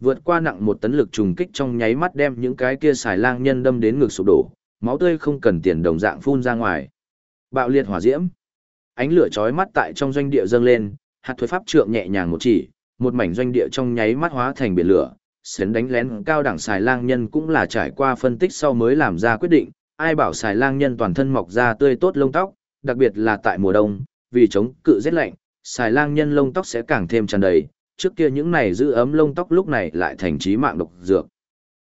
Vượt qua nặng một tấn lực trùng kích trong nháy mắt đem những cái kia xài lang nhân đâm đến ngực sụp đổ, máu tươi không cần tiền đồng dạng phun ra ngoài. Bạo liệt hỏa diễm. Ánh lửa chói mắt tại trong doanh địa dâng lên, hạt thuế pháp trượng nhẹ nhàng một chỉ, một mảnh doanh địa trong nháy mắt hóa thành biển lửa, sến đánh lén cao đẳng xài lang nhân cũng là trải qua phân tích sau mới làm ra quyết định, ai bảo xài lang nhân toàn thân mọc ra tươi tốt lông tóc, đặc biệt là tại mùa đông, vì chống cự rét lạnh, xài lang nhân lông tóc sẽ càng thêm tràn đầy, trước kia những này giữ ấm lông tóc lúc này lại thành trí mạng độc dược.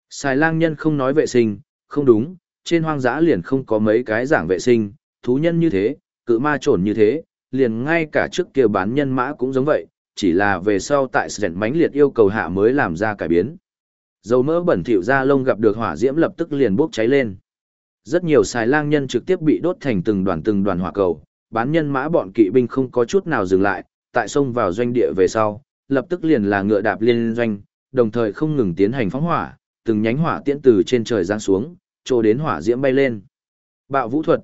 Xài lang nhân không nói vệ sinh, không đúng, trên hoang dã liền không có mấy cái giảng vệ sinh, thú nhân như thế, cự ma trồn như thế, liền ngay cả trước kia bán nhân mã cũng giống vậy, chỉ là về sau tại sẻn mánh liệt yêu cầu hạ mới làm ra cải biến. Dầu mỡ bẩn thỉu da lông gặp được hỏa diễm lập tức liền bốc cháy lên. Rất nhiều xài lang nhân trực tiếp bị đốt thành từng đoàn từng đoàn hỏa cầu, bán nhân mã bọn kỵ binh không có chút nào dừng lại, tại sông vào doanh địa về sau, lập tức liền là ngựa đạp liên doanh, đồng thời không ngừng tiến hành phóng hỏa, từng nhánh hỏa tiễn từ trên trời giáng xuống, trô đến hỏa diễm bay lên. Bạo vũ thuật.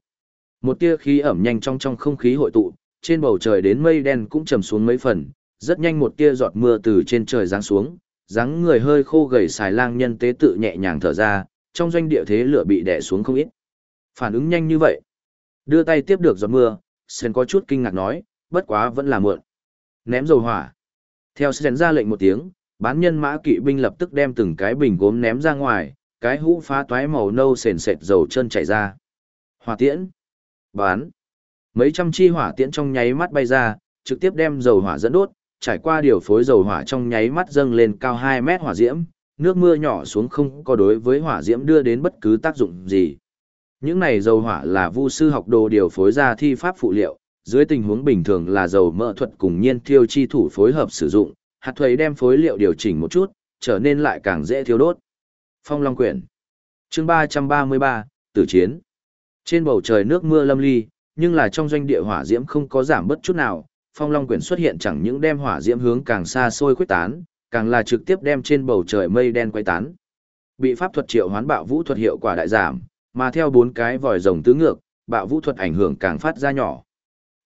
Một tia khí ẩm nhanh trong trong không khí hội tụ, trên bầu trời đến mây đen cũng trầm xuống mấy phần, rất nhanh một tia giọt mưa từ trên trời giáng xuống, dáng người hơi khô gầy xài lang nhân tế tự nhẹ nhàng thở ra, trong doanh địa thế lửa bị đè xuống không ít. Phản ứng nhanh như vậy. Đưa tay tiếp được giọt mưa, Sen có chút kinh ngạc nói, bất quá vẫn là muộn. Ném dầu hỏa. Theo Sen ra lệnh một tiếng, bán nhân mã kỵ binh lập tức đem từng cái bình gốm ném ra ngoài, cái hũ phá toái màu nâu sền sệt dầu chân chảy ra. Hỏa tiễn. Bán. Mấy trăm chi hỏa tiễn trong nháy mắt bay ra, trực tiếp đem dầu hỏa dẫn đốt, trải qua điều phối dầu hỏa trong nháy mắt dâng lên cao 2 mét hỏa diễm, nước mưa nhỏ xuống không có đối với hỏa diễm đưa đến bất cứ tác dụng gì. Những này dầu hỏa là vu sư học đồ điều phối ra thi pháp phụ liệu, dưới tình huống bình thường là dầu mỡ thuật cùng nhiên thiêu chi thủ phối hợp sử dụng, hạt thuế đem phối liệu điều chỉnh một chút, trở nên lại càng dễ thiêu đốt. Phong Long Quyển chương 333, Tử Chiến Trên bầu trời nước mưa lâm ly, nhưng là trong doanh địa hỏa diễm không có giảm bất chút nào, Phong Long Quyển xuất hiện chẳng những đem hỏa diễm hướng càng xa xôi khuếch tán, càng là trực tiếp đem trên bầu trời mây đen quay tán. Bị pháp thuật triệu hoán bạo vũ thuật hiệu quả đại giảm, mà theo bốn cái vòi rồng tứ ngược, bạo vũ thuật ảnh hưởng càng phát ra nhỏ.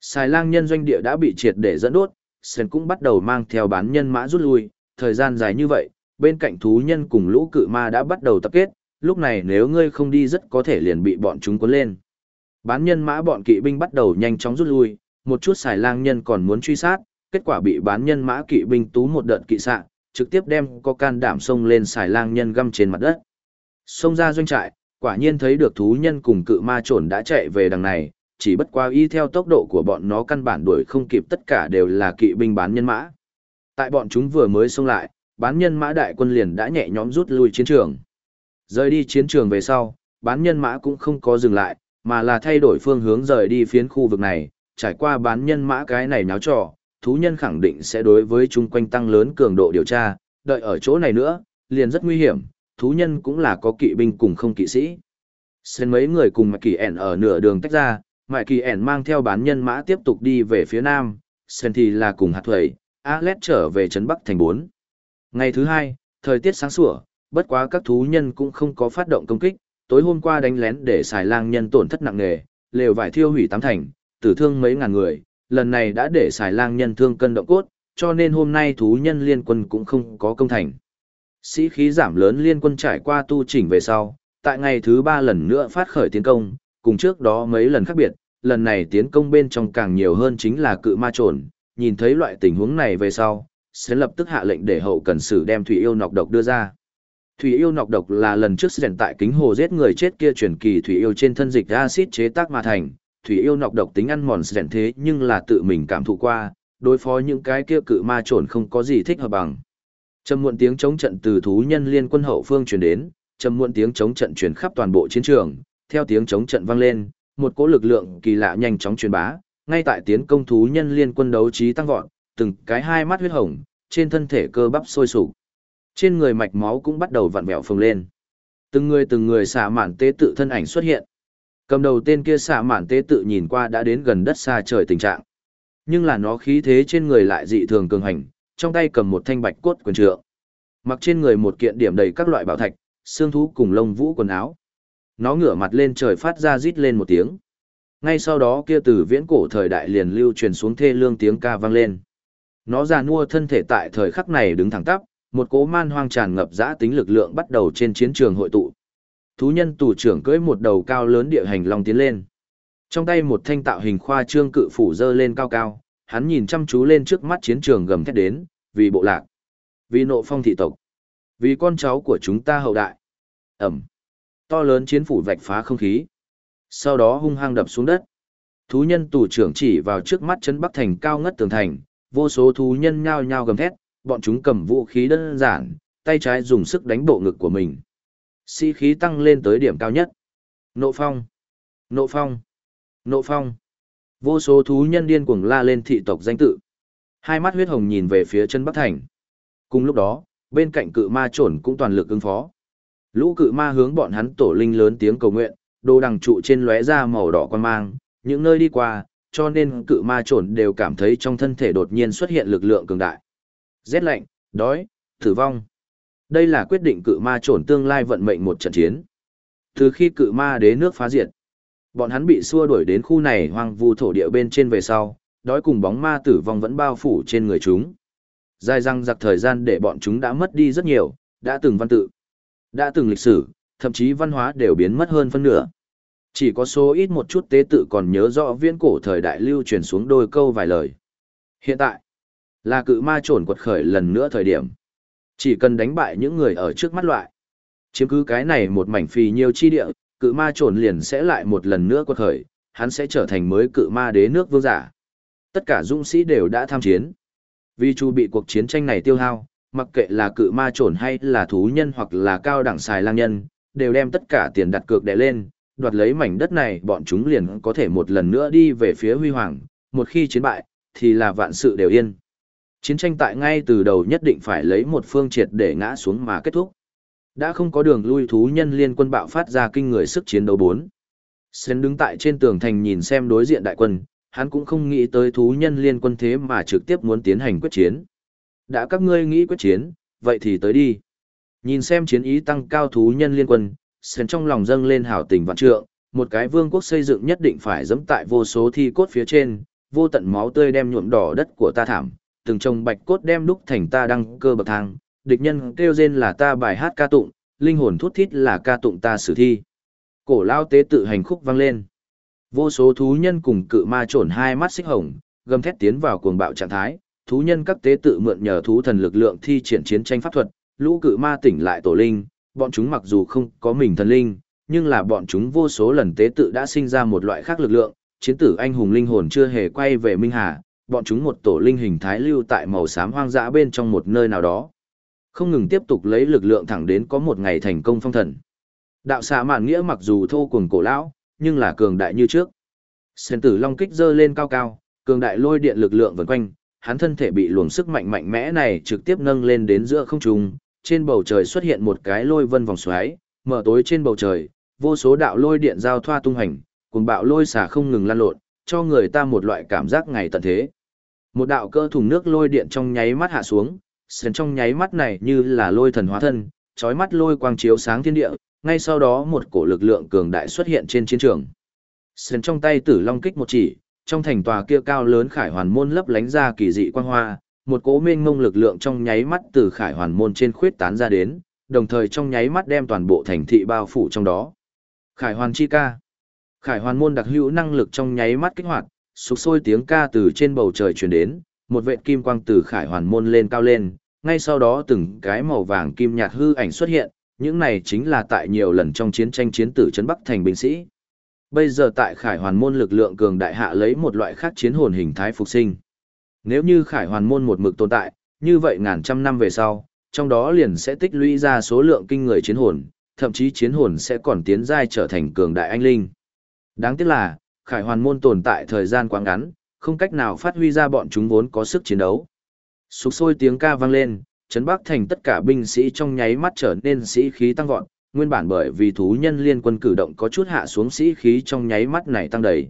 Xài lang nhân doanh địa đã bị triệt để dẫn đốt, sơn cũng bắt đầu mang theo bán nhân mã rút lui, thời gian dài như vậy, bên cạnh thú nhân cùng lũ cự ma đã bắt đầu tập kết, lúc này nếu ngươi không đi rất có thể liền bị bọn chúng cuốn lên. Bán nhân mã bọn kỵ binh bắt đầu nhanh chóng rút lui, một chút xài lang nhân còn muốn truy sát, kết quả bị bán nhân mã kỵ binh tú một đợt kỵ sạ, trực tiếp đem có can đảm xông lên xài lang nhân găm trên mặt đất. Xông ra doanh trại, quả nhiên thấy được thú nhân cùng cự ma trồn đã chạy về đằng này, chỉ bất qua y theo tốc độ của bọn nó căn bản đuổi không kịp tất cả đều là kỵ binh bán nhân mã. Tại bọn chúng vừa mới xông lại, bán nhân mã đại quân liền đã nhẹ nhõm rút lui chiến trường. Rời đi chiến trường về sau, bán nhân mã cũng không có dừng lại, mà là thay đổi phương hướng rời đi phiến khu vực này, trải qua bán nhân mã cái này náo trò, thú nhân khẳng định sẽ đối với chung quanh tăng lớn cường độ điều tra, đợi ở chỗ này nữa, liền rất nguy hiểm, thú nhân cũng là có kỵ binh cùng không kỵ sĩ. Xen mấy người cùng mà Kỳ ẻn ở nửa đường tách ra, Mại Kỳ ẻn mang theo bán nhân mã tiếp tục đi về phía nam, Sen thì là cùng hạt thuẩy, Alet trở về trấn Bắc thành 4. Ngày thứ hai, thời tiết sáng sủa, bất quá các thú nhân cũng không có phát động công kích, tối hôm qua đánh lén để xài lang nhân tổn thất nặng nề, lều vải thiêu hủy tám thành, tử thương mấy ngàn người, lần này đã để xài lang nhân thương cân động cốt, cho nên hôm nay thú nhân liên quân cũng không có công thành. Sĩ khí giảm lớn liên quân trải qua tu chỉnh về sau, tại ngày thứ ba lần nữa phát khởi tiến công, cùng trước đó mấy lần khác biệt, lần này tiến công bên trong càng nhiều hơn chính là cự ma trồn, nhìn thấy loại tình huống này về sau, sẽ lập tức hạ lệnh để hậu cần sử đem thủy yêu nọc độc đưa ra. Thủy yêu nọc độc là lần trước rèn tại kính hồ giết người chết kia truyền kỳ thủy yêu trên thân dịch acid chế tác mà thành, thủy yêu nọc độc tính ăn mòn rèn thế nhưng là tự mình cảm thụ qua, đối phó những cái kia cự ma trồn không có gì thích hợp bằng. Trầm muộn tiếng chống trận từ thú nhân liên quân hậu phương truyền đến, trầm muộn tiếng chống trận truyền khắp toàn bộ chiến trường, theo tiếng chống trận vang lên, một cỗ lực lượng kỳ lạ nhanh chóng truyền bá, ngay tại tiến công thú nhân liên quân đấu trí tăng vọt, từng cái hai mắt huyết hồng, trên thân thể cơ bắp sôi sục. Trên người mạch máu cũng bắt đầu vặn vẹo phồng lên. Từng người từng người xạ mạn tế tự thân ảnh xuất hiện. Cầm đầu tên kia xạ mạn tế tự nhìn qua đã đến gần đất xa trời tình trạng. Nhưng là nó khí thế trên người lại dị thường cường hành, trong tay cầm một thanh bạch cốt quyền trượng. Mặc trên người một kiện điểm đầy các loại bảo thạch, xương thú cùng lông vũ quần áo. Nó ngửa mặt lên trời phát ra rít lên một tiếng. Ngay sau đó kia từ viễn cổ thời đại liền lưu truyền xuống thê lương tiếng ca vang lên. Nó già nua thân thể tại thời khắc này đứng thẳng tắp, một cỗ man hoang tràn ngập dã tính lực lượng bắt đầu trên chiến trường hội tụ. Thú nhân tù trưởng cưỡi một đầu cao lớn địa hành long tiến lên. Trong tay một thanh tạo hình khoa trương cự phủ dơ lên cao cao, hắn nhìn chăm chú lên trước mắt chiến trường gầm thét đến, vì bộ lạc, vì nộ phong thị tộc, vì con cháu của chúng ta hậu đại. Ẩm. To lớn chiến phủ vạch phá không khí. Sau đó hung hăng đập xuống đất. Thú nhân tù trưởng chỉ vào trước mắt chân Bắc Thành cao ngất tường thành, vô số thú nhân nhao nhao gầm thét, bọn chúng cầm vũ khí đơn giản, tay trái dùng sức đánh bộ ngực của mình. Sĩ khí tăng lên tới điểm cao nhất. Nộ phong! Nộ phong! Nộ phong! Vô số thú nhân điên cuồng la lên thị tộc danh tự. Hai mắt huyết hồng nhìn về phía chân Bắc Thành. Cùng lúc đó, bên cạnh cự ma trổn cũng toàn lực ứng phó. Lũ cự ma hướng bọn hắn tổ linh lớn tiếng cầu nguyện, đồ đằng trụ trên lóe ra màu đỏ quan mang, những nơi đi qua, cho nên cự ma trồn đều cảm thấy trong thân thể đột nhiên xuất hiện lực lượng cường đại. Rét lạnh, đói, tử vong. Đây là quyết định cự ma trồn tương lai vận mệnh một trận chiến. Từ khi cự ma đế nước phá diệt, bọn hắn bị xua đuổi đến khu này hoang vu thổ địa bên trên về sau, đói cùng bóng ma tử vong vẫn bao phủ trên người chúng. Dài răng giặc thời gian để bọn chúng đã mất đi rất nhiều, đã từng văn tự, đã từng lịch sử, thậm chí văn hóa đều biến mất hơn phân nửa. Chỉ có số ít một chút tế tự còn nhớ rõ viễn cổ thời đại lưu truyền xuống đôi câu vài lời. Hiện tại, là cự ma trồn quật khởi lần nữa thời điểm. Chỉ cần đánh bại những người ở trước mắt loại. Chiếm cứ cái này một mảnh phì nhiều chi địa, cự ma trồn liền sẽ lại một lần nữa quật khởi, hắn sẽ trở thành mới cự ma đế nước vương giả. Tất cả dũng sĩ đều đã tham chiến. Vì chu bị cuộc chiến tranh này tiêu hao, mặc kệ là cự ma trồn hay là thú nhân hoặc là cao đẳng xài lang nhân, đều đem tất cả tiền đặt cược đè lên, đoạt lấy mảnh đất này bọn chúng liền có thể một lần nữa đi về phía huy hoàng, một khi chiến bại, thì là vạn sự đều yên. Chiến tranh tại ngay từ đầu nhất định phải lấy một phương triệt để ngã xuống mà kết thúc. Đã không có đường lui thú nhân liên quân bạo phát ra kinh người sức chiến đấu bốn. Sến đứng tại trên tường thành nhìn xem đối diện đại quân, hắn cũng không nghĩ tới thú nhân liên quân thế mà trực tiếp muốn tiến hành quyết chiến. Đã các ngươi nghĩ quyết chiến, vậy thì tới đi. Nhìn xem chiến ý tăng cao thú nhân liên quân, Sến trong lòng dâng lên hào tình vạn trượng, một cái vương quốc xây dựng nhất định phải dẫm tại vô số thi cốt phía trên, vô tận máu tươi đem nhuộm đỏ đất của ta thảm, từng trồng bạch cốt đem đúc thành ta đăng cơ bậc thang, địch nhân kêu rên là ta bài hát ca tụng, linh hồn thút thít là ca tụng ta sử thi. Cổ lao tế tự hành khúc vang lên. Vô số thú nhân cùng cự ma trổn hai mắt xích hồng, gầm thét tiến vào cuồng bạo trạng thái, thú nhân các tế tự mượn nhờ thú thần lực lượng thi triển chiến tranh pháp thuật, lũ cự ma tỉnh lại tổ linh, bọn chúng mặc dù không có mình thần linh, nhưng là bọn chúng vô số lần tế tự đã sinh ra một loại khác lực lượng, chiến tử anh hùng linh hồn chưa hề quay về Minh Hà, bọn chúng một tổ linh hình thái lưu tại màu xám hoang dã bên trong một nơi nào đó. Không ngừng tiếp tục lấy lực lượng thẳng đến có một ngày thành công phong thần. Đạo xà mạn nghĩa mặc dù thô cuồng cổ lão, nhưng là cường đại như trước. Sơn tử long kích dơ lên cao cao, cường đại lôi điện lực lượng vần quanh, hắn thân thể bị luồng sức mạnh mạnh mẽ này trực tiếp nâng lên đến giữa không trung, trên bầu trời xuất hiện một cái lôi vân vòng xoáy, mở tối trên bầu trời, vô số đạo lôi điện giao thoa tung hành, cùng bạo lôi xả không ngừng lan lộn, cho người ta một loại cảm giác ngày tận thế. Một đạo cơ thùng nước lôi điện trong nháy mắt hạ xuống, sền trong nháy mắt này như là lôi thần hóa thân, chói mắt lôi quang chiếu sáng thiên địa, ngay sau đó một cổ lực lượng cường đại xuất hiện trên chiến trường. Sền trong tay tử long kích một chỉ, trong thành tòa kia cao lớn khải hoàn môn lấp lánh ra kỳ dị quang hoa, một cỗ mênh ngông lực lượng trong nháy mắt từ khải hoàn môn trên khuyết tán ra đến, đồng thời trong nháy mắt đem toàn bộ thành thị bao phủ trong đó. Khải hoàn chi ca. Khải hoàn môn đặc hữu năng lực trong nháy mắt kích hoạt, sục sôi tiếng ca từ trên bầu trời truyền đến, một vệt kim quang từ khải hoàn môn lên cao lên, ngay sau đó từng cái màu vàng kim nhạt hư ảnh xuất hiện, những này chính là tại nhiều lần trong chiến tranh chiến tử trấn Bắc thành binh sĩ. Bây giờ tại khải hoàn môn lực lượng cường đại hạ lấy một loại khác chiến hồn hình thái phục sinh. Nếu như khải hoàn môn một mực tồn tại, như vậy ngàn trăm năm về sau, trong đó liền sẽ tích lũy ra số lượng kinh người chiến hồn, thậm chí chiến hồn sẽ còn tiến giai trở thành cường đại anh linh. Đáng tiếc là, khải hoàn môn tồn tại thời gian quá ngắn, không cách nào phát huy ra bọn chúng vốn có sức chiến đấu. Sục sôi tiếng ca vang lên, chấn bắc thành tất cả binh sĩ trong nháy mắt trở nên sĩ khí tăng vọt, nguyên bản bởi vì thú nhân liên quân cử động có chút hạ xuống sĩ khí trong nháy mắt này tăng đầy.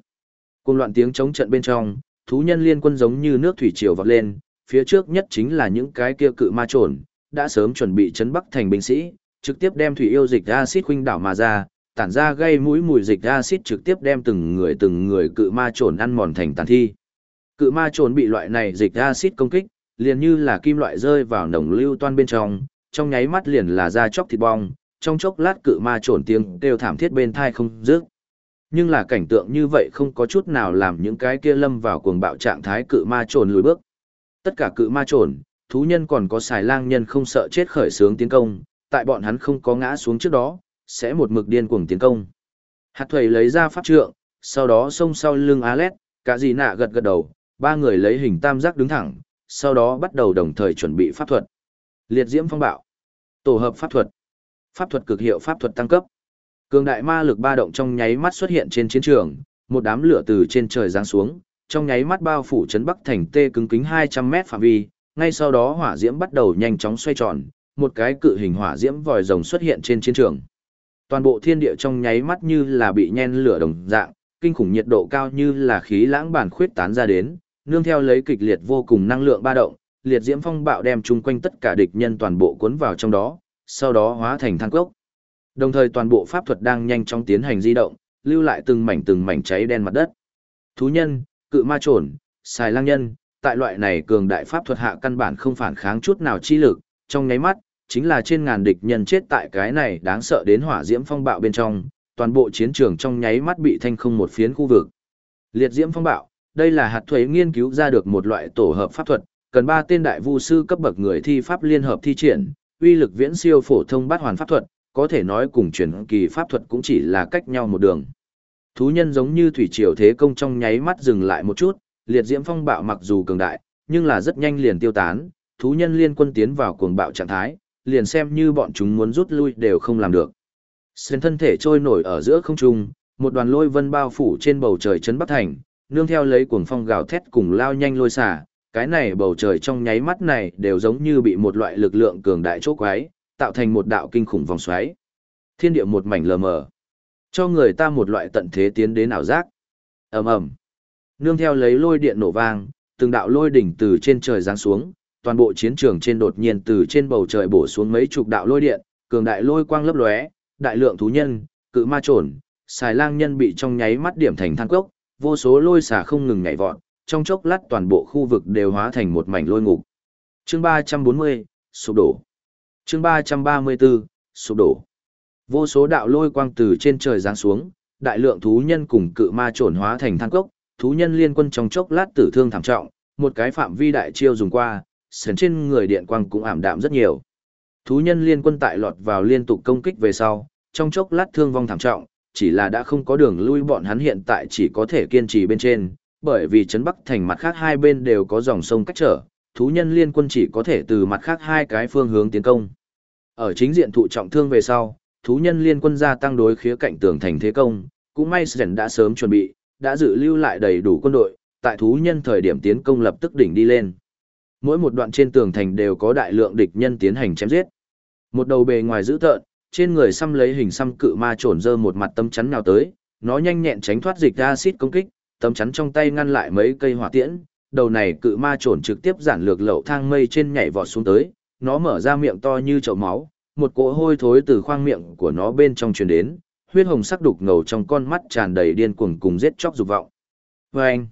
Cùng loạn tiếng chống trận bên trong, thú nhân liên quân giống như nước thủy triều vọt lên, phía trước nhất chính là những cái kia cự ma trồn, đã sớm chuẩn bị chấn bắc thành binh sĩ, trực tiếp đem thủy yêu dịch acid huynh đảo mà ra, tản ra gây mũi mùi dịch acid trực tiếp đem từng người từng người cự ma trồn ăn mòn thành tàn thi. Cự ma trồn bị loại này dịch acid công kích, liền như là kim loại rơi vào nồng lưu toan bên trong, trong nháy mắt liền là da chóc thịt bong, trong chốc lát cự ma trồn tiếng kêu thảm thiết bên thai không dứt. Nhưng là cảnh tượng như vậy không có chút nào làm những cái kia lâm vào cuồng bạo trạng thái cự ma trồn lùi bước. Tất cả cự ma trồn, thú nhân còn có xài lang nhân không sợ chết khởi sướng tiến công, tại bọn hắn không có ngã xuống trước đó, sẽ một mực điên cuồng tiến công. Hạt thuầy lấy ra pháp trượng, sau đó xông sau lưng Alet, cả gì nạ gật gật đầu, ba người lấy hình tam giác đứng thẳng, sau đó bắt đầu đồng thời chuẩn bị pháp thuật. Liệt diễm phong bạo, tổ hợp pháp thuật, pháp thuật cực hiệu pháp thuật tăng cấp. Cường đại ma lực ba động trong nháy mắt xuất hiện trên chiến trường, một đám lửa từ trên trời giáng xuống, trong nháy mắt bao phủ chấn bắc thành tê cứng kính 200 mét phạm vi, ngay sau đó hỏa diễm bắt đầu nhanh chóng xoay tròn, một cái cự hình hỏa diễm vòi rồng xuất hiện trên chiến trường. Toàn bộ thiên địa trong nháy mắt như là bị nhen lửa đồng dạng, kinh khủng nhiệt độ cao như là khí lãng bản khuyết tán ra đến, nương theo lấy kịch liệt vô cùng năng lượng ba động, liệt diễm phong bạo đem chung quanh tất cả địch nhân toàn bộ cuốn vào trong đó, sau đó hóa thành than cốc. Đồng thời toàn bộ pháp thuật đang nhanh chóng tiến hành di động, lưu lại từng mảnh từng mảnh cháy đen mặt đất. Thú nhân, cự ma trồn, xài lang nhân, tại loại này cường đại pháp thuật hạ căn bản không phản kháng chút nào chi lực, trong nháy mắt, chính là trên ngàn địch nhân chết tại cái này đáng sợ đến hỏa diễm phong bạo bên trong, toàn bộ chiến trường trong nháy mắt bị thanh không một phiến khu vực. Liệt diễm phong bạo, đây là hạt thuế nghiên cứu ra được một loại tổ hợp pháp thuật, cần ba tên đại vu sư cấp bậc người thi pháp liên hợp thi triển, uy lực viễn siêu phổ thông bát hoàn pháp thuật, có thể nói cùng truyền kỳ pháp thuật cũng chỉ là cách nhau một đường. Thú nhân giống như thủy triều thế công trong nháy mắt dừng lại một chút, liệt diễm phong bạo mặc dù cường đại, nhưng là rất nhanh liền tiêu tán, thú nhân liên quân tiến vào cuồng bạo trạng thái, liền xem như bọn chúng muốn rút lui đều không làm được. xuyên thân thể trôi nổi ở giữa không trung, một đoàn lôi vân bao phủ trên bầu trời trấn Bắc Thành, nương theo lấy cuồng phong gào thét cùng lao nhanh lôi xả, cái này bầu trời trong nháy mắt này đều giống như bị một loại lực lượng cường đại chốt quái, tạo thành một đạo kinh khủng vòng xoáy. Thiên địa một mảnh lờ mờ, cho người ta một loại tận thế tiến đến ảo giác. Ầm ầm. Nương theo lấy lôi điện nổ vang, từng đạo lôi đỉnh từ trên trời giáng xuống, toàn bộ chiến trường trên đột nhiên từ trên bầu trời bổ xuống mấy chục đạo lôi điện, cường đại lôi quang lấp lóe, đại lượng thú nhân, cự ma trồn, xài lang nhân bị trong nháy mắt điểm thành than cốc, vô số lôi xả không ngừng nhảy vọt, trong chốc lát toàn bộ khu vực đều hóa thành một mảnh lôi ngục. Chương 340, sụp đổ. Chương 334, sụp đổ. Vô số đạo lôi quang từ trên trời giáng xuống, đại lượng thú nhân cùng cự ma trồn hóa thành than cốc, thú nhân liên quân trong chốc lát tử thương thảm trọng, một cái phạm vi đại chiêu dùng qua, sườn trên người điện quang cũng ảm đạm rất nhiều. Thú nhân liên quân tại lọt vào liên tục công kích về sau, trong chốc lát thương vong thảm trọng, chỉ là đã không có đường lui bọn hắn hiện tại chỉ có thể kiên trì bên trên, bởi vì trấn Bắc thành mặt khác hai bên đều có dòng sông cách trở, thú nhân liên quân chỉ có thể từ mặt khác hai cái phương hướng tiến công. Ở chính diện thụ trọng thương về sau, thú nhân liên quân gia tăng đối khía cạnh tường thành thế công, cũng may Sren đã sớm chuẩn bị, đã dự lưu lại đầy đủ quân đội, tại thú nhân thời điểm tiến công lập tức đỉnh đi lên. Mỗi một đoạn trên tường thành đều có đại lượng địch nhân tiến hành chém giết. Một đầu bề ngoài dữ tợn, trên người xăm lấy hình xăm cự ma trồn dơ một mặt tâm chắn nào tới, nó nhanh nhẹn tránh thoát dịch acid công kích, tấm chắn trong tay ngăn lại mấy cây hỏa tiễn, đầu này cự ma trồn trực tiếp giản lược lậu thang mây trên nhảy vọt xuống tới, nó mở ra miệng to như chậu máu, một cỗ hôi thối từ khoang miệng của nó bên trong truyền đến, huyết hồng sắc đục ngầu trong con mắt tràn đầy điên cuồng cùng giết chóc dục vọng. Vâng!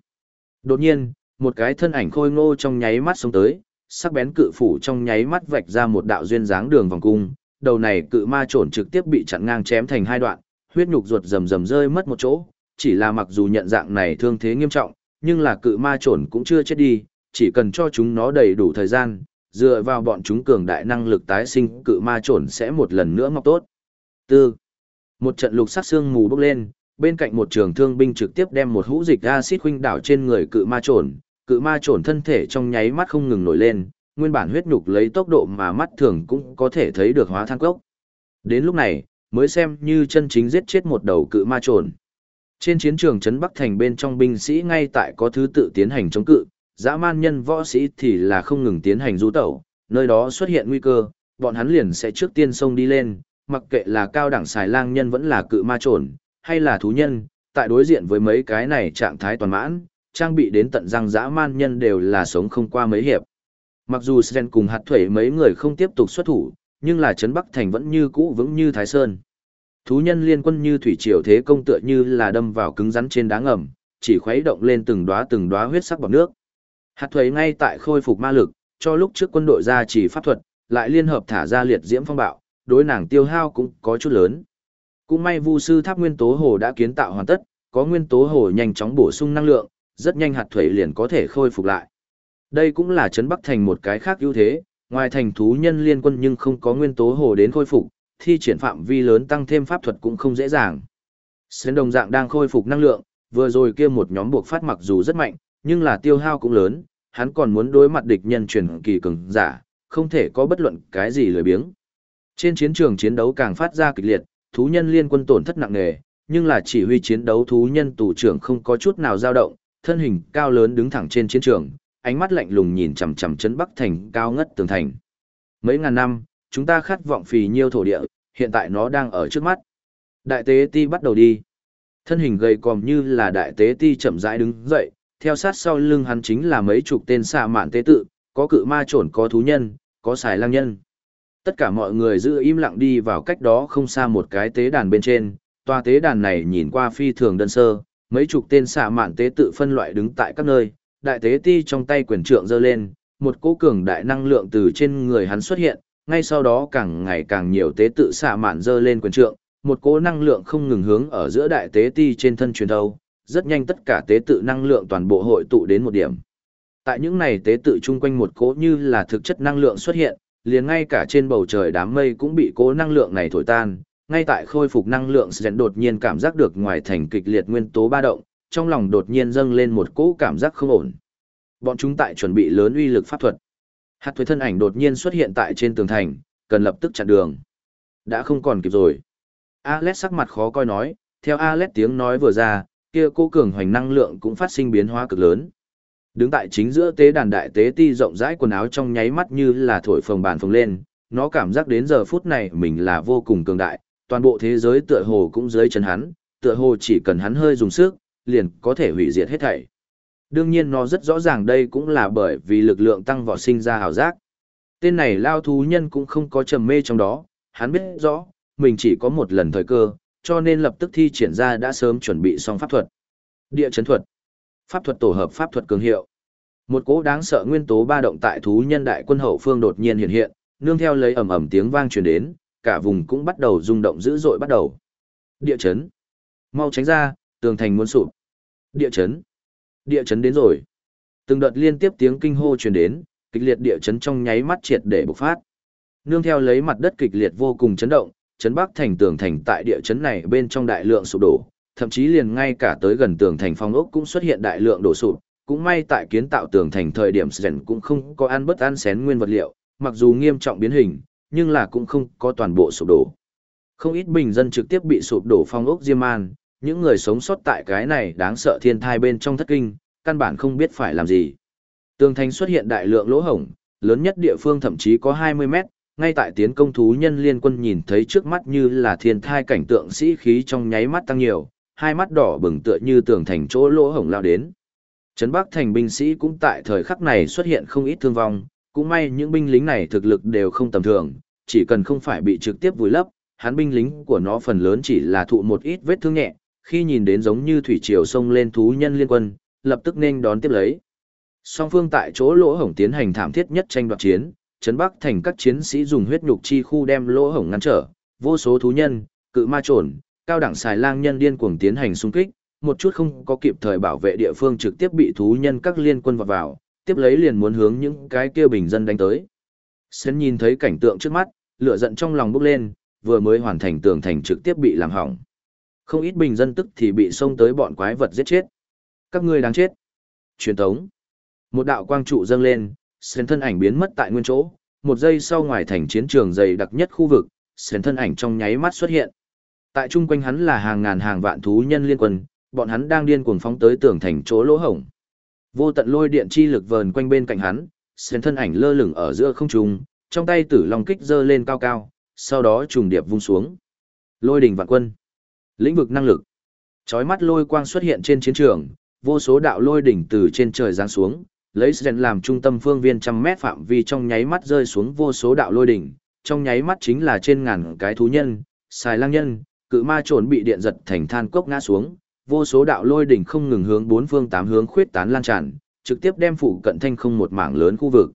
Đột nhiên, một cái thân ảnh khôi ngô trong nháy mắt xuống tới, sắc bén cự phủ trong nháy mắt vạch ra một đạo duyên dáng đường vòng cung, đầu này cự ma trồn trực tiếp bị chặn ngang chém thành hai đoạn, huyết nhục ruột rầm rầm rơi mất một chỗ, chỉ là mặc dù nhận dạng này thương thế nghiêm trọng, nhưng là cự ma trồn cũng chưa chết đi, chỉ cần cho chúng nó đầy đủ thời gian, dựa vào bọn chúng cường đại năng lực tái sinh cự ma trồn sẽ một lần nữa mọc tốt. Tư. Một trận lục sắc xương mù bốc lên, bên cạnh một trường thương binh trực tiếp đem một hũ dịch acid huynh đảo trên người cự ma trồn, cự ma trồn thân thể trong nháy mắt không ngừng nổi lên, nguyên bản huyết nhục lấy tốc độ mà mắt thường cũng có thể thấy được hóa than cốc. Đến lúc này, mới xem như chân chính giết chết một đầu cự ma trồn. Trên chiến trường trấn Bắc Thành bên trong binh sĩ ngay tại có thứ tự tiến hành chống cự, dã man nhân võ sĩ thì là không ngừng tiến hành du tẩu, nơi đó xuất hiện nguy cơ, bọn hắn liền sẽ trước tiên xông đi lên, mặc kệ là cao đẳng xài lang nhân vẫn là cự ma trồn, hay là thú nhân, tại đối diện với mấy cái này trạng thái toàn mãn, trang bị đến tận răng dã man nhân đều là sống không qua mấy hiệp. Mặc dù Sren cùng hạt thuẩy mấy người không tiếp tục xuất thủ, nhưng là Trấn Bắc Thành vẫn như cũ vững như Thái Sơn. Thú nhân liên quân như thủy triều thế công tựa như là đâm vào cứng rắn trên đá ngầm, chỉ khuấy động lên từng đóa từng đóa huyết sắc bọt nước. Hạt thuế ngay tại khôi phục ma lực, cho lúc trước quân đội ra chỉ pháp thuật, lại liên hợp thả ra liệt diễm phong bạo, đối nàng tiêu hao cũng có chút lớn. Cũng may Vu sư tháp nguyên tố hồ đã kiến tạo hoàn tất, có nguyên tố hồ nhanh chóng bổ sung năng lượng, rất nhanh hạt thủy liền có thể khôi phục lại. Đây cũng là trấn Bắc thành một cái khác ưu thế, ngoài thành thú nhân liên quân nhưng không có nguyên tố hồ đến khôi phục, thi triển phạm vi lớn tăng thêm pháp thuật cũng không dễ dàng. Sến đồng dạng đang khôi phục năng lượng, vừa rồi kia một nhóm buộc phát mặc dù rất mạnh, nhưng là tiêu hao cũng lớn, hắn còn muốn đối mặt địch nhân truyền kỳ cường giả, không thể có bất luận cái gì lười biếng. Trên chiến trường chiến đấu càng phát ra kịch liệt, thú nhân liên quân tổn thất nặng nề, nhưng là chỉ huy chiến đấu thú nhân tù trưởng không có chút nào dao động, thân hình cao lớn đứng thẳng trên chiến trường, ánh mắt lạnh lùng nhìn chằm chằm trấn Bắc thành cao ngất tường thành. Mấy ngàn năm, chúng ta khát vọng phì nhiêu thổ địa, hiện tại nó đang ở trước mắt. Đại tế ti bắt đầu đi. Thân hình gầy còm như là đại tế ti chậm rãi đứng dậy, theo sát sau lưng hắn chính là mấy chục tên xạ mạn tế tự, có cự ma trồn có thú nhân, có xài lang nhân. Tất cả mọi người giữ im lặng đi vào cách đó không xa một cái tế đàn bên trên, tòa tế đàn này nhìn qua phi thường đơn sơ, mấy chục tên xạ mạn tế tự phân loại đứng tại các nơi, đại tế ti trong tay quyền trượng giơ lên, một cỗ cường đại năng lượng từ trên người hắn xuất hiện, ngay sau đó càng ngày càng nhiều tế tự xạ mạn dơ lên quyền trượng, một cỗ năng lượng không ngừng hướng ở giữa đại tế ti trên thân truyền thâu, rất nhanh tất cả tế tự năng lượng toàn bộ hội tụ đến một điểm. Tại những này tế tự chung quanh một cỗ như là thực chất năng lượng xuất hiện, liền ngay cả trên bầu trời đám mây cũng bị cỗ năng lượng này thổi tan, ngay tại khôi phục năng lượng sẽ đột nhiên cảm giác được ngoài thành kịch liệt nguyên tố ba động, trong lòng đột nhiên dâng lên một cỗ cảm giác không ổn. Bọn chúng tại chuẩn bị lớn uy lực pháp thuật. Hạt thuế thân ảnh đột nhiên xuất hiện tại trên tường thành, cần lập tức chặn đường. Đã không còn kịp rồi. Alex sắc mặt khó coi nói, theo Alex tiếng nói vừa ra, kia cô cường hoành năng lượng cũng phát sinh biến hóa cực lớn. Đứng tại chính giữa tế đàn đại tế ti rộng rãi quần áo trong nháy mắt như là thổi phồng bàn phồng lên, nó cảm giác đến giờ phút này mình là vô cùng cường đại, toàn bộ thế giới tựa hồ cũng dưới chân hắn, tựa hồ chỉ cần hắn hơi dùng sức, liền có thể hủy diệt hết thảy. Đương nhiên nó rất rõ ràng đây cũng là bởi vì lực lượng tăng vọt sinh ra hào giác. Tên này lao thú nhân cũng không có trầm mê trong đó, hắn biết rõ, mình chỉ có một lần thời cơ, cho nên lập tức thi triển ra đã sớm chuẩn bị xong pháp thuật. Địa chấn thuật, pháp thuật tổ hợp pháp thuật cường hiệu. Một cỗ đáng sợ nguyên tố ba động tại thú nhân đại quân hậu phương đột nhiên hiện hiện, nương theo lấy ầm ầm tiếng vang truyền đến, cả vùng cũng bắt đầu rung động dữ dội bắt đầu. Địa chấn. Mau tránh ra, tường thành muốn sụp. Địa chấn. Địa chấn đến rồi. Từng đợt liên tiếp tiếng kinh hô truyền đến, kịch liệt địa chấn trong nháy mắt triệt để bộc phát. Nương theo lấy mặt đất kịch liệt vô cùng chấn động, chấn bắc thành tường thành tại địa chấn này bên trong đại lượng sụp đổ, thậm chí liền ngay cả tới gần tường thành phong ốc cũng xuất hiện đại lượng đổ sụp, cũng may tại kiến tạo tường thành thời điểm Sren cũng không có ăn bất ăn xén nguyên vật liệu, mặc dù nghiêm trọng biến hình, nhưng là cũng không có toàn bộ sụp đổ. Không ít bình dân trực tiếp bị sụp đổ phong ốc Diêm Man, những người sống sót tại cái này đáng sợ thiên thai bên trong thất kinh, căn bản không biết phải làm gì. Tường thành xuất hiện đại lượng lỗ hổng, lớn nhất địa phương thậm chí có 20 mét, ngay tại tiến công thú nhân liên quân nhìn thấy trước mắt như là thiên thai cảnh tượng sĩ khí trong nháy mắt tăng nhiều, hai mắt đỏ bừng tựa như tường thành chỗ lỗ hổng lao đến. Trấn Bắc thành binh sĩ cũng tại thời khắc này xuất hiện không ít thương vong, cũng may những binh lính này thực lực đều không tầm thường, chỉ cần không phải bị trực tiếp vùi lấp, hắn binh lính của nó phần lớn chỉ là thụ một ít vết thương nhẹ, khi nhìn đến giống như thủy triều sông lên thú nhân liên quân, lập tức nên đón tiếp lấy. Song phương tại chỗ lỗ hổng tiến hành thảm thiết nhất tranh đoạt chiến, trấn Bắc thành các chiến sĩ dùng huyết nhục chi khu đem lỗ hổng ngăn trở, vô số thú nhân, cự ma trồn, cao đẳng xài lang nhân điên cuồng tiến hành xung kích, một chút không có kịp thời bảo vệ địa phương trực tiếp bị thú nhân các liên quân vọt vào, tiếp lấy liền muốn hướng những cái kia bình dân đánh tới. Sến nhìn thấy cảnh tượng trước mắt, lửa giận trong lòng bốc lên, vừa mới hoàn thành tường thành trực tiếp bị làm hỏng. Không ít bình dân tức thì bị xông tới bọn quái vật giết chết. Các ngươi đáng chết. Truyền tống. Một đạo quang trụ dâng lên, Sến thân ảnh biến mất tại nguyên chỗ, một giây sau ngoài thành chiến trường dày đặc nhất khu vực, Sến thân ảnh trong nháy mắt xuất hiện. Tại chung quanh hắn là hàng ngàn hàng vạn thú nhân liên quân, bọn hắn đang điên cuồng phóng tới tường thành chỗ lỗ hổng. Vô tận lôi điện chi lực vờn quanh bên cạnh hắn, Sến thân ảnh lơ lửng ở giữa không trung, trong tay tử long kích giơ lên cao cao, sau đó trùng điệp vung xuống. Lôi đỉnh vạn quân. Lĩnh vực năng lực. Chói mắt lôi quang xuất hiện trên chiến trường, vô số đạo lôi đỉnh từ trên trời giáng xuống, lấy Sren làm trung tâm phương viên trăm mét phạm vi trong nháy mắt rơi xuống vô số đạo lôi đỉnh, trong nháy mắt chính là trên ngàn cái thú nhân, xài lang nhân, cự ma trồn bị điện giật thành than cốc ngã xuống, vô số đạo lôi đỉnh không ngừng hướng bốn phương tám hướng khuyết tán lan tràn, trực tiếp đem phủ cận thanh không một mảng lớn khu vực.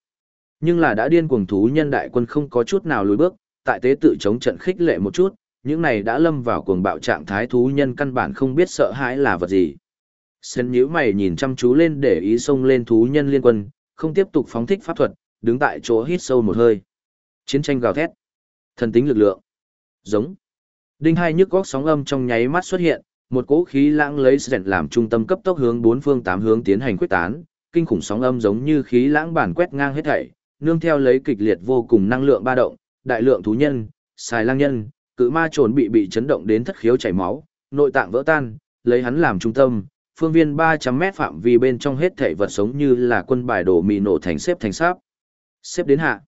Nhưng là đã điên cuồng thú nhân đại quân không có chút nào lùi bước, tại tế tự chống trận khích lệ một chút, những này đã lâm vào cuồng bạo trạng thái thú nhân căn bản không biết sợ hãi là vật gì. Sơn nhíu mày nhìn chăm chú lên để ý xông lên thú nhân liên quân, không tiếp tục phóng thích pháp thuật, đứng tại chỗ hít sâu một hơi. Chiến tranh gào thét. Thần tính lực lượng. Giống. Đinh hai nhức góc sóng âm trong nháy mắt xuất hiện, một cỗ khí lãng lấy Sơn làm trung tâm cấp tốc hướng bốn phương tám hướng tiến hành quyết tán, kinh khủng sóng âm giống như khí lãng bản quét ngang hết thảy, nương theo lấy kịch liệt vô cùng năng lượng ba động, đại lượng thú nhân, xài lang nhân, cự ma trồn bị bị chấn động đến thất khiếu chảy máu, nội tạng vỡ tan, lấy hắn làm trung tâm, phương viên 300 mét phạm vi bên trong hết thảy vật sống như là quân bài đổ mì nổ thành xếp thành sáp. Xếp đến hạ.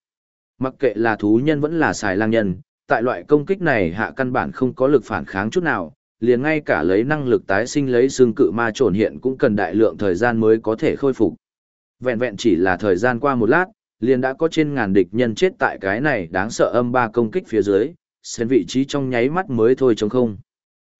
Mặc kệ là thú nhân vẫn là xài lang nhân, tại loại công kích này hạ căn bản không có lực phản kháng chút nào, liền ngay cả lấy năng lực tái sinh lấy xương cự ma trồn hiện cũng cần đại lượng thời gian mới có thể khôi phục. Vẹn vẹn chỉ là thời gian qua một lát, liền đã có trên ngàn địch nhân chết tại cái này đáng sợ âm ba công kích phía dưới, xen vị trí trong nháy mắt mới thôi chống không.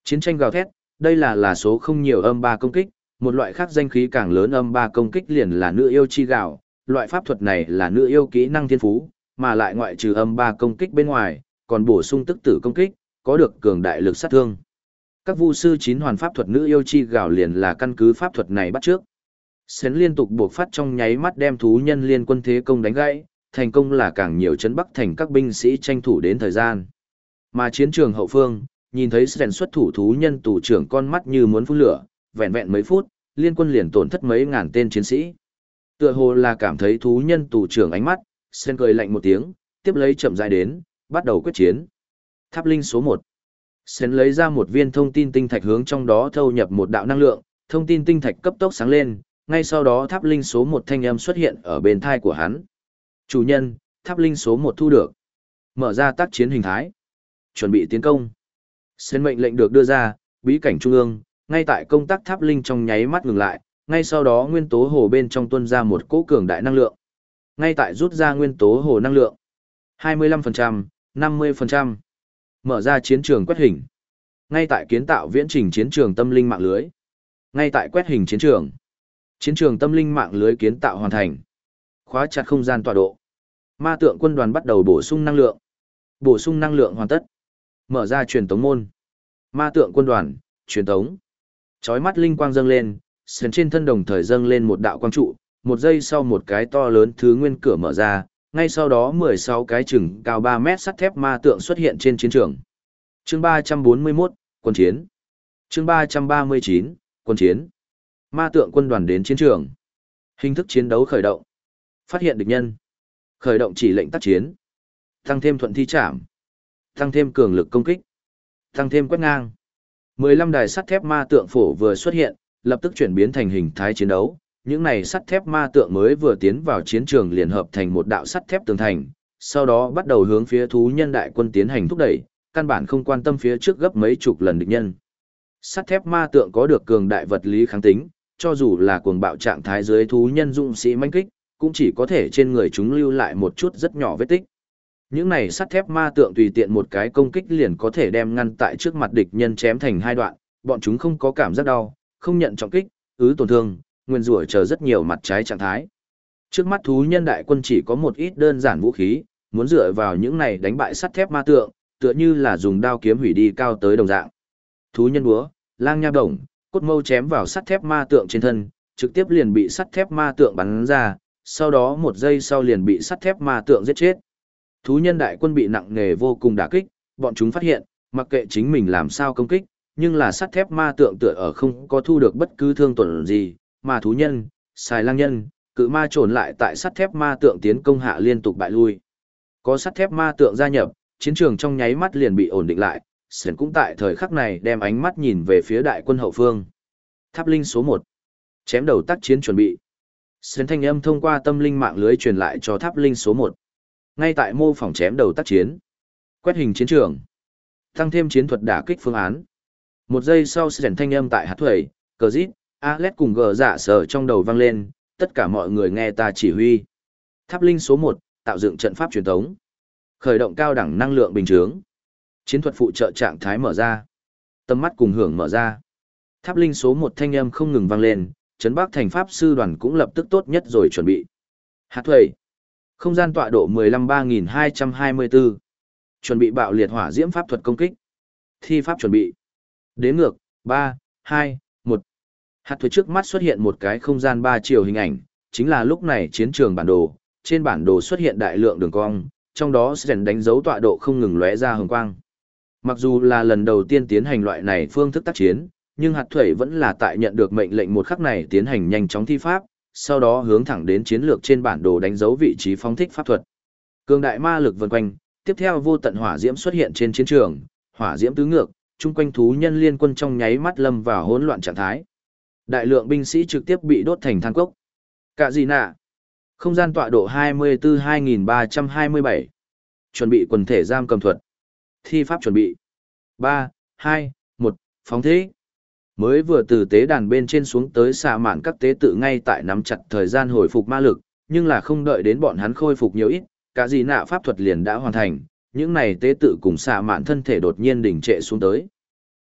Chiến tranh gào thét, đây là là số không nhiều âm ba công kích, một loại khác danh khí càng lớn âm ba công kích liền là nữ yêu chi gạo, loại pháp thuật này là nữ yêu kỹ năng thiên phú, mà lại ngoại trừ âm ba công kích bên ngoài, còn bổ sung tức tử công kích, có được cường đại lực sát thương. Các vu sư chín hoàn pháp thuật nữ yêu chi gạo liền là căn cứ pháp thuật này bắt trước. Xén liên tục buộc phát trong nháy mắt đem thú nhân liên quân thế công đánh gãy, thành công là càng nhiều chấn bắc thành các binh sĩ tranh thủ đến thời gian. Mà chiến trường hậu phương, nhìn thấy Sren xuất thủ thú nhân tù trưởng con mắt như muốn phun lửa, vẹn vẹn mấy phút, liên quân liền tổn thất mấy ngàn tên chiến sĩ. Tựa hồ là cảm thấy thú nhân tù trưởng ánh mắt, Sen cười lạnh một tiếng, tiếp lấy chậm rãi đến, bắt đầu quyết chiến. Tháp linh số 1. Sen lấy ra một viên thông tin tinh thạch hướng trong đó thâu nhập một đạo năng lượng, thông tin tinh thạch cấp tốc sáng lên, ngay sau đó tháp linh số một thanh âm xuất hiện ở bên thai của hắn. Chủ nhân, tháp linh số một thu được. Mở ra tác chiến hình thái. Chuẩn bị tiến công. Xen mệnh lệnh được đưa ra, bí cảnh trung ương, ngay tại công tác tháp linh trong nháy mắt ngừng lại, ngay sau đó nguyên tố hồ bên trong tuôn ra một cỗ cường đại năng lượng. Ngay tại rút ra nguyên tố hồ năng lượng. 25%, 50%. Mở ra chiến trường quét hình. Ngay tại kiến tạo viễn trình chiến trường tâm linh mạng lưới. Ngay tại quét hình chiến trường. Chiến trường tâm linh mạng lưới kiến tạo hoàn thành. Khóa chặt không gian tọa độ. Ma tượng quân đoàn bắt đầu bổ sung năng lượng. Bổ sung năng lượng hoàn tất. Mở ra truyền tống môn. Ma tượng quân đoàn, truyền tống. Chói mắt linh quang dâng lên, sườn trên thân đồng thời dâng lên một đạo quang trụ, một giây sau một cái to lớn thứ nguyên cửa mở ra, ngay sau đó 16 cái chừng cao 3 mét sắt thép ma tượng xuất hiện trên chiến trường. Chương 341, quân chiến. Chương 339, quân chiến. Ma tượng quân đoàn đến chiến trường. Hình thức chiến đấu khởi động. Phát hiện địch nhân. Khởi động chỉ lệnh tác chiến. Tăng thêm thuận thi trảm. Tăng thêm cường lực công kích. Tăng thêm quét ngang. 15 đài sắt thép ma tượng phổ vừa xuất hiện, lập tức chuyển biến thành hình thái chiến đấu. Những này sắt thép ma tượng mới vừa tiến vào chiến trường liền hợp thành một đạo sắt thép tường thành, sau đó bắt đầu hướng phía thú nhân đại quân tiến hành thúc đẩy, căn bản không quan tâm phía trước gấp mấy chục lần địch nhân. Sắt thép ma tượng có được cường đại vật lý kháng tính, cho dù là cuồng bạo trạng thái dưới thú nhân dũng sĩ manh kích, cũng chỉ có thể trên người chúng lưu lại một chút rất nhỏ vết tích. Những này sắt thép ma tượng tùy tiện một cái công kích liền có thể đem ngăn tại trước mặt địch nhân chém thành hai đoạn, bọn chúng không có cảm giác đau, không nhận trọng kích, ứ tổn thương, nguyên rủa chờ rất nhiều mặt trái trạng thái. Trước mắt thú nhân đại quân chỉ có một ít đơn giản vũ khí, muốn dựa vào những này đánh bại sắt thép ma tượng, tựa như là dùng đao kiếm hủy đi cao tới đồng dạng. Thú nhân búa, lang nha đồng, cốt mâu chém vào sắt thép ma tượng trên thân, trực tiếp liền bị sắt thép ma tượng bắn ra, sau đó một giây sau liền bị sắt thép ma tượng giết chết. Thú nhân đại quân bị nặng nề vô cùng đả kích, bọn chúng phát hiện, mặc kệ chính mình làm sao công kích, nhưng là sắt thép ma tượng tựa ở không có thu được bất cứ thương tổn gì, mà thú nhân, xài lang nhân, cự ma trồn lại tại sắt thép ma tượng tiến công hạ liên tục bại lui. Có sắt thép ma tượng gia nhập, chiến trường trong nháy mắt liền bị ổn định lại, Sển cũng tại thời khắc này đem ánh mắt nhìn về phía đại quân hậu phương. Tháp linh số 1. Chém đầu tác chiến chuẩn bị. Sển thanh âm thông qua tâm linh mạng lưới truyền lại cho tháp linh số 1. Ngay tại mô phỏng chém đầu tác chiến. Quét hình chiến trường. Tăng thêm chiến thuật đả kích phương án. Một giây sau sẻn thanh âm tại hạt thuẩy, cờ dít, Alex cùng gờ dạ sờ trong đầu vang lên, tất cả mọi người nghe ta chỉ huy. Tháp linh số một tạo dựng trận pháp truyền thống. Khởi động cao đẳng năng lượng bình chướng chiến thuật phụ trợ trạng thái mở ra. Tầm mắt cùng hưởng mở ra. Tháp linh số một thanh âm không ngừng vang lên, Trấn Bắc thành pháp sư đoàn cũng lập tức tốt nhất rồi chuẩn bị. Hạt thuầy. Không gian tọa độ 153224. Chuẩn bị bạo liệt hỏa diễm pháp thuật công kích. Thi pháp chuẩn bị. Đến ngược, 3, 2, 1. Hạt thuế trước mắt xuất hiện một cái không gian ba chiều hình ảnh, chính là lúc này chiến trường bản đồ, trên bản đồ xuất hiện đại lượng đường cong, trong đó sẽ đánh dấu tọa độ không ngừng lóe ra hồng quang. Mặc dù là lần đầu tiên tiến hành loại này phương thức tác chiến, nhưng hạt thuế vẫn là tại nhận được mệnh lệnh một khắc này tiến hành nhanh chóng thi pháp, sau đó hướng thẳng đến chiến lược trên bản đồ đánh dấu vị trí phóng thích pháp thuật. Cường đại ma lực vần quanh, tiếp theo vô tận hỏa diễm xuất hiện trên chiến trường, hỏa diễm tứ ngược, chung quanh thú nhân liên quân trong nháy mắt lâm vào hỗn loạn trạng thái. Đại lượng binh sĩ trực tiếp bị đốt thành than cốc. Cả gì nạ? Không gian tọa độ 24-2327. Chuẩn bị quần thể giam cầm thuật. Thi pháp chuẩn bị. 3, 2, 1, phóng thế. Mới vừa từ tế đàn bên trên xuống tới xạ mạn các tế tự ngay tại nắm chặt thời gian hồi phục ma lực, nhưng là không đợi đến bọn hắn khôi phục nhiều ít, cả gì nạ pháp thuật liền đã hoàn thành, những này tế tự cùng xạ mạn thân thể đột nhiên đỉnh trệ xuống tới.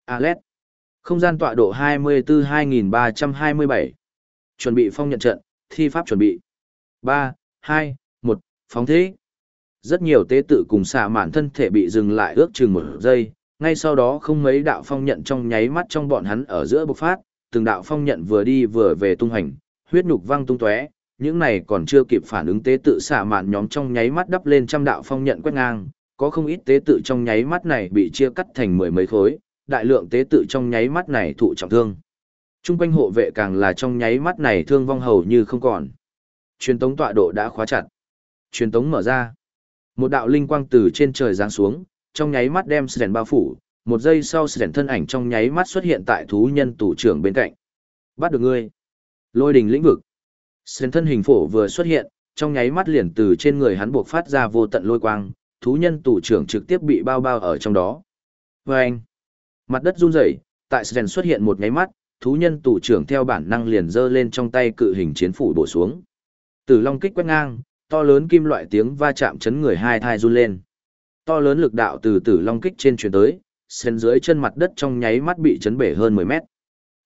Alet. Không gian tọa độ 24-2327. Chuẩn bị phong nhận trận, thi pháp chuẩn bị. 3, 2, 1, phóng thế. Rất nhiều tế tự cùng xạ mạn thân thể bị dừng lại ước chừng một giây, ngay sau đó không mấy đạo phong nhận trong nháy mắt trong bọn hắn ở giữa bộc phát, từng đạo phong nhận vừa đi vừa về tung hành, huyết nhục văng tung tóe, những này còn chưa kịp phản ứng tế tự xạ mạn nhóm trong nháy mắt đắp lên trăm đạo phong nhận quét ngang, có không ít tế tự trong nháy mắt này bị chia cắt thành mười mấy khối, đại lượng tế tự trong nháy mắt này thụ trọng thương. Trung quanh hộ vệ càng là trong nháy mắt này thương vong hầu như không còn. Truyền tống tọa độ đã khóa chặt. Truyền tống mở ra. Một đạo linh quang từ trên trời giáng xuống, trong nháy mắt đem Sren bao phủ, một giây sau Sren thân ảnh trong nháy mắt xuất hiện tại thú nhân tủ trưởng bên cạnh. Bắt được ngươi. Lôi đình lĩnh vực. Sren thân hình phổ vừa xuất hiện, trong nháy mắt liền từ trên người hắn buộc phát ra vô tận lôi quang, thú nhân tủ trưởng trực tiếp bị bao bao ở trong đó. Và anh. Mặt đất run rẩy, tại Sren xuất hiện một nháy mắt, thú nhân tủ trưởng theo bản năng liền giơ lên trong tay cự hình chiến phủ bổ xuống. Tử long kích quét ngang, to lớn kim loại tiếng va chạm chấn người hai thai run lên. To lớn lực đạo từ tử long kích trên truyền tới, sen dưới chân mặt đất trong nháy mắt bị chấn bể hơn 10 mét.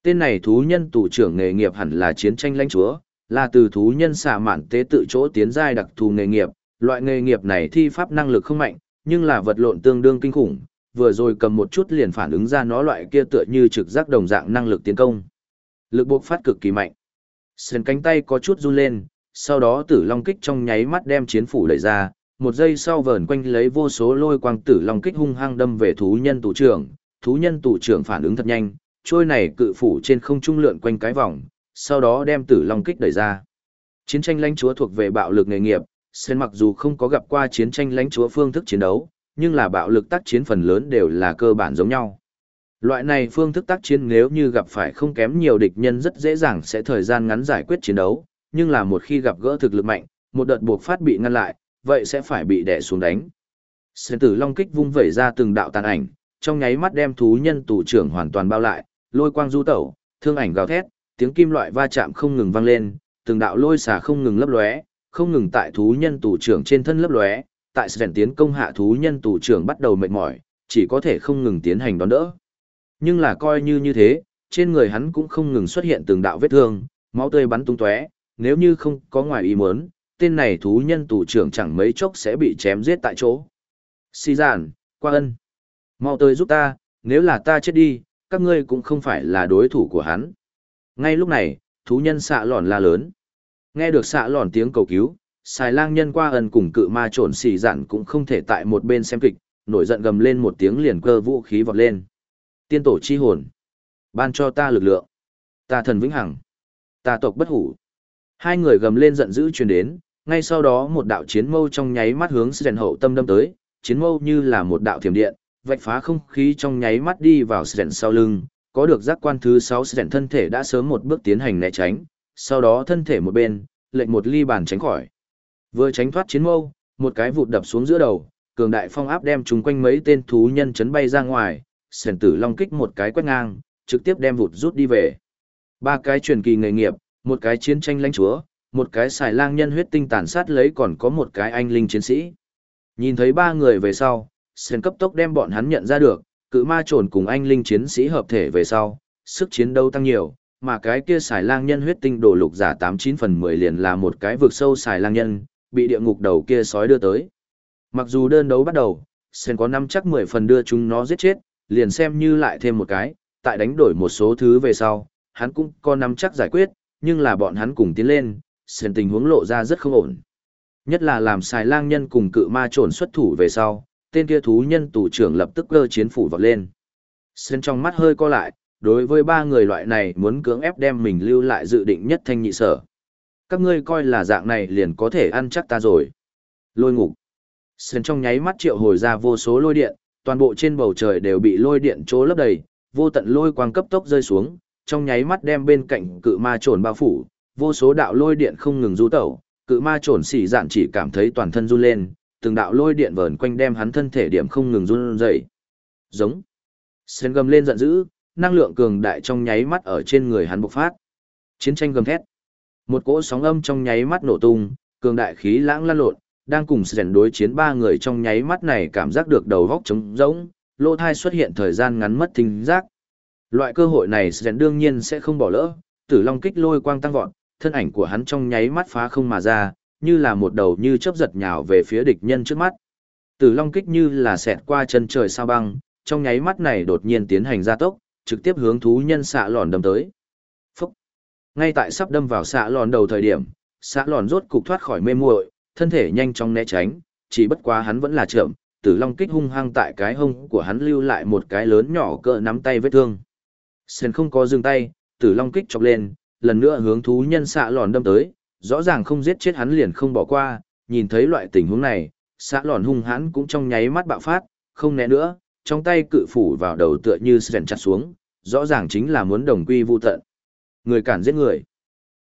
Tên này thú nhân tù trưởng nghề nghiệp hẳn là chiến tranh lãnh chúa, là từ thú nhân xả mạn tế tự chỗ tiến giai đặc thù nghề nghiệp, loại nghề nghiệp này thi pháp năng lực không mạnh, nhưng là vật lộn tương đương kinh khủng, vừa rồi cầm một chút liền phản ứng ra nó loại kia tựa như trực giác đồng dạng năng lực tiến công. Lực bộc phát cực kỳ mạnh. Sền cánh tay có chút run lên, sau đó tử long kích trong nháy mắt đem chiến phủ đẩy ra, một giây sau vờn quanh lấy vô số lôi quang tử long kích hung hăng đâm về thú nhân tù trưởng, thú nhân tù trưởng phản ứng thật nhanh, trôi này cự phủ trên không trung lượn quanh cái vòng, sau đó đem tử long kích đẩy ra. Chiến tranh lãnh chúa thuộc về bạo lực nghề nghiệp, Sen mặc dù không có gặp qua chiến tranh lãnh chúa phương thức chiến đấu, nhưng là bạo lực tác chiến phần lớn đều là cơ bản giống nhau. Loại này phương thức tác chiến nếu như gặp phải không kém nhiều địch nhân rất dễ dàng sẽ thời gian ngắn giải quyết chiến đấu, nhưng là một khi gặp gỡ thực lực mạnh, một đợt buộc phát bị ngăn lại, vậy sẽ phải bị đè xuống đánh. Sơn tử long kích vung vẩy ra từng đạo tàn ảnh, trong nháy mắt đem thú nhân tù trưởng hoàn toàn bao lại, lôi quang du tẩu, thương ảnh gào thét, tiếng kim loại va chạm không ngừng vang lên, từng đạo lôi xà không ngừng lấp lóe, không ngừng tại thú nhân tù trưởng trên thân lấp lóe, tại Sren tiến công hạ thú nhân tù trưởng bắt đầu mệt mỏi, chỉ có thể không ngừng tiến hành đón đỡ. Nhưng là coi như như thế, trên người hắn cũng không ngừng xuất hiện từng đạo vết thương, máu tươi bắn tung tóe, nếu như không có ngoài ý muốn, tên này thú nhân tù trưởng chẳng mấy chốc sẽ bị chém giết tại chỗ. Xì giản, qua ân. Mau tới giúp ta, nếu là ta chết đi, các ngươi cũng không phải là đối thủ của hắn. Ngay lúc này, thú nhân xạ lòn la lớn. Nghe được xạ lòn tiếng cầu cứu, xài lang nhân qua ân cùng cự ma trồn xì giản cũng không thể tại một bên xem kịch, nổi giận gầm lên một tiếng liền cơ vũ khí vọt lên. Tiên tổ chi hồn. Ban cho ta lực lượng. Ta thần vĩnh hằng. Ta tộc bất hủ. Hai người gầm lên giận dữ truyền đến, ngay sau đó một đạo chiến mâu trong nháy mắt hướng Sren hậu tâm đâm tới, chiến mâu như là một đạo thiểm điện, vạch phá không khí trong nháy mắt đi vào Sren sau lưng, có được giác quan thứ sáu Sren thân thể đã sớm một bước tiến hành né tránh, sau đó thân thể một bên, lệnh một ly bàn tránh khỏi. Vừa tránh thoát chiến mâu, một cái vụt đập xuống giữa đầu, cường đại phong áp đem chúng quanh mấy tên thú nhân chấn bay ra ngoài, Sren tử long kích một cái quét ngang, trực tiếp đem vụt rút đi về. Ba cái truyền kỳ nghề nghiệp, một cái chiến tranh lãnh chúa, một cái xài lang nhân huyết tinh tàn sát lấy còn có một cái anh linh chiến sĩ. Nhìn thấy ba người về sau, Sen cấp tốc đem bọn hắn nhận ra được, cự ma trồn cùng anh linh chiến sĩ hợp thể về sau, sức chiến đấu tăng nhiều, mà cái kia xài lang nhân huyết tinh đổ lục giả 89 phần 10 liền là một cái vực sâu xài lang nhân, bị địa ngục đầu kia sói đưa tới. Mặc dù đơn đấu bắt đầu, Sen có năm chắc 10 phần đưa chúng nó giết chết, liền xem như lại thêm một cái, tại đánh đổi một số thứ về sau, hắn cũng có năm chắc giải quyết, nhưng là bọn hắn cùng tiến lên, sền tình huống lộ ra rất không ổn. Nhất là làm xài lang nhân cùng cự ma trồn xuất thủ về sau, tên kia thú nhân tù trưởng lập tức cơ chiến phủ vọt lên. Sền trong mắt hơi co lại, đối với ba người loại này muốn cưỡng ép đem mình lưu lại dự định nhất thanh nhị sở. Các ngươi coi là dạng này liền có thể ăn chắc ta rồi. Lôi ngục. Sền trong nháy mắt triệu hồi ra vô số lôi điện, toàn bộ trên bầu trời đều bị lôi điện chỗ lấp đầy, vô tận lôi quang cấp tốc rơi xuống, trong nháy mắt đem bên cạnh cự ma trồn bao phủ, vô số đạo lôi điện không ngừng du tẩu, cự ma trồn xỉ dạn chỉ cảm thấy toàn thân run lên, từng đạo lôi điện vờn quanh đem hắn thân thể điểm không ngừng run rẩy. Giống. Sen gầm lên giận dữ, năng lượng cường đại trong nháy mắt ở trên người hắn bộc phát. Chiến tranh gầm thét. Một cỗ sóng âm trong nháy mắt nổ tung, cường đại khí lãng lan lộn, đang cùng Sen đối chiến ba người trong nháy mắt này cảm giác được đầu góc trống rỗng, lỗ thai xuất hiện thời gian ngắn mất thính giác. Loại cơ hội này Sen đương nhiên sẽ không bỏ lỡ, Tử Long kích lôi quang tăng vọt, thân ảnh của hắn trong nháy mắt phá không mà ra, như là một đầu như chớp giật nhào về phía địch nhân trước mắt. Tử Long kích như là xẹt qua chân trời sao băng, trong nháy mắt này đột nhiên tiến hành gia tốc, trực tiếp hướng thú nhân xạ lòn đâm tới. Phúc! Ngay tại sắp đâm vào xạ lòn đầu thời điểm, xạ lòn rốt cục thoát khỏi mê muội, thân thể nhanh chóng né tránh, chỉ bất quá hắn vẫn là chậm, tử long kích hung hăng tại cái hông của hắn lưu lại một cái lớn nhỏ cỡ nắm tay vết thương. Sen không có dừng tay, tử long kích chọc lên, lần nữa hướng thú nhân xạ lòn đâm tới, rõ ràng không giết chết hắn liền không bỏ qua, nhìn thấy loại tình huống này, xạ lòn hung hãn cũng trong nháy mắt bạo phát, không né nữa, trong tay cự phủ vào đầu tựa như sèn chặt xuống, rõ ràng chính là muốn đồng quy vu tận. Người cản giết người.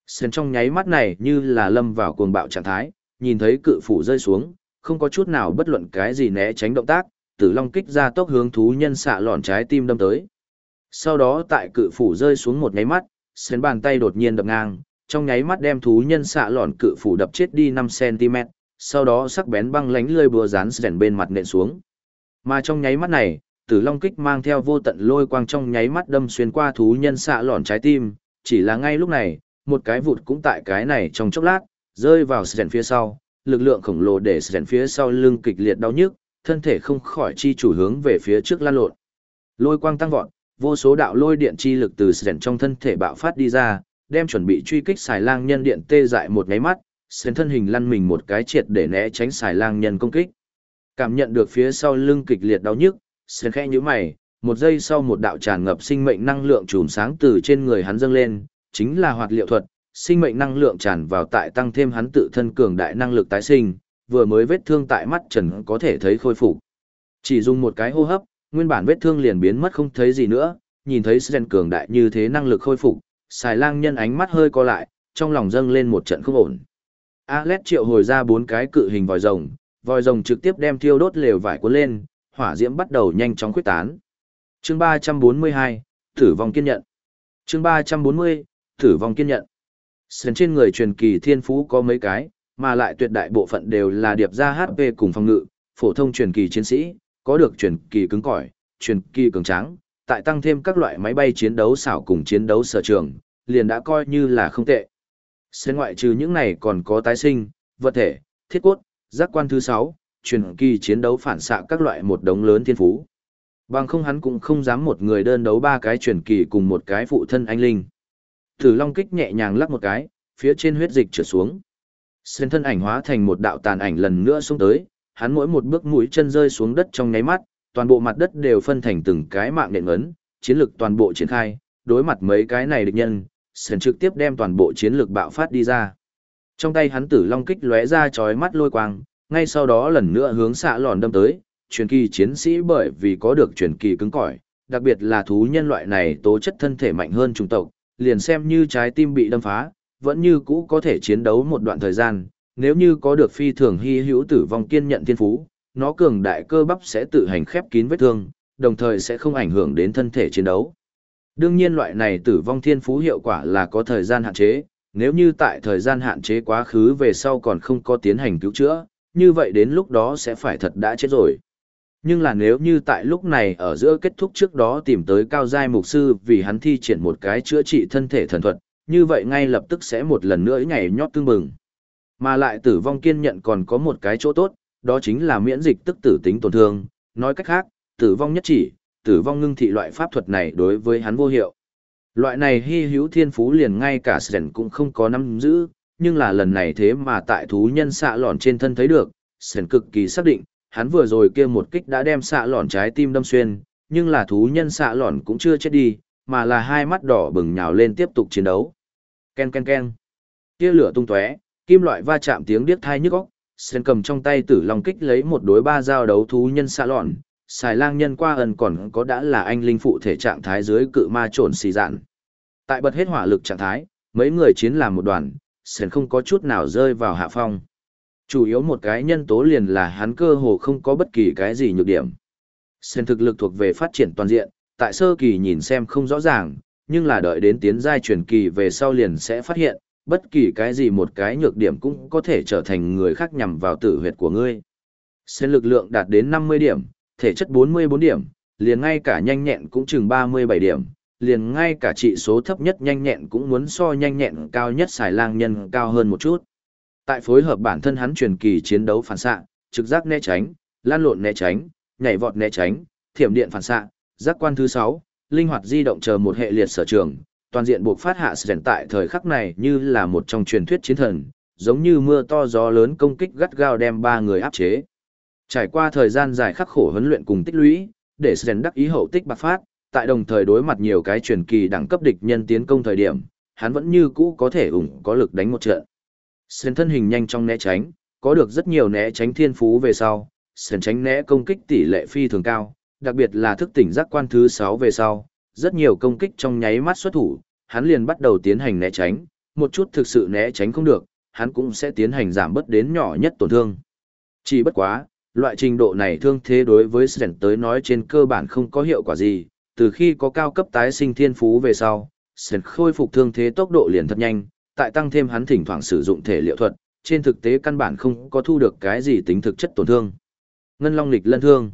Sèn trong nháy mắt này như là lâm vào cuồng bạo trạng thái, nhìn thấy cự phủ rơi xuống, không có chút nào bất luận cái gì né tránh động tác, tử long kích ra tốc hướng thú nhân xạ lòn trái tim đâm tới. Sau đó tại cự phủ rơi xuống một nháy mắt, sến bàn tay đột nhiên đập ngang, trong nháy mắt đem thú nhân xạ lòn cự phủ đập chết đi 5cm, sau đó sắc bén băng lánh lươi bừa dán sến bên mặt nện xuống. Mà trong nháy mắt này, tử long kích mang theo vô tận lôi quang trong nháy mắt đâm xuyên qua thú nhân xạ lòn trái tim, chỉ là ngay lúc này, một cái vụt cũng tại cái này trong chốc lát, rơi vào sến phía sau, lực lượng khổng lồ để sến phía sau lưng kịch liệt đau nhức, thân thể không khỏi chi chủ hướng về phía trước lan lộn. Lôi quang tăng vọt, vô số đạo lôi điện chi lực từ sèn trong thân thể bạo phát đi ra, đem chuẩn bị truy kích xài lang nhân điện tê dại một nháy mắt, sèn thân hình lăn mình một cái triệt để né tránh xài lang nhân công kích. Cảm nhận được phía sau lưng kịch liệt đau nhức, sèn khẽ nhíu mày, một giây sau một đạo tràn ngập sinh mệnh năng lượng chùm sáng từ trên người hắn dâng lên, chính là hoạt liệu thuật, sinh mệnh năng lượng tràn vào tại tăng thêm hắn tự thân cường đại năng lực tái sinh, vừa mới vết thương tại mắt trần có thể thấy khôi phục. Chỉ dùng một cái hô hấp, nguyên bản vết thương liền biến mất không thấy gì nữa, nhìn thấy Sren cường đại như thế năng lực khôi phục, xài lang nhân ánh mắt hơi co lại, trong lòng dâng lên một trận không ổn. Alet triệu hồi ra bốn cái cự hình vòi rồng, vòi rồng trực tiếp đem thiêu đốt lều vải cuốn lên, hỏa diễm bắt đầu nhanh chóng khuếch tán. Chương 342, Tử vong kiên nhận. Chương 340, Tử vong kiên nhận. Sren trên người truyền kỳ thiên phú có mấy cái, mà lại tuyệt đại bộ phận đều là điệp ra HP cùng phòng ngự, phổ thông truyền kỳ chiến sĩ, có được truyền kỳ cứng cỏi, truyền kỳ cường tráng, tại tăng thêm các loại máy bay chiến đấu xảo cùng chiến đấu sở trường, liền đã coi như là không tệ. Sến ngoại trừ những này còn có tái sinh, vật thể, thiết cốt, giác quan thứ 6, truyền kỳ chiến đấu phản xạ các loại một đống lớn thiên phú. Bằng không hắn cũng không dám một người đơn đấu ba cái truyền kỳ cùng một cái phụ thân anh linh. Thử long kích nhẹ nhàng lắc một cái, phía trên huyết dịch trượt xuống. Xuyên thân ảnh hóa thành một đạo tàn ảnh lần nữa xuống tới, hắn mỗi một bước mũi chân rơi xuống đất trong nháy mắt, toàn bộ mặt đất đều phân thành từng cái mạng nện ấn, chiến lực toàn bộ triển khai, đối mặt mấy cái này địch nhân, Sến trực tiếp đem toàn bộ chiến lực bạo phát đi ra. Trong tay hắn tử long kích lóe ra chói mắt lôi quang, ngay sau đó lần nữa hướng xạ lòn đâm tới, truyền kỳ chiến sĩ bởi vì có được truyền kỳ cứng cỏi, đặc biệt là thú nhân loại này tố chất thân thể mạnh hơn chủng tộc, liền xem như trái tim bị đâm phá, vẫn như cũ có thể chiến đấu một đoạn thời gian, nếu như có được phi thường hy hữu tử vong kiên nhận thiên phú, nó cường đại cơ bắp sẽ tự hành khép kín vết thương, đồng thời sẽ không ảnh hưởng đến thân thể chiến đấu. Đương nhiên loại này tử vong thiên phú hiệu quả là có thời gian hạn chế, nếu như tại thời gian hạn chế quá khứ về sau còn không có tiến hành cứu chữa, như vậy đến lúc đó sẽ phải thật đã chết rồi. Nhưng là nếu như tại lúc này ở giữa kết thúc trước đó tìm tới cao giai mục sư vì hắn thi triển một cái chữa trị thân thể thần thuật, như vậy ngay lập tức sẽ một lần nữa nhảy nhót tương bừng. Mà lại tử vong kiên nhận còn có một cái chỗ tốt, đó chính là miễn dịch tức tử tính tổn thương. Nói cách khác, tử vong nhất chỉ, tử vong ngưng thị loại pháp thuật này đối với hắn vô hiệu. Loại này hy hữu thiên phú liền ngay cả Sren cũng không có nắm giữ, nhưng là lần này thế mà tại thú nhân xạ lòn trên thân thấy được, Sren cực kỳ xác định, hắn vừa rồi kia một kích đã đem xạ lòn trái tim đâm xuyên, nhưng là thú nhân xạ lòn cũng chưa chết đi, mà là hai mắt đỏ bừng nhào lên tiếp tục chiến đấu. Ken ken ken. Tia lửa tung tóe, kim loại va chạm tiếng điếc thai nhức óc, Sen cầm trong tay tử long kích lấy một đối ba giao đấu thú nhân xa lòn, xài lang nhân qua ẩn còn có đã là anh linh phụ thể trạng thái dưới cự ma trồn xì dạn. Tại bật hết hỏa lực trạng thái, mấy người chiến làm một đoàn, Sen không có chút nào rơi vào hạ phong. Chủ yếu một cái nhân tố liền là hắn cơ hồ không có bất kỳ cái gì nhược điểm. Sen thực lực thuộc về phát triển toàn diện, tại sơ kỳ nhìn xem không rõ ràng, nhưng là đợi đến tiến giai truyền kỳ về sau liền sẽ phát hiện, bất kỳ cái gì một cái nhược điểm cũng có thể trở thành người khác nhằm vào tử huyệt của ngươi. Sen lực lượng đạt đến 50 điểm, thể chất 44 điểm, liền ngay cả nhanh nhẹn cũng chừng 37 điểm, liền ngay cả trị số thấp nhất nhanh nhẹn cũng muốn so nhanh nhẹn cao nhất xài lang nhân cao hơn một chút. Tại phối hợp bản thân hắn truyền kỳ chiến đấu phản xạ, trực giác né tránh, lan lộn né tránh, nhảy vọt né tránh, thiểm điện phản xạ, giác quan thứ 6, linh hoạt di động chờ một hệ liệt sở trường, toàn diện buộc phát hạ sẻn tại thời khắc này như là một trong truyền thuyết chiến thần, giống như mưa to gió lớn công kích gắt gao đem ba người áp chế. Trải qua thời gian dài khắc khổ huấn luyện cùng tích lũy, để sẻn đắc ý hậu tích bạc phát, tại đồng thời đối mặt nhiều cái truyền kỳ đẳng cấp địch nhân tiến công thời điểm, hắn vẫn như cũ có thể ủng có lực đánh một trận. Sẻn thân hình nhanh trong né tránh, có được rất nhiều né tránh thiên phú về sau, sẻn tránh né công kích tỷ lệ phi thường cao, đặc biệt là thức tỉnh giác quan thứ 6 về sau, rất nhiều công kích trong nháy mắt xuất thủ, hắn liền bắt đầu tiến hành né tránh, một chút thực sự né tránh không được, hắn cũng sẽ tiến hành giảm bớt đến nhỏ nhất tổn thương. Chỉ bất quá, loại trình độ này thương thế đối với Sren tới nói trên cơ bản không có hiệu quả gì, từ khi có cao cấp tái sinh thiên phú về sau, Sren khôi phục thương thế tốc độ liền thật nhanh, tại tăng thêm hắn thỉnh thoảng sử dụng thể liệu thuật, trên thực tế căn bản không có thu được cái gì tính thực chất tổn thương. Ngân Long lịch lân thương.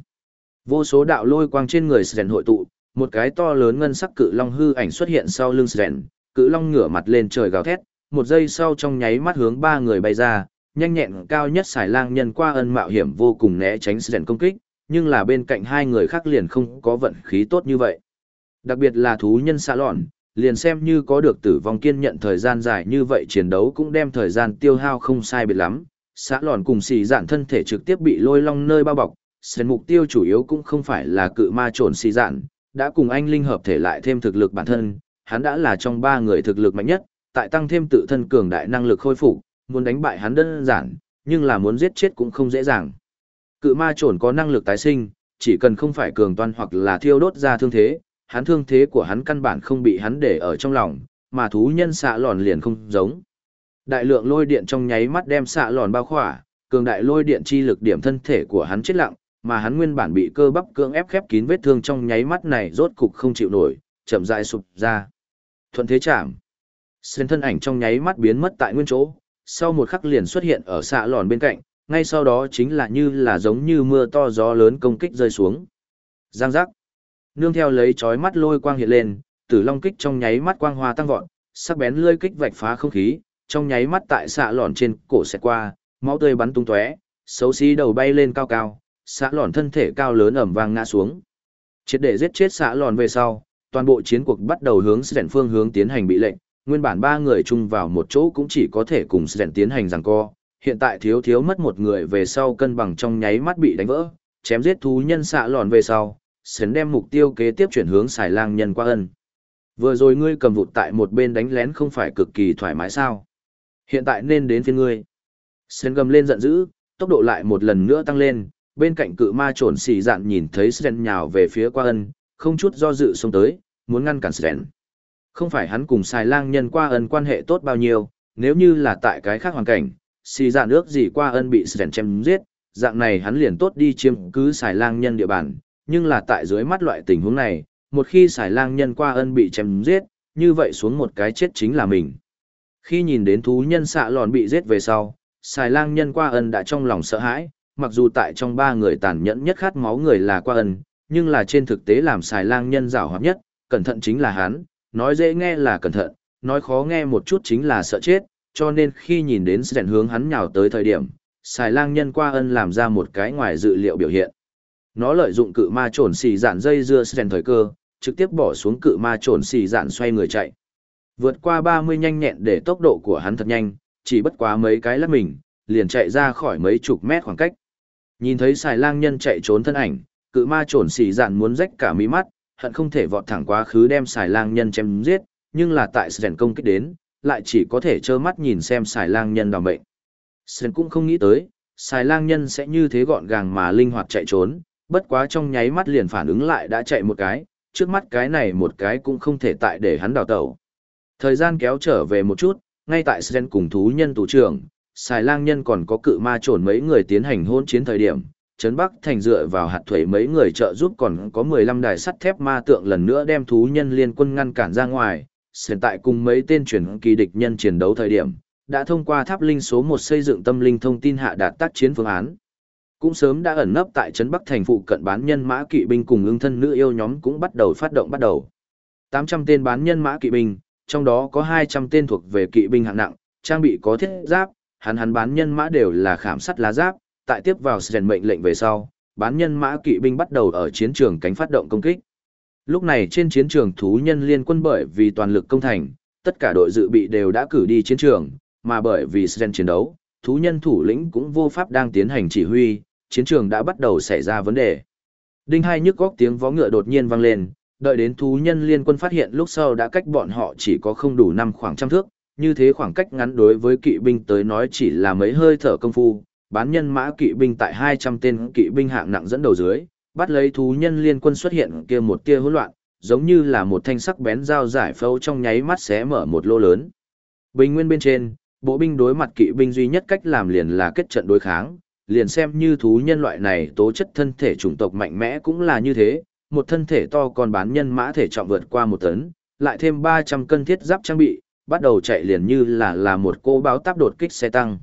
Vô số đạo lôi quang trên người Sren hội tụ, một cái to lớn ngân sắc cự long hư ảnh xuất hiện sau lưng Sren, cự long ngửa mặt lên trời gào thét, một giây sau trong nháy mắt hướng ba người bay ra, nhanh nhẹn cao nhất xài lang nhân qua ân mạo hiểm vô cùng né tránh Sren công kích, nhưng là bên cạnh hai người khác liền không có vận khí tốt như vậy. Đặc biệt là thú nhân xạ lọn, liền xem như có được tử vong kiên nhận thời gian dài như vậy chiến đấu cũng đem thời gian tiêu hao không sai biệt lắm. Xã lòn cùng xì dạn thân thể trực tiếp bị lôi long nơi bao bọc, sèn mục tiêu chủ yếu cũng không phải là cự ma trồn xì dạn, đã cùng anh linh hợp thể lại thêm thực lực bản thân, hắn đã là trong ba người thực lực mạnh nhất, tại tăng thêm tự thân cường đại năng lực khôi phục, muốn đánh bại hắn đơn giản, nhưng là muốn giết chết cũng không dễ dàng. Cự ma trồn có năng lực tái sinh, chỉ cần không phải cường toan hoặc là thiêu đốt ra thương thế, hắn thương thế của hắn căn bản không bị hắn để ở trong lòng, mà thú nhân xạ lòn liền không giống. Đại lượng lôi điện trong nháy mắt đem xạ lòn bao khỏa, cường đại lôi điện chi lực điểm thân thể của hắn chết lặng, mà hắn nguyên bản bị cơ bắp cưỡng ép khép kín vết thương trong nháy mắt này rốt cục không chịu nổi, chậm rãi sụp ra. Thuận thế chạm. Xuyên thân ảnh trong nháy mắt biến mất tại nguyên chỗ, sau một khắc liền xuất hiện ở xạ lòn bên cạnh, ngay sau đó chính là như là giống như mưa to gió lớn công kích rơi xuống. Giang giác. Nương theo lấy chói mắt lôi quang hiện lên, tử long kích trong nháy mắt quang hoa tăng vọt, sắc bén lưỡi kích vạch phá không khí, trong nháy mắt tại xạ lòn trên cổ xẹt qua, máu tươi bắn tung tóe, xấu xí đầu bay lên cao cao, xã lòn thân thể cao lớn ẩm vang ngã xuống. Triệt để giết chết xã lòn về sau, toàn bộ chiến cuộc bắt đầu hướng Sren phương hướng tiến hành bị lệnh, nguyên bản ba người chung vào một chỗ cũng chỉ có thể cùng Sren tiến hành giằng co, hiện tại thiếu thiếu mất một người về sau cân bằng trong nháy mắt bị đánh vỡ, chém giết thú nhân xạ lòn về sau, Sren đem mục tiêu kế tiếp chuyển hướng xài lang nhân qua ân. Vừa rồi ngươi cầm vụt tại một bên đánh lén không phải cực kỳ thoải mái sao? Hiện tại nên đến phiên ngươi. Sren gầm lên giận dữ, tốc độ lại một lần nữa tăng lên, bên cạnh cự ma trồn xì dạn nhìn thấy Sren nhào về phía qua ân, không chút do dự xông tới, muốn ngăn cản Sren. Không phải hắn cùng xài lang nhân qua ân quan hệ tốt bao nhiêu, nếu như là tại cái khác hoàn cảnh, xì dạn ước gì qua ân bị Sren chém giết, dạng này hắn liền tốt đi chiếm cứ xài lang nhân địa bàn, nhưng là tại dưới mắt loại tình huống này, một khi xài lang nhân qua ân bị chém giết, như vậy xuống một cái chết chính là mình. Khi nhìn đến thú nhân xạ lòn bị giết về sau, xài lang nhân qua ân đã trong lòng sợ hãi, mặc dù tại trong ba người tàn nhẫn nhất khát máu người là qua ân, nhưng là trên thực tế làm xài lang nhân rảo hoạt nhất, cẩn thận chính là hắn, nói dễ nghe là cẩn thận, nói khó nghe một chút chính là sợ chết, cho nên khi nhìn đến Sren hướng hắn nhào tới thời điểm, xài lang nhân qua ân làm ra một cái ngoài dự liệu biểu hiện. Nó lợi dụng cự ma trồn xì dạn dây dưa Sren thời cơ, trực tiếp bỏ xuống cự ma trồn xì dạn xoay người chạy. Vượt qua 30 nhanh nhẹn để tốc độ của hắn thật nhanh, chỉ bất quá mấy cái lắp mình, liền chạy ra khỏi mấy chục mét khoảng cách. Nhìn thấy xài lang nhân chạy trốn thân ảnh, cự ma trồn xì dạn muốn rách cả mí mắt, hận không thể vọt thẳng quá khứ đem xài lang nhân chém giết, nhưng là tại Sren công kích đến, lại chỉ có thể trơ mắt nhìn xem xài lang nhân đào mệnh. Sren cũng không nghĩ tới, xài lang nhân sẽ như thế gọn gàng mà linh hoạt chạy trốn, bất quá trong nháy mắt liền phản ứng lại đã chạy một cái, trước mắt cái này một cái cũng không thể tại để hắn đào tẩu. Thời gian kéo trở về một chút, ngay tại Sren cùng thú nhân tù trưởng, xài lang nhân còn có cự ma trồn mấy người tiến hành hôn chiến thời điểm. Trấn Bắc Thành dựa vào hạt thuế mấy người trợ giúp còn có 15 đài sắt thép ma tượng lần nữa đem thú nhân liên quân ngăn cản ra ngoài, hiện tại cùng mấy tên chuyển kỳ địch nhân chiến đấu thời điểm, đã thông qua tháp linh số 1 xây dựng tâm linh thông tin hạ đạt tác chiến phương án. Cũng sớm đã ẩn nấp tại trấn Bắc thành phụ cận bán nhân mã kỵ binh cùng ương thân nữ yêu nhóm cũng bắt đầu phát động bắt đầu. 800 tên bán nhân mã kỵ binh, trong đó có 200 tên thuộc về kỵ binh hạng nặng, trang bị có thiết giáp, hắn hắn bán nhân mã đều là khảm sắt lá giáp, tại tiếp vào sền mệnh lệnh về sau, bán nhân mã kỵ binh bắt đầu ở chiến trường cánh phát động công kích. Lúc này trên chiến trường thú nhân liên quân bởi vì toàn lực công thành, tất cả đội dự bị đều đã cử đi chiến trường, mà bởi vì Sren chiến đấu, thú nhân thủ lĩnh cũng vô pháp đang tiến hành chỉ huy, chiến trường đã bắt đầu xảy ra vấn đề. Đinh hai nhức góc tiếng vó ngựa đột nhiên vang lên, đợi đến thú nhân liên quân phát hiện lúc sau đã cách bọn họ chỉ có không đủ năm khoảng trăm thước, như thế khoảng cách ngắn đối với kỵ binh tới nói chỉ là mấy hơi thở công phu, bán nhân mã kỵ binh tại 200 tên kỵ binh hạng nặng dẫn đầu dưới, bắt lấy thú nhân liên quân xuất hiện kia một tia hỗn loạn, giống như là một thanh sắc bén dao giải phẫu trong nháy mắt xé mở một lô lớn. Bình nguyên bên trên, bộ binh đối mặt kỵ binh duy nhất cách làm liền là kết trận đối kháng, liền xem như thú nhân loại này tố chất thân thể chủng tộc mạnh mẽ cũng là như thế, một thân thể to còn bán nhân mã thể trọng vượt qua một tấn, lại thêm 300 cân thiết giáp trang bị, bắt đầu chạy liền như là là một cô báo táp đột kích xe tăng.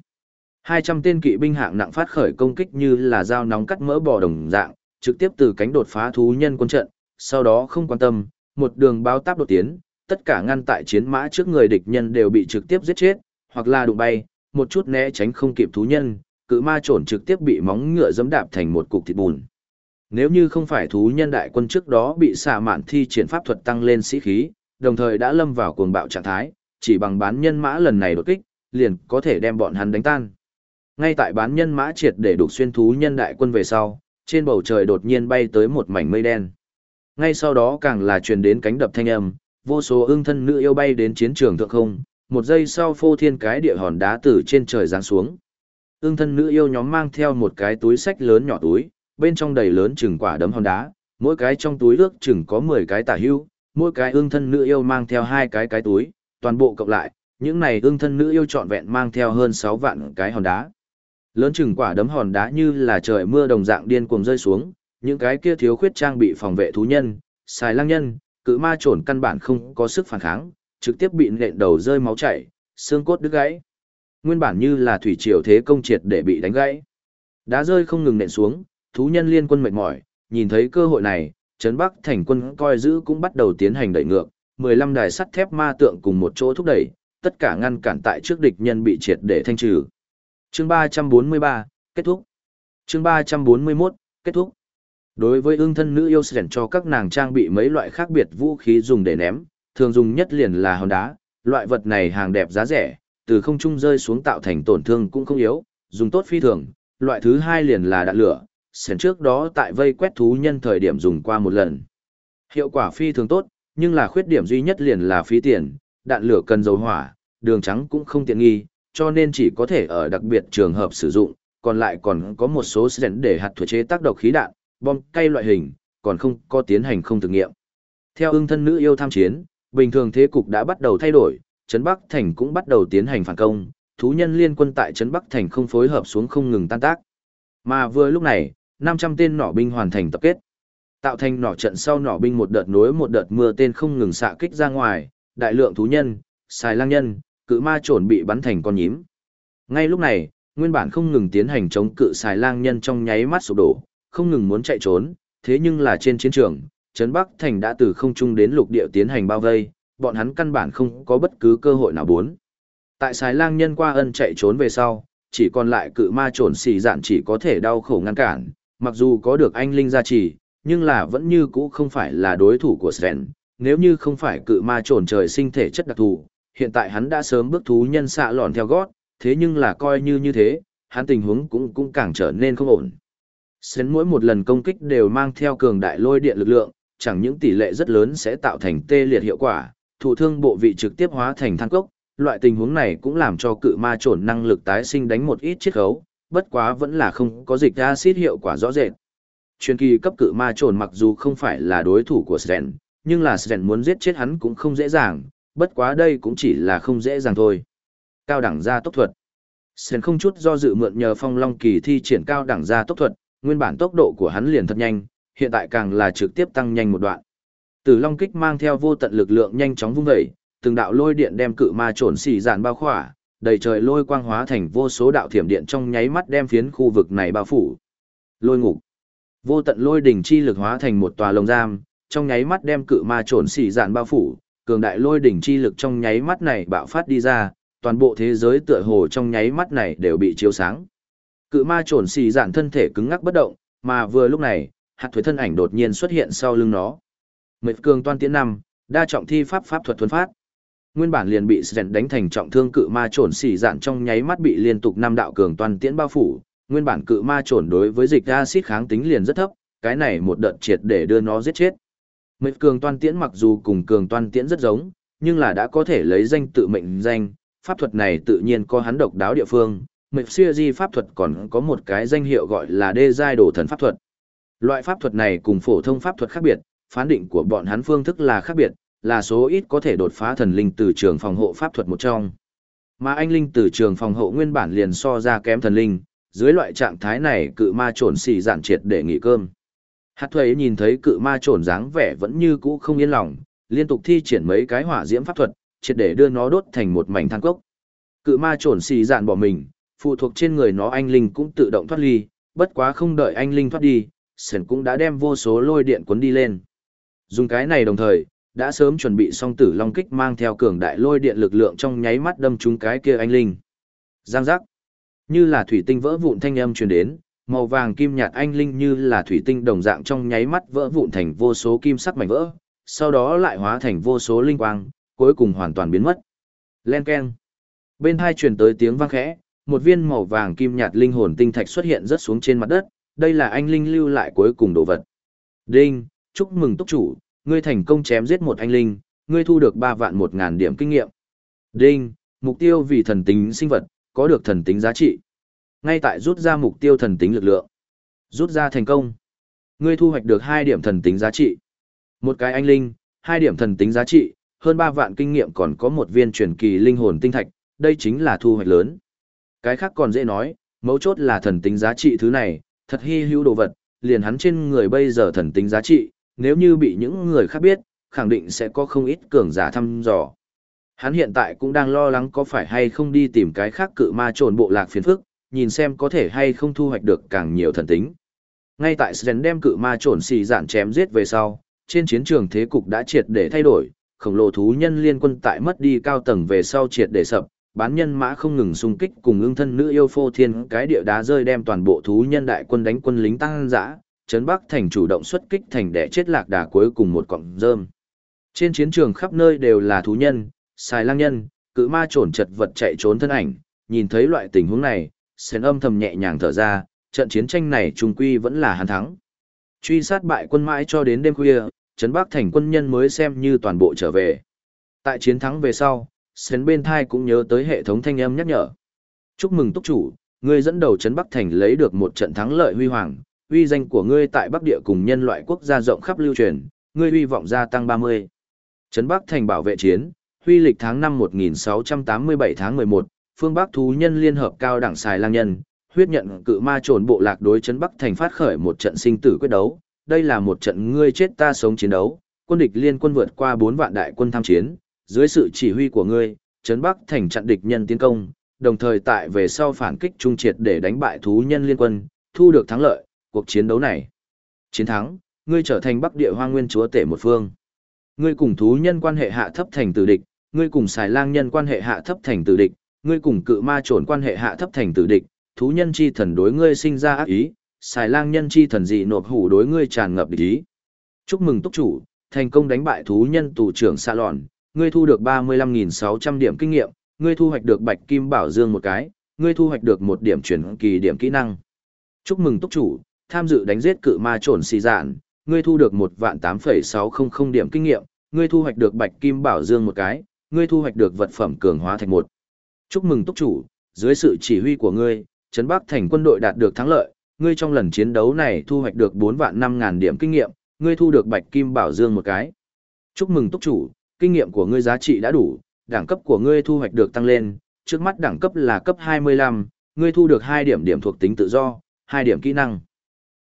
200 tên kỵ binh hạng nặng phát khởi công kích như là dao nóng cắt mỡ bò đồng dạng, trực tiếp từ cánh đột phá thú nhân quân trận, sau đó không quan tâm, một đường báo táp đột tiến, tất cả ngăn tại chiến mã trước người địch nhân đều bị trực tiếp giết chết, hoặc là đụng bay, một chút né tránh không kịp thú nhân, cự ma trổn trực tiếp bị móng ngựa giẫm đạp thành một cục thịt bùn. Nếu như không phải thú nhân đại quân trước đó bị xạ mạn thi triển pháp thuật tăng lên sĩ khí, đồng thời đã lâm vào cuồng bạo trạng thái, chỉ bằng bán nhân mã lần này đột kích, liền có thể đem bọn hắn đánh tan. Ngay tại bán nhân mã triệt để đục xuyên thú nhân đại quân về sau, trên bầu trời đột nhiên bay tới một mảnh mây đen. Ngay sau đó càng là truyền đến cánh đập thanh âm, vô số ưng thân nữ yêu bay đến chiến trường thượng không, một giây sau phô thiên cái địa hòn đá từ trên trời giáng xuống. Ưng thân nữ yêu nhóm mang theo một cái túi sách lớn nhỏ túi, bên trong đầy lớn chừng quả đấm hòn đá, mỗi cái trong túi ước chừng có 10 cái tả hưu, mỗi cái ưng thân nữ yêu mang theo hai cái cái túi, toàn bộ cộng lại, những này ưng thân nữ yêu trọn vẹn mang theo hơn 6 vạn cái hòn đá. Lớn chừng quả đấm hòn đá như là trời mưa đồng dạng điên cuồng rơi xuống, những cái kia thiếu khuyết trang bị phòng vệ thú nhân, xài lang nhân, cự ma trồn căn bản không có sức phản kháng, trực tiếp bị nện đầu rơi máu chảy, xương cốt đứt gãy. Nguyên bản như là thủy triều thế công triệt để bị đánh gãy. Đá rơi không ngừng nện xuống, thú nhân liên quân mệt mỏi, nhìn thấy cơ hội này, trấn Bắc thành quân coi giữ cũng bắt đầu tiến hành đẩy ngược, 15 đài sắt thép ma tượng cùng một chỗ thúc đẩy, tất cả ngăn cản tại trước địch nhân bị triệt để thanh trừ. Chương 343, kết thúc. Chương 341, kết thúc. Đối với ương thân nữ yêu sẻn cho các nàng trang bị mấy loại khác biệt vũ khí dùng để ném, thường dùng nhất liền là hòn đá, loại vật này hàng đẹp giá rẻ, từ không trung rơi xuống tạo thành tổn thương cũng không yếu, dùng tốt phi thường. Loại thứ hai liền là đạn lửa, sẻn trước đó tại vây quét thú nhân thời điểm dùng qua một lần. Hiệu quả phi thường tốt, nhưng là khuyết điểm duy nhất liền là phí tiền, đạn lửa cần dầu hỏa, đường trắng cũng không tiện nghi, cho nên chỉ có thể ở đặc biệt trường hợp sử dụng, còn lại còn có một số sẻn để hạt thuế chế tác độc khí đạn, bom cây loại hình, còn không có tiến hành không thực nghiệm. Theo ưng thân nữ yêu tham chiến, bình thường thế cục đã bắt đầu thay đổi, Trấn Bắc Thành cũng bắt đầu tiến hành phản công, thú nhân liên quân tại Trấn Bắc Thành không phối hợp xuống không ngừng tan tác. Mà vừa lúc này, 500 tên nỏ binh hoàn thành tập kết. Tạo thành nỏ trận sau nỏ binh một đợt nối một đợt mưa tên không ngừng xạ kích ra ngoài, đại lượng thú nhân, xài lang nhân, cự ma trồn bị bắn thành con nhím. Ngay lúc này, nguyên bản không ngừng tiến hành chống cự xài lang nhân trong nháy mắt sụp đổ, không ngừng muốn chạy trốn, thế nhưng là trên chiến trường, Trấn Bắc Thành đã từ không trung đến lục địa tiến hành bao vây, bọn hắn căn bản không có bất cứ cơ hội nào bốn. Tại xài lang nhân qua ân chạy trốn về sau, chỉ còn lại cự ma trồn xì dạn chỉ có thể đau khổ ngăn cản, mặc dù có được anh linh gia trì, nhưng là vẫn như cũ không phải là đối thủ của Sven. Nếu như không phải cự ma trồn trời sinh thể chất đặc thù, hiện tại hắn đã sớm bước thú nhân xạ lòn theo gót, thế nhưng là coi như như thế, hắn tình huống cũng cũng càng trở nên không ổn. Sến mỗi một lần công kích đều mang theo cường đại lôi điện lực lượng, chẳng những tỷ lệ rất lớn sẽ tạo thành tê liệt hiệu quả, thủ thương bộ vị trực tiếp hóa thành than cốc, loại tình huống này cũng làm cho cự ma trồn năng lực tái sinh đánh một ít chiết khấu, bất quá vẫn là không có dịch acid hiệu quả rõ rệt. Truyền kỳ cấp cự ma trồn mặc dù không phải là đối thủ của Sren, nhưng là Sren muốn giết chết hắn cũng không dễ dàng, bất quá đây cũng chỉ là không dễ dàng thôi. Cao đẳng gia tốc thuật. Sren không chút do dự mượn nhờ phong long kỳ thi triển cao đẳng gia tốc thuật, nguyên bản tốc độ của hắn liền thật nhanh, hiện tại càng là trực tiếp tăng nhanh một đoạn. Tử Long kích mang theo vô tận lực lượng nhanh chóng vung vẩy, từng đạo lôi điện đem cự ma trồn xì dạn bao khỏa, đầy trời lôi quang hóa thành vô số đạo thiểm điện trong nháy mắt đem phiến khu vực này bao phủ. Lôi ngục. Vô tận lôi đỉnh chi lực hóa thành một tòa lồng giam, trong nháy mắt đem cự ma trồn xì dạn bao phủ, cường đại lôi đỉnh chi lực trong nháy mắt này bạo phát đi ra, toàn bộ thế giới tựa hồ trong nháy mắt này đều bị chiếu sáng. Cự ma trồn xì dạn thân thể cứng ngắc bất động, mà vừa lúc này, hạt thuế thân ảnh đột nhiên xuất hiện sau lưng nó. Mệt cường toan tiến năm, đa trọng thi pháp pháp thuật thuần phát. Nguyên bản liền bị Sren đánh thành trọng thương cự ma trồn xỉ dạn trong nháy mắt bị liên tục năm đạo cường toàn tiễn bao phủ, nguyên bản cự ma trồn đối với dịch acid kháng tính liền rất thấp, cái này một đợt triệt để đưa nó giết chết. Mệt cường toàn tiễn mặc dù cùng cường toàn tiễn rất giống, nhưng là đã có thể lấy danh tự mệnh danh, pháp thuật này tự nhiên có hắn độc đáo địa phương. Mệt siêu di pháp thuật còn có một cái danh hiệu gọi là đê giai đồ thần pháp thuật. Loại pháp thuật này cùng phổ thông pháp thuật khác biệt, phán định của bọn hắn phương thức là khác biệt, là số ít có thể đột phá thần linh từ trường phòng hộ pháp thuật một trong. Mà anh linh từ trường phòng hộ nguyên bản liền so ra kém thần linh, dưới loại trạng thái này cự ma trồn xì giản triệt để nghỉ cơm. Hạt thuế nhìn thấy cự ma trồn dáng vẻ vẫn như cũ không yên lòng, liên tục thi triển mấy cái hỏa diễm pháp thuật, triệt để đưa nó đốt thành một mảnh than cốc. Cự ma trồn xì giản bỏ mình, phụ thuộc trên người nó anh linh cũng tự động thoát ly, bất quá không đợi anh linh thoát đi, sển cũng đã đem vô số lôi điện cuốn đi lên. Dùng cái này đồng thời, đã sớm chuẩn bị xong tử long kích mang theo cường đại lôi điện lực lượng trong nháy mắt đâm trúng cái kia anh linh. Giang giác. Như là thủy tinh vỡ vụn thanh âm truyền đến, màu vàng kim nhạt anh linh như là thủy tinh đồng dạng trong nháy mắt vỡ vụn thành vô số kim sắc mảnh vỡ, sau đó lại hóa thành vô số linh quang, cuối cùng hoàn toàn biến mất. Len keng. Bên hai truyền tới tiếng vang khẽ, một viên màu vàng kim nhạt linh hồn tinh thạch xuất hiện rất xuống trên mặt đất, đây là anh linh lưu lại cuối cùng đồ vật. Đinh, chúc mừng túc chủ, ngươi thành công chém giết một anh linh, ngươi thu được 3 vạn một ngàn điểm kinh nghiệm. Đinh, mục tiêu vì thần tính sinh vật, có được thần tính giá trị. Ngay tại rút ra mục tiêu thần tính lực lượng. Rút ra thành công. Ngươi thu hoạch được 2 điểm thần tính giá trị. Một cái anh linh, 2 điểm thần tính giá trị, hơn 3 vạn kinh nghiệm còn có một viên truyền kỳ linh hồn tinh thạch, đây chính là thu hoạch lớn. Cái khác còn dễ nói, mấu chốt là thần tính giá trị thứ này, thật hy hữu đồ vật, liền hắn trên người bây giờ thần tính giá trị, nếu như bị những người khác biết, khẳng định sẽ có không ít cường giả thăm dò. Hắn hiện tại cũng đang lo lắng có phải hay không đi tìm cái khác cự ma trồn bộ lạc phiền phức, nhìn xem có thể hay không thu hoạch được càng nhiều thần tính. Ngay tại Sren đem cự ma trồn xì dạn chém giết về sau, trên chiến trường thế cục đã triệt để thay đổi, khổng lồ thú nhân liên quân tại mất đi cao tầng về sau triệt để sập, bán nhân mã không ngừng xung kích cùng ương thân nữ yêu phô thiên cái địa đá rơi đem toàn bộ thú nhân đại quân đánh quân lính tăng dã, Trấn Bắc Thành chủ động xuất kích thành đẻ chết lạc đà cuối cùng một cọng rơm. Trên chiến trường khắp nơi đều là thú nhân, xài lang nhân, cự ma trồn chật vật chạy trốn thân ảnh, nhìn thấy loại tình huống này, sến âm thầm nhẹ nhàng thở ra, trận chiến tranh này trung quy vẫn là hắn thắng. Truy sát bại quân mãi cho đến đêm khuya, Trấn Bắc Thành quân nhân mới xem như toàn bộ trở về. Tại chiến thắng về sau, sến bên thai cũng nhớ tới hệ thống thanh âm nhắc nhở. Chúc mừng túc chủ, ngươi dẫn đầu Trấn Bắc Thành lấy được một trận thắng lợi huy hoàng, uy danh của ngươi tại Bắc Địa cùng nhân loại quốc gia rộng khắp lưu truyền, ngươi uy vọng gia tăng 30. Trấn Bắc thành bảo vệ chiến, huy lịch tháng 5 1687 tháng 11, phương Bắc thú nhân liên hợp cao đẳng xài lang nhân, huyết nhận cự ma trồn bộ lạc đối chấn Bắc thành phát khởi một trận sinh tử quyết đấu. Đây là một trận ngươi chết ta sống chiến đấu, quân địch liên quân vượt qua 4 vạn đại quân tham chiến, dưới sự chỉ huy của ngươi, chấn Bắc thành chặn địch nhân tiến công, đồng thời tại về sau phản kích trung triệt để đánh bại thú nhân liên quân, thu được thắng lợi, cuộc chiến đấu này. Chiến thắng, ngươi trở thành Bắc Địa Hoang Nguyên chúa tể một phương. Ngươi cùng thú nhân quan hệ hạ thấp thành tử địch, ngươi cùng xài lang nhân quan hệ hạ thấp thành tử địch, ngươi cùng cự ma trồn quan hệ hạ thấp thành tử địch, thú nhân chi thần đối ngươi sinh ra ác ý, xài lang nhân chi thần dị nộp hủ đối ngươi tràn ngập địch ý. Chúc mừng túc chủ, thành công đánh bại thú nhân tù trưởng xạ lòn, ngươi thu được 35.600 điểm kinh nghiệm, ngươi thu hoạch được bạch kim bảo dương một cái, ngươi thu hoạch được một điểm chuyển kỳ điểm kỹ năng. Chúc mừng túc chủ, tham dự đánh giết cự ma trồn xì dạn, ngươi thu được một vạn 8,600 điểm kinh nghiệm, ngươi thu hoạch được bạch kim bảo dương một cái, ngươi thu hoạch được vật phẩm cường hóa thành một. Chúc mừng túc chủ, dưới sự chỉ huy của ngươi, Trấn Bắc thành quân đội đạt được thắng lợi, ngươi trong lần chiến đấu này thu hoạch được 4 vạn 5 ngàn điểm kinh nghiệm, ngươi thu được bạch kim bảo dương một cái. Chúc mừng túc chủ, kinh nghiệm của ngươi giá trị đã đủ, đẳng cấp của ngươi thu hoạch được tăng lên, trước mắt đẳng cấp là cấp 25, ngươi thu được 2 điểm điểm thuộc tính tự do, 2 điểm kỹ năng.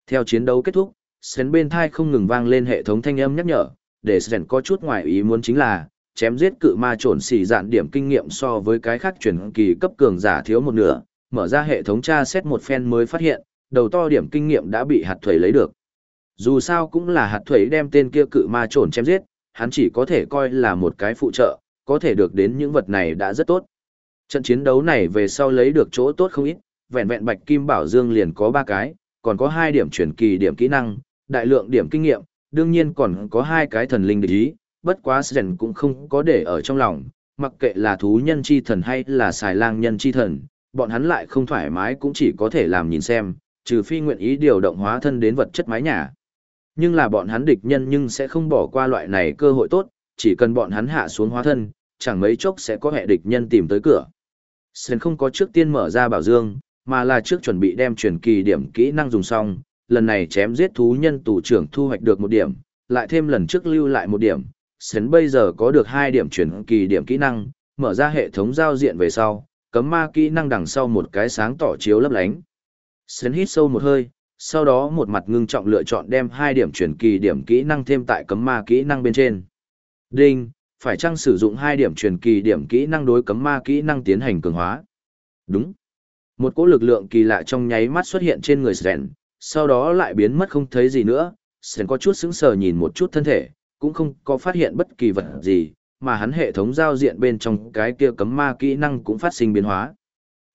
Theo chiến đấu kết thúc, Sến bên thai không ngừng vang lên hệ thống thanh âm nhắc nhở, để Sến có chút ngoài ý muốn chính là, chém giết cự ma trồn xì dạn điểm kinh nghiệm so với cái khác chuyển kỳ cấp cường giả thiếu một nửa, mở ra hệ thống tra xét một phen mới phát hiện, đầu to điểm kinh nghiệm đã bị hạt thuẩy lấy được. Dù sao cũng là hạt thuẩy đem tên kia cự ma trồn chém giết, hắn chỉ có thể coi là một cái phụ trợ, có thể được đến những vật này đã rất tốt. Trận chiến đấu này về sau lấy được chỗ tốt không ít, vẹn vẹn bạch kim bảo dương liền có 3 cái, còn có 2 điểm chuyển kỳ điểm kỹ năng, đại lượng điểm kinh nghiệm, đương nhiên còn có hai cái thần linh địch ý, bất quá Sren cũng không có để ở trong lòng, mặc kệ là thú nhân chi thần hay là xài lang nhân chi thần, bọn hắn lại không thoải mái cũng chỉ có thể làm nhìn xem, trừ phi nguyện ý điều động hóa thân đến vật chất mái nhà. Nhưng là bọn hắn địch nhân nhưng sẽ không bỏ qua loại này cơ hội tốt, chỉ cần bọn hắn hạ xuống hóa thân, chẳng mấy chốc sẽ có hệ địch nhân tìm tới cửa. Sren không có trước tiên mở ra bảo dương, mà là trước chuẩn bị đem truyền kỳ điểm kỹ năng dùng xong, lần này chém giết thú nhân tù trưởng thu hoạch được một điểm, lại thêm lần trước lưu lại một điểm, Sến bây giờ có được hai điểm chuyển kỳ điểm kỹ năng, mở ra hệ thống giao diện về sau, cấm ma kỹ năng đằng sau một cái sáng tỏ chiếu lấp lánh. Sến hít sâu một hơi, sau đó một mặt ngưng trọng lựa chọn đem hai điểm chuyển kỳ điểm kỹ năng thêm tại cấm ma kỹ năng bên trên. Đinh, phải chăng sử dụng hai điểm truyền kỳ điểm kỹ năng đối cấm ma kỹ năng tiến hành cường hóa? Đúng. Một cỗ lực lượng kỳ lạ trong nháy mắt xuất hiện trên người Sren, sau đó lại biến mất không thấy gì nữa. Sren có chút sững sờ nhìn một chút thân thể, cũng không có phát hiện bất kỳ vật gì, mà hắn hệ thống giao diện bên trong cái kia cấm ma kỹ năng cũng phát sinh biến hóa.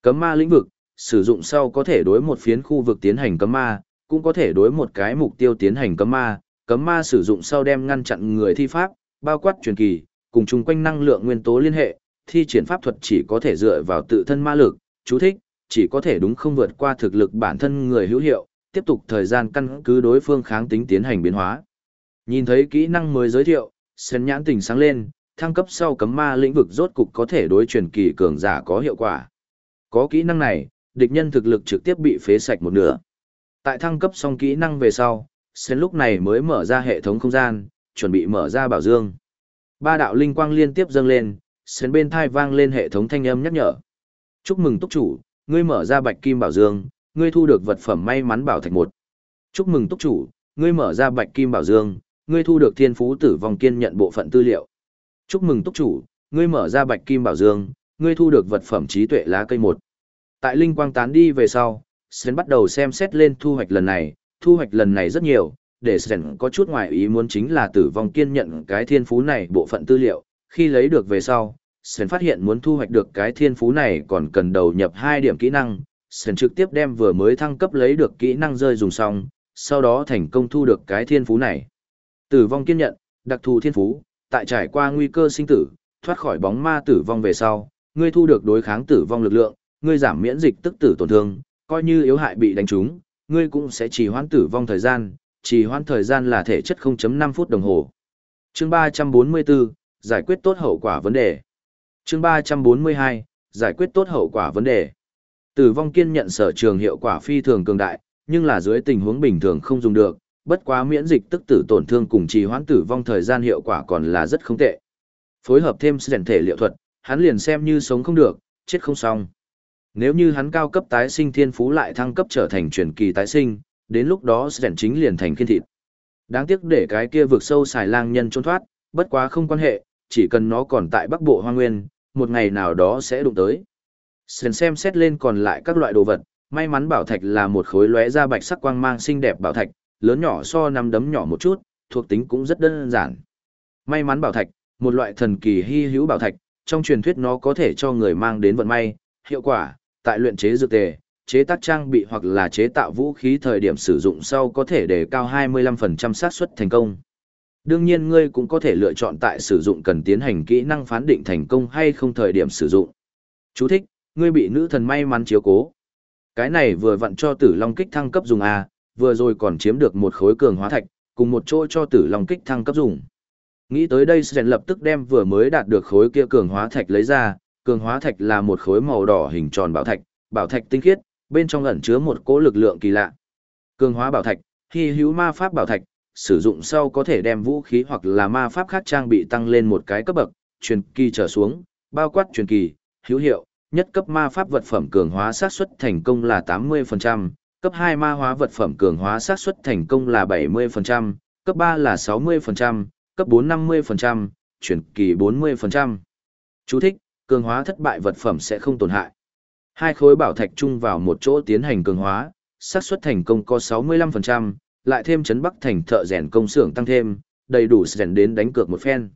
Cấm ma lĩnh vực, sử dụng sau có thể đối một phiến khu vực tiến hành cấm ma, cũng có thể đối một cái mục tiêu tiến hành cấm ma, cấm ma sử dụng sau đem ngăn chặn người thi pháp, bao quát truyền kỳ, cùng chung quanh năng lượng nguyên tố liên hệ, thi triển pháp thuật chỉ có thể dựa vào tự thân ma lực, chú thích, chỉ có thể đúng không vượt qua thực lực bản thân người hữu hiệu, tiếp tục thời gian căn cứ đối phương kháng tính tiến hành biến hóa. Nhìn thấy kỹ năng mới giới thiệu, Sến nhãn tình sáng lên, thăng cấp sau cấm ma lĩnh vực rốt cục có thể đối truyền kỳ cường giả có hiệu quả. Có kỹ năng này, địch nhân thực lực trực tiếp bị phế sạch một nửa. Tại thăng cấp xong kỹ năng về sau, Sến lúc này mới mở ra hệ thống không gian, chuẩn bị mở ra bảo dương. Ba đạo linh quang liên tiếp dâng lên, Sến bên thai vang lên hệ thống thanh âm nhắc nhở. Chúc mừng túc chủ, ngươi mở ra bạch kim bảo dương, ngươi thu được vật phẩm may mắn bảo thạch một. Chúc mừng túc chủ, ngươi mở ra bạch kim bảo dương, ngươi thu được thiên phú tử vong kiên nhận bộ phận tư liệu. Chúc mừng túc chủ, ngươi mở ra bạch kim bảo dương, ngươi thu được vật phẩm trí tuệ lá cây một. Tại linh quang tán đi về sau, Sren bắt đầu xem xét lên thu hoạch lần này, thu hoạch lần này rất nhiều, để Sren có chút ngoài ý muốn chính là tử vong kiên nhận cái thiên phú này bộ phận tư liệu, khi lấy được về sau, Sren phát hiện muốn thu hoạch được cái thiên phú này còn cần đầu nhập hai điểm kỹ năng, Sren trực tiếp đem vừa mới thăng cấp lấy được kỹ năng rơi dùng xong, sau đó thành công thu được cái thiên phú này. Tử vong kiên nhận, đặc thù thiên phú, tại trải qua nguy cơ sinh tử, thoát khỏi bóng ma tử vong về sau, ngươi thu được đối kháng tử vong lực lượng, ngươi giảm miễn dịch tức tử tổn thương, coi như yếu hại bị đánh trúng, ngươi cũng sẽ trì hoãn tử vong thời gian, trì hoãn thời gian là thể chất 0.5 phút đồng hồ. Chương 344, giải quyết tốt hậu quả vấn đề. Chương 342, giải quyết tốt hậu quả vấn đề. Tử vong kiên nhận sở trường hiệu quả phi thường cường đại, nhưng là dưới tình huống bình thường không dùng được, bất quá miễn dịch tức tử tổn thương cùng trì hoãn tử vong thời gian hiệu quả còn là rất không tệ. Phối hợp thêm rèn thể liệu thuật, hắn liền xem như sống không được, chết không xong. Nếu như hắn cao cấp tái sinh thiên phú lại thăng cấp trở thành truyền kỳ tái sinh, đến lúc đó rèn chính liền thành kiên thịt. Đáng tiếc để cái kia vượt sâu xài lang nhân trốn thoát, bất quá không quan hệ, chỉ cần nó còn tại Bắc Bộ Hoa Nguyên, một ngày nào đó sẽ đụng tới. Sren xem xét lên còn lại các loại đồ vật, may mắn bảo thạch là một khối lóe ra bạch sắc quang mang xinh đẹp bảo thạch, lớn nhỏ so năm đấm nhỏ một chút, thuộc tính cũng rất đơn giản. May mắn bảo thạch, một loại thần kỳ hy hữu bảo thạch, trong truyền thuyết nó có thể cho người mang đến vận may, hiệu quả, tại luyện chế dược tề, chế tác trang bị hoặc là chế tạo vũ khí thời điểm sử dụng sau có thể đề cao 25% xác suất thành công. Đương nhiên ngươi cũng có thể lựa chọn tại sử dụng cần tiến hành kỹ năng phán định thành công hay không thời điểm sử dụng. Chú thích, ngươi bị nữ thần may mắn chiếu cố. Cái này vừa vặn cho tử long kích thăng cấp dùng A, vừa rồi còn chiếm được một khối cường hóa thạch, cùng một chỗ cho tử long kích thăng cấp dùng. Nghĩ tới đây Sren lập tức đem vừa mới đạt được khối kia cường hóa thạch lấy ra, cường hóa thạch là một khối màu đỏ hình tròn bảo thạch, bảo thạch tinh khiết, bên trong ẩn chứa một cỗ lực lượng kỳ lạ. Cường hóa bảo thạch, khi hữu ma pháp bảo thạch, sử dụng sau có thể đem vũ khí hoặc là ma pháp khác trang bị tăng lên một cái cấp bậc, truyền kỳ trở xuống, bao quát truyền kỳ, hữu hiệu, nhất cấp ma pháp vật phẩm cường hóa xác suất thành công là 80%, cấp 2 ma hóa vật phẩm cường hóa xác suất thành công là 70%, cấp 3 là 60%, cấp 4 50%, chuyển kỳ 40%. Chú thích, cường hóa thất bại vật phẩm sẽ không tổn hại. Hai khối bảo thạch chung vào một chỗ tiến hành cường hóa, xác suất thành công có 65%, lại thêm chấn bắc thành thợ rèn công xưởng tăng thêm, đầy đủ rèn đến đánh cược một phen.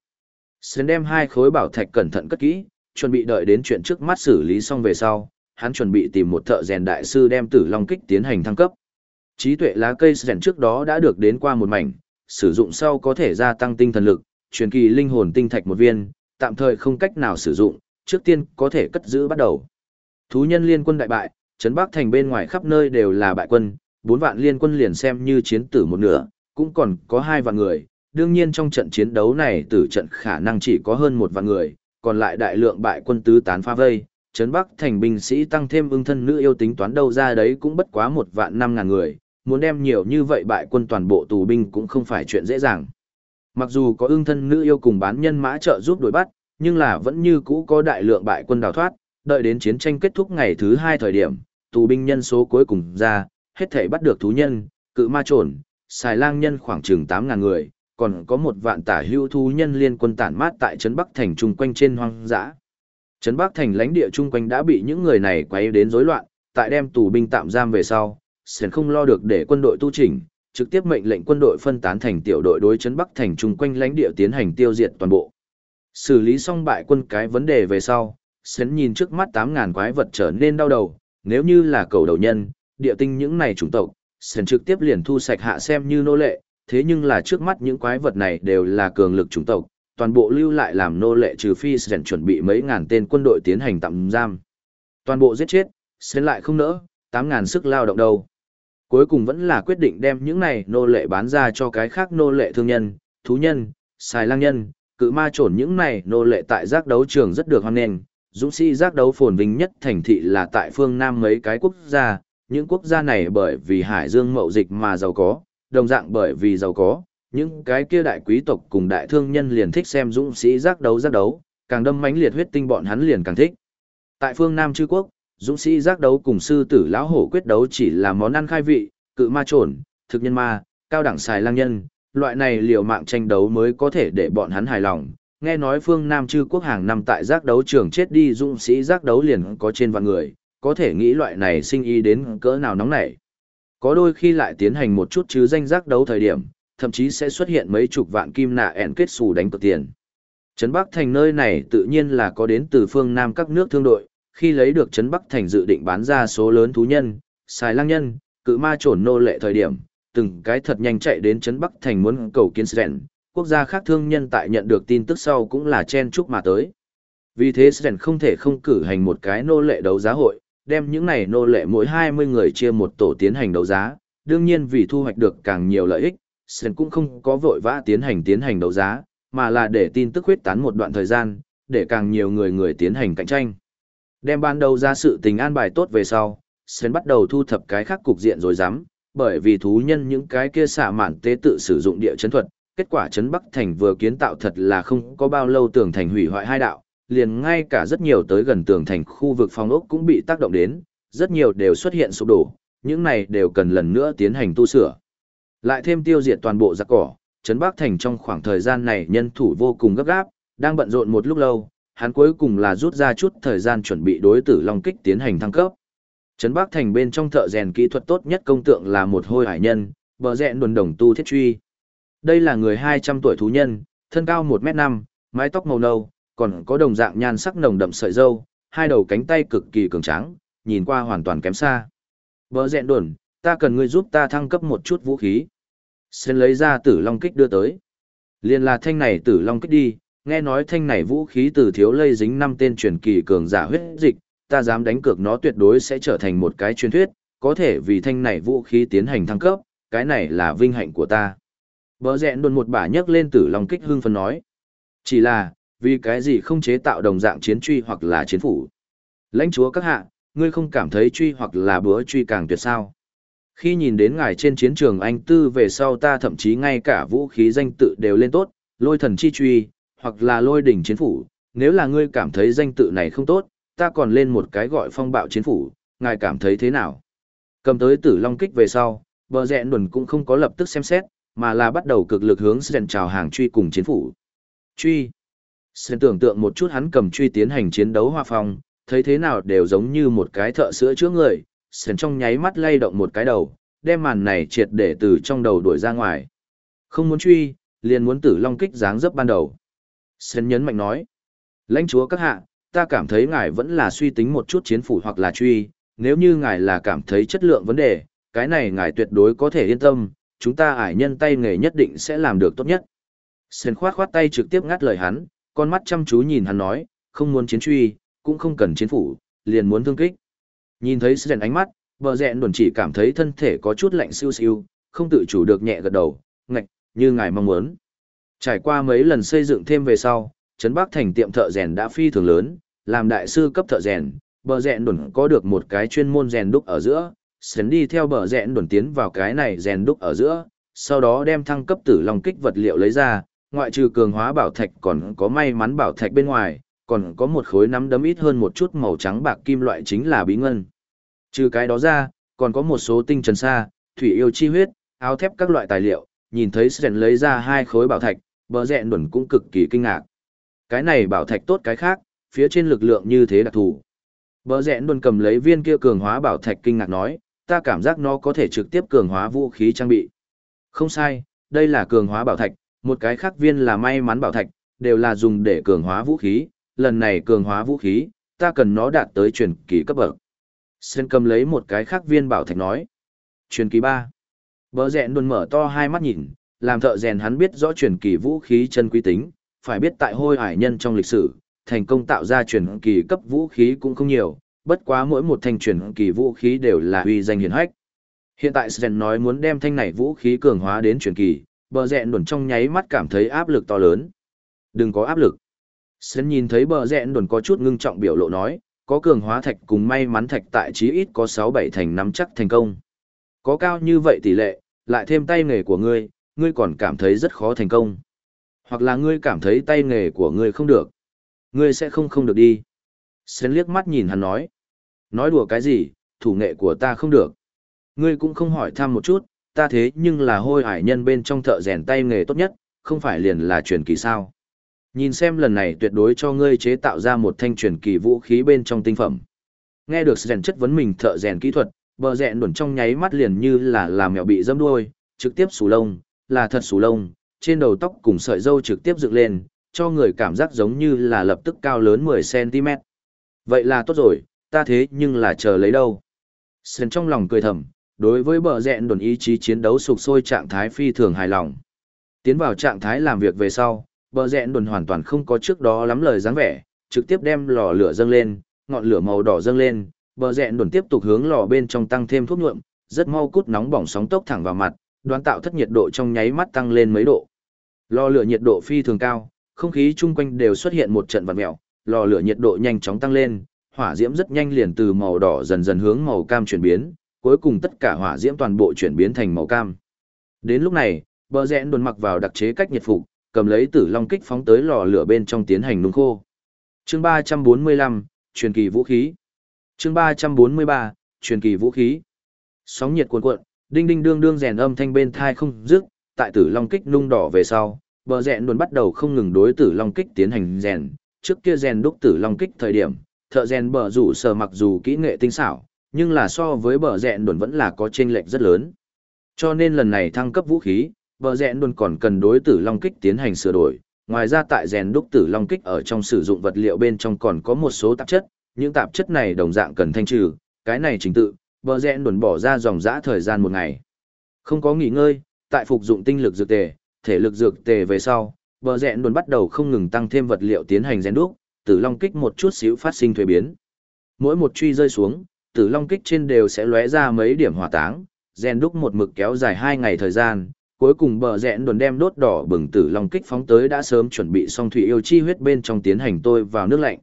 Sến đem hai khối bảo thạch cẩn thận cất kỹ, chuẩn bị đợi đến chuyện trước mắt xử lý xong về sau, hắn chuẩn bị tìm một thợ rèn đại sư đem tử long kích tiến hành thăng cấp. Trí tuệ lá cây rèn trước đó đã được đến qua một mảnh, sử dụng sau có thể gia tăng tinh thần lực, truyền kỳ linh hồn tinh thạch một viên, tạm thời không cách nào sử dụng, trước tiên có thể cất giữ bắt đầu. Thú nhân liên quân đại bại, trấn Bắc thành bên ngoài khắp nơi đều là bại quân, bốn vạn liên quân liền xem như chiến tử một nửa, cũng còn có hai vạn người. Đương nhiên trong trận chiến đấu này tử trận khả năng chỉ có hơn một vạn người, còn lại đại lượng bại quân tứ tán pha vây, trấn Bắc thành binh sĩ tăng thêm ưng thân nữ yêu tính toán đâu ra đấy cũng bất quá một vạn năm ngàn người, muốn đem nhiều như vậy bại quân toàn bộ tù binh cũng không phải chuyện dễ dàng. Mặc dù có ưng thân nữ yêu cùng bán nhân mã trợ giúp đuổi bắt, nhưng là vẫn như cũ có đại lượng bại quân đào thoát, đợi đến chiến tranh kết thúc ngày thứ hai thời điểm, tù binh nhân số cuối cùng ra, hết thể bắt được thú nhân, cự ma trồn, xài lang nhân khoảng chừng 8.000 người, còn có một vạn tả hưu thú nhân liên quân tản mát tại Trấn Bắc Thành chung quanh trên hoang dã. Trấn Bắc Thành lãnh địa chung quanh đã bị những người này quấy đến rối loạn, tại đem tù binh tạm giam về sau, Sến không lo được để quân đội tu chỉnh, trực tiếp mệnh lệnh quân đội phân tán thành tiểu đội đối Trấn Bắc Thành chung quanh lãnh địa tiến hành tiêu diệt toàn bộ. Xử lý xong bại quân cái vấn đề về sau, Sến nhìn trước mắt 8.000 quái vật trở nên đau đầu, nếu như là cầu đầu nhân, địa tinh những này chủng tộc, Sến trực tiếp liền thu sạch hạ xem như nô lệ, thế nhưng là trước mắt những quái vật này đều là cường lực chủng tộc, toàn bộ lưu lại làm nô lệ trừ phi Sến chuẩn bị mấy ngàn tên quân đội tiến hành tạm giam. Toàn bộ giết chết, Sến lại không nỡ, 8.000 sức lao động đâu. Cuối cùng vẫn là quyết định đem những này nô lệ bán ra cho cái khác nô lệ thương nhân, thú nhân, xài lang nhân, cự ma trổn những này nô lệ tại giác đấu trường rất được hoan nghênh. Dũng sĩ giác đấu phồn vinh nhất thành thị là tại phương Nam mấy cái quốc gia, những quốc gia này bởi vì hải dương mậu dịch mà giàu có, đồng dạng bởi vì giàu có, những cái kia đại quý tộc cùng đại thương nhân liền thích xem dũng sĩ giác đấu giác đấu, càng đâm mãnh liệt huyết tinh bọn hắn liền càng thích. Tại phương Nam chư quốc, dũng sĩ giác đấu cùng sư tử lão hổ quyết đấu chỉ là món ăn khai vị, cự ma trồn, thực nhân ma, cao đẳng xài lang nhân, loại này liều mạng tranh đấu mới có thể để bọn hắn hài lòng. Nghe nói phương Nam chư quốc hàng năm tại giác đấu trường chết đi dũng sĩ giác đấu liền có trên vạn người, có thể nghĩ loại này sinh y đến cỡ nào nóng nảy. Có đôi khi lại tiến hành một chút chứ danh giác đấu thời điểm, thậm chí sẽ xuất hiện mấy chục vạn kim nạ ẻn kết xù đánh cược tiền. Trấn Bắc Thành nơi này tự nhiên là có đến từ phương Nam các nước thương đội, khi lấy được Trấn Bắc Thành dự định bán ra số lớn thú nhân, xài lang nhân, cự ma trổn nô lệ thời điểm, từng cái thật nhanh chạy đến Trấn Bắc Thành muốn cầu kiến Sren, quốc gia khác thương nhân tại nhận được tin tức sau cũng là chen chúc mà tới. Vì thế Sren không thể không cử hành một cái nô lệ đấu giá hội, đem những này nô lệ mỗi 20 người chia một tổ tiến hành đấu giá, đương nhiên vì thu hoạch được càng nhiều lợi ích, Sơn cũng không có vội vã tiến hành tiến hành đấu giá, mà là để tin tức huyết tán một đoạn thời gian, để càng nhiều người người tiến hành cạnh tranh. Đem ban đầu ra sự tình an bài tốt về sau, Sơn bắt đầu thu thập cái khác cục diện rồi dám, bởi vì thú nhân những cái kia xạ mạn tế tự sử dụng địa chấn thuật, kết quả chấn Bắc Thành vừa kiến tạo thật là không có bao lâu tường thành hủy hoại hai đạo, liền ngay cả rất nhiều tới gần tường thành khu vực phòng ốc cũng bị tác động đến, rất nhiều đều xuất hiện sụp đổ, những này đều cần lần nữa tiến hành tu sửa. Lại thêm tiêu diệt toàn bộ giặc cỏ, Trấn Bắc Thành trong khoảng thời gian này nhân thủ vô cùng gấp gáp, đang bận rộn một lúc lâu, hắn cuối cùng là rút ra chút thời gian chuẩn bị đối tử Long Kích tiến hành thăng cấp. Trấn Bắc Thành bên trong thợ rèn kỹ thuật tốt nhất công tượng là một hôi hải nhân, bờ rẽ đồn đồng tu thiết truy. Đây là người 200 tuổi thú nhân, thân cao 1m5, mái tóc màu nâu, còn có đồng dạng nhan sắc nồng đậm sợi dâu, hai đầu cánh tay cực kỳ cường tráng, nhìn qua hoàn toàn kém xa. Bờ rẹn đồn, ta cần ngươi giúp ta thăng cấp một chút vũ khí. Sen lấy ra tử long kích đưa tới. Liên là thanh này tử long kích đi, nghe nói thanh này vũ khí từ thiếu lây dính năm tên truyền kỳ cường giả huyết dịch, ta dám đánh cược nó tuyệt đối sẽ trở thành một cái truyền thuyết, có thể vì thanh này vũ khí tiến hành thăng cấp, cái này là vinh hạnh của ta. Bờ rẹn đồn một bả nhấc lên tử long kích hương phân nói. Chỉ là, vì cái gì không chế tạo đồng dạng chiến truy hoặc là chiến phủ. Lãnh chúa các hạ, ngươi không cảm thấy truy hoặc là búa truy càng tuyệt sao. Khi nhìn đến ngài trên chiến trường anh tư về sau ta thậm chí ngay cả vũ khí danh tự đều lên tốt, lôi thần chi truy, hoặc là lôi đỉnh chiến phủ, nếu là ngươi cảm thấy danh tự này không tốt, ta còn lên một cái gọi phong bạo chiến phủ, ngài cảm thấy thế nào? Cầm tới tử long kích về sau, bờ rẽ nùn cũng không có lập tức xem xét, mà là bắt đầu cực lực hướng Sren chào hàng truy cùng chiến phủ. Truy. Sren tưởng tượng một chút hắn cầm truy tiến hành chiến đấu hoa phong, thấy thế nào đều giống như một cái thợ sữa trước người, Sren trong nháy mắt lay động một cái đầu, đem màn này triệt để từ trong đầu đuổi ra ngoài. Không muốn truy, liền muốn tử long kích dáng dấp ban đầu. Sren nhấn mạnh nói. Lãnh chúa các hạ, ta cảm thấy ngài vẫn là suy tính một chút chiến phủ hoặc là truy, nếu như ngài là cảm thấy chất lượng vấn đề, cái này ngài tuyệt đối có thể yên tâm, chúng ta ải nhân tay nghề nhất định sẽ làm được tốt nhất. Sến khoát khoát tay trực tiếp ngắt lời hắn, con mắt chăm chú nhìn hắn nói, không muốn chiến truy, cũng không cần chiến phủ, liền muốn thương kích. Nhìn thấy Sren ánh mắt, bờ rẹn đồn chỉ cảm thấy thân thể có chút lạnh siêu siêu, không tự chủ được nhẹ gật đầu, ngạch, như ngài mong muốn. Trải qua mấy lần xây dựng thêm về sau, Trấn Bắc thành tiệm thợ rèn đã phi thường lớn, làm đại sư cấp thợ rèn, bờ rẽn đồn có được một cái chuyên môn rèn đúc ở giữa, sến đi theo bờ rẽn đồn tiến vào cái này rèn đúc ở giữa, sau đó đem thăng cấp tử long kích vật liệu lấy ra, ngoại trừ cường hóa bảo thạch còn có may mắn bảo thạch bên ngoài, còn có một khối nắm đấm ít hơn một chút màu trắng bạc kim loại chính là bí ngân. Trừ cái đó ra, còn có một số tinh trần sa, thủy yêu chi huyết, áo thép các loại tài liệu, nhìn thấy Sren lấy ra hai khối bảo thạch, bờ rẹ đồn cũng cực kỳ kinh ngạc. Cái này bảo thạch tốt cái khác, phía trên lực lượng như thế đặc thù. Bờ rẽ luôn cầm lấy viên kia cường hóa bảo thạch kinh ngạc nói, ta cảm giác nó có thể trực tiếp cường hóa vũ khí trang bị. Không sai, đây là cường hóa bảo thạch, một cái khác viên là may mắn bảo thạch, đều là dùng để cường hóa vũ khí, lần này cường hóa vũ khí, ta cần nó đạt tới truyền kỳ cấp bậc. Sơn cầm lấy một cái khác viên bảo thạch nói. Truyền kỳ 3. Bờ rẹn đồn mở to hai mắt nhìn, làm thợ rèn hắn biết rõ truyền kỳ vũ khí chân quý tính, phải biết tại hôi hải nhân trong lịch sử, thành công tạo ra truyền kỳ cấp vũ khí cũng không nhiều, bất quá mỗi một thanh truyền kỳ vũ khí đều là uy danh hiển hách. Hiện tại Sven nói muốn đem thanh này vũ khí cường hóa đến truyền kỳ, bờ rẹn đồn trong nháy mắt cảm thấy áp lực to lớn. Đừng có áp lực. Sơn nhìn thấy bờ rẹn đồn có chút ngưng trọng biểu lộ nói, có cường hóa thạch cùng may mắn thạch tại chí ít có 6-7 thành nắm chắc thành công. Có cao như vậy tỷ lệ, lại thêm tay nghề của ngươi, ngươi còn cảm thấy rất khó thành công. Hoặc là ngươi cảm thấy tay nghề của ngươi không được. Ngươi sẽ không không được đi. Sến liếc mắt nhìn hắn nói. Nói đùa cái gì, thủ nghệ của ta không được. Ngươi cũng không hỏi thăm một chút, ta thế nhưng là hôi hải nhân bên trong thợ rèn tay nghề tốt nhất, không phải liền là truyền kỳ sao. Nhìn xem lần này tuyệt đối cho ngươi chế tạo ra một thanh truyền kỳ vũ khí bên trong tinh phẩm. Nghe được rèn chất vấn mình thợ rèn kỹ thuật, bờ rèn đuẩn trong nháy mắt liền như là làm mèo bị dâm đuôi, trực tiếp sù lông, là thật sù lông, trên đầu tóc cùng sợi dâu trực tiếp dựng lên, cho người cảm giác giống như là lập tức cao lớn 10cm. Vậy là tốt rồi, ta thế nhưng là chờ lấy đâu. Sơn trong lòng cười thầm, đối với bờ rẹn đồn ý chí chiến đấu sục sôi trạng thái phi thường hài lòng. Tiến vào trạng thái làm việc về sau, bờ rẽn đồn hoàn toàn không có trước đó lắm lời dáng vẻ, trực tiếp đem lò lửa dâng lên, ngọn lửa màu đỏ dâng lên, bờ rẽn đồn tiếp tục hướng lò bên trong tăng thêm thuốc nhuộm, rất mau cút nóng bỏng sóng tốc thẳng vào mặt, đoán tạo thất nhiệt độ trong nháy mắt tăng lên mấy độ. Lò lửa nhiệt độ phi thường cao, không khí chung quanh đều xuất hiện một trận vặn mèo, lò lửa nhiệt độ nhanh chóng tăng lên, hỏa diễm rất nhanh liền từ màu đỏ dần dần hướng màu cam chuyển biến, cuối cùng tất cả hỏa diễm toàn bộ chuyển biến thành màu cam. Đến lúc này, bờ rẽn đồn mặc vào đặc chế cách nhiệt phục, cầm lấy tử long kích phóng tới lò lửa bên trong tiến hành nung khô. Chương 345, truyền kỳ vũ khí. Chương 343, truyền kỳ vũ khí. Sóng nhiệt cuồn cuộn, đinh đinh đương đương rèn âm thanh bên thai không dứt, tại tử long kích nung đỏ về sau, bờ rèn đồn bắt đầu không ngừng đối tử long kích tiến hành rèn, trước kia rèn đúc tử long kích thời điểm, thợ rèn bờ rủ sở mặc dù kỹ nghệ tinh xảo, nhưng là so với bờ rèn đồn vẫn là có chênh lệch rất lớn. Cho nên lần này thăng cấp vũ khí, bờ rẽn đồn còn cần đối tử long kích tiến hành sửa đổi, ngoài ra tại rèn đúc tử long kích ở trong sử dụng vật liệu bên trong còn có một số tạp chất, những tạp chất này đồng dạng cần thanh trừ, cái này trình tự, bờ rẽn đồn bỏ ra dòng dã thời gian một ngày. Không có nghỉ ngơi, tại phục dụng tinh lực dược tề, thể lực dược tề về sau, bờ rẽn đồn bắt đầu không ngừng tăng thêm vật liệu tiến hành rèn đúc, tử long kích một chút xíu phát sinh thuế biến. Mỗi một truy rơi xuống, tử long kích trên đều sẽ lóe ra mấy điểm hỏa táng, rèn đúc một mực kéo dài hai ngày thời gian, cuối cùng bờ rẽn đồn đem đốt đỏ bừng tử long kích phóng tới đã sớm chuẩn bị xong thủy yêu chi huyết bên trong tiến hành tôi vào nước lạnh.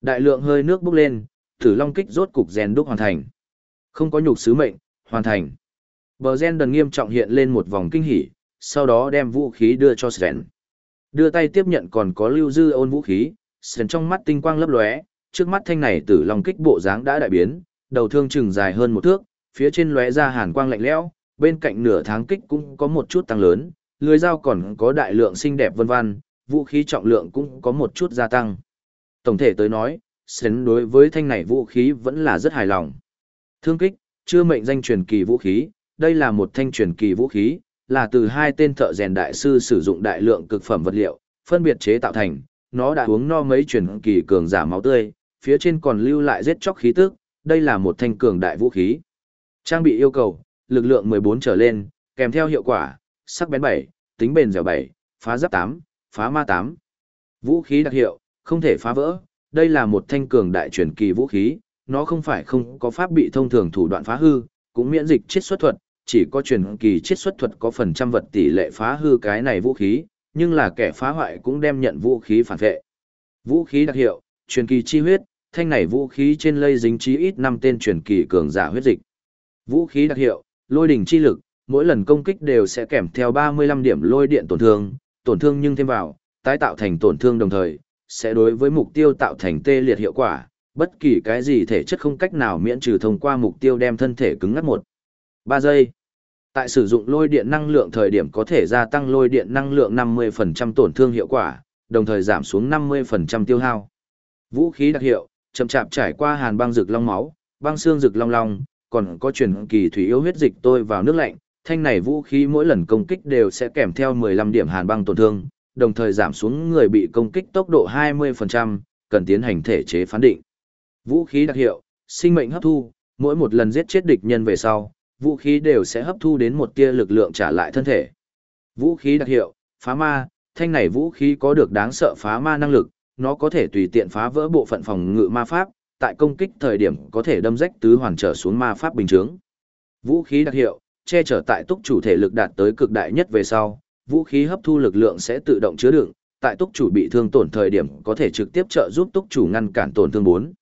Đại lượng hơi nước bốc lên, tử long kích rốt cục rèn đúc hoàn thành. Không có nhục sứ mệnh, hoàn thành. Bờ rẽn đần nghiêm trọng hiện lên một vòng kinh hỉ, sau đó đem vũ khí đưa cho sren Đưa tay tiếp nhận còn có lưu dư ôn vũ khí, sren trong mắt tinh quang lấp lóe, trước mắt thanh này tử long kích bộ dáng đã đại biến, đầu thương chừng dài hơn một thước, phía trên lóe ra hàn quang lạnh lẽo, bên cạnh nửa tháng kích cũng có một chút tăng lớn, lưới dao còn có đại lượng xinh đẹp vân vân, vũ khí trọng lượng cũng có một chút gia tăng. Tổng thể tới nói, Sến đối với thanh này vũ khí vẫn là rất hài lòng. Thương kích, chưa mệnh danh truyền kỳ vũ khí, đây là một thanh truyền kỳ vũ khí, là từ hai tên thợ rèn đại sư sử dụng đại lượng cực phẩm vật liệu, phân biệt chế tạo thành, nó đã uống no mấy truyền kỳ cường giả máu tươi, phía trên còn lưu lại giết chóc khí tức, đây là một thanh cường đại vũ khí. Trang bị yêu cầu, lực lượng 14 trở lên, kèm theo hiệu quả, sắc bén 7, tính bền dẻo 7, phá giáp 8, phá ma 8. Vũ khí đặc hiệu, không thể phá vỡ, đây là một thanh cường đại truyền kỳ vũ khí, nó không phải không có pháp bị thông thường thủ đoạn phá hư, cũng miễn dịch chiết xuất thuật, chỉ có truyền kỳ chiết xuất thuật có phần trăm vật tỷ lệ phá hư cái này vũ khí, nhưng là kẻ phá hoại cũng đem nhận vũ khí phản vệ. Vũ khí đặc hiệu, truyền kỳ chi huyết, thanh này vũ khí trên lây dính chí ít 5 tên truyền kỳ cường giả huyết dịch. Vũ khí đặc hiệu, lôi đỉnh chi lực, mỗi lần công kích đều sẽ kèm theo 35 điểm lôi điện tổn thương, tổn thương nhưng thêm vào, tái tạo thành tổn thương đồng thời, sẽ đối với mục tiêu tạo thành tê liệt hiệu quả, bất kỳ cái gì thể chất không cách nào miễn trừ thông qua mục tiêu đem thân thể cứng ngắt một. 3 giây. Tại sử dụng lôi điện năng lượng thời điểm có thể gia tăng lôi điện năng lượng 50% tổn thương hiệu quả, đồng thời giảm xuống 50% tiêu hao. Vũ khí đặc hiệu, chậm chạp trải qua hàn băng rực long máu, băng xương rực long long, còn có truyền kỳ thủy yêu huyết dịch tôi vào nước lạnh, thanh này vũ khí mỗi lần công kích đều sẽ kèm theo 15 điểm hàn băng tổn thương, đồng thời giảm xuống người bị công kích tốc độ 20%, cần tiến hành thể chế phán định. Vũ khí đặc hiệu, sinh mệnh hấp thu, mỗi một lần giết chết địch nhân về sau, vũ khí đều sẽ hấp thu đến một tia lực lượng trả lại thân thể. Vũ khí đặc hiệu, phá ma, thanh này vũ khí có được đáng sợ phá ma năng lực, nó có thể tùy tiện phá vỡ bộ phận phòng ngự ma pháp, tại công kích thời điểm có thể đâm rách tứ hoàn trở xuống ma pháp bình chướng. Vũ khí đặc hiệu, che chở tại túc chủ thể lực đạt tới cực đại nhất về sau, vũ khí hấp thu lực lượng sẽ tự động chứa đựng, tại túc chủ bị thương tổn thời điểm có thể trực tiếp trợ giúp túc chủ ngăn cản tổn thương 4.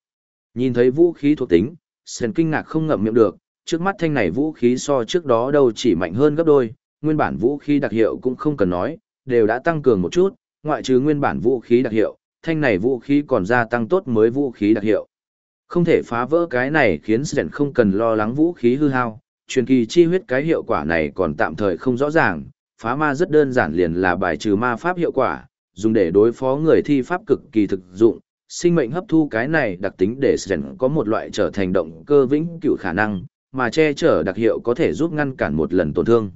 Nhìn thấy vũ khí thuộc tính, Sven kinh ngạc không ngậm miệng được, trước mắt thanh này vũ khí so trước đó đâu chỉ mạnh hơn gấp đôi, nguyên bản vũ khí đặc hiệu cũng không cần nói, đều đã tăng cường một chút, ngoại trừ nguyên bản vũ khí đặc hiệu, thanh này vũ khí còn gia tăng tốt mới vũ khí đặc hiệu. Không thể phá vỡ cái này khiến Sren không cần lo lắng vũ khí hư hao, truyền kỳ chi huyết cái hiệu quả này còn tạm thời không rõ ràng, phá ma rất đơn giản liền là bài trừ ma pháp hiệu quả, dùng để đối phó người thi pháp cực kỳ thực dụng, sinh mệnh hấp thu cái này đặc tính để Sren có một loại trở thành động cơ vĩnh cửu khả năng, mà che chở đặc hiệu có thể giúp ngăn cản một lần tổn thương.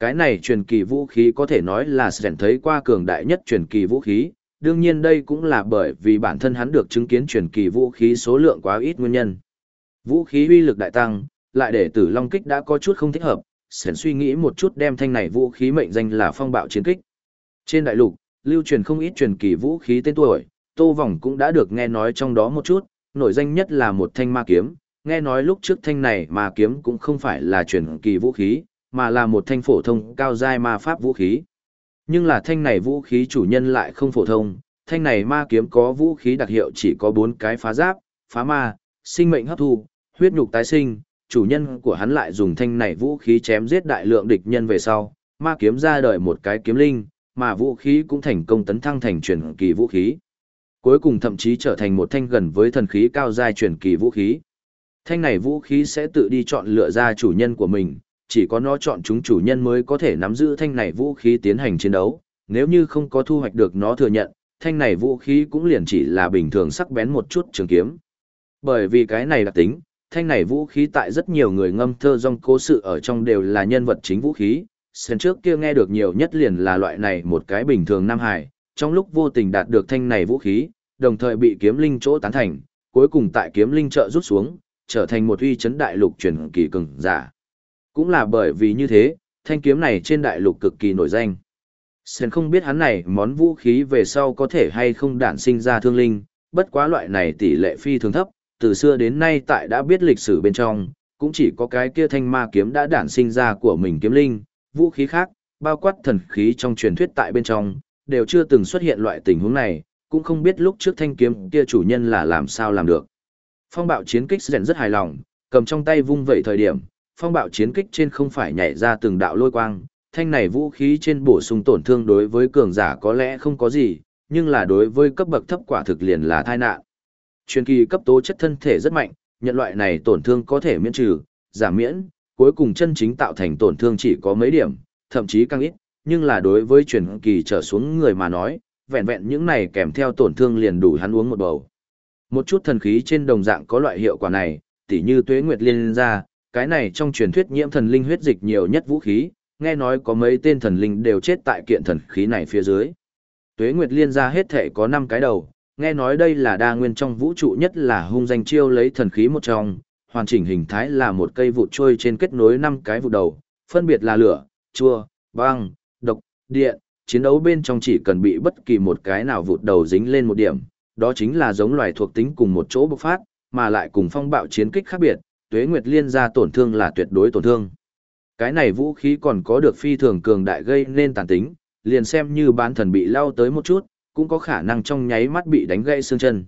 Cái này truyền kỳ vũ khí có thể nói là Sren thấy qua cường đại nhất truyền kỳ vũ khí, đương nhiên đây cũng là bởi vì bản thân hắn được chứng kiến truyền kỳ vũ khí số lượng quá ít nguyên nhân. Vũ khí uy lực đại tăng, lại để tử long kích đã có chút không thích hợp, sển suy nghĩ một chút đem thanh này vũ khí mệnh danh là phong bạo chiến kích. Trên đại lục, lưu truyền không ít truyền kỳ vũ khí tên tuổi, tô vòng cũng đã được nghe nói trong đó một chút, nổi danh nhất là một thanh ma kiếm, nghe nói lúc trước thanh này ma kiếm cũng không phải là truyền kỳ vũ khí, mà là một thanh phổ thông cao giai ma pháp vũ khí. Nhưng là thanh này vũ khí chủ nhân lại không phổ thông, thanh này ma kiếm có vũ khí đặc hiệu chỉ có bốn cái phá giáp, phá ma, sinh mệnh hấp thu, huyết nhục tái sinh, chủ nhân của hắn lại dùng thanh này vũ khí chém giết đại lượng địch nhân về sau, ma kiếm ra đời một cái kiếm linh, mà vũ khí cũng thành công tấn thăng thành truyền kỳ vũ khí. Cuối cùng thậm chí trở thành một thanh gần với thần khí cao giai truyền kỳ vũ khí. Thanh này vũ khí sẽ tự đi chọn lựa ra chủ nhân của mình, chỉ có nó chọn chúng chủ nhân mới có thể nắm giữ thanh này vũ khí tiến hành chiến đấu, nếu như không có thu hoạch được nó thừa nhận, thanh này vũ khí cũng liền chỉ là bình thường sắc bén một chút trường kiếm. Bởi vì cái này đặc tính, thanh này vũ khí tại rất nhiều người ngâm thơ dòng cố sự ở trong đều là nhân vật chính vũ khí, Sen trước kia nghe được nhiều nhất liền là loại này một cái bình thường nam hải, trong lúc vô tình đạt được thanh này vũ khí, đồng thời bị kiếm linh chỗ tán thành, cuối cùng tại kiếm linh trợ rút xuống, trở thành một uy chấn đại lục truyền kỳ cường giả. Cũng là bởi vì như thế, thanh kiếm này trên đại lục cực kỳ nổi danh. Sen không biết hắn này món vũ khí về sau có thể hay không đản sinh ra thương linh, bất quá loại này tỷ lệ phi thường thấp, từ xưa đến nay tại đã biết lịch sử bên trong, cũng chỉ có cái kia thanh ma kiếm đã đản sinh ra của mình kiếm linh, vũ khí khác, bao quát thần khí trong truyền thuyết tại bên trong, đều chưa từng xuất hiện loại tình huống này, cũng không biết lúc trước thanh kiếm kia chủ nhân là làm sao làm được. Phong bạo chiến kích rèn rất hài lòng, cầm trong tay vung vẩy thời điểm, phong bạo chiến kích trên không phải nhảy ra từng đạo lôi quang, thanh này vũ khí trên bổ sung tổn thương đối với cường giả có lẽ không có gì, nhưng là đối với cấp bậc thấp quả thực liền là tai nạn. Truyền kỳ cấp tố chất thân thể rất mạnh, nhận loại này tổn thương có thể miễn trừ, giảm miễn, cuối cùng chân chính tạo thành tổn thương chỉ có mấy điểm, thậm chí càng ít, nhưng là đối với truyền kỳ trở xuống người mà nói, vẹn vẹn những này kèm theo tổn thương liền đủ hắn uống một bầu. Một chút thần khí trên đồng dạng có loại hiệu quả này, tỉ như tuế nguyệt liên ra, cái này trong truyền thuyết nhiễm thần linh huyết dịch nhiều nhất vũ khí, nghe nói có mấy tên thần linh đều chết tại kiện thần khí này phía dưới. Tuế nguyệt liên ra hết thể có 5 cái đầu, nghe nói đây là đa nguyên trong vũ trụ nhất là hung danh chiêu lấy thần khí một trong, hoàn chỉnh hình thái là một cây vụt trôi trên kết nối 5 cái vụ đầu, phân biệt là lửa, chua, băng, độc, điện, chiến đấu bên trong chỉ cần bị bất kỳ một cái nào vụt đầu dính lên một điểm, đó chính là giống loài thuộc tính cùng một chỗ bộc phát, mà lại cùng phong bạo chiến kích khác biệt, tuế nguyệt liên ra tổn thương là tuyệt đối tổn thương. Cái này vũ khí còn có được phi thường cường đại gây nên tàn tính, liền xem như bán thần bị lao tới một chút, cũng có khả năng trong nháy mắt bị đánh gãy xương chân.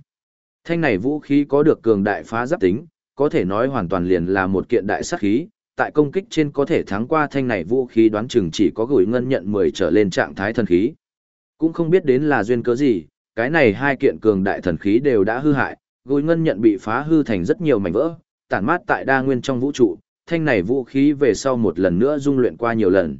Thanh này vũ khí có được cường đại phá giáp tính, có thể nói hoàn toàn liền là một kiện đại sát khí, tại công kích trên có thể thắng qua thanh này vũ khí đoán chừng chỉ có gửi ngân nhận 10 trở lên trạng thái thần khí. Cũng không biết đến là duyên cớ gì, cái này hai kiện cường đại thần khí đều đã hư hại, gửi ngân nhận bị phá hư thành rất nhiều mảnh vỡ, tản mát tại đa nguyên trong vũ trụ, thanh này vũ khí về sau một lần nữa dung luyện qua nhiều lần.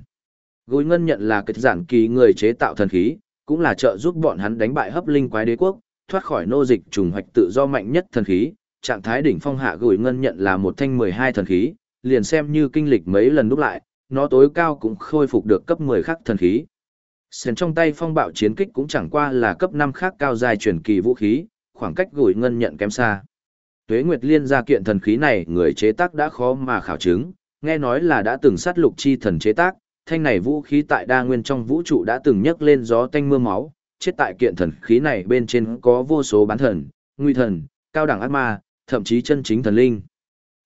Gối ngân nhận là kịch giản kỳ người chế tạo thần khí, cũng là trợ giúp bọn hắn đánh bại hấp linh quái đế quốc, thoát khỏi nô dịch trùng hoạch tự do mạnh nhất thần khí. Trạng thái đỉnh phong hạ gối ngân nhận là một thanh 12 thần khí, liền xem như kinh lịch mấy lần đúc lại, nó tối cao cũng khôi phục được cấp 10 khắc thần khí. Sền trong tay phong bạo chiến kích cũng chẳng qua là cấp 5 khác cao dài truyền kỳ vũ khí, khoảng cách gửi ngân nhận kém xa. Tuế Nguyệt Liên gia kiện thần khí này người chế tác đã khó mà khảo chứng, nghe nói là đã từng sát lục chi thần chế tác, thanh này vũ khí tại đa nguyên trong vũ trụ đã từng nhấc lên gió tanh mưa máu, chết tại kiện thần khí này bên trên có vô số bán thần, nguy thần, cao đẳng ác ma, thậm chí chân chính thần linh.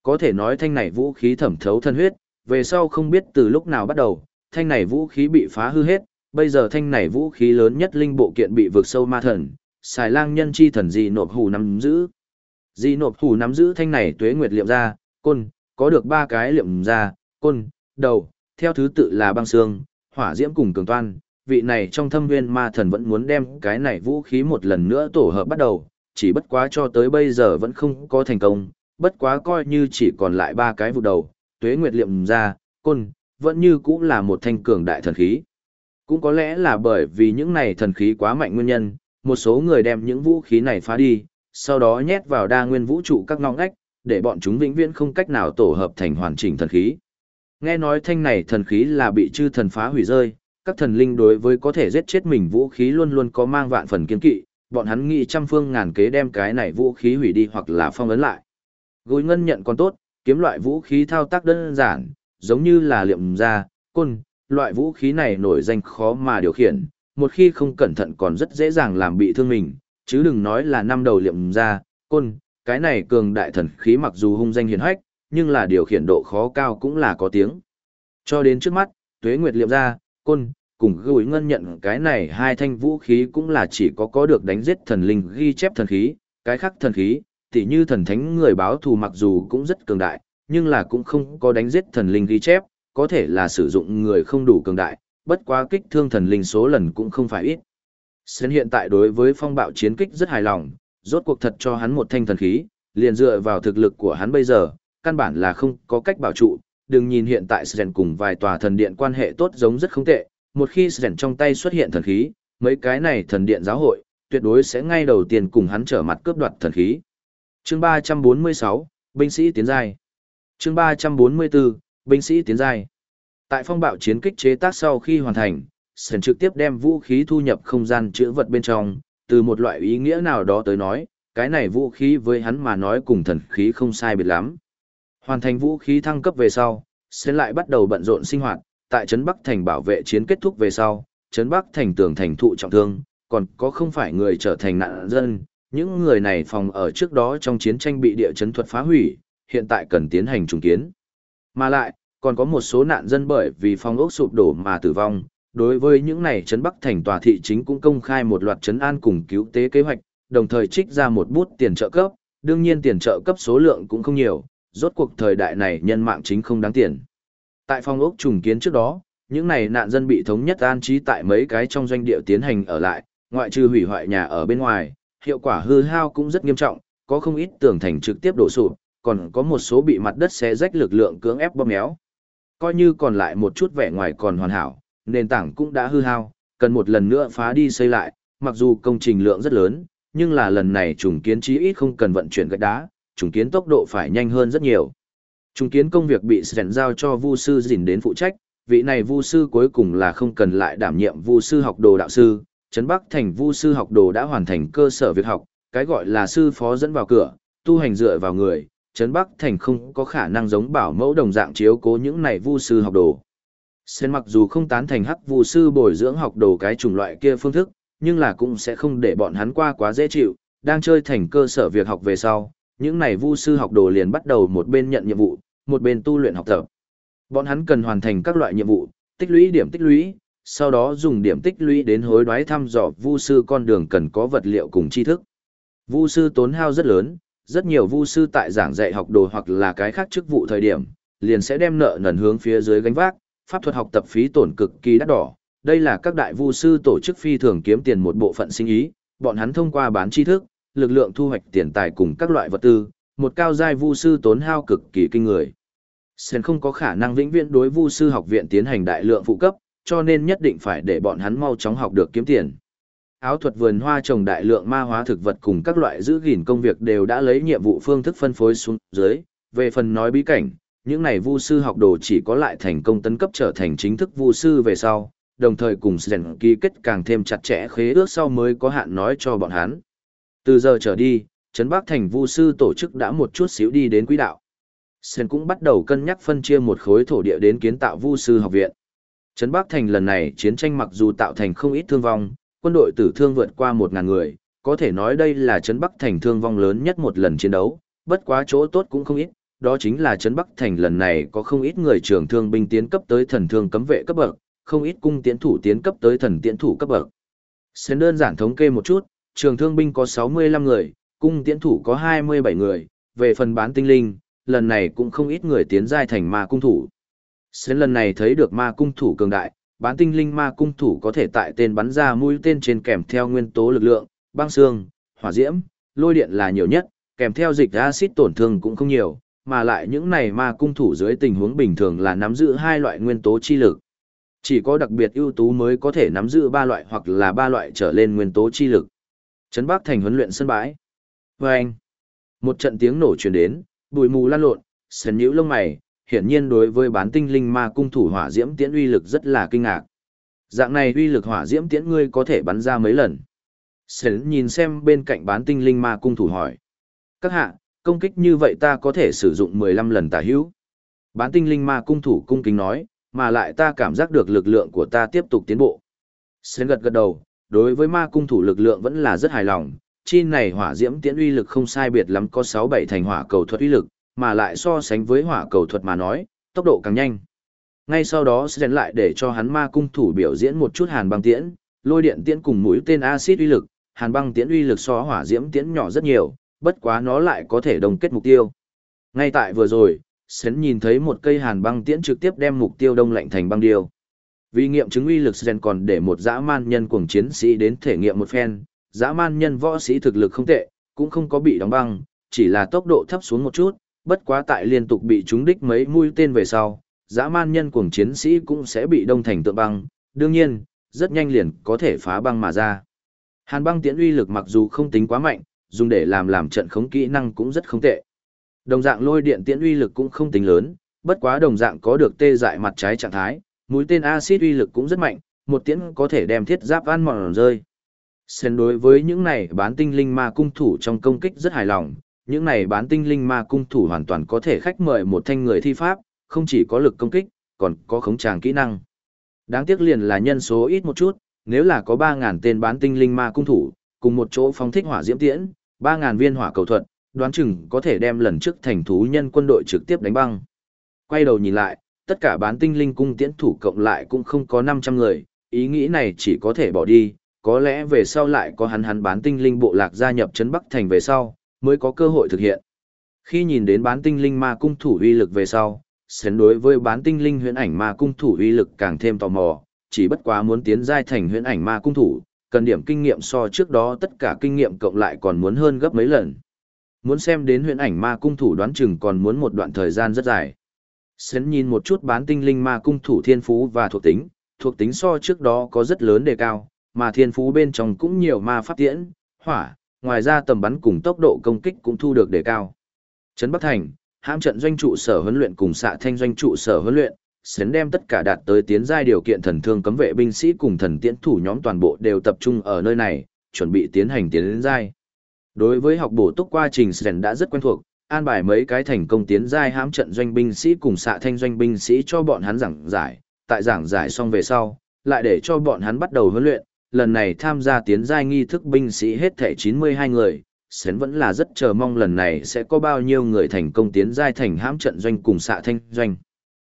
Có thể nói thanh này vũ khí thẩm thấu thân huyết, về sau không biết từ lúc nào bắt đầu, thanh này vũ khí bị phá hư hết, bây giờ thanh này vũ khí lớn nhất linh bộ kiện bị vượt sâu ma thần, xài lang nhân chi thần gì nộp hù nắm giữ. Di nộp thủ nắm giữ thanh này tuế nguyệt liệm ra, côn, có được ba cái liệm ra, côn, đầu, theo thứ tự là băng xương, hỏa diễm cùng cường toan, vị này trong thâm nguyên ma thần vẫn muốn đem cái này vũ khí một lần nữa tổ hợp bắt đầu, chỉ bất quá cho tới bây giờ vẫn không có thành công, bất quá coi như chỉ còn lại ba cái vụ đầu, tuế nguyệt liệm ra, côn, vẫn như cũng là một thanh cường đại thần khí. Cũng có lẽ là bởi vì những này thần khí quá mạnh nguyên nhân, một số người đem những vũ khí này phá đi, sau đó nhét vào đa nguyên vũ trụ các ngõ ngách, để bọn chúng vĩnh viễn không cách nào tổ hợp thành hoàn chỉnh thần khí. Nghe nói thanh này thần khí là bị chư thần phá hủy rơi, các thần linh đối với có thể giết chết mình vũ khí luôn luôn có mang vạn phần kiên kỵ, bọn hắn nghĩ trăm phương ngàn kế đem cái này vũ khí hủy đi hoặc là phong ấn lại. Gối ngân nhận còn tốt, kiếm loại vũ khí thao tác đơn giản, giống như là liệm ra côn, loại vũ khí này nổi danh khó mà điều khiển, một khi không cẩn thận còn rất dễ dàng làm bị thương mình, chứ đừng nói là năm đầu liệm ra, côn, cái này cường đại thần khí mặc dù hung danh hiển hách, nhưng là điều khiển độ khó cao cũng là có tiếng. Cho đến trước mắt, tuế nguyệt liệm ra, côn, cùng gửi ngân nhận cái này hai thanh vũ khí cũng là chỉ có có được đánh giết thần linh ghi chép thần khí, cái khác thần khí, tỉ như thần thánh người báo thù mặc dù cũng rất cường đại, nhưng là cũng không có đánh giết thần linh ghi chép, có thể là sử dụng người không đủ cường đại, bất quá kích thương thần linh số lần cũng không phải ít. Sến hiện tại đối với phong bạo chiến kích rất hài lòng, rốt cuộc thật cho hắn một thanh thần khí, liền dựa vào thực lực của hắn bây giờ, căn bản là không có cách bảo trụ, đừng nhìn hiện tại Sến cùng vài tòa thần điện quan hệ tốt giống rất không tệ, một khi Sến trong tay xuất hiện thần khí, mấy cái này thần điện giáo hội, tuyệt đối sẽ ngay đầu tiên cùng hắn trở mặt cướp đoạt thần khí. Chương 346, binh sĩ tiến giai. Chương 344, binh sĩ tiến giai. Tại phong bạo chiến kích chế tác sau khi hoàn thành, Sến trực tiếp đem vũ khí thu nhập không gian chữa vật bên trong, từ một loại ý nghĩa nào đó tới nói, cái này vũ khí với hắn mà nói cùng thần khí không sai biệt lắm. Hoàn thành vũ khí thăng cấp về sau, Sến lại bắt đầu bận rộn sinh hoạt, tại Trấn Bắc Thành bảo vệ chiến kết thúc về sau, Trấn Bắc Thành tường thành thụ trọng thương, còn có không phải người trở thành nạn dân, những người này phòng ở trước đó trong chiến tranh bị địa chấn thuật phá hủy, hiện tại cần tiến hành trùng kiến. Mà lại, còn có một số nạn dân bởi vì phòng ốc sụp đổ mà tử vong. Đối với những này trấn Bắc thành tòa thị chính cũng công khai một loạt trấn an cùng cứu tế kế hoạch, đồng thời trích ra một bút tiền trợ cấp, đương nhiên tiền trợ cấp số lượng cũng không nhiều, rốt cuộc thời đại này nhân mạng chính không đáng tiền. Tại phong ốc trùng kiến trước đó, những này nạn dân bị thống nhất an trí tại mấy cái trong doanh địa tiến hành ở lại, ngoại trừ hủy hoại nhà ở bên ngoài, hiệu quả hư hao cũng rất nghiêm trọng, có không ít tường thành trực tiếp đổ sụp, còn có một số bị mặt đất xé rách lực lượng cưỡng ép bóp méo. Coi như còn lại một chút vẻ ngoài còn hoàn hảo, nền tảng cũng đã hư hao, cần một lần nữa phá đi xây lại, mặc dù công trình lượng rất lớn, nhưng là lần này trùng kiến chí ít không cần vận chuyển gạch đá, trùng kiến tốc độ phải nhanh hơn rất nhiều. Trùng kiến công việc bị sẵn giao cho Vu sư dình đến phụ trách, vị này Vu sư cuối cùng là không cần lại đảm nhiệm Vu sư học đồ đạo sư, Trấn Bắc thành Vu sư học đồ đã hoàn thành cơ sở việc học, cái gọi là sư phó dẫn vào cửa, tu hành dựa vào người, Trấn Bắc Thành không có khả năng giống bảo mẫu đồng dạng chiếu cố những này vu sư học đồ. Sen mặc dù không tán thành hắc vu sư bồi dưỡng học đồ cái chủng loại kia phương thức, nhưng là cũng sẽ không để bọn hắn qua quá dễ chịu, đang chơi thành cơ sở việc học về sau, những này vu sư học đồ liền bắt đầu một bên nhận nhiệm vụ, một bên tu luyện học tập. Bọn hắn cần hoàn thành các loại nhiệm vụ, tích lũy điểm tích lũy, sau đó dùng điểm tích lũy đến hối đoái thăm dò vu sư con đường cần có vật liệu cùng tri thức. Vu sư tốn hao rất lớn, rất nhiều vu sư tại giảng dạy học đồ hoặc là cái khác chức vụ thời điểm, liền sẽ đem nợ nần hướng phía dưới gánh vác, pháp thuật học tập phí tổn cực kỳ đắt đỏ. Đây là các đại vu sư tổ chức phi thường kiếm tiền một bộ phận sinh ý, bọn hắn thông qua bán tri thức, lực lượng thu hoạch tiền tài cùng các loại vật tư, một cao giai vu sư tốn hao cực kỳ kinh người. Sen không có khả năng vĩnh viễn đối vu sư học viện tiến hành đại lượng phụ cấp, cho nên nhất định phải để bọn hắn mau chóng học được kiếm tiền áo thuật vườn hoa trồng đại lượng ma hóa thực vật cùng các loại giữ gìn công việc đều đã lấy nhiệm vụ phương thức phân phối xuống dưới. Về phần nói bí cảnh, những này vu sư học đồ chỉ có lại thành công tấn cấp trở thành chính thức vu sư về sau, đồng thời cùng Sren ký kết càng thêm chặt chẽ khế ước sau mới có hạn nói cho bọn hắn. Từ giờ trở đi, Trấn Bắc Thành vu sư tổ chức đã một chút xíu đi đến quỹ đạo. Sen cũng bắt đầu cân nhắc phân chia một khối thổ địa đến kiến tạo vu sư học viện. Trấn Bắc Thành lần này chiến tranh mặc dù tạo thành không ít thương vong, quân đội tử thương vượt qua một ngàn người, có thể nói đây là Trấn Bắc Thành thương vong lớn nhất một lần chiến đấu, bất quá chỗ tốt cũng không ít, đó chính là Trấn Bắc Thành lần này có không ít người trường thương binh tiến cấp tới thần thương cấm vệ cấp bậc, không ít cung tiến thủ tiến cấp tới thần tiến thủ cấp bậc. Sẽ đơn giản thống kê một chút, trường thương binh có 65 người, cung tiến thủ có 27 người, về phần bán tinh linh, lần này cũng không ít người tiến giai thành ma cung thủ. Sẽ lần này thấy được ma cung thủ cường đại, bán tinh linh ma cung thủ có thể tại tên bắn ra mũi tên trên kèm theo nguyên tố lực lượng, băng xương, hỏa diễm, lôi điện là nhiều nhất, kèm theo dịch acid tổn thương cũng không nhiều, mà lại những này ma cung thủ dưới tình huống bình thường là nắm giữ hai loại nguyên tố chi lực. Chỉ có đặc biệt ưu tú mới có thể nắm giữ ba loại hoặc là ba loại trở lên nguyên tố chi lực. Trấn Bắc thành huấn luyện sân bãi. Vâng! Một trận tiếng nổ truyền đến, bụi mù lan lộn, sần nhíu lông mày, hiển nhiên đối với bán tinh linh ma cung thủ hỏa diễm tiễn uy lực rất là kinh ngạc. Dạng này uy lực hỏa diễm tiễn ngươi có thể bắn ra mấy lần. Sến nhìn xem bên cạnh bán tinh linh ma cung thủ hỏi. Các hạ, công kích như vậy ta có thể sử dụng 15 lần tả hữu. Bán tinh linh ma cung thủ cung kính nói, mà lại ta cảm giác được lực lượng của ta tiếp tục tiến bộ. Sến gật gật đầu, đối với ma cung thủ lực lượng vẫn là rất hài lòng, chi này hỏa diễm tiễn uy lực không sai biệt lắm có 6-7 thành hỏa cầu thuật uy lực, mà lại so sánh với hỏa cầu thuật mà nói, tốc độ càng nhanh. Ngay sau đó Sến lại để cho hắn ma cung thủ biểu diễn một chút hàn băng tiễn, lôi điện tiễn cùng mũi tên axit uy lực, hàn băng tiễn uy lực so hỏa diễm tiễn nhỏ rất nhiều, bất quá nó lại có thể đồng kết mục tiêu. Ngay tại vừa rồi, sến nhìn thấy một cây hàn băng tiễn trực tiếp đem mục tiêu đông lạnh thành băng điêu. Vì nghiệm chứng uy lực sến còn để một dã man nhân cuồng chiến sĩ đến thể nghiệm một phen, dã man nhân võ sĩ thực lực không tệ, cũng không có bị đóng băng, chỉ là tốc độ thấp xuống một chút, bất quá tại liên tục bị trúng đích mấy mũi tên về sau, dã man nhân cuồng chiến sĩ cũng sẽ bị đông thành tượng băng, đương nhiên, rất nhanh liền có thể phá băng mà ra. Hàn băng tiễn uy lực mặc dù không tính quá mạnh, dùng để làm làm trận khống kỹ năng cũng rất không tệ. Đồng dạng lôi điện tiễn uy lực cũng không tính lớn, bất quá đồng dạng có được tê dại mặt trái trạng thái, mũi tên axit uy lực cũng rất mạnh, một tiễn có thể đem thiết giáp ăn mòn rơi. Sen đối với những này bán tinh linh ma cung thủ trong công kích rất hài lòng, những này bán tinh linh ma cung thủ hoàn toàn có thể khách mời một thanh người thi pháp, không chỉ có lực công kích, còn có khống tràng kỹ năng. Đáng tiếc liền là nhân số ít một chút, nếu là có 3.000 tên bán tinh linh ma cung thủ, cùng một chỗ phóng thích hỏa diễm tiễn, 3.000 viên hỏa cầu thuật, đoán chừng có thể đem lần trước thành thú nhân quân đội trực tiếp đánh băng. Quay đầu nhìn lại, tất cả bán tinh linh cung tiễn thủ cộng lại cũng không có 500 người, ý nghĩ này chỉ có thể bỏ đi, có lẽ về sau lại có hắn hắn bán tinh linh bộ lạc gia nhập trấn Bắc Thành về sau, mới có cơ hội thực hiện. Khi nhìn đến bán tinh linh ma cung thủ uy lực về sau, sến đối với bán tinh linh huyễn ảnh ma cung thủ uy lực càng thêm tò mò, chỉ bất quá muốn tiến giai thành huyễn ảnh ma cung thủ, cần điểm kinh nghiệm so trước đó tất cả kinh nghiệm cộng lại còn muốn hơn gấp mấy lần. Muốn xem đến huyễn ảnh ma cung thủ đoán chừng còn muốn một đoạn thời gian rất dài. Sến nhìn một chút bán tinh linh ma cung thủ thiên phú và thuộc tính, thuộc tính so trước đó có rất lớn đề cao, mà thiên phú bên trong cũng nhiều ma pháp tiễn, hỏa, ngoài ra tầm bắn cùng tốc độ công kích cũng thu được đề cao. Trấn Bắc Thành, hãm trận doanh trụ sở huấn luyện cùng xạ thanh doanh trụ sở huấn luyện, sến đem tất cả đạt tới tiến giai điều kiện thần thương cấm vệ binh sĩ cùng thần tiễn thủ nhóm toàn bộ đều tập trung ở nơi này, chuẩn bị tiến hành tiến đến giai. Đối với học bổ túc quá trình sến đã rất quen thuộc, an bài mấy cái thành công tiến giai hãm trận doanh binh sĩ cùng xạ thanh doanh binh sĩ cho bọn hắn giảng giải, tại giảng giải xong về sau, lại để cho bọn hắn bắt đầu huấn luyện, lần này tham gia tiến giai nghi thức binh sĩ hết thảy 92 người, Sến vẫn là rất chờ mong lần này sẽ có bao nhiêu người thành công tiến giai thành hãm trận doanh cùng xạ thanh doanh.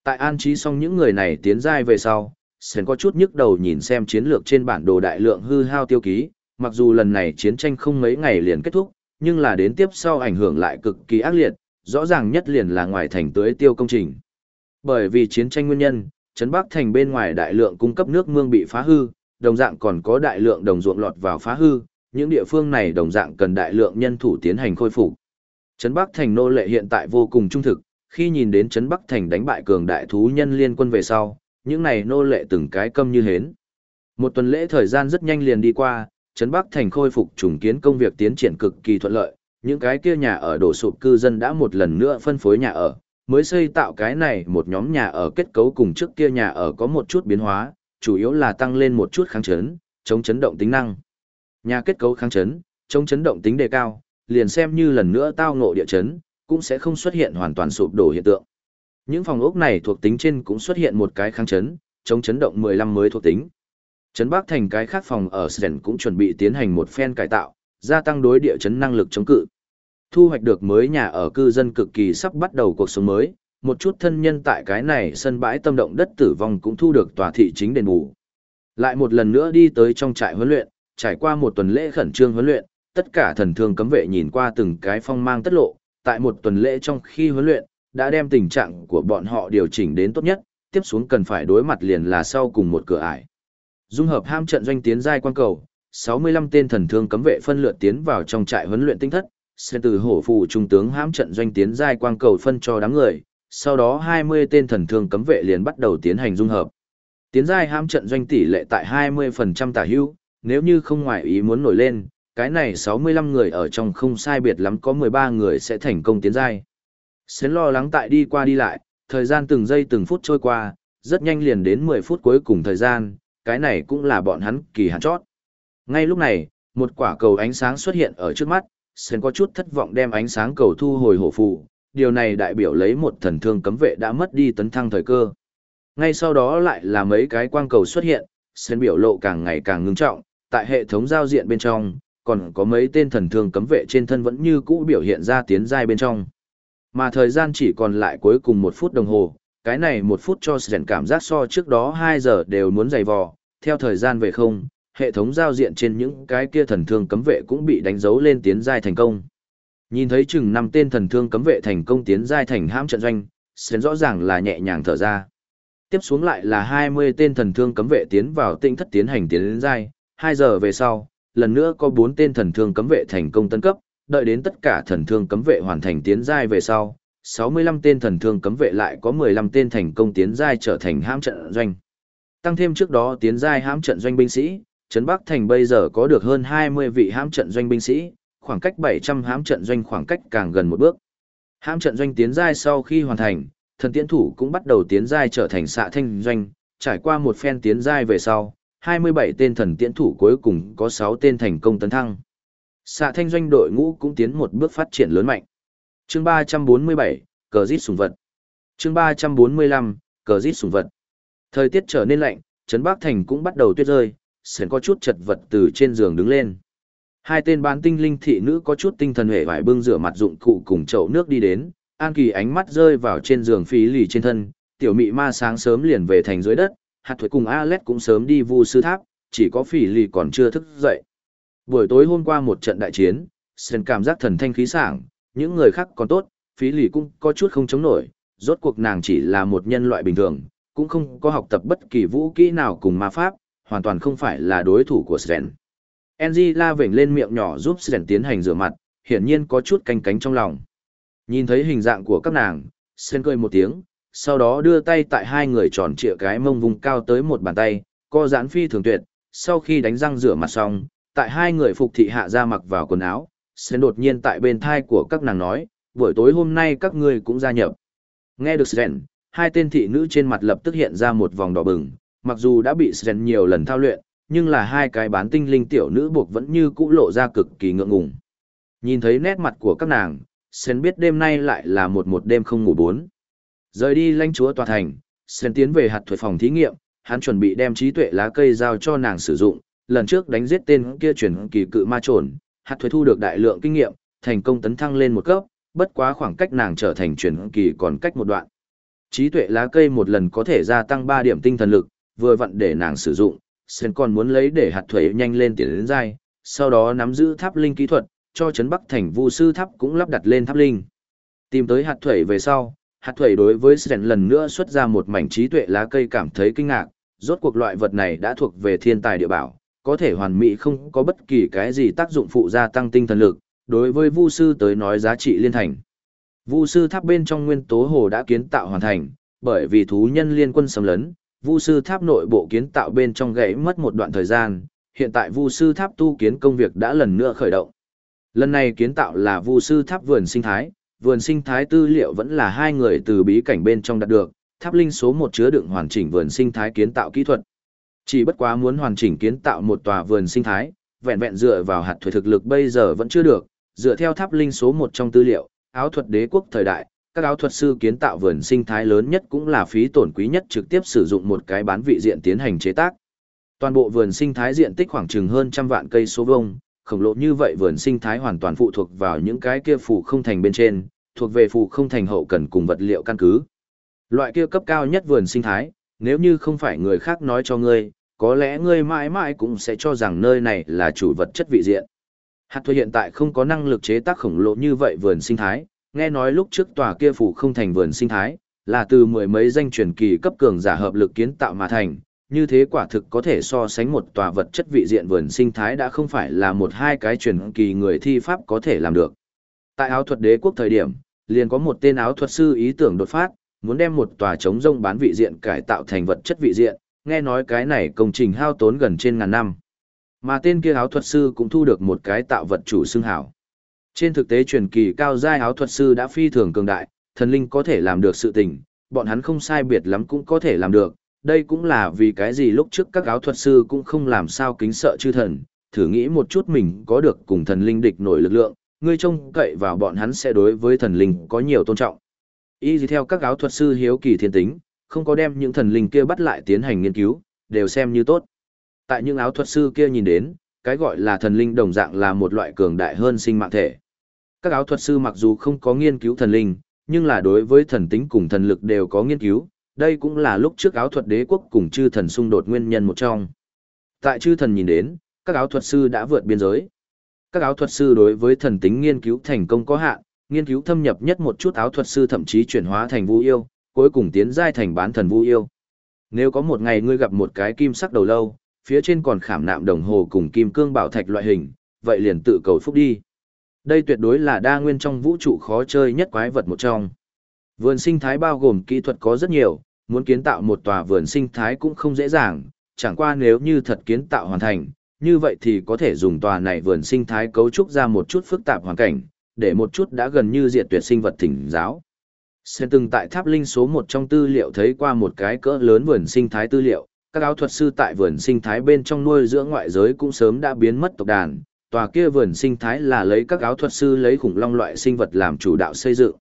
Tại an trí xong những người này tiến giai về sau, Sến có chút nhức đầu nhìn xem chiến lược trên bản đồ đại lượng hư hao tiêu ký, mặc dù lần này chiến tranh không mấy ngày liền kết thúc, nhưng là đến tiếp sau ảnh hưởng lại cực kỳ ác liệt, rõ ràng nhất liền là ngoài thành tưới tiêu công trình. Bởi vì chiến tranh nguyên nhân, Trấn Bắc thành bên ngoài đại lượng cung cấp nước mương bị phá hư, đồng dạng còn có đại lượng đồng ruộng lọt vào phá hư, những địa phương này đồng dạng cần đại lượng nhân thủ tiến hành khôi phục. Trấn Bắc thành nô lệ hiện tại vô cùng trung thực, khi nhìn đến Trấn Bắc thành đánh bại cường đại thú nhân liên quân về sau, những này nô lệ từng cái câm như hến. Một tuần lễ thời gian rất nhanh liền đi qua, Trấn Bắc thành khôi phục trùng kiến công việc tiến triển cực kỳ thuận lợi, những cái kia nhà ở đổ sụp cư dân đã một lần nữa phân phối nhà ở, mới xây tạo cái này một nhóm nhà ở kết cấu cùng trước kia nhà ở có một chút biến hóa, chủ yếu là tăng lên một chút kháng chấn, chống chấn động tính năng. Nhà kết cấu kháng chấn, chống chấn động tính đề cao, liền xem như lần nữa tao ngộ địa chấn, cũng sẽ không xuất hiện hoàn toàn sụp đổ hiện tượng. Những phòng ốc này thuộc tính trên cũng xuất hiện một cái kháng chấn, chống chấn động 15 mới thuộc tính. Chấn Bắc thành cái khác phòng ở Sren cũng chuẩn bị tiến hành một phen cải tạo, gia tăng đối địa chấn năng lực chống cự. Thu hoạch được mới nhà ở cư dân cực kỳ sắp bắt đầu cuộc sống mới, một chút thân nhân tại cái này sân bãi tâm động đất tử vong cũng thu được tòa thị chính đền bù. Lại một lần nữa đi tới trong trại huấn luyện, trải qua một tuần lễ khẩn trương huấn luyện, tất cả thần thương cấm vệ nhìn qua từng cái phong mang tất lộ, tại một tuần lễ trong khi huấn luyện, đã đem tình trạng của bọn họ điều chỉnh đến tốt nhất, tiếp xuống cần phải đối mặt liền là sau cùng một cửa ải. Dung hợp ham trận doanh tiến giai quan cầu, 65 tên thần thương cấm vệ phân lượt tiến vào trong trại huấn luyện tinh thất, sẽ từ hổ phù trung tướng hãm trận doanh tiến giai quang cầu phân cho đám người, sau đó 20 tên thần thương cấm vệ liền bắt đầu tiến hành dung hợp. Tiến giai hãm trận doanh tỷ lệ tại 20% tả hữu, nếu như không ngoại ý muốn nổi lên, cái này 65 người ở trong không sai biệt lắm có 13 người sẽ thành công tiến giai. Xến lo lắng tại đi qua đi lại, thời gian từng giây từng phút trôi qua, rất nhanh liền đến 10 phút cuối cùng thời gian, cái này cũng là bọn hắn kỳ hạn chót. Ngay lúc này, một quả cầu ánh sáng xuất hiện ở trước mắt, Sến có chút thất vọng đem ánh sáng cầu thu hồi hổ phù, điều này đại biểu lấy một thần thương cấm vệ đã mất đi tấn thăng thời cơ. Ngay sau đó lại là mấy cái quang cầu xuất hiện, Sến biểu lộ càng ngày càng ngưng trọng, tại hệ thống giao diện bên trong, còn có mấy tên thần thương cấm vệ trên thân vẫn như cũ biểu hiện ra tiến giai bên trong. Mà thời gian chỉ còn lại cuối cùng một phút đồng hồ, cái này một phút cho Sren cảm giác so trước đó 2 giờ đều muốn dày vò, theo thời gian về không, hệ thống giao diện trên những cái kia thần thương cấm vệ cũng bị đánh dấu lên tiến giai thành công. Nhìn thấy chừng năm tên thần thương cấm vệ thành công tiến giai thành hãm trận doanh, Sren rõ ràng là nhẹ nhàng thở ra. Tiếp xuống lại là 20 tên thần thương cấm vệ tiến vào tinh thất tiến hành tiến đến giai, 2 giờ về sau, lần nữa có 4 tên thần thương cấm vệ thành công tấn cấp, đợi đến tất cả thần thương cấm vệ hoàn thành tiến giai về sau, 65 tên thần thương cấm vệ lại có 15 tên thành công tiến giai trở thành hãm trận doanh. Tăng thêm trước đó tiến giai hãm trận doanh binh sĩ, Trấn Bắc Thành bây giờ có được hơn 20 vị hãm trận doanh binh sĩ, khoảng cách 700 hãm trận doanh khoảng cách càng gần một bước. Hãm trận doanh tiến giai sau khi hoàn thành, thần tiến thủ cũng bắt đầu tiến giai trở thành xạ thanh doanh, trải qua một phen tiến giai về sau, 27 tên thần tiễn thủ cuối cùng có 6 tên thành công tấn thăng. Xạ thanh doanh đội ngũ cũng tiến một bước phát triển lớn mạnh. Chương 347, cờ giết sùng vật. Chương 345, cờ giết sùng vật. Thời tiết trở nên lạnh, trấn Bắc Thành cũng bắt đầu tuyết rơi, sến có chút chật vật từ trên giường đứng lên. Hai tên bán tinh linh thị nữ có chút tinh thần hề vải bưng rửa mặt dụng cụ cùng chậu nước đi đến, An Kỳ ánh mắt rơi vào trên giường phí lì trên thân, tiểu mị ma sáng sớm liền về thành dưới đất, hạt thuế cùng Alet cũng sớm đi vu sư tháp, chỉ có phỉ lì còn chưa thức dậy. Buổi tối hôm qua một trận đại chiến, Sến cảm giác thần thanh khí sảng, những người khác còn tốt, phí lì cũng có chút không chống nổi, rốt cuộc nàng chỉ là một nhân loại bình thường, cũng không có học tập bất kỳ vũ kỹ nào cùng ma pháp, hoàn toàn không phải là đối thủ của Sren. Angela vểnh lên miệng nhỏ giúp Sren tiến hành rửa mặt, hiển nhiên có chút canh cánh trong lòng. Nhìn thấy hình dạng của các nàng, Sren cười một tiếng, sau đó đưa tay tại hai người tròn trịa cái mông vùng cao tới một bàn tay, co giãn phi thường tuyệt, sau khi đánh răng rửa mặt xong, tại hai người phục thị hạ ra mặc vào quần áo, Sren đột nhiên tại bên thai của các nàng nói, buổi tối hôm nay các ngươi cũng gia nhập. Nghe được Sren, hai tên thị nữ trên mặt lập tức hiện ra một vòng đỏ bừng, mặc dù đã bị Sren nhiều lần thao luyện, nhưng là hai cái bán tinh linh tiểu nữ buộc vẫn như cũ lộ ra cực kỳ ngượng ngùng. Nhìn thấy nét mặt của các nàng, Sren biết đêm nay lại là một một đêm không ngủ bốn. Rời đi lãnh chúa tòa thành, Sen tiến về hạt thuật phòng thí nghiệm, hắn chuẩn bị đem trí tuệ lá cây giao cho nàng sử dụng, lần trước đánh giết tên kia chuyển kỳ cự ma trồn, hạt thuật thu được đại lượng kinh nghiệm, thành công tấn thăng lên một cấp, bất quá khoảng cách nàng trở thành chuyển kỳ còn cách một đoạn. Trí tuệ lá cây một lần có thể gia tăng 3 điểm tinh thần lực, vừa vặn để nàng sử dụng, Sen còn muốn lấy để hạt thuế nhanh lên tiền đến dai, sau đó nắm giữ tháp linh kỹ thuật, cho chấn Bắc thành Vu sư tháp cũng lắp đặt lên tháp linh. Tìm tới hạt thuế về sau, hạt thuẩy đối với Sren lần nữa xuất ra một mảnh trí tuệ lá cây cảm thấy kinh ngạc, rốt cuộc loại vật này đã thuộc về thiên tài địa bảo, có thể hoàn mỹ không có bất kỳ cái gì tác dụng phụ gia tăng tinh thần lực, đối với Vu sư tới nói giá trị liên thành. Vu sư tháp bên trong nguyên tố hồ đã kiến tạo hoàn thành, bởi vì thú nhân liên quân xâm lấn, Vu sư tháp nội bộ kiến tạo bên trong gãy mất một đoạn thời gian, hiện tại Vu sư tháp tu kiến công việc đã lần nữa khởi động. Lần này kiến tạo là Vu sư tháp vườn sinh thái, vườn sinh thái tư liệu vẫn là hai người từ bí cảnh bên trong đạt được, tháp linh số một chứa đựng hoàn chỉnh vườn sinh thái kiến tạo kỹ thuật. Chỉ bất quá muốn hoàn chỉnh kiến tạo một tòa vườn sinh thái, vẹn vẹn dựa vào hạt thủy thực lực bây giờ vẫn chưa được, dựa theo tháp linh số một trong tư liệu, áo thuật đế quốc thời đại, các áo thuật sư kiến tạo vườn sinh thái lớn nhất cũng là phí tổn quý nhất trực tiếp sử dụng một cái bán vị diện tiến hành chế tác. Toàn bộ vườn sinh thái diện tích khoảng chừng hơn trăm vạn cây số vuông, khổng lồ như vậy vườn sinh thái hoàn toàn phụ thuộc vào những cái kia phủ không thành bên trên, thuộc về phủ không thành hậu cần cùng vật liệu căn cứ. Loại kia cấp cao nhất vườn sinh thái, nếu như không phải người khác nói cho ngươi, có lẽ ngươi mãi mãi cũng sẽ cho rằng nơi này là chủ vật chất vị diện. Hạt thuê hiện tại không có năng lực chế tác khổng lồ như vậy vườn sinh thái, nghe nói lúc trước tòa kia phủ không thành vườn sinh thái, là từ mười mấy danh truyền kỳ cấp cường giả hợp lực kiến tạo mà thành, như thế quả thực có thể so sánh một tòa vật chất vị diện vườn sinh thái đã không phải là một hai cái truyền kỳ người thi pháp có thể làm được. Tại áo thuật đế quốc thời điểm, liền có một tên áo thuật sư ý tưởng đột phát, muốn đem một tòa chống rông bán vị diện cải tạo thành vật chất vị diện, nghe nói cái này công trình hao tốn gần trên ngàn năm. Mà tên kia áo thuật sư cũng thu được một cái tạo vật chủ xưng hảo. Trên thực tế truyền kỳ cao giai áo thuật sư đã phi thường cường đại, thần linh có thể làm được sự tình, bọn hắn không sai biệt lắm cũng có thể làm được. Đây cũng là vì cái gì lúc trước các áo thuật sư cũng không làm sao kính sợ chư thần, thử nghĩ một chút mình có được cùng thần linh địch nổi lực lượng, ngươi trông cậy vào bọn hắn sẽ đối với thần linh có nhiều tôn trọng. Y gì theo các áo thuật sư hiếu kỳ thiên tính, không có đem những thần linh kia bắt lại tiến hành nghiên cứu, đều xem như tốt. Tại những áo thuật sư kia nhìn đến, cái gọi là thần linh đồng dạng là một loại cường đại hơn sinh mạng thể. Các áo thuật sư mặc dù không có nghiên cứu thần linh, nhưng là đối với thần tính cùng thần lực đều có nghiên cứu, đây cũng là lúc trước áo thuật đế quốc cùng chư thần xung đột nguyên nhân một trong. Tại chư thần nhìn đến, các áo thuật sư đã vượt biên giới. Các áo thuật sư đối với thần tính nghiên cứu thành công có hạn, nghiên cứu thâm nhập nhất một chút áo thuật sư thậm chí chuyển hóa thành vũ yêu, cuối cùng tiến giai thành bán thần vũ yêu. Nếu có một ngày ngươi gặp một cái kim sắc đầu lâu, phía trên còn khảm nạm đồng hồ cùng kim cương bảo thạch loại hình, vậy liền tự cầu phúc đi. Đây tuyệt đối là đa nguyên trong vũ trụ khó chơi nhất quái vật một trong. Vườn sinh thái bao gồm kỹ thuật có rất nhiều, muốn kiến tạo một tòa vườn sinh thái cũng không dễ dàng, chẳng qua nếu như thật kiến tạo hoàn thành, như vậy thì có thể dùng tòa này vườn sinh thái cấu trúc ra một chút phức tạp hoàn cảnh, để một chút đã gần như diệt tuyệt sinh vật thỉnh giáo. Sen từng tại tháp linh số 1 trong tư liệu thấy qua một cái cỡ lớn vườn sinh thái tư liệu, các áo thuật sư tại vườn sinh thái bên trong nuôi dưỡng ngoại giới cũng sớm đã biến mất tộc đàn, tòa kia vườn sinh thái là lấy các áo thuật sư lấy khủng long loại sinh vật làm chủ đạo xây dựng.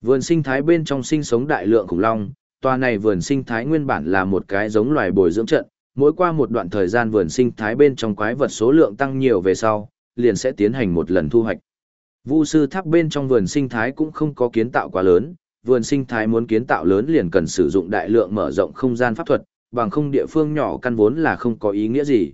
Vườn sinh thái bên trong sinh sống đại lượng khủng long, tòa này vườn sinh thái nguyên bản là một cái giống loài bồi dưỡng trận, mỗi qua một đoạn thời gian vườn sinh thái bên trong quái vật số lượng tăng nhiều về sau, liền sẽ tiến hành một lần thu hoạch. Vu sư tháp bên trong vườn sinh thái cũng không có kiến tạo quá lớn, vườn sinh thái muốn kiến tạo lớn liền cần sử dụng đại lượng mở rộng không gian pháp thuật, bằng không địa phương nhỏ căn vốn là không có ý nghĩa gì.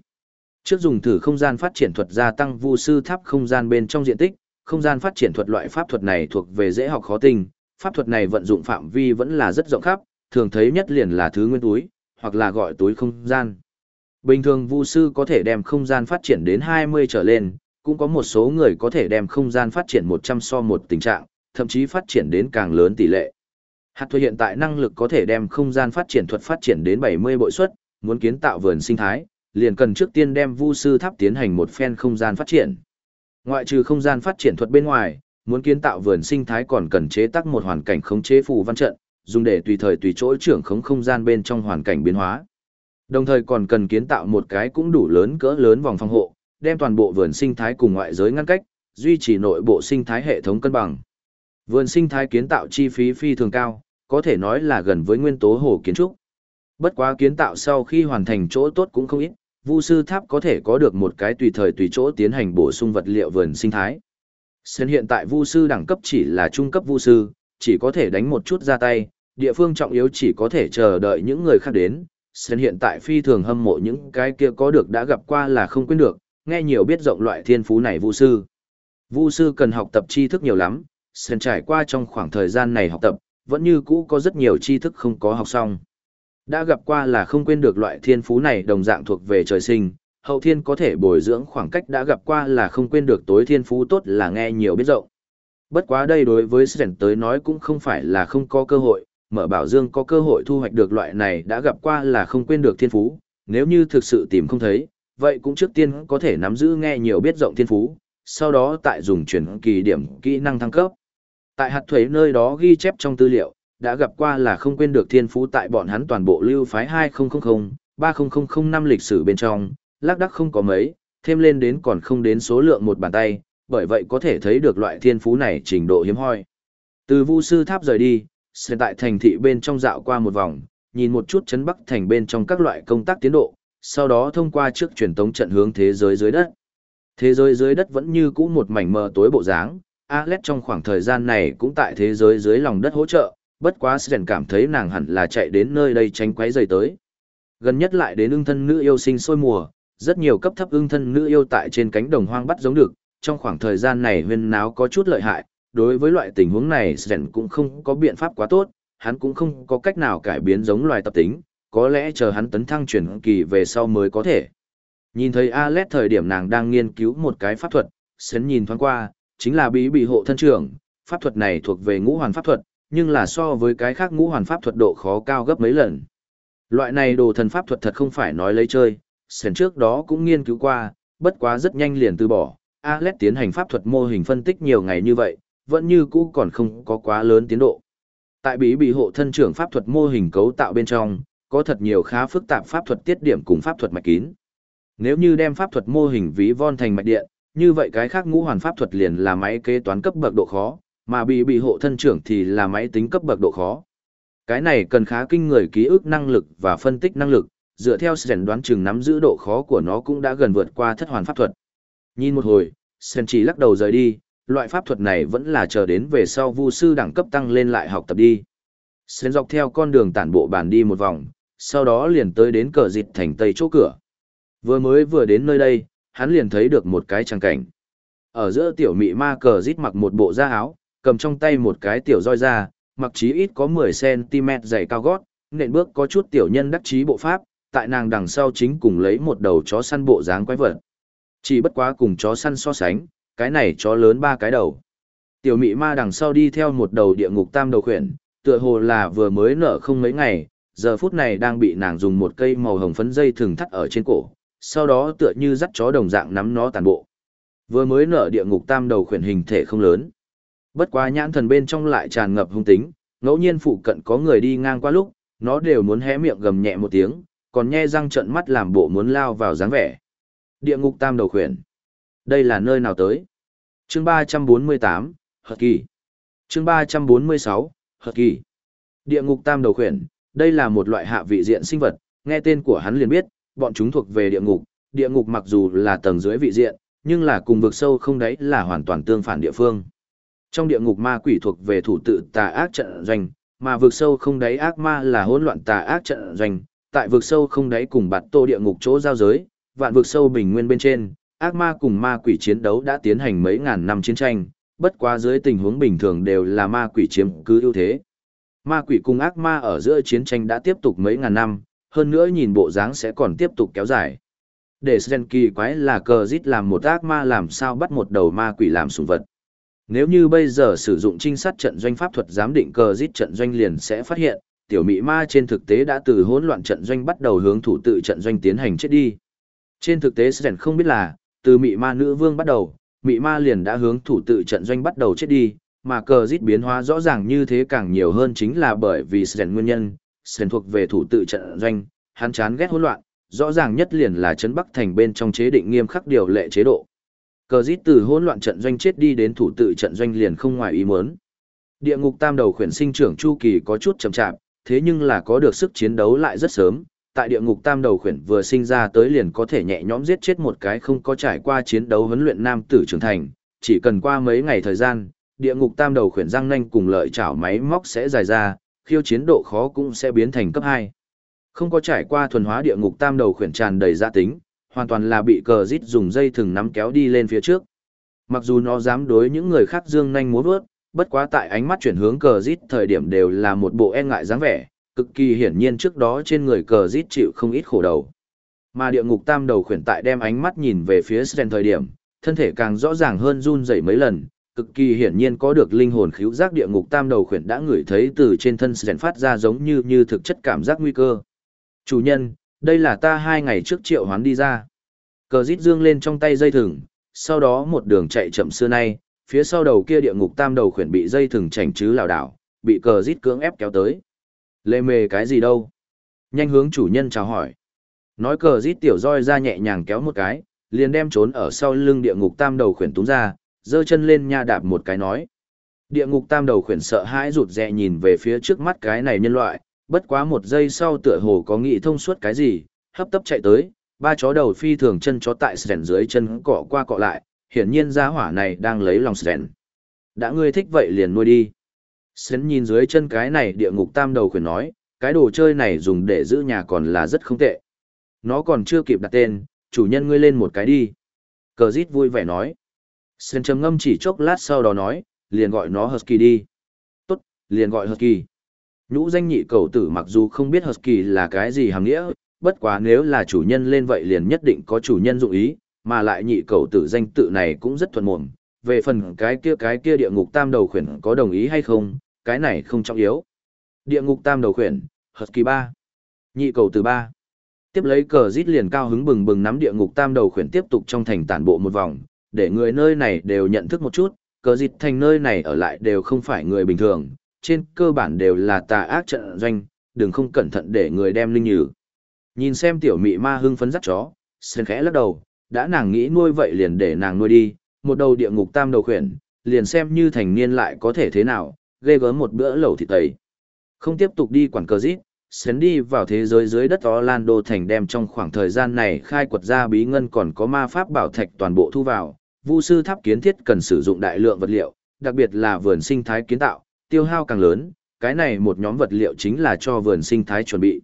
Trước dùng thử không gian phát triển thuật gia tăng vu sư tháp không gian bên trong diện tích, không gian phát triển thuật loại pháp thuật này thuộc về dễ học khó tinh, pháp thuật này vận dụng phạm vi vẫn là rất rộng khắp, thường thấy nhất liền là thứ nguyên túi, hoặc là gọi túi không gian. Bình thường vu sư có thể đem không gian phát triển đến 20 trở lên, cũng có một số người có thể đem không gian phát triển 100 so một tình trạng, thậm chí phát triển đến càng lớn tỷ lệ. Hạt thuê hiện tại năng lực có thể đem không gian phát triển thuật phát triển đến 70 bội suất, muốn kiến tạo vườn sinh thái, liền cần trước tiên đem vu sư tháp tiến hành một phen không gian phát triển. Ngoại trừ không gian phát triển thuật bên ngoài, muốn kiến tạo vườn sinh thái còn cần chế tác một hoàn cảnh khống chế phù văn trận, dùng để tùy thời tùy chỗ trưởng khống không gian bên trong hoàn cảnh biến hóa. Đồng thời còn cần kiến tạo một cái cũng đủ lớn cỡ lớn vòng phòng hộ, đem toàn bộ vườn sinh thái cùng ngoại giới ngăn cách, duy trì nội bộ sinh thái hệ thống cân bằng. Vườn sinh thái kiến tạo chi phí phi thường cao, có thể nói là gần với nguyên tố hồ kiến trúc. Bất quá kiến tạo sau khi hoàn thành chỗ tốt cũng không ít, Vu sư tháp có thể có được một cái tùy thời tùy chỗ tiến hành bổ sung vật liệu vườn sinh thái. Sen hiện tại Vu sư đẳng cấp chỉ là trung cấp Vu sư, chỉ có thể đánh một chút ra tay, địa phương trọng yếu chỉ có thể chờ đợi những người khác đến. Sơn hiện tại phi thường hâm mộ những cái kia có được đã gặp qua là không quên được, nghe nhiều biết rộng loại thiên phú này Vu sư. Vu sư cần học tập tri thức nhiều lắm, Sơn trải qua trong khoảng thời gian này học tập, vẫn như cũ có rất nhiều tri thức không có học xong. Đã gặp qua là không quên được loại thiên phú này đồng dạng thuộc về trời sinh, hậu thiên có thể bồi dưỡng khoảng cách đã gặp qua là không quên được tối thiên phú tốt là nghe nhiều biết rộng. Bất quá đây đối với Sơn tới nói cũng không phải là không có cơ hội, mở bảo dương có cơ hội thu hoạch được loại này đã gặp qua là không quên được thiên phú, nếu như thực sự tìm không thấy, vậy cũng trước tiên có thể nắm giữ nghe nhiều biết rộng thiên phú, sau đó tại dùng chuyển kỳ điểm kỹ năng thăng cấp. Tại hạt thuế nơi đó ghi chép trong tư liệu, đã gặp qua là không quên được thiên phú tại bọn hắn toàn bộ lưu phái 2000, 30005 lịch sử bên trong, lác đắc không có mấy, thêm lên đến còn không đến số lượng một bàn tay, bởi vậy có thể thấy được loại thiên phú này trình độ hiếm hoi. Từ Vu sư tháp rời đi, sẽ tại thành thị bên trong dạo qua một vòng, nhìn một chút chấn bắc thành bên trong các loại công tác tiến độ, sau đó thông qua trước truyền tống trận hướng thế giới dưới đất. Thế giới dưới đất vẫn như cũ một mảnh mờ tối bộ dáng, Alex trong khoảng thời gian này cũng tại thế giới dưới lòng đất hỗ trợ, bất quá Sơn cảm thấy nàng hẳn là chạy đến nơi đây tránh quấy rầy tới. Gần nhất lại đến ưng thân nữ yêu sinh sôi mùa, rất nhiều cấp thấp ưng thân nữ yêu tại trên cánh đồng hoang bắt giống được, trong khoảng thời gian này huyên náo có chút lợi hại, đối với loại tình huống này Sren cũng không có biện pháp quá tốt, hắn cũng không có cách nào cải biến giống loài tập tính, có lẽ chờ hắn tấn thăng chuyển kỳ về sau mới có thể. Nhìn thấy Alet thời điểm nàng đang nghiên cứu một cái pháp thuật, Sren nhìn thoáng qua, chính là bí bị hộ thân trưởng, pháp thuật này thuộc về ngũ hoàn pháp thuật, nhưng là so với cái khác ngũ hoàn pháp thuật độ khó cao gấp mấy lần. Loại này đồ thần pháp thuật thật không phải nói lấy chơi, Sren trước đó cũng nghiên cứu qua, bất quá rất nhanh liền từ bỏ. Alex tiến hành pháp thuật mô hình phân tích nhiều ngày như vậy, vẫn như cũ còn không có quá lớn tiến độ. Tại bí bị hộ thân trưởng pháp thuật mô hình cấu tạo bên trong, có thật nhiều khá phức tạp pháp thuật tiết điểm cùng pháp thuật mạch kín. Nếu như đem pháp thuật mô hình ví von thành mạch điện, như vậy cái khác ngũ hoàn pháp thuật liền là máy kế toán cấp bậc độ khó, mà bị bị hộ thân trưởng thì là máy tính cấp bậc độ khó. Cái này cần khá kinh người ký ức năng lực và phân tích năng lực, dựa theo sẻn đoán chừng nắm giữ độ khó của nó cũng đã gần vượt qua thất hoàn pháp thuật. Nhìn một hồi, Sen chỉ lắc đầu rời đi, loại pháp thuật này vẫn là chờ đến về sau vu sư đẳng cấp tăng lên lại học tập đi. Sen dọc theo con đường tản bộ bàn đi một vòng, sau đó liền tới đến cờ dịt thành tây chỗ cửa. Vừa mới vừa đến nơi đây, hắn liền thấy được một cái trang cảnh. Ở giữa tiểu mị ma cờ dít mặc một bộ da áo, cầm trong tay một cái tiểu roi da, mặc chí ít có 10cm dày cao gót, nện bước có chút tiểu nhân đắc chí bộ pháp, tại nàng đằng sau chính cùng lấy một đầu chó săn bộ dáng quái vật. Chỉ bất quá cùng chó săn so sánh, cái này chó lớn ba cái đầu. Tiểu mị ma đằng sau đi theo một đầu địa ngục tam đầu khuyển, tựa hồ là vừa mới nở không mấy ngày, giờ phút này đang bị nàng dùng một cây màu hồng phấn dây thừng thắt ở trên cổ, sau đó tựa như dắt chó đồng dạng nắm nó tàn bộ. Vừa mới nở địa ngục tam đầu khuyển hình thể không lớn. Bất quá nhãn thần bên trong lại tràn ngập hung tính, ngẫu nhiên phụ cận có người đi ngang qua lúc, nó đều muốn hé miệng gầm nhẹ một tiếng, còn nhe răng trợn mắt làm bộ muốn lao vào dáng vẻ. Địa ngục tam đầu khuyển. Đây là nơi nào tới? Chương 348, Hợp kỳ. Chương 346, Hợp kỳ. Địa ngục tam đầu khuyển, đây là một loại hạ vị diện sinh vật, nghe tên của hắn liền biết, bọn chúng thuộc về địa ngục, địa ngục mặc dù là tầng dưới vị diện, nhưng là cùng vực sâu không đấy là hoàn toàn tương phản địa phương. Trong địa ngục ma quỷ thuộc về thủ tự tà ác trận doanh, mà vực sâu không đáy ác ma là hỗn loạn tà ác trận doanh, tại vực sâu không đáy cùng bạt tô địa ngục chỗ giao giới, vạn vực sâu bình nguyên bên trên, ác ma cùng ma quỷ chiến đấu đã tiến hành mấy ngàn năm chiến tranh, bất quá dưới tình huống bình thường đều là ma quỷ chiếm cứ ưu thế. Ma quỷ cùng ác ma ở giữa chiến tranh đã tiếp tục mấy ngàn năm, hơn nữa nhìn bộ dáng sẽ còn tiếp tục kéo dài. Để Sren kỳ quái là cờ dít làm một ác ma làm sao bắt một đầu ma quỷ làm sùng vật. Nếu như bây giờ sử dụng trinh sát trận doanh pháp thuật giám định cờ giết trận doanh liền sẽ phát hiện, tiểu mỹ ma trên thực tế đã từ hỗn loạn trận doanh bắt đầu hướng thủ tự trận doanh tiến hành chết đi. Trên thực tế Sren không biết là, từ mị ma nữ vương bắt đầu, mị ma liền đã hướng thủ tự trận doanh bắt đầu chết đi, mà cờ giết biến hóa rõ ràng như thế càng nhiều hơn chính là bởi vì Sren nguyên nhân, Sren thuộc về thủ tự trận doanh, hắn chán ghét hỗn loạn, rõ ràng nhất liền là trấn Bắc thành bên trong chế định nghiêm khắc điều lệ chế độ. Cờ dít từ hỗn loạn trận doanh chết đi đến thủ tự trận doanh liền không ngoài ý muốn. Địa ngục tam đầu khuyển sinh trưởng chu kỳ có chút chậm chạp, thế nhưng là có được sức chiến đấu lại rất sớm. Tại địa ngục tam đầu khuyển vừa sinh ra tới liền có thể nhẹ nhõm giết chết một cái không có trải qua chiến đấu huấn luyện nam tử trưởng thành, chỉ cần qua mấy ngày thời gian, địa ngục tam đầu khuyển răng nanh cùng lợi chảo máy móc sẽ dài ra, khiêu chiến độ khó cũng sẽ biến thành cấp 2. Không có trải qua thuần hóa địa ngục tam đầu khuyển tràn đầy gia tính, hoàn toàn là bị cờ rít dùng dây thừng nắm kéo đi lên phía trước. Mặc dù nó dám đối những người khác dương nhanh múa vớt, bất quá tại ánh mắt chuyển hướng cờ rít thời điểm đều là một bộ e ngại dáng vẻ, cực kỳ hiển nhiên trước đó trên người cờ rít chịu không ít khổ đầu. Mà địa ngục tam đầu khuyển tại đem ánh mắt nhìn về phía Sren thời điểm, thân thể càng rõ ràng hơn run rẩy mấy lần, cực kỳ hiển nhiên có được linh hồn khíu giác địa ngục tam đầu khuyển đã ngửi thấy từ trên thân Sren phát ra giống như như thực chất cảm giác nguy cơ. Chủ nhân, đây là ta hai ngày trước triệu hoán đi ra. Cờ rít dương lên trong tay dây thừng, sau đó một đường chạy chậm xưa nay, phía sau đầu kia địa ngục tam đầu khuyển bị dây thừng chảnh chứ lảo đảo, bị cờ rít cưỡng ép kéo tới. Lê mề cái gì đâu? Nhanh hướng chủ nhân chào hỏi. Nói cờ rít tiểu roi ra nhẹ nhàng kéo một cái, liền đem trốn ở sau lưng địa ngục tam đầu khuyển túng ra, giơ chân lên nha đạp một cái nói. Địa ngục tam đầu khuyển sợ hãi rụt rè nhìn về phía trước mắt cái này nhân loại, bất quá một giây sau tựa hồ có nghĩ thông suốt cái gì, hấp tấp chạy tới, ba chó đầu phi thường chân chó tại sren dưới chân cọ qua cọ lại, hiển nhiên gia hỏa này đang lấy lòng sren. Đã ngươi thích vậy liền nuôi đi. Sến nhìn dưới chân cái này địa ngục tam đầu khuyển nói, cái đồ chơi này dùng để giữ nhà còn là rất không tệ. Nó còn chưa kịp đặt tên, chủ nhân ngươi lên một cái đi. Cờ dít vui vẻ nói. Sến trầm ngâm chỉ chốc lát sau đó nói, liền gọi nó Husky đi. Tốt, liền gọi Husky. Nhũ danh nhị cầu tử mặc dù không biết Husky là cái gì hàng nghĩa, bất quá nếu là chủ nhân lên vậy liền nhất định có chủ nhân dụng ý, mà lại nhị cầu tử danh tự này cũng rất thuận mồm. Về phần cái kia cái kia địa ngục tam đầu khuyển có đồng ý hay không, cái này không trọng yếu. Địa ngục tam đầu khuyển, kỳ ba, Nhị cầu từ ba. Tiếp lấy cờ rít liền cao hứng bừng bừng nắm địa ngục tam đầu khuyển tiếp tục trong thành tản bộ một vòng, để người nơi này đều nhận thức một chút, cờ rít thành nơi này ở lại đều không phải người bình thường, trên cơ bản đều là tà ác trận doanh, đừng không cẩn thận để người đem linh nhử. Nhìn xem tiểu mị ma hưng phấn dắt chó, Sơn khẽ lắc đầu, đã nàng nghĩ nuôi vậy liền để nàng nuôi đi, một đầu địa ngục tam đầu khuyển, liền xem như thành niên lại có thể thế nào, ghê gớm một bữa lẩu thịt tẩy. Không tiếp tục đi quản cờ dít, Sơn đi vào thế giới dưới đất Orlando thành đem trong khoảng thời gian này khai quật ra bí ngân còn có ma pháp bảo thạch toàn bộ thu vào, vu sư tháp kiến thiết cần sử dụng đại lượng vật liệu, đặc biệt là vườn sinh thái kiến tạo, tiêu hao càng lớn, cái này một nhóm vật liệu chính là cho vườn sinh thái chuẩn bị.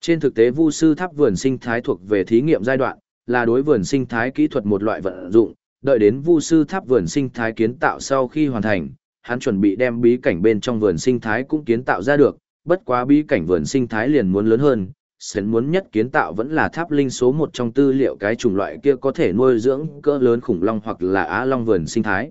Trên thực tế Vu sư tháp vườn sinh thái thuộc về thí nghiệm giai đoạn, là đối vườn sinh thái kỹ thuật một loại vận dụng, đợi đến Vu sư tháp vườn sinh thái kiến tạo sau khi hoàn thành, hắn chuẩn bị đem bí cảnh bên trong vườn sinh thái cũng kiến tạo ra được, bất quá bí cảnh vườn sinh thái liền muốn lớn hơn, sến muốn nhất kiến tạo vẫn là tháp linh số một trong tư liệu cái chủng loại kia có thể nuôi dưỡng cỡ lớn khủng long hoặc là á long vườn sinh thái.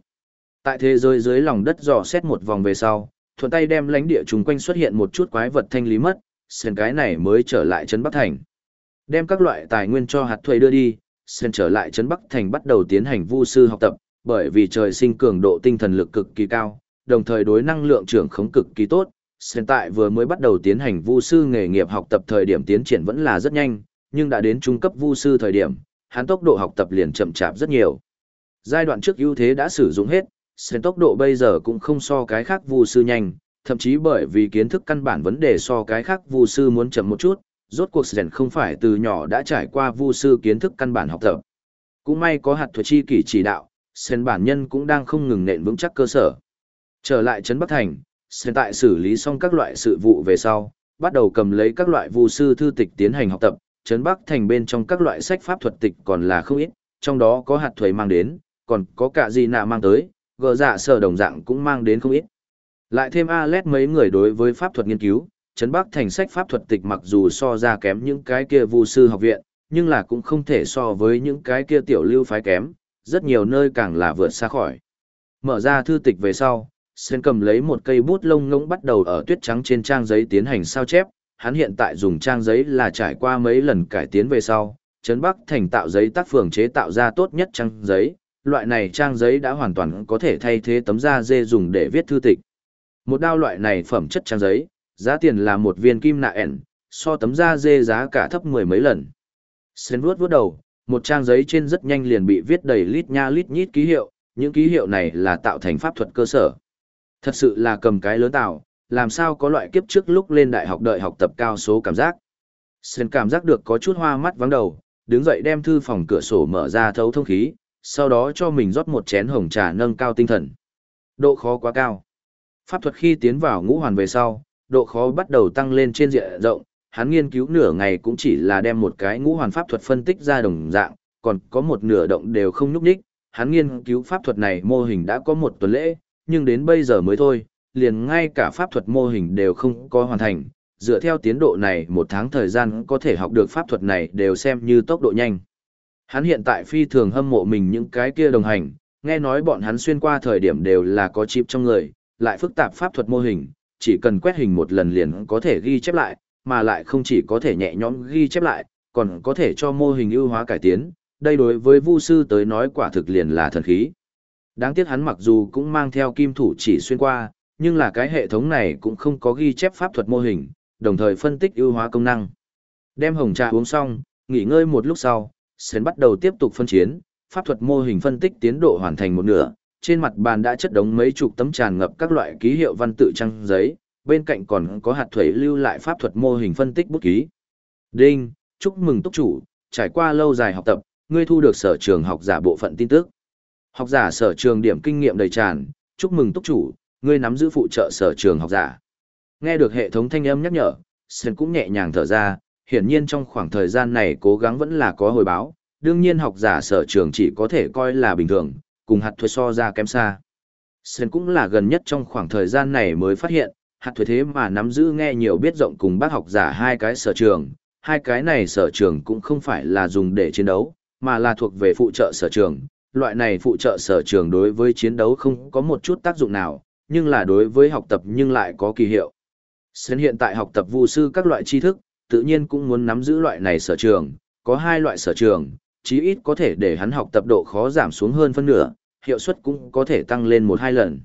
Tại thế giới dưới lòng đất dò xét một vòng về sau, thuận tay đem lãnh địa chung quanh xuất hiện một chút quái vật thanh lý mất, sến cái này mới trở lại trấn Bắc Thành. Đem các loại tài nguyên cho hạt thuê đưa đi, sến trở lại trấn Bắc Thành bắt đầu tiến hành vu sư học tập, bởi vì trời sinh cường độ tinh thần lực cực kỳ cao, đồng thời đối năng lượng trưởng khống cực kỳ tốt, hiện tại vừa mới bắt đầu tiến hành vu sư nghề nghiệp học tập thời điểm tiến triển vẫn là rất nhanh, nhưng đã đến trung cấp vu sư thời điểm, hắn tốc độ học tập liền chậm chạp rất nhiều. Giai đoạn trước ưu thế đã sử dụng hết, Sen tốc độ bây giờ cũng không so cái khác vu sư nhanh, thậm chí bởi vì kiến thức căn bản vấn đề so cái khác vu sư muốn chậm một chút, rốt cuộc Sen không phải từ nhỏ đã trải qua vu sư kiến thức căn bản học tập. Cũng may có hạt thuật chi kỷ chỉ đạo, Sen bản nhân cũng đang không ngừng nện vững chắc cơ sở. Trở lại trấn Bắc Thành, Sen tại xử lý xong các loại sự vụ về sau, bắt đầu cầm lấy các loại vu sư thư tịch tiến hành học tập, trấn Bắc Thành bên trong các loại sách pháp thuật tịch còn là không ít, trong đó có hạt thuế mang đến, còn có cả gì nạ mang tới, gờ dạ sở đồng dạng cũng mang đến không ít. Lại thêm Alet mấy người đối với pháp thuật nghiên cứu, Trấn Bắc thành sách pháp thuật tịch mặc dù so ra kém những cái kia vu sư học viện, nhưng là cũng không thể so với những cái kia tiểu lưu phái kém, rất nhiều nơi càng là vượt xa khỏi. Mở ra thư tịch về sau, Sen cầm lấy một cây bút lông ngỗng bắt đầu ở tuyết trắng trên trang giấy tiến hành sao chép, hắn hiện tại dùng trang giấy là trải qua mấy lần cải tiến về sau, Trấn Bắc thành tạo giấy tác phường chế tạo ra tốt nhất trang giấy, loại này trang giấy đã hoàn toàn có thể thay thế tấm da dê dùng để viết thư tịch. Một đao loại này phẩm chất trang giấy, giá tiền là một viên kim nạ ẻn, so tấm da dê giá cả thấp mười mấy lần. Sen vuốt vuốt đầu, một trang giấy trên rất nhanh liền bị viết đầy lít nha lít nhít ký hiệu, những ký hiệu này là tạo thành pháp thuật cơ sở. Thật sự là cầm cái lớn tạo, làm sao có loại kiếp trước lúc lên đại học đợi học tập cao số cảm giác. Sơn cảm giác được có chút hoa mắt vắng đầu, đứng dậy đem thư phòng cửa sổ mở ra thấu thông khí, sau đó cho mình rót một chén hồng trà nâng cao tinh thần. Độ khó quá cao. Pháp thuật khi tiến vào ngũ hoàn về sau, độ khó bắt đầu tăng lên trên diện rộng, hắn nghiên cứu nửa ngày cũng chỉ là đem một cái ngũ hoàn pháp thuật phân tích ra đồng dạng, còn có một nửa động đều không nhúc nhích. Hắn nghiên cứu pháp thuật này mô hình đã có một tuần lễ, nhưng đến bây giờ mới thôi, liền ngay cả pháp thuật mô hình đều không có hoàn thành. Dựa theo tiến độ này một tháng thời gian có thể học được pháp thuật này đều xem như tốc độ nhanh. Hắn hiện tại phi thường hâm mộ mình những cái kia đồng hành, nghe nói bọn hắn xuyên qua thời điểm đều là có chip trong người, lại phức tạp pháp thuật mô hình, chỉ cần quét hình một lần liền có thể ghi chép lại, mà lại không chỉ có thể nhẹ nhõm ghi chép lại, còn có thể cho mô hình ưu hóa cải tiến, đây đối với Vu sư tới nói quả thực liền là thần khí. Đáng tiếc hắn mặc dù cũng mang theo kim thủ chỉ xuyên qua, nhưng là cái hệ thống này cũng không có ghi chép pháp thuật mô hình, đồng thời phân tích ưu hóa công năng. Đem hồng trà uống xong, nghỉ ngơi một lúc sau, Sến bắt đầu tiếp tục phân chiến, pháp thuật mô hình phân tích tiến độ hoàn thành một nửa, trên mặt bàn đã chất đống mấy chục tấm tràn ngập các loại ký hiệu văn tự trang giấy, bên cạnh còn có hạt thuế lưu lại pháp thuật mô hình phân tích bút ký. Đinh, chúc mừng túc chủ, trải qua lâu dài học tập, ngươi thu được sở trường học giả bộ phận tin tức. Học giả sở trường điểm kinh nghiệm đầy tràn, chúc mừng túc chủ, ngươi nắm giữ phụ trợ sở trường học giả. Nghe được hệ thống thanh âm nhắc nhở, Sơn cũng nhẹ nhàng thở ra, hiển nhiên trong khoảng thời gian này cố gắng vẫn là có hồi báo, đương nhiên học giả sở trường chỉ có thể coi là bình thường, cùng hạt thuế so ra kém xa. Sơn cũng là gần nhất trong khoảng thời gian này mới phát hiện, hạt thuế thế mà nắm giữ nghe nhiều biết rộng cùng bác học giả hai cái sở trường, hai cái này sở trường cũng không phải là dùng để chiến đấu, mà là thuộc về phụ trợ sở trường. Loại này phụ trợ sở trường đối với chiến đấu không có một chút tác dụng nào, nhưng là đối với học tập nhưng lại có kỳ hiệu. Sến hiện tại học tập vụ sư các loại tri thức, tự nhiên cũng muốn nắm giữ loại này sở trường, có hai loại sở trường, chí ít có thể để hắn học tập độ khó giảm xuống hơn phân nửa, hiệu suất cũng có thể tăng lên một hai lần.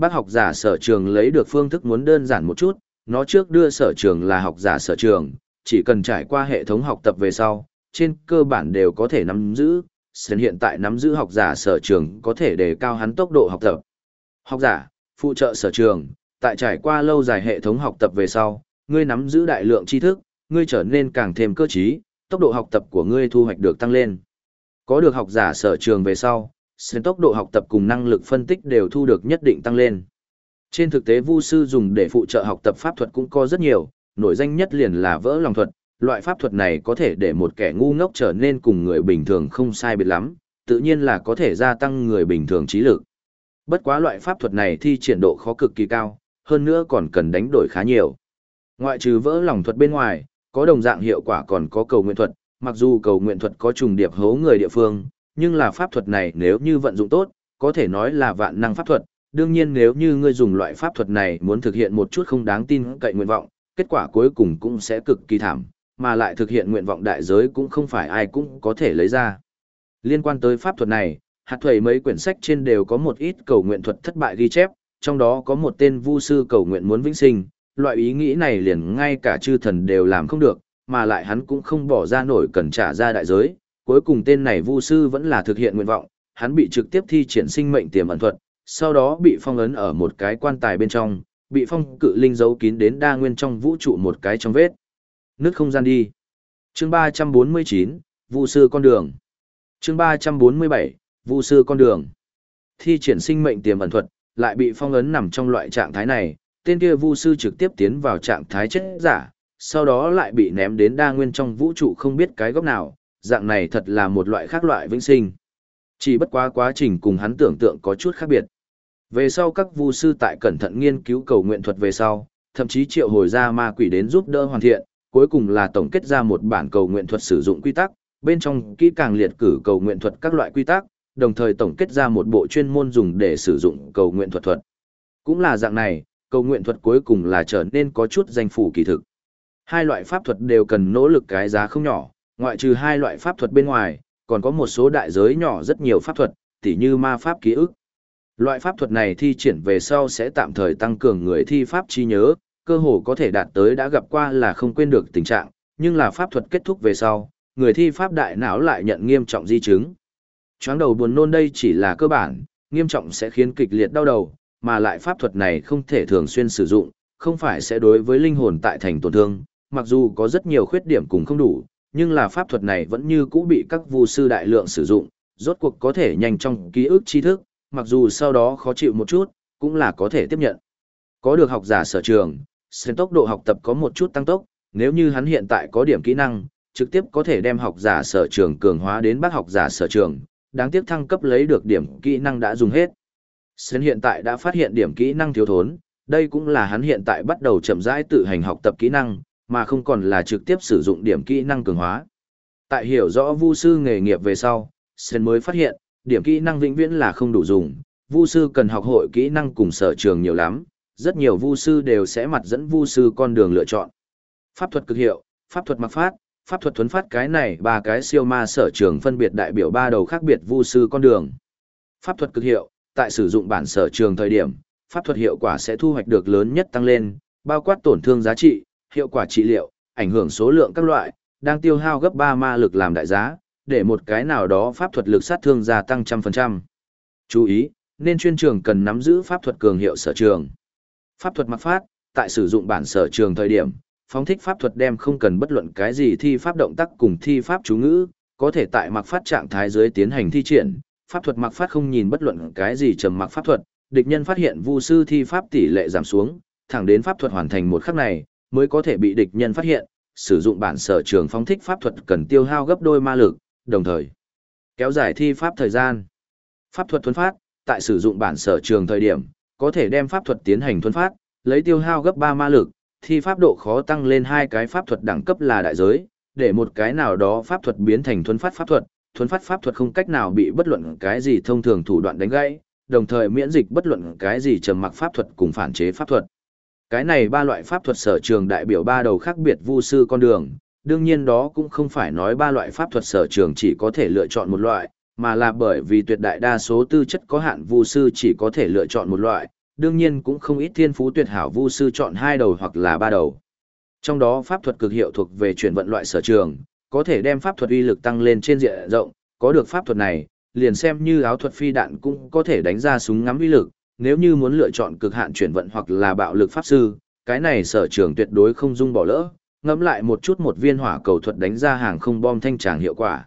Bác học giả sở trường lấy được phương thức muốn đơn giản một chút, nó trước đưa sở trường là học giả sở trường, chỉ cần trải qua hệ thống học tập về sau, trên cơ bản đều có thể nắm giữ, Sơn hiện tại nắm giữ học giả sở trường có thể đề cao hắn tốc độ học tập. Học giả, phụ trợ sở trường, tại trải qua lâu dài hệ thống học tập về sau, ngươi nắm giữ đại lượng tri thức, ngươi trở nên càng thêm cơ trí, tốc độ học tập của ngươi thu hoạch được tăng lên. Có được học giả sở trường về sau, sến tốc độ học tập cùng năng lực phân tích đều thu được nhất định tăng lên. Trên thực tế vu sư dùng để phụ trợ học tập pháp thuật cũng có rất nhiều, nổi danh nhất liền là vỡ lòng thuật, loại pháp thuật này có thể để một kẻ ngu ngốc trở nên cùng người bình thường không sai biệt lắm, tự nhiên là có thể gia tăng người bình thường trí lực. Bất quá loại pháp thuật này thi triển độ khó cực kỳ cao, hơn nữa còn cần đánh đổi khá nhiều. Ngoại trừ vỡ lòng thuật bên ngoài, có đồng dạng hiệu quả còn có cầu nguyện thuật, mặc dù cầu nguyện thuật có trùng điệp hố người địa phương, nhưng là pháp thuật này nếu như vận dụng tốt, có thể nói là vạn năng pháp thuật. Đương nhiên nếu như ngươi dùng loại pháp thuật này muốn thực hiện một chút không đáng tin cậy nguyện vọng, kết quả cuối cùng cũng sẽ cực kỳ thảm, mà lại thực hiện nguyện vọng đại giới cũng không phải ai cũng có thể lấy ra. Liên quan tới pháp thuật này, hạt thuầy mấy quyển sách trên đều có một ít cầu nguyện thuật thất bại ghi chép, trong đó có một tên vu sư cầu nguyện muốn vĩnh sinh, loại ý nghĩ này liền ngay cả chư thần đều làm không được, mà lại hắn cũng không bỏ ra nổi cần trả ra đại giới. Cuối cùng tên này Vu sư vẫn là thực hiện nguyện vọng, hắn bị trực tiếp thi triển sinh mệnh tiềm ẩn thuật, sau đó bị phong ấn ở một cái quan tài bên trong, bị phong cự linh giấu kín đến đa nguyên trong vũ trụ một cái trong vết. Nước không gian đi. Chương 349, Vu sư con đường. Chương 347, Vu sư con đường. Thi triển sinh mệnh tiềm ẩn thuật, lại bị phong ấn nằm trong loại trạng thái này, tên kia Vu sư trực tiếp tiến vào trạng thái chết giả, sau đó lại bị ném đến đa nguyên trong vũ trụ không biết cái góc nào, dạng này thật là một loại khác loại vĩnh sinh. Chỉ bất quá quá trình cùng hắn tưởng tượng có chút khác biệt. Về sau các vu sư tại cẩn thận nghiên cứu cầu nguyện thuật về sau, thậm chí triệu hồi ra ma quỷ đến giúp đỡ hoàn thiện, cuối cùng là tổng kết ra một bản cầu nguyện thuật sử dụng quy tắc, bên trong kỹ càng liệt cử cầu nguyện thuật các loại quy tắc, đồng thời tổng kết ra một bộ chuyên môn dùng để sử dụng cầu nguyện thuật thuật. Cũng là dạng này, cầu nguyện thuật cuối cùng là trở nên có chút danh phủ kỳ thực. Hai loại pháp thuật đều cần nỗ lực cái giá không nhỏ, ngoại trừ hai loại pháp thuật bên ngoài, còn có một số đại giới nhỏ rất nhiều pháp thuật, tỉ như ma pháp ký ức. Loại pháp thuật này thi triển về sau sẽ tạm thời tăng cường người thi pháp trí nhớ, cơ hồ có thể đạt tới đã gặp qua là không quên được tình trạng, nhưng là pháp thuật kết thúc về sau, người thi pháp đại não lại nhận nghiêm trọng di chứng. Choáng đầu buồn nôn đây chỉ là cơ bản, nghiêm trọng sẽ khiến kịch liệt đau đầu, mà lại pháp thuật này không thể thường xuyên sử dụng, không phải sẽ đối với linh hồn tại thành tổn thương, mặc dù có rất nhiều khuyết điểm cùng không đủ, nhưng là pháp thuật này vẫn như cũ bị các vu sư đại lượng sử dụng, rốt cuộc có thể nhanh trong ký ức tri thức, mặc dù sau đó khó chịu một chút, cũng là có thể tiếp nhận. Có được học giả sở trường, xem tốc độ học tập có một chút tăng tốc, nếu như hắn hiện tại có điểm kỹ năng, trực tiếp có thể đem học giả sở trường cường hóa đến bác học giả sở trường, đáng tiếc thăng cấp lấy được điểm kỹ năng đã dùng hết. Sen hiện tại đã phát hiện điểm kỹ năng thiếu thốn, đây cũng là hắn hiện tại bắt đầu chậm rãi tự hành học tập kỹ năng, mà không còn là trực tiếp sử dụng điểm kỹ năng cường hóa. Tại hiểu rõ vu sư nghề nghiệp về sau, Sen mới phát hiện, điểm kỹ năng vĩnh viễn là không đủ dùng, vu sư cần học hội kỹ năng cùng sở trường nhiều lắm, rất nhiều vu sư đều sẽ mặt dẫn vu sư con đường lựa chọn. Pháp thuật cực hiệu, pháp thuật mặc phát, pháp thuật thuấn phát cái này ba cái siêu ma sở trường phân biệt đại biểu ba đầu khác biệt vu sư con đường. Pháp thuật cực hiệu, tại sử dụng bản sở trường thời điểm, pháp thuật hiệu quả sẽ thu hoạch được lớn nhất tăng lên, bao quát tổn thương giá trị, hiệu quả trị liệu, ảnh hưởng số lượng các loại, đang tiêu hao gấp 3 ma lực làm đại giá, để một cái nào đó pháp thuật lực sát thương gia tăng trăm phần trăm. Chú ý, nên chuyên trường cần nắm giữ pháp thuật cường hiệu sở trường. Pháp thuật mặc phát, tại sử dụng bản sở trường thời điểm, phóng thích pháp thuật đem không cần bất luận cái gì thi pháp động tác cùng thi pháp chú ngữ, có thể tại mặc phát trạng thái dưới tiến hành thi triển, pháp thuật mặc phát không nhìn bất luận cái gì trầm mặc pháp thuật, địch nhân phát hiện vu sư thi pháp tỷ lệ giảm xuống, thẳng đến pháp thuật hoàn thành một khắc này, mới có thể bị địch nhân phát hiện, sử dụng bản sở trường phóng thích pháp thuật cần tiêu hao gấp đôi ma lực, đồng thời kéo dài thi pháp thời gian. Pháp thuật thuần phát, tại sử dụng bản sở trường thời điểm, có thể đem pháp thuật tiến hành thuần phát, lấy tiêu hao gấp 3 ma lực, thi pháp độ khó tăng lên hai cái pháp thuật đẳng cấp là đại giới, để một cái nào đó pháp thuật biến thành thuần phát pháp thuật, thuần phát pháp thuật không cách nào bị bất luận cái gì thông thường thủ đoạn đánh gãy, đồng thời miễn dịch bất luận cái gì trầm mặc pháp thuật cùng phản chế pháp thuật. Cái này ba loại pháp thuật sở trường đại biểu ba đầu khác biệt vu sư con đường, đương nhiên đó cũng không phải nói ba loại pháp thuật sở trường chỉ có thể lựa chọn một loại, mà là bởi vì tuyệt đại đa số tư chất có hạn vu sư chỉ có thể lựa chọn một loại, đương nhiên cũng không ít thiên phú tuyệt hảo vu sư chọn hai đầu hoặc là ba đầu. Trong đó pháp thuật cực hiệu thuộc về chuyển vận loại sở trường, có thể đem pháp thuật uy lực tăng lên trên diện rộng, có được pháp thuật này, liền xem như áo thuật phi đạn cũng có thể đánh ra súng ngắm uy lực, nếu như muốn lựa chọn cực hạn chuyển vận hoặc là bạo lực pháp sư, cái này sở trường tuyệt đối không dung bỏ lỡ, ngẫm lại một chút một viên hỏa cầu thuật đánh ra hàng không bom thanh tràng hiệu quả.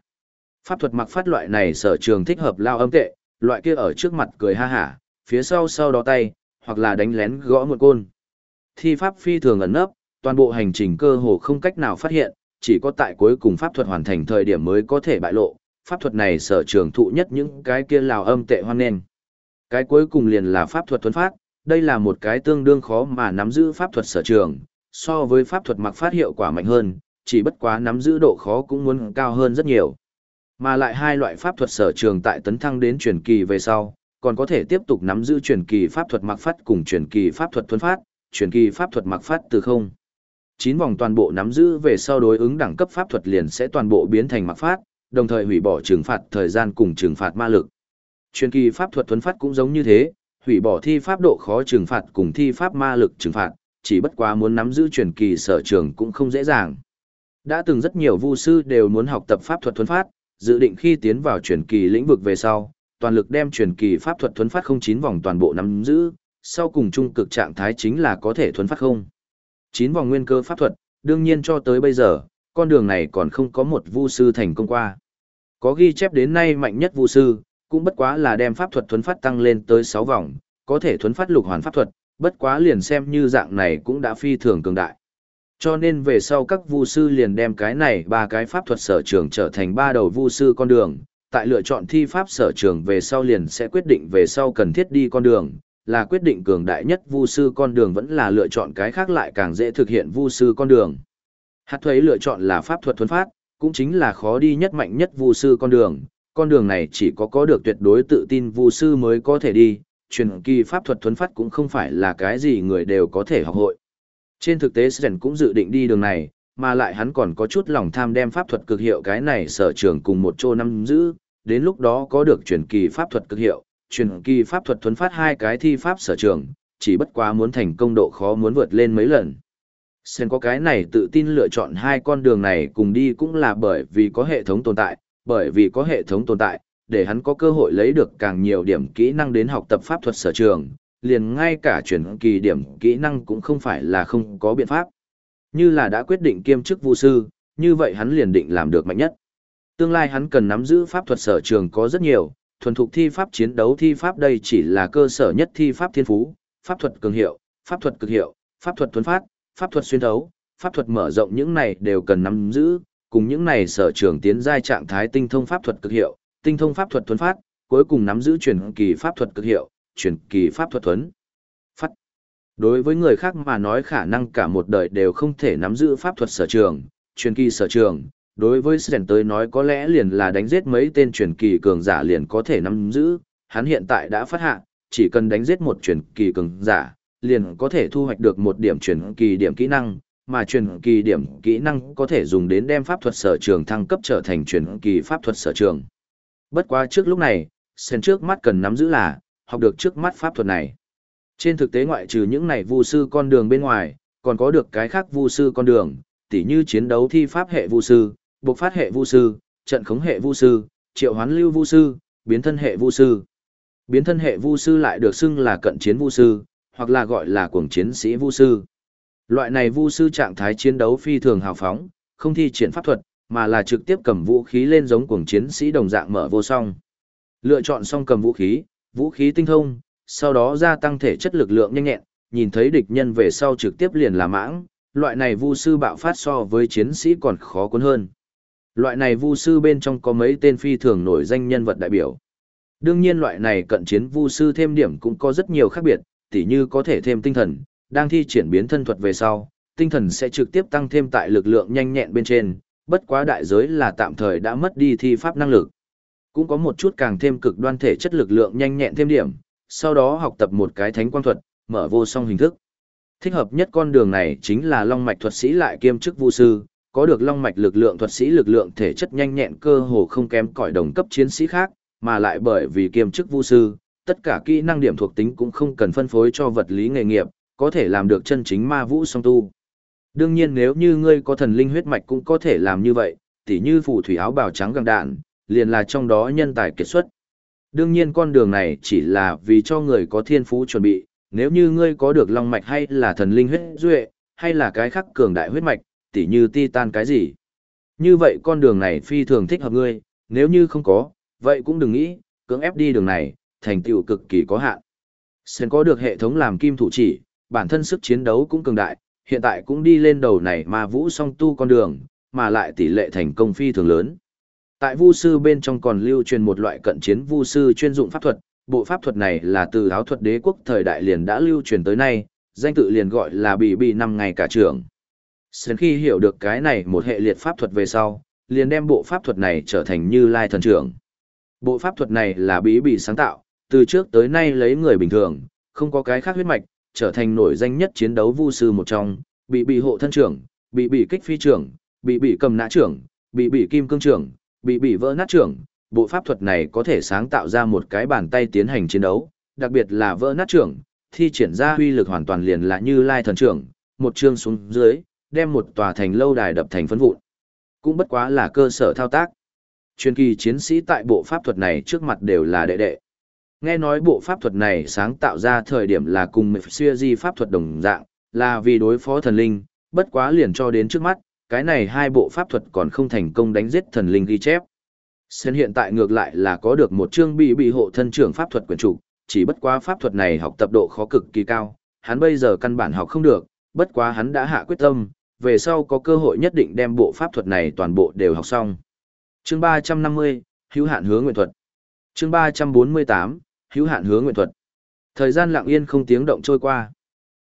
Pháp thuật mặc phát loại này sở trường thích hợp lao âm tệ, loại kia ở trước mặt cười ha hả, phía sau sau đó tay, hoặc là đánh lén gõ một côn. Thi pháp phi thường ẩn nấp, toàn bộ hành trình cơ hồ không cách nào phát hiện, chỉ có tại cuối cùng pháp thuật hoàn thành thời điểm mới có thể bại lộ. Pháp thuật này sở trường thụ nhất những cái kia lào âm tệ hoan nghênh. Cái cuối cùng liền là pháp thuật thuấn phát, đây là một cái tương đương khó mà nắm giữ pháp thuật sở trường, so với pháp thuật mặc phát hiệu quả mạnh hơn, chỉ bất quá nắm giữ độ khó cũng muốn cao hơn rất nhiều. Mà lại hai loại pháp thuật sở trường tại tấn thăng đến truyền kỳ về sau, còn có thể tiếp tục nắm giữ truyền kỳ pháp thuật mặc phát cùng truyền kỳ pháp thuật thuấn phát, truyền kỳ pháp thuật mặc phát từ không. Chín vòng toàn bộ nắm giữ về sau đối ứng đẳng cấp pháp thuật liền sẽ toàn bộ biến thành mặc phát, đồng thời hủy bỏ trừng phạt thời gian cùng trừng phạt ma lực. Truyền kỳ pháp thuật thuấn phát cũng giống như thế, hủy bỏ thi pháp độ khó trừng phạt cùng thi pháp ma lực trừng phạt, chỉ bất quá muốn nắm giữ truyền kỳ sở trường cũng không dễ dàng. Đã từng rất nhiều vu sư đều muốn học tập pháp thuật thuấn phát, dự định khi tiến vào truyền kỳ lĩnh vực về sau, toàn lực đem truyền kỳ pháp thuật thuấn phát không chín vòng toàn bộ nắm giữ, sau cùng trung cực trạng thái chính là có thể thuấn phát không. Chín vòng nguyên cơ pháp thuật, đương nhiên cho tới bây giờ, con đường này còn không có một vu sư thành công qua. Có ghi chép đến nay mạnh nhất vu sư, cũng bất quá là đem pháp thuật thuấn phát tăng lên tới 6 vòng, có thể thuấn phát lục hoàn pháp thuật, bất quá liền xem như dạng này cũng đã phi thường cường đại. Cho nên về sau các vu sư liền đem cái này ba cái pháp thuật sở trường trở thành ba đầu vu sư con đường, tại lựa chọn thi pháp sở trường về sau liền sẽ quyết định về sau cần thiết đi con đường, là quyết định cường đại nhất vu sư con đường vẫn là lựa chọn cái khác lại càng dễ thực hiện vu sư con đường. Hạt thuế lựa chọn là pháp thuật thuấn phát, cũng chính là khó đi nhất mạnh nhất vu sư con đường, con đường này chỉ có có được tuyệt đối tự tin vu sư mới có thể đi, truyền kỳ pháp thuật thuấn phát cũng không phải là cái gì người đều có thể học hội. Trên thực tế Sren cũng dự định đi đường này, mà lại hắn còn có chút lòng tham đem pháp thuật cực hiệu cái này sở trường cùng một chỗ năm giữ, đến lúc đó có được truyền kỳ pháp thuật cực hiệu, truyền kỳ pháp thuật thuấn phát hai cái thi pháp sở trường, chỉ bất quá muốn thành công độ khó muốn vượt lên mấy lần. Sen có cái này tự tin lựa chọn hai con đường này cùng đi cũng là bởi vì có hệ thống tồn tại, bởi vì có hệ thống tồn tại, để hắn có cơ hội lấy được càng nhiều điểm kỹ năng đến học tập pháp thuật sở trường, liền ngay cả chuyển kỳ điểm kỹ năng cũng không phải là không có biện pháp. Như là đã quyết định kiêm chức vu sư, như vậy hắn liền định làm được mạnh nhất. Tương lai hắn cần nắm giữ pháp thuật sở trường có rất nhiều, thuần thục thi pháp chiến đấu thi pháp đây chỉ là cơ sở nhất thi pháp thiên phú, pháp thuật cường hiệu, pháp thuật cực hiệu, pháp thuật thuần phát, pháp thuật xuyên thấu, pháp thuật mở rộng những này đều cần nắm giữ, cùng những này sở trường tiến giai trạng thái tinh thông pháp thuật cực hiệu, tinh thông pháp thuật thuần phát, cuối cùng nắm giữ truyền kỳ pháp thuật cực hiệu, truyền kỳ pháp thuật thuần phát. Đối với người khác mà nói khả năng cả một đời đều không thể nắm giữ pháp thuật sở trường, truyền kỳ sở trường, đối với Sren tới nói có lẽ liền là đánh giết mấy tên truyền kỳ cường giả liền có thể nắm giữ, hắn hiện tại đã phát hạ, chỉ cần đánh giết một truyền kỳ cường giả, liền có thể thu hoạch được một điểm truyền kỳ điểm kỹ năng, mà truyền kỳ điểm kỹ năng có thể dùng đến đem pháp thuật sở trường thăng cấp trở thành truyền kỳ pháp thuật sở trường. Bất quá trước lúc này, Sen trước mắt cần nắm giữ là, học được trước mắt pháp thuật này. Trên thực tế ngoại trừ những này vu sư con đường bên ngoài, còn có được cái khác vu sư con đường, tỉ như chiến đấu thi pháp hệ vu sư, bộc phát hệ vu sư, trận khống hệ vu sư, triệu hoán lưu vu sư, biến thân hệ vu sư. Biến thân hệ vu sư lại được xưng là cận chiến vu sư, hoặc là gọi là cuồng chiến sĩ vu sư. Loại này vu sư trạng thái chiến đấu phi thường hào phóng, không thi triển pháp thuật, mà là trực tiếp cầm vũ khí lên giống cuồng chiến sĩ đồng dạng mở vô song. Lựa chọn xong cầm vũ khí, vũ khí tinh thông, sau đó gia tăng thể chất lực lượng nhanh nhẹn, nhìn thấy địch nhân về sau trực tiếp liền là mãng, loại này vu sư bạo phát so với chiến sĩ còn khó cuốn hơn. Loại này vu sư bên trong có mấy tên phi thường nổi danh nhân vật đại biểu. Đương nhiên loại này cận chiến vu sư thêm điểm cũng có rất nhiều khác biệt, tỉ như có thể thêm tinh thần, đang thi triển biến thân thuật về sau, tinh thần sẽ trực tiếp tăng thêm tại lực lượng nhanh nhẹn bên trên, bất quá đại giới là tạm thời đã mất đi thi pháp năng lực. Cũng có một chút càng thêm cực đoan thể chất lực lượng nhanh nhẹn thêm điểm, sau đó học tập một cái thánh quang thuật, mở vô song hình thức. Thích hợp nhất con đường này chính là long mạch thuật sĩ lại kiêm chức vu sư, có được long mạch lực lượng thuật sĩ lực lượng thể chất nhanh nhẹn cơ hồ không kém cỏi đồng cấp chiến sĩ khác, mà lại bởi vì kiêm chức vu sư, tất cả kỹ năng điểm thuộc tính cũng không cần phân phối cho vật lý nghề nghiệp, có thể làm được chân chính ma vũ song tu. Đương nhiên nếu như ngươi có thần linh huyết mạch cũng có thể làm như vậy, tỉ như phù thủy áo bào trắng găng đạn, liền là trong đó nhân tài kiệt xuất. Đương nhiên con đường này chỉ là vì cho người có thiên phú chuẩn bị, nếu như ngươi có được long mạch hay là thần linh huyết duệ, hay là cái khác cường đại huyết mạch, tỉ như titan cái gì. Như vậy con đường này phi thường thích hợp ngươi, nếu như không có, vậy cũng đừng nghĩ, cưỡng ép đi đường này, thành tựu cực kỳ có hạn. Sen có được hệ thống làm kim thủ chỉ, bản thân sức chiến đấu cũng cường đại, hiện tại cũng đi lên đầu này mà vũ song tu con đường, mà lại tỷ lệ thành công phi thường lớn. Tại vu sư bên trong còn lưu truyền một loại cận chiến vu sư chuyên dụng pháp thuật, bộ pháp thuật này là từ áo thuật đế quốc thời đại liền đã lưu truyền tới nay, danh tự liền gọi là bị bị năm ngày cả trưởng. Sen khi hiểu được cái này một hệ liệt pháp thuật về sau, liền đem bộ pháp thuật này trở thành như lai thần trưởng. Bộ pháp thuật này là bí bị sáng tạo, từ trước tới nay lấy người bình thường, không có cái khác huyết mạch, trở thành nổi danh nhất chiến đấu vu sư một trong, bị bị hộ thân trưởng, bị bị kích phi trưởng, bị bị cầm nã trưởng, bị bị kim cương trưởng, bị bị vỡ nát trưởng. Bộ pháp thuật này có thể sáng tạo ra một cái bàn tay tiến hành chiến đấu, đặc biệt là vỡ nát trưởng, thi triển ra uy lực hoàn toàn liền là như lai thần trưởng, một chương xuống dưới, đem một tòa thành lâu đài đập thành phân vụn. Cũng bất quá là cơ sở thao tác. Truyền kỳ chiến sĩ tại bộ pháp thuật này trước mặt đều là đệ đệ. Nghe nói bộ pháp thuật này sáng tạo ra thời điểm là cùng xưa di pháp thuật đồng dạng, là vì đối phó thần linh, bất quá liền cho đến trước mắt, cái này hai bộ pháp thuật còn không thành công đánh giết thần linh ghi chép. Sen hiện tại ngược lại là có được một chương bị bị hộ thân trưởng pháp thuật quyền chủ, chỉ bất quá pháp thuật này học tập độ khó cực kỳ cao, hắn bây giờ căn bản học không được, bất quá hắn đã hạ quyết tâm, về sau có cơ hội nhất định đem bộ pháp thuật này toàn bộ đều học xong. Chương 350, hữu hạn hứa nguyện thuật. Chương 348, hữu hạn hứa nguyện thuật. Thời gian lặng yên không tiếng động trôi qua.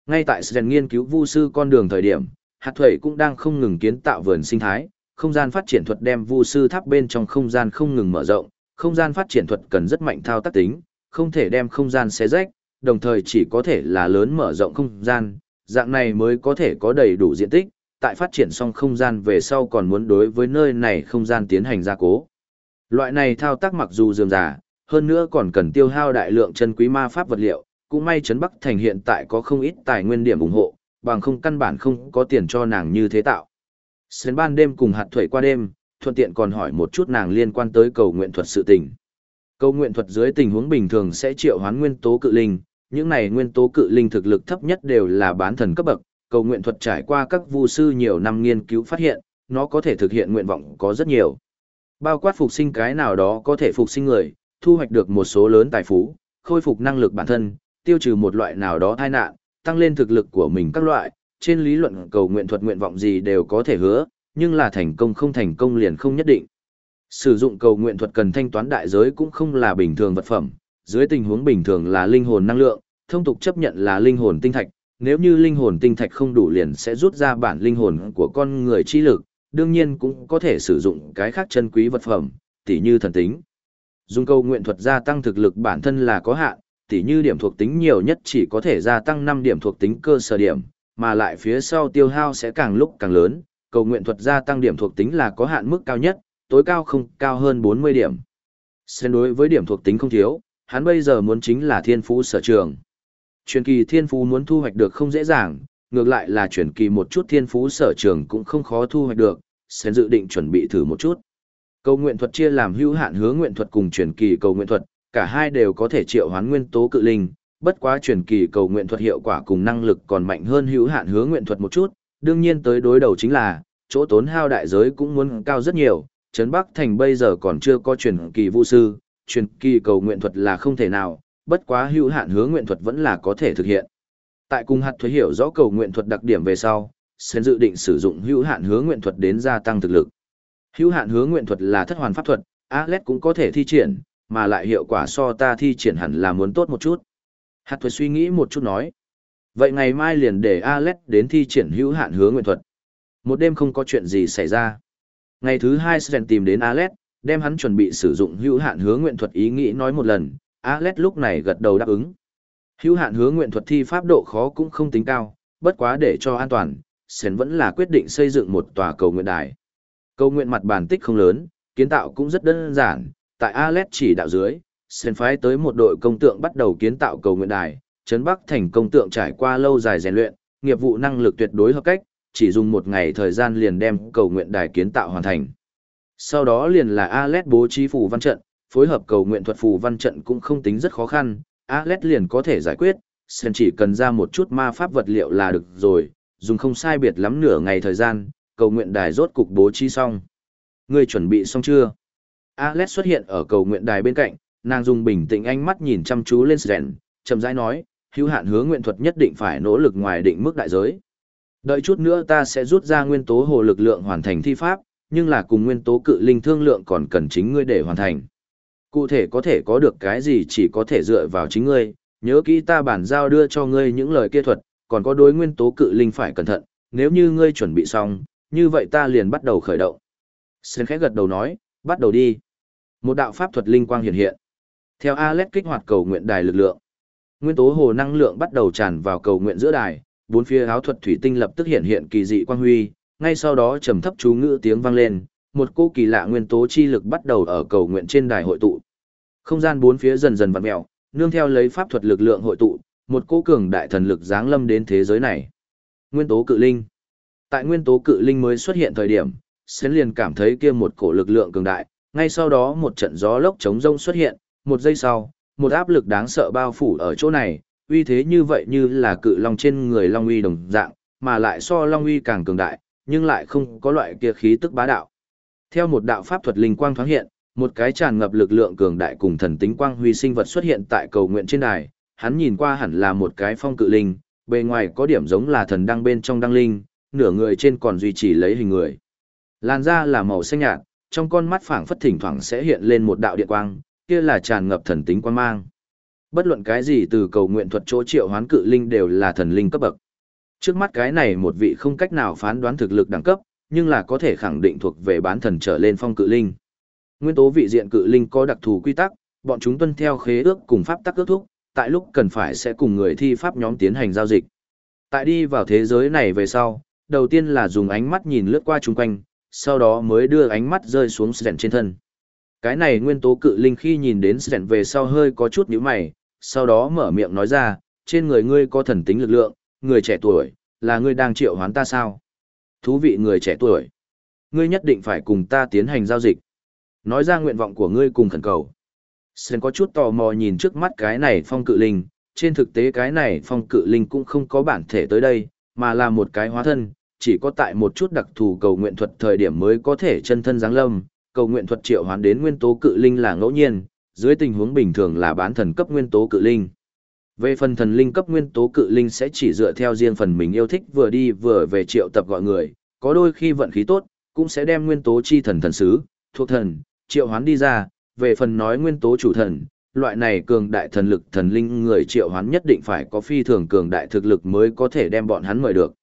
Ngay tại Sren nghiên cứu vu sư con đường thời điểm, hạt thủy cũng đang không ngừng kiến tạo vườn sinh thái, không gian phát triển thuật đem vu sư tháp bên trong không gian không ngừng mở rộng, không gian phát triển thuật cần rất mạnh thao tác tính, không thể đem không gian xé rách, đồng thời chỉ có thể là lớn mở rộng không gian, dạng này mới có thể có đầy đủ diện tích, tại phát triển xong không gian về sau còn muốn đối với nơi này không gian tiến hành gia cố. Loại này thao tác mặc dù dườm giả hơn nữa còn cần tiêu hao đại lượng chân quý ma pháp vật liệu, cũng may Trấn Bắc Thành hiện tại có không ít tài nguyên điểm ủng hộ, bằng không căn bản không có tiền cho nàng như thế tạo. Sến ban đêm cùng hạt thuẩy qua đêm, thuận tiện còn hỏi một chút nàng liên quan tới cầu nguyện thuật sự tình. Cầu nguyện thuật dưới tình huống bình thường sẽ triệu hoán nguyên tố cự linh, những này nguyên tố cự linh thực lực thấp nhất đều là bán thần cấp bậc, cầu nguyện thuật trải qua các vu sư nhiều năm nghiên cứu phát hiện, nó có thể thực hiện nguyện vọng có rất nhiều. Bao quát phục sinh cái nào đó có thể phục sinh người, thu hoạch được một số lớn tài phú, khôi phục năng lực bản thân, tiêu trừ một loại nào đó tai nạn, tăng lên thực lực của mình các loại, trên lý luận cầu nguyện thuật nguyện vọng gì đều có thể hứa, nhưng là thành công không thành công liền không nhất định. Sử dụng cầu nguyện thuật cần thanh toán đại giới cũng không là bình thường vật phẩm, dưới tình huống bình thường là linh hồn năng lượng, thông tục chấp nhận là linh hồn tinh thạch, nếu như linh hồn tinh thạch không đủ liền sẽ rút ra bản linh hồn của con người chi lực, đương nhiên cũng có thể sử dụng cái khác chân quý vật phẩm, tỉ như thần tính. Dùng câu nguyện thuật gia tăng thực lực bản thân là có hạn, tỉ như điểm thuộc tính nhiều nhất chỉ có thể gia tăng 5 điểm thuộc tính cơ sở điểm, mà lại phía sau tiêu hao sẽ càng lúc càng lớn, cầu nguyện thuật gia tăng điểm thuộc tính là có hạn mức cao nhất, tối cao không cao hơn 40 điểm. Xen đối với điểm thuộc tính không thiếu, hắn bây giờ muốn chính là thiên phú sở trường. Truyền kỳ thiên phú muốn thu hoạch được không dễ dàng, ngược lại là truyền kỳ một chút thiên phú sở trường cũng không khó thu hoạch được, Xen dự định chuẩn bị thử một chút. Cầu nguyện thuật chia làm hữu hạn hứa nguyện thuật cùng truyền kỳ cầu nguyện thuật, cả hai đều có thể triệu hoán nguyên tố cự linh, bất quá truyền kỳ cầu nguyện thuật hiệu quả cùng năng lực còn mạnh hơn hữu hạn hứa nguyện thuật một chút, đương nhiên tới đối đầu chính là, chỗ tốn hao đại giới cũng muốn cao rất nhiều, Trấn Bắc Thành bây giờ còn chưa có truyền kỳ vũ sư, truyền kỳ cầu nguyện thuật là không thể nào, bất quá hữu hạn hứa nguyện thuật vẫn là có thể thực hiện. Tại cung hạt thuế hiểu rõ cầu nguyện thuật đặc điểm về sau, sẽ dự định sử dụng hữu hạn hứa nguyện thuật đến gia tăng thực lực. Hữu hạn hứa nguyện thuật là thất hoàn pháp thuật, Alet cũng có thể thi triển, mà lại hiệu quả so ta thi triển hẳn là muốn tốt một chút. Hạt Thuật suy nghĩ một chút nói. Vậy ngày mai liền để Alet đến thi triển hữu hạn hứa nguyện thuật. Một đêm không có chuyện gì xảy ra. Ngày thứ hai Sren tìm đến Alet, đem hắn chuẩn bị sử dụng hữu hạn hứa nguyện thuật ý nghĩ nói một lần, Alet lúc này gật đầu đáp ứng. Hữu hạn hứa nguyện thuật thi pháp độ khó cũng không tính cao, bất quá để cho an toàn, Sren vẫn là quyết định xây dựng một tòa cầu nguyện đài. Cầu nguyện mặt bản tích không lớn, kiến tạo cũng rất đơn giản, tại Alet chỉ đạo dưới, sen phái tới một đội công tượng bắt đầu kiến tạo cầu nguyện đài, Trấn Bắc thành công tượng trải qua lâu dài rèn luyện, nghiệp vụ năng lực tuyệt đối hợp cách, chỉ dùng một ngày thời gian liền đem cầu nguyện đài kiến tạo hoàn thành. Sau đó liền là Alet bố trí phù văn trận, phối hợp cầu nguyện thuật phù văn trận cũng không tính rất khó khăn, Alet liền có thể giải quyết, Sen chỉ cần ra một chút ma pháp vật liệu là được rồi, dùng không sai biệt lắm nửa ngày thời gian, cầu nguyện đài rốt cục bố trí xong. Ngươi chuẩn bị xong chưa? Alex xuất hiện ở cầu nguyện đài bên cạnh, nàng dùng bình tĩnh ánh mắt nhìn chăm chú lên Sren, chậm rãi nói, hữu hạn hứa nguyện thuật nhất định phải nỗ lực ngoài định mức đại giới. Đợi chút nữa ta sẽ rút ra nguyên tố hồ lực lượng hoàn thành thi pháp, nhưng là cùng nguyên tố cự linh thương lượng còn cần chính ngươi để hoàn thành. Cụ thể có thể có được cái gì chỉ có thể dựa vào chính ngươi, nhớ kỹ ta bản giao đưa cho ngươi những lời kia thuật, còn có đối nguyên tố cự linh phải cẩn thận, nếu như ngươi chuẩn bị xong, như vậy ta liền bắt đầu khởi động. Sơn khẽ gật đầu nói, bắt đầu đi. Một đạo pháp thuật linh quang hiện hiện. Theo Alex kích hoạt cầu nguyện đài lực lượng. Nguyên tố hồ năng lượng bắt đầu tràn vào cầu nguyện giữa đài, bốn phía áo thuật thủy tinh lập tức hiện hiện kỳ dị quang huy, ngay sau đó trầm thấp chú ngữ tiếng vang lên, một cô kỳ lạ nguyên tố chi lực bắt đầu ở cầu nguyện trên đài hội tụ. Không gian bốn phía dần dần vặn mèo, nương theo lấy pháp thuật lực lượng hội tụ, một cô cường đại thần lực giáng lâm đến thế giới này. Nguyên tố cự linh. Tại nguyên tố cự linh mới xuất hiện thời điểm, Sến liền cảm thấy kia một cổ lực lượng cường đại, ngay sau đó một trận gió lốc chống rông xuất hiện, một giây sau, một áp lực đáng sợ bao phủ ở chỗ này, uy thế như vậy như là cự long trên người long uy đồng dạng, mà lại so long uy càng cường đại, nhưng lại không có loại kia khí tức bá đạo. Theo một đạo pháp thuật linh quang thoáng hiện, một cái tràn ngập lực lượng cường đại cùng thần tính quang huy sinh vật xuất hiện tại cầu nguyện trên đài, hắn nhìn qua hẳn là một cái phong cự linh, bề ngoài có điểm giống là thần đăng bên trong đăng linh, nửa người trên còn duy trì lấy hình người. Làn da là màu xanh nhạt, trong con mắt phảng phất thỉnh thoảng sẽ hiện lên một đạo điện quang, kia là tràn ngập thần tính quang mang. Bất luận cái gì từ cầu nguyện thuật chỗ triệu hoán cự linh đều là thần linh cấp bậc. Trước mắt cái này một vị không cách nào phán đoán thực lực đẳng cấp, nhưng là có thể khẳng định thuộc về bán thần trở lên phong cự linh. Nguyên tố vị diện cự linh có đặc thù quy tắc, bọn chúng tuân theo khế ước cùng pháp tắc ước thúc, tại lúc cần phải sẽ cùng người thi pháp nhóm tiến hành giao dịch. Tại đi vào thế giới này về sau, đầu tiên là dùng ánh mắt nhìn lướt qua chung quanh, sau đó mới đưa ánh mắt rơi xuống Sren trên thân. Cái này nguyên tố cự linh khi nhìn đến Sren về sau hơi có chút nhíu mày, sau đó mở miệng nói ra, trên người ngươi có thần tính lực lượng, người trẻ tuổi, là ngươi đang triệu hoán ta sao? Thú vị người trẻ tuổi. Ngươi nhất định phải cùng ta tiến hành giao dịch. Nói ra nguyện vọng của ngươi cùng khẩn cầu. Sren có chút tò mò nhìn trước mắt cái này phong cự linh, trên thực tế cái này phong cự linh cũng không có bản thể tới đây, mà là một cái hóa thân, chỉ có tại một chút đặc thù cầu nguyện thuật thời điểm mới có thể chân thân giáng lâm, cầu nguyện thuật triệu hoán đến nguyên tố cự linh là ngẫu nhiên, dưới tình huống bình thường là bán thần cấp nguyên tố cự linh. Về phần thần linh cấp nguyên tố cự linh sẽ chỉ dựa theo riêng phần mình yêu thích vừa đi vừa về triệu tập gọi người, có đôi khi vận khí tốt, cũng sẽ đem nguyên tố chi thần thần sứ, thuộc thần, triệu hoán đi ra, về phần nói nguyên tố chủ thần, loại này cường đại thần lực thần linh người triệu hoán nhất định phải có phi thường cường đại thực lực mới có thể đem bọn hắn mời được.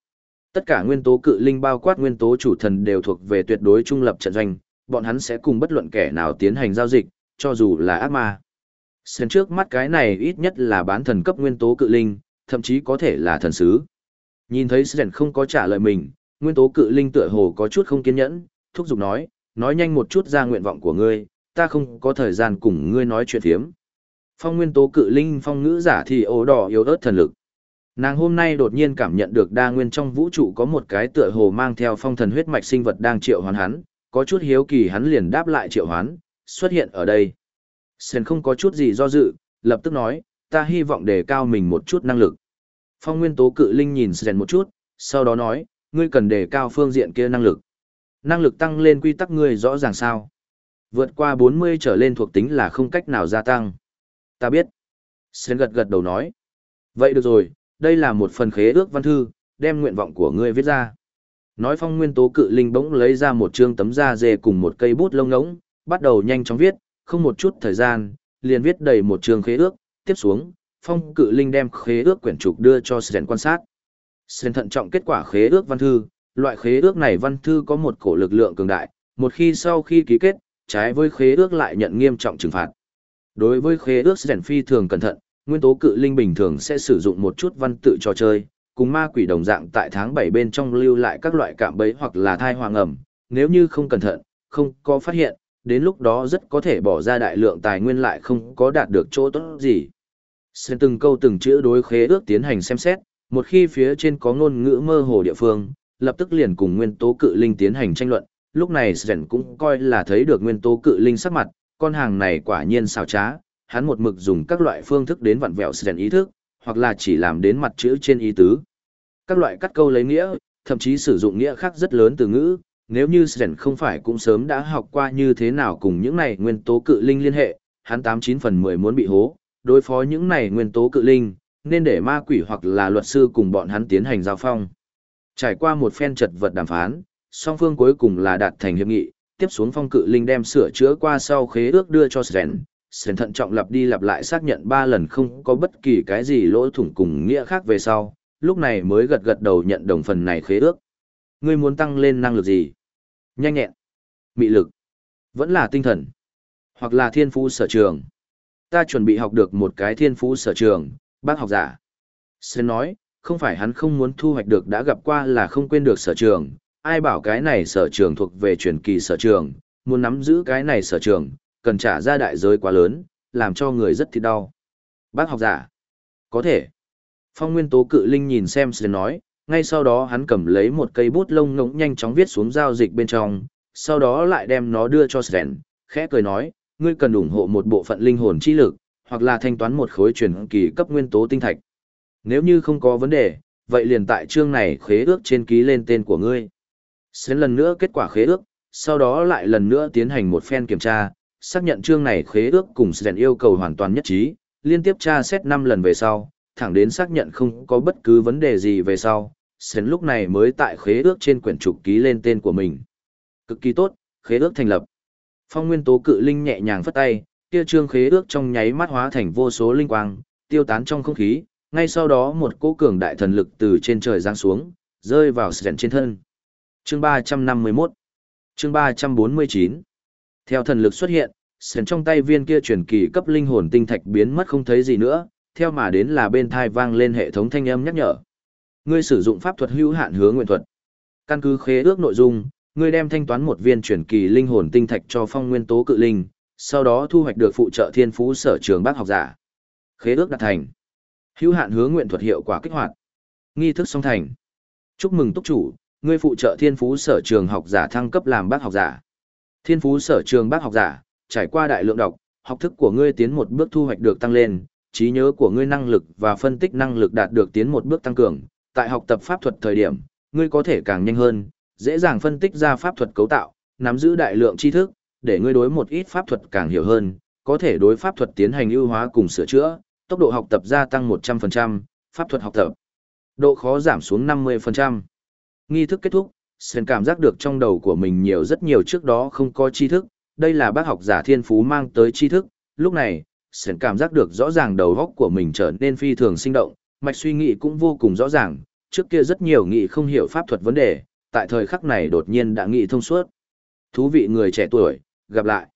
Tất cả nguyên tố cự linh bao quát nguyên tố chủ thần đều thuộc về tuyệt đối trung lập trận doanh, bọn hắn sẽ cùng bất luận kẻ nào tiến hành giao dịch, cho dù là ác ma. Xem trước mắt cái này ít nhất là bán thần cấp nguyên tố cự linh, thậm chí có thể là thần sứ. Nhìn thấy Sơn không có trả lời mình, nguyên tố cự linh tựa hồ có chút không kiên nhẫn, thúc giục nói, nói nhanh một chút ra nguyện vọng của ngươi, ta không có thời gian cùng ngươi nói chuyện thiếm. Phong nguyên tố cự linh phong ngữ giả thì ố đỏ yếu ớt thần lực. Nàng hôm nay đột nhiên cảm nhận được đa nguyên trong vũ trụ có một cái tựa hồ mang theo phong thần huyết mạch sinh vật đang triệu hoán hắn, có chút hiếu kỳ hắn liền đáp lại triệu hoán, xuất hiện ở đây. Sen không có chút gì do dự, lập tức nói, ta hy vọng đề cao mình một chút năng lực. Phong nguyên tố cự linh nhìn Sen một chút, sau đó nói, ngươi cần đề cao phương diện kia năng lực. Năng lực tăng lên quy tắc ngươi rõ ràng sao. Vượt qua 40 trở lên thuộc tính là không cách nào gia tăng. Ta biết. Sen gật gật đầu nói. Vậy được rồi, đây là một phần khế ước văn thư, đem nguyện vọng của ngươi viết ra. Nói phong nguyên tố cự linh bỗng lấy ra một chương tấm da dê cùng một cây bút lông ngỗng, bắt đầu nhanh chóng viết, không một chút thời gian, liền viết đầy một chương khế ước, tiếp xuống, phong cự linh đem khế ước quyển trục đưa cho Sren quan sát. Sren thận trọng kết quả khế ước văn thư, loại khế ước này văn thư có một cổ lực lượng cường đại, một khi sau khi ký kết, trái với khế ước lại nhận nghiêm trọng trừng phạt. Đối với khế ước Sren phi thường cẩn thận, nguyên tố cự linh bình thường sẽ sử dụng một chút văn tự trò chơi, cùng ma quỷ đồng dạng tại tháng 7 bên trong lưu lại các loại cạm bẫy hoặc là thai hoàng ẩm, nếu như không cẩn thận, không có phát hiện, đến lúc đó rất có thể bỏ ra đại lượng tài nguyên lại không có đạt được chỗ tốt gì. Xem từng câu từng chữ đối khế ước tiến hành xem xét, một khi phía trên có ngôn ngữ mơ hồ địa phương, lập tức liền cùng nguyên tố cự linh tiến hành tranh luận, lúc này Sren cũng coi là thấy được nguyên tố cự linh sắc mặt, con hàng này quả nhiên xào trá, hắn một mực dùng các loại phương thức đến vặn vẹo sèn ý thức, hoặc là chỉ làm đến mặt chữ trên ý tứ. Các loại cắt câu lấy nghĩa, thậm chí sử dụng nghĩa khác rất lớn từ ngữ, nếu như sèn không phải cũng sớm đã học qua như thế nào cùng những này nguyên tố cự linh liên hệ, hắn 89 phần 10 muốn bị hố, đối phó những này nguyên tố cự linh, nên để ma quỷ hoặc là luật sư cùng bọn hắn tiến hành giao phong. Trải qua một phen chật vật đàm phán, song phương cuối cùng là đạt thành hiệp nghị, tiếp xuống phong cự linh đem sửa chữa qua sau khế ước đưa cho Sren, Sren thận trọng lặp đi lặp lại xác nhận ba lần không có bất kỳ cái gì lỗ thủng cùng nghĩa khác về sau, lúc này mới gật gật đầu nhận đồng phần này khế ước. Ngươi muốn tăng lên năng lực gì? Nhanh nhẹn, mị lực, vẫn là tinh thần, hoặc là thiên phú sở trường. Ta chuẩn bị học được một cái thiên phú sở trường, bác học giả. Sren nói, không phải hắn không muốn thu hoạch được đã gặp qua là không quên được sở trường, ai bảo cái này sở trường thuộc về truyền kỳ sở trường, muốn nắm giữ cái này sở trường, cần trả ra đại giới quá lớn, làm cho người rất thịt đau. Bác học giả, có thể. Phong nguyên tố cự linh nhìn xem sẽ nói, ngay sau đó hắn cầm lấy một cây bút lông ngỗng nhanh chóng viết xuống giao dịch bên trong, sau đó lại đem nó đưa cho Sren, khẽ cười nói, ngươi cần ủng hộ một bộ phận linh hồn chi lực, hoặc là thanh toán một khối truyền kỳ cấp nguyên tố tinh thạch. Nếu như không có vấn đề, vậy liền tại chương này khế ước trên ký lên tên của ngươi. Sren lần nữa kết quả khế ước, sau đó lại lần nữa tiến hành một phen kiểm tra, xác nhận chương này khế ước cùng Sren yêu cầu hoàn toàn nhất trí, liên tiếp tra xét 5 lần về sau, thẳng đến xác nhận không có bất cứ vấn đề gì về sau, Sến lúc này mới tại khế ước trên quyển trục ký lên tên của mình. Cực kỳ tốt, khế ước thành lập. Phong nguyên tố cự linh nhẹ nhàng phất tay, kia trương khế ước trong nháy mắt hóa thành vô số linh quang, tiêu tán trong không khí, ngay sau đó một cỗ cường đại thần lực từ trên trời giáng xuống, rơi vào Sến trên thân. Chương 351 Chương 349 theo thần lực xuất hiện, sền trong tay viên kia truyền kỳ cấp linh hồn tinh thạch biến mất không thấy gì nữa, theo mà đến là bên thai vang lên hệ thống thanh âm nhắc nhở. Ngươi sử dụng pháp thuật hữu hạn hứa nguyện thuật. Căn cứ khế ước nội dung, ngươi đem thanh toán một viên chuyển kỳ linh hồn tinh thạch cho phong nguyên tố cự linh, sau đó thu hoạch được phụ trợ thiên phú sở trường bác học giả. Khế ước đạt thành. Hữu hạn hứa nguyện thuật hiệu quả kích hoạt. Nghi thức song thành. Chúc mừng túc chủ, ngươi phụ trợ thiên phú sở trường học giả thăng cấp làm bác học giả. Thiên phú sở trường bác học giả, trải qua đại lượng đọc, học thức của ngươi tiến một bước thu hoạch được tăng lên, trí nhớ của ngươi năng lực và phân tích năng lực đạt được tiến một bước tăng cường. Tại học tập pháp thuật thời điểm, ngươi có thể càng nhanh hơn, dễ dàng phân tích ra pháp thuật cấu tạo, nắm giữ đại lượng tri thức, để ngươi đối một ít pháp thuật càng hiểu hơn, có thể đối pháp thuật tiến hành ưu hóa cùng sửa chữa, tốc độ học tập gia tăng 100%, pháp thuật học tập độ khó giảm xuống 50%. Nghi thức kết thúc, Sơn cảm giác được trong đầu của mình nhiều rất nhiều trước đó không có tri thức, đây là bác học giả thiên phú mang tới tri thức, lúc này, Sơn cảm giác được rõ ràng đầu góc của mình trở nên phi thường sinh động, mạch suy nghĩ cũng vô cùng rõ ràng, trước kia rất nhiều nghị không hiểu pháp thuật vấn đề, tại thời khắc này đột nhiên đã nghị thông suốt. Thú vị người trẻ tuổi, gặp lại.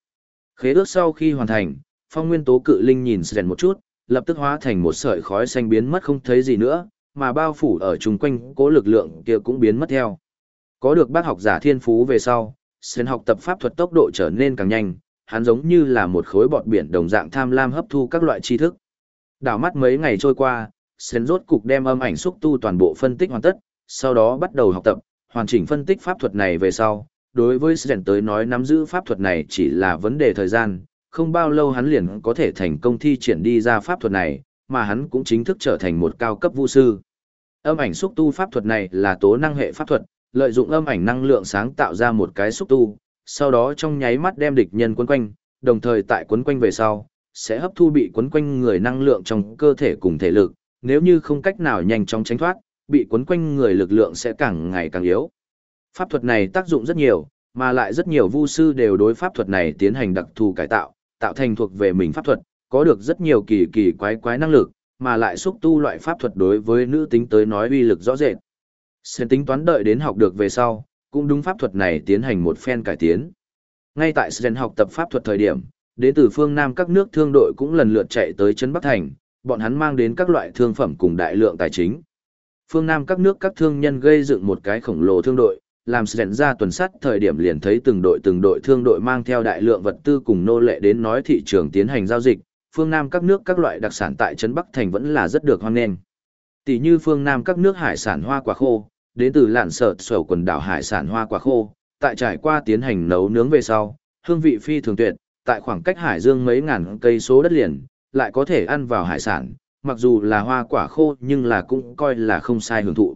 Khế ước sau khi hoàn thành, phong nguyên tố cự linh nhìn Sơn một chút, lập tức hóa thành một sợi khói xanh biến mất không thấy gì nữa, mà bao phủ ở chung quanh cố lực lượng kia cũng biến mất theo. Có được bác học giả thiên phú về sau, sển học tập pháp thuật tốc độ trở nên càng nhanh, hắn giống như là một khối bọt biển đồng dạng tham lam hấp thu các loại tri thức. Đảo mắt mấy ngày trôi qua, Sến rốt cục đem âm ảnh xúc tu toàn bộ phân tích hoàn tất, sau đó bắt đầu học tập, hoàn chỉnh phân tích pháp thuật này về sau. Đối với Sến tới nói nắm giữ pháp thuật này chỉ là vấn đề thời gian, không bao lâu hắn liền có thể thành công thi triển đi ra pháp thuật này, mà hắn cũng chính thức trở thành một cao cấp vũ sư. Âm ảnh xúc tu pháp thuật này là tố năng hệ pháp thuật, lợi dụng âm ảnh năng lượng sáng tạo ra một cái xúc tu, sau đó trong nháy mắt đem địch nhân quấn quanh, đồng thời tại quấn quanh về sau, sẽ hấp thu bị quấn quanh người năng lượng trong cơ thể cùng thể lực, nếu như không cách nào nhanh chóng tránh thoát, bị quấn quanh người lực lượng sẽ càng ngày càng yếu. Pháp thuật này tác dụng rất nhiều, mà lại rất nhiều vu sư đều đối pháp thuật này tiến hành đặc thù cải tạo, tạo thành thuộc về mình pháp thuật, có được rất nhiều kỳ kỳ quái quái năng lực, mà lại xúc tu loại pháp thuật đối với nữ tính tới nói uy lực rõ rệt. Sơn tính toán đợi đến học được về sau, cũng đúng pháp thuật này tiến hành một phen cải tiến. Ngay tại Sơn học tập pháp thuật thời điểm, đến từ phương Nam các nước thương đội cũng lần lượt chạy tới Trấn Bắc Thành, bọn hắn mang đến các loại thương phẩm cùng đại lượng tài chính. Phương Nam các nước các thương nhân gây dựng một cái khổng lồ thương đội, làm Sơn ra tuần sát thời điểm liền thấy từng đội từng đội thương đội mang theo đại lượng vật tư cùng nô lệ đến nói thị trường tiến hành giao dịch. Phương Nam các nước các loại đặc sản tại Trấn Bắc Thành vẫn là rất được hoan nghênh. Tỷ như phương Nam các nước hải sản hoa quả khô, đến từ lạn sợ sầu quần đảo hải sản hoa quả khô, tại trải qua tiến hành nấu nướng về sau, hương vị phi thường tuyệt, tại khoảng cách hải dương mấy ngàn cây số đất liền, lại có thể ăn vào hải sản, mặc dù là hoa quả khô nhưng là cũng coi là không sai hưởng thụ.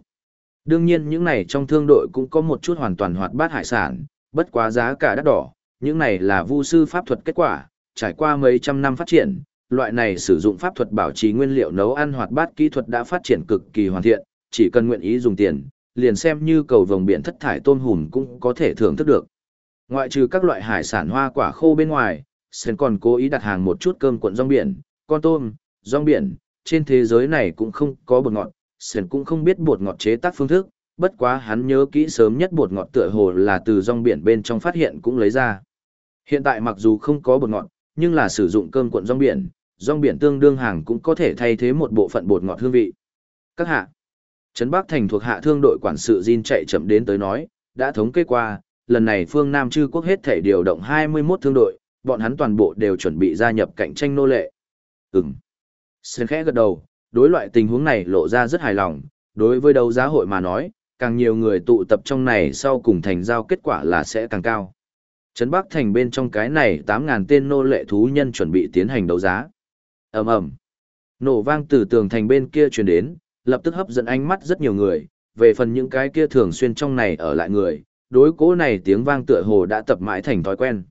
Đương nhiên những này trong thương đội cũng có một chút hoàn toàn hoạt bát hải sản, bất quá giá cả đắt đỏ, những này là vu sư pháp thuật kết quả, trải qua mấy trăm năm phát triển, loại này sử dụng pháp thuật bảo trì nguyên liệu nấu ăn hoạt bát kỹ thuật đã phát triển cực kỳ hoàn thiện, chỉ cần nguyện ý dùng tiền, liền xem như cầu vồng biển thất thải tôm hùm cũng có thể thưởng thức được. Ngoại trừ các loại hải sản hoa quả khô bên ngoài, Sen còn cố ý đặt hàng một chút cơm cuộn rong biển, con tôm, rong biển, trên thế giới này cũng không có bột ngọt, Sen cũng không biết bột ngọt chế tác phương thức, bất quá hắn nhớ kỹ sớm nhất bột ngọt tựa hồ là từ rong biển bên trong phát hiện cũng lấy ra. Hiện tại mặc dù không có bột ngọt, nhưng là sử dụng cơm cuộn rong biển, rong biển tương đương hàng cũng có thể thay thế một bộ phận bột ngọt hương vị. Các hạ Trấn Bắc Thành thuộc hạ thương đội quản sự Jin chạy chậm đến tới nói, đã thống kê qua, lần này phương Nam Trư quốc hết thể điều động 21 thương đội, bọn hắn toàn bộ đều chuẩn bị gia nhập cạnh tranh nô lệ. Ừm. Sơn khẽ gật đầu, đối loại tình huống này lộ ra rất hài lòng, đối với đấu giá hội mà nói, càng nhiều người tụ tập trong này sau cùng thành giao kết quả là sẽ càng cao. Trấn Bắc Thành bên trong cái này 8.000 tên nô lệ thú nhân chuẩn bị tiến hành đấu giá. ầm ầm Nổ vang từ tường thành bên kia truyền đến, lập tức hấp dẫn ánh mắt rất nhiều người, về phần những cái kia thường xuyên trong này ở lại người, đối cố này tiếng vang tựa hồ đã tập mãi thành thói quen.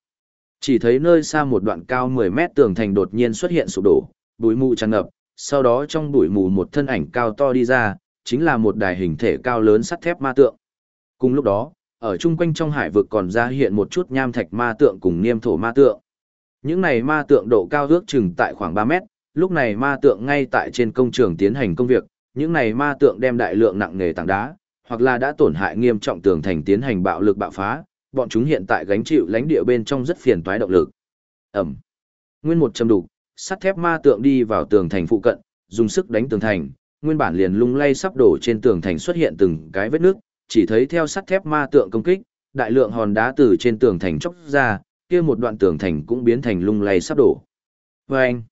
Chỉ thấy nơi xa một đoạn cao 10 mét tường thành đột nhiên xuất hiện sụp đổ, bụi mù tràn ngập, sau đó trong bụi mù một thân ảnh cao to đi ra, chính là một đài hình thể cao lớn sắt thép ma tượng. Cùng lúc đó, ở chung quanh trong hải vực còn ra hiện một chút nham thạch ma tượng cùng niêm thổ ma tượng. Những này ma tượng độ cao ước chừng tại khoảng 3 mét, lúc này ma tượng ngay tại trên công trường tiến hành công việc, những này ma tượng đem đại lượng nặng nghề tảng đá, hoặc là đã tổn hại nghiêm trọng tường thành tiến hành bạo lực bạo phá, bọn chúng hiện tại gánh chịu lãnh địa bên trong rất phiền toái động lực. Ẩm. Nguyên một châm đục, sắt thép ma tượng đi vào tường thành phụ cận, dùng sức đánh tường thành, nguyên bản liền lung lay sắp đổ trên tường thành xuất hiện từng cái vết nước, chỉ thấy theo sắt thép ma tượng công kích, đại lượng hòn đá từ trên tường thành chóc ra, kia một đoạn tường thành cũng biến thành lung lay sắp đổ. Và anh,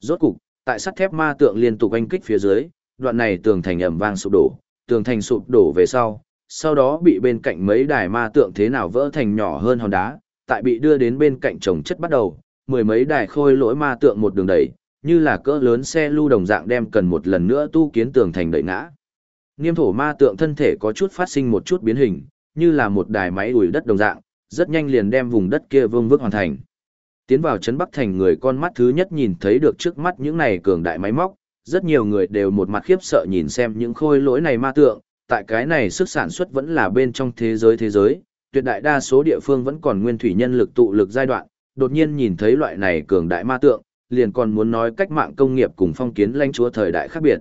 rốt cục, tại sắt thép ma tượng liên tục anh kích phía dưới, đoạn này tường thành ầm vang sụp đổ, tường thành sụp đổ về sau, sau đó bị bên cạnh mấy đài ma tượng thế nào vỡ thành nhỏ hơn hòn đá, tại bị đưa đến bên cạnh trồng chất bắt đầu, mười mấy đài khôi lỗi ma tượng một đường đẩy, như là cỡ lớn xe lưu đồng dạng đem cần một lần nữa tu kiến tường thành đẩy ngã. Niêm thổ ma tượng thân thể có chút phát sinh một chút biến hình, như là một đài máy ủi đất đồng dạng, rất nhanh liền đem vùng đất kia vương vước hoàn thành. Tiến vào trấn Bắc Thành người con mắt thứ nhất nhìn thấy được trước mắt những này cường đại máy móc, rất nhiều người đều một mặt khiếp sợ nhìn xem những khôi lỗi này ma tượng, tại cái này sức sản xuất vẫn là bên trong thế giới thế giới, tuyệt đại đa số địa phương vẫn còn nguyên thủy nhân lực tụ lực giai đoạn, đột nhiên nhìn thấy loại này cường đại ma tượng, liền còn muốn nói cách mạng công nghiệp cùng phong kiến lãnh chúa thời đại khác biệt.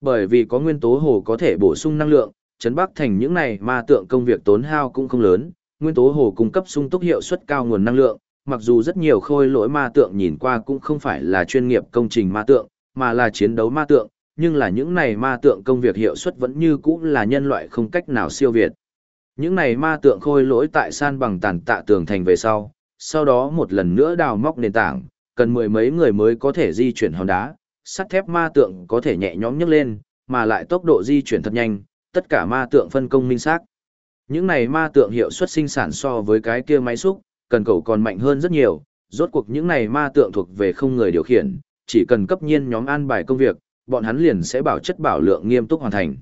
Bởi vì có nguyên tố hồ có thể bổ sung năng lượng, chấn bắc thành những này ma tượng công việc tốn hao cũng không lớn, nguyên tố hồ cung cấp sung túc hiệu suất cao nguồn năng lượng, mặc dù rất nhiều khôi lỗi ma tượng nhìn qua cũng không phải là chuyên nghiệp công trình ma tượng, mà là chiến đấu ma tượng, nhưng là những này ma tượng công việc hiệu suất vẫn như cũ là nhân loại không cách nào siêu việt. Những này ma tượng khôi lỗi tại san bằng tàn tạ tường thành về sau, sau đó một lần nữa đào móc nền tảng, cần mười mấy người mới có thể di chuyển hòn đá, sắt thép ma tượng có thể nhẹ nhõm nhấc lên, mà lại tốc độ di chuyển thật nhanh, tất cả ma tượng phân công minh xác. Những này ma tượng hiệu suất sinh sản so với cái kia máy xúc, cần cầu còn mạnh hơn rất nhiều, rốt cuộc những này ma tượng thuộc về không người điều khiển, chỉ cần cấp nhiên nhóm an bài công việc, bọn hắn liền sẽ bảo chất bảo lượng nghiêm túc hoàn thành.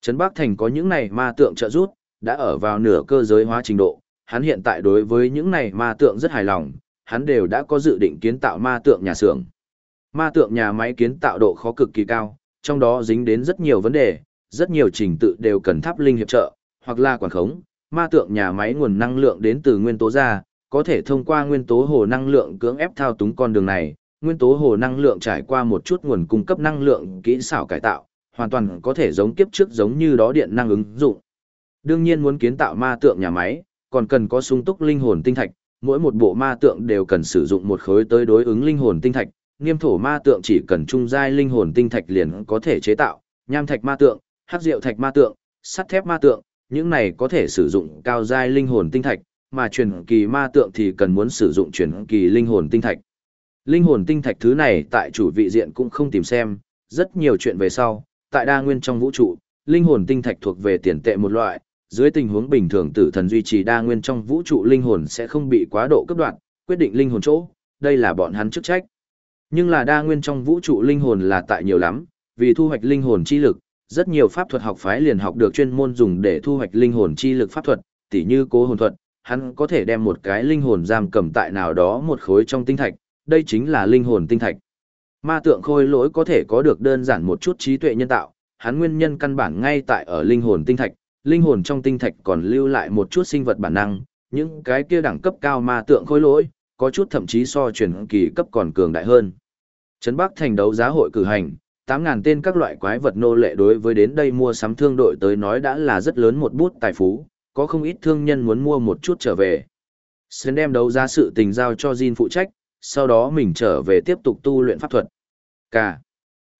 Trấn Bắc Thành có những này ma tượng trợ giúp, đã ở vào nửa cơ giới hóa trình độ, hắn hiện tại đối với những này ma tượng rất hài lòng, hắn đều đã có dự định kiến tạo ma tượng nhà xưởng. Ma tượng nhà máy kiến tạo độ khó cực kỳ cao, trong đó dính đến rất nhiều vấn đề, rất nhiều trình tự đều cần tháp linh hiệp trợ, hoặc là quản khống. Ma tượng nhà máy nguồn năng lượng đến từ nguyên tố ra, có thể thông qua nguyên tố hồ năng lượng cưỡng ép thao túng con đường này. Nguyên tố hồ năng lượng trải qua một chút nguồn cung cấp năng lượng kỹ xảo cải tạo, hoàn toàn có thể giống kiếp trước giống như đó điện năng ứng dụng. Đương nhiên muốn kiến tạo ma tượng nhà máy, còn cần có sung túc linh hồn tinh thạch, mỗi một bộ ma tượng đều cần sử dụng một khối tới đối ứng linh hồn tinh thạch, Niêm thổ ma tượng chỉ cần trung giai linh hồn tinh thạch liền có thể chế tạo, nham thạch ma tượng, hắc diệu thạch ma tượng, sắt thép ma tượng, những này có thể sử dụng cao giai linh hồn tinh thạch, mà truyền kỳ ma tượng thì cần muốn sử dụng truyền kỳ linh hồn tinh thạch. Linh hồn tinh thạch thứ này tại chủ vị diện cũng không tìm xem, rất nhiều chuyện về sau, tại đa nguyên trong vũ trụ, linh hồn tinh thạch thuộc về tiền tệ một loại, dưới tình huống bình thường tử thần duy trì đa nguyên trong vũ trụ linh hồn sẽ không bị quá độ cấp đoạn, quyết định linh hồn chỗ, đây là bọn hắn chức trách. Nhưng là đa nguyên trong vũ trụ linh hồn là tại nhiều lắm, vì thu hoạch linh hồn chi lực, rất nhiều pháp thuật học phái liền học được chuyên môn dùng để thu hoạch linh hồn chi lực pháp thuật, tỉ như cố hồn thuật, hắn có thể đem một cái linh hồn giam cầm tại nào đó một khối trong tinh thạch, đây chính là linh hồn tinh thạch. Ma tượng khôi lỗi có thể có được đơn giản một chút trí tuệ nhân tạo, hắn nguyên nhân căn bản ngay tại ở linh hồn tinh thạch, linh hồn trong tinh thạch còn lưu lại một chút sinh vật bản năng, những cái kia đẳng cấp cao ma tượng khôi lỗi, có chút thậm chí so truyền kỳ cấp còn cường đại hơn. Trấn Bắc thành đấu giá hội cử hành, 8000 tên các loại quái vật nô lệ đối với đến đây mua sắm thương đội tới nói đã là rất lớn một bút tài phú, có không ít thương nhân muốn mua một chút trở về. Sơn đem đấu giá sự tình giao cho Jin phụ trách, sau đó mình trở về tiếp tục tu luyện pháp thuật. K.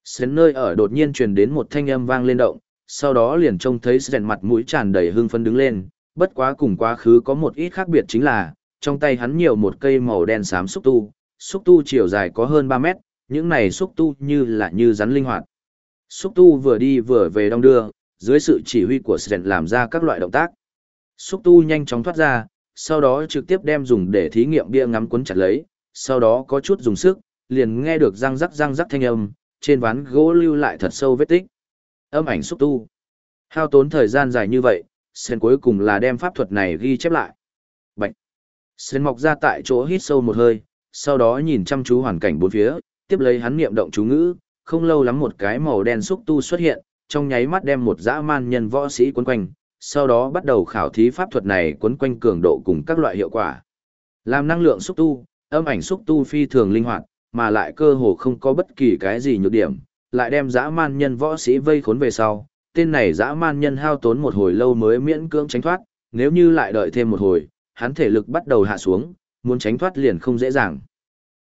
Sến nơi ở đột nhiên truyền đến một thanh âm vang lên động, sau đó liền trông thấy Sến mặt mũi tràn đầy hưng phấn đứng lên, bất quá cùng quá khứ có một ít khác biệt chính là, trong tay hắn nhiều một cây màu đen xám xúc tu, xúc tu chiều dài có hơn 3 mét, những này xúc tu như là như rắn linh hoạt. Xúc tu vừa đi vừa về đong đưa, dưới sự chỉ huy của Sến làm ra các loại động tác. Xúc tu nhanh chóng thoát ra, sau đó trực tiếp đem dùng để thí nghiệm bia ngắm cuốn chặt lấy, sau đó có chút dùng sức, liền nghe được răng rắc răng rắc thanh âm, trên ván gỗ lưu lại thật sâu vết tích. Âm ảnh xúc tu. Hao tốn thời gian dài như vậy, Sen cuối cùng là đem pháp thuật này ghi chép lại. Bạch. Sen mọc ra tại chỗ hít sâu một hơi, sau đó nhìn chăm chú hoàn cảnh bốn phía, tiếp lấy hắn niệm động chú ngữ, không lâu lắm một cái màu đen xúc tu xuất hiện, trong nháy mắt đem một dã man nhân võ sĩ quấn quanh, sau đó bắt đầu khảo thí pháp thuật này quấn quanh cường độ cùng các loại hiệu quả. Làm năng lượng xúc tu, âm ảnh xúc tu phi thường linh hoạt, mà lại cơ hồ không có bất kỳ cái gì nhược điểm, lại đem dã man nhân võ sĩ vây khốn về sau. Tên này dã man nhân hao tốn một hồi lâu mới miễn cưỡng tránh thoát, nếu như lại đợi thêm một hồi, hắn thể lực bắt đầu hạ xuống, muốn tránh thoát liền không dễ dàng.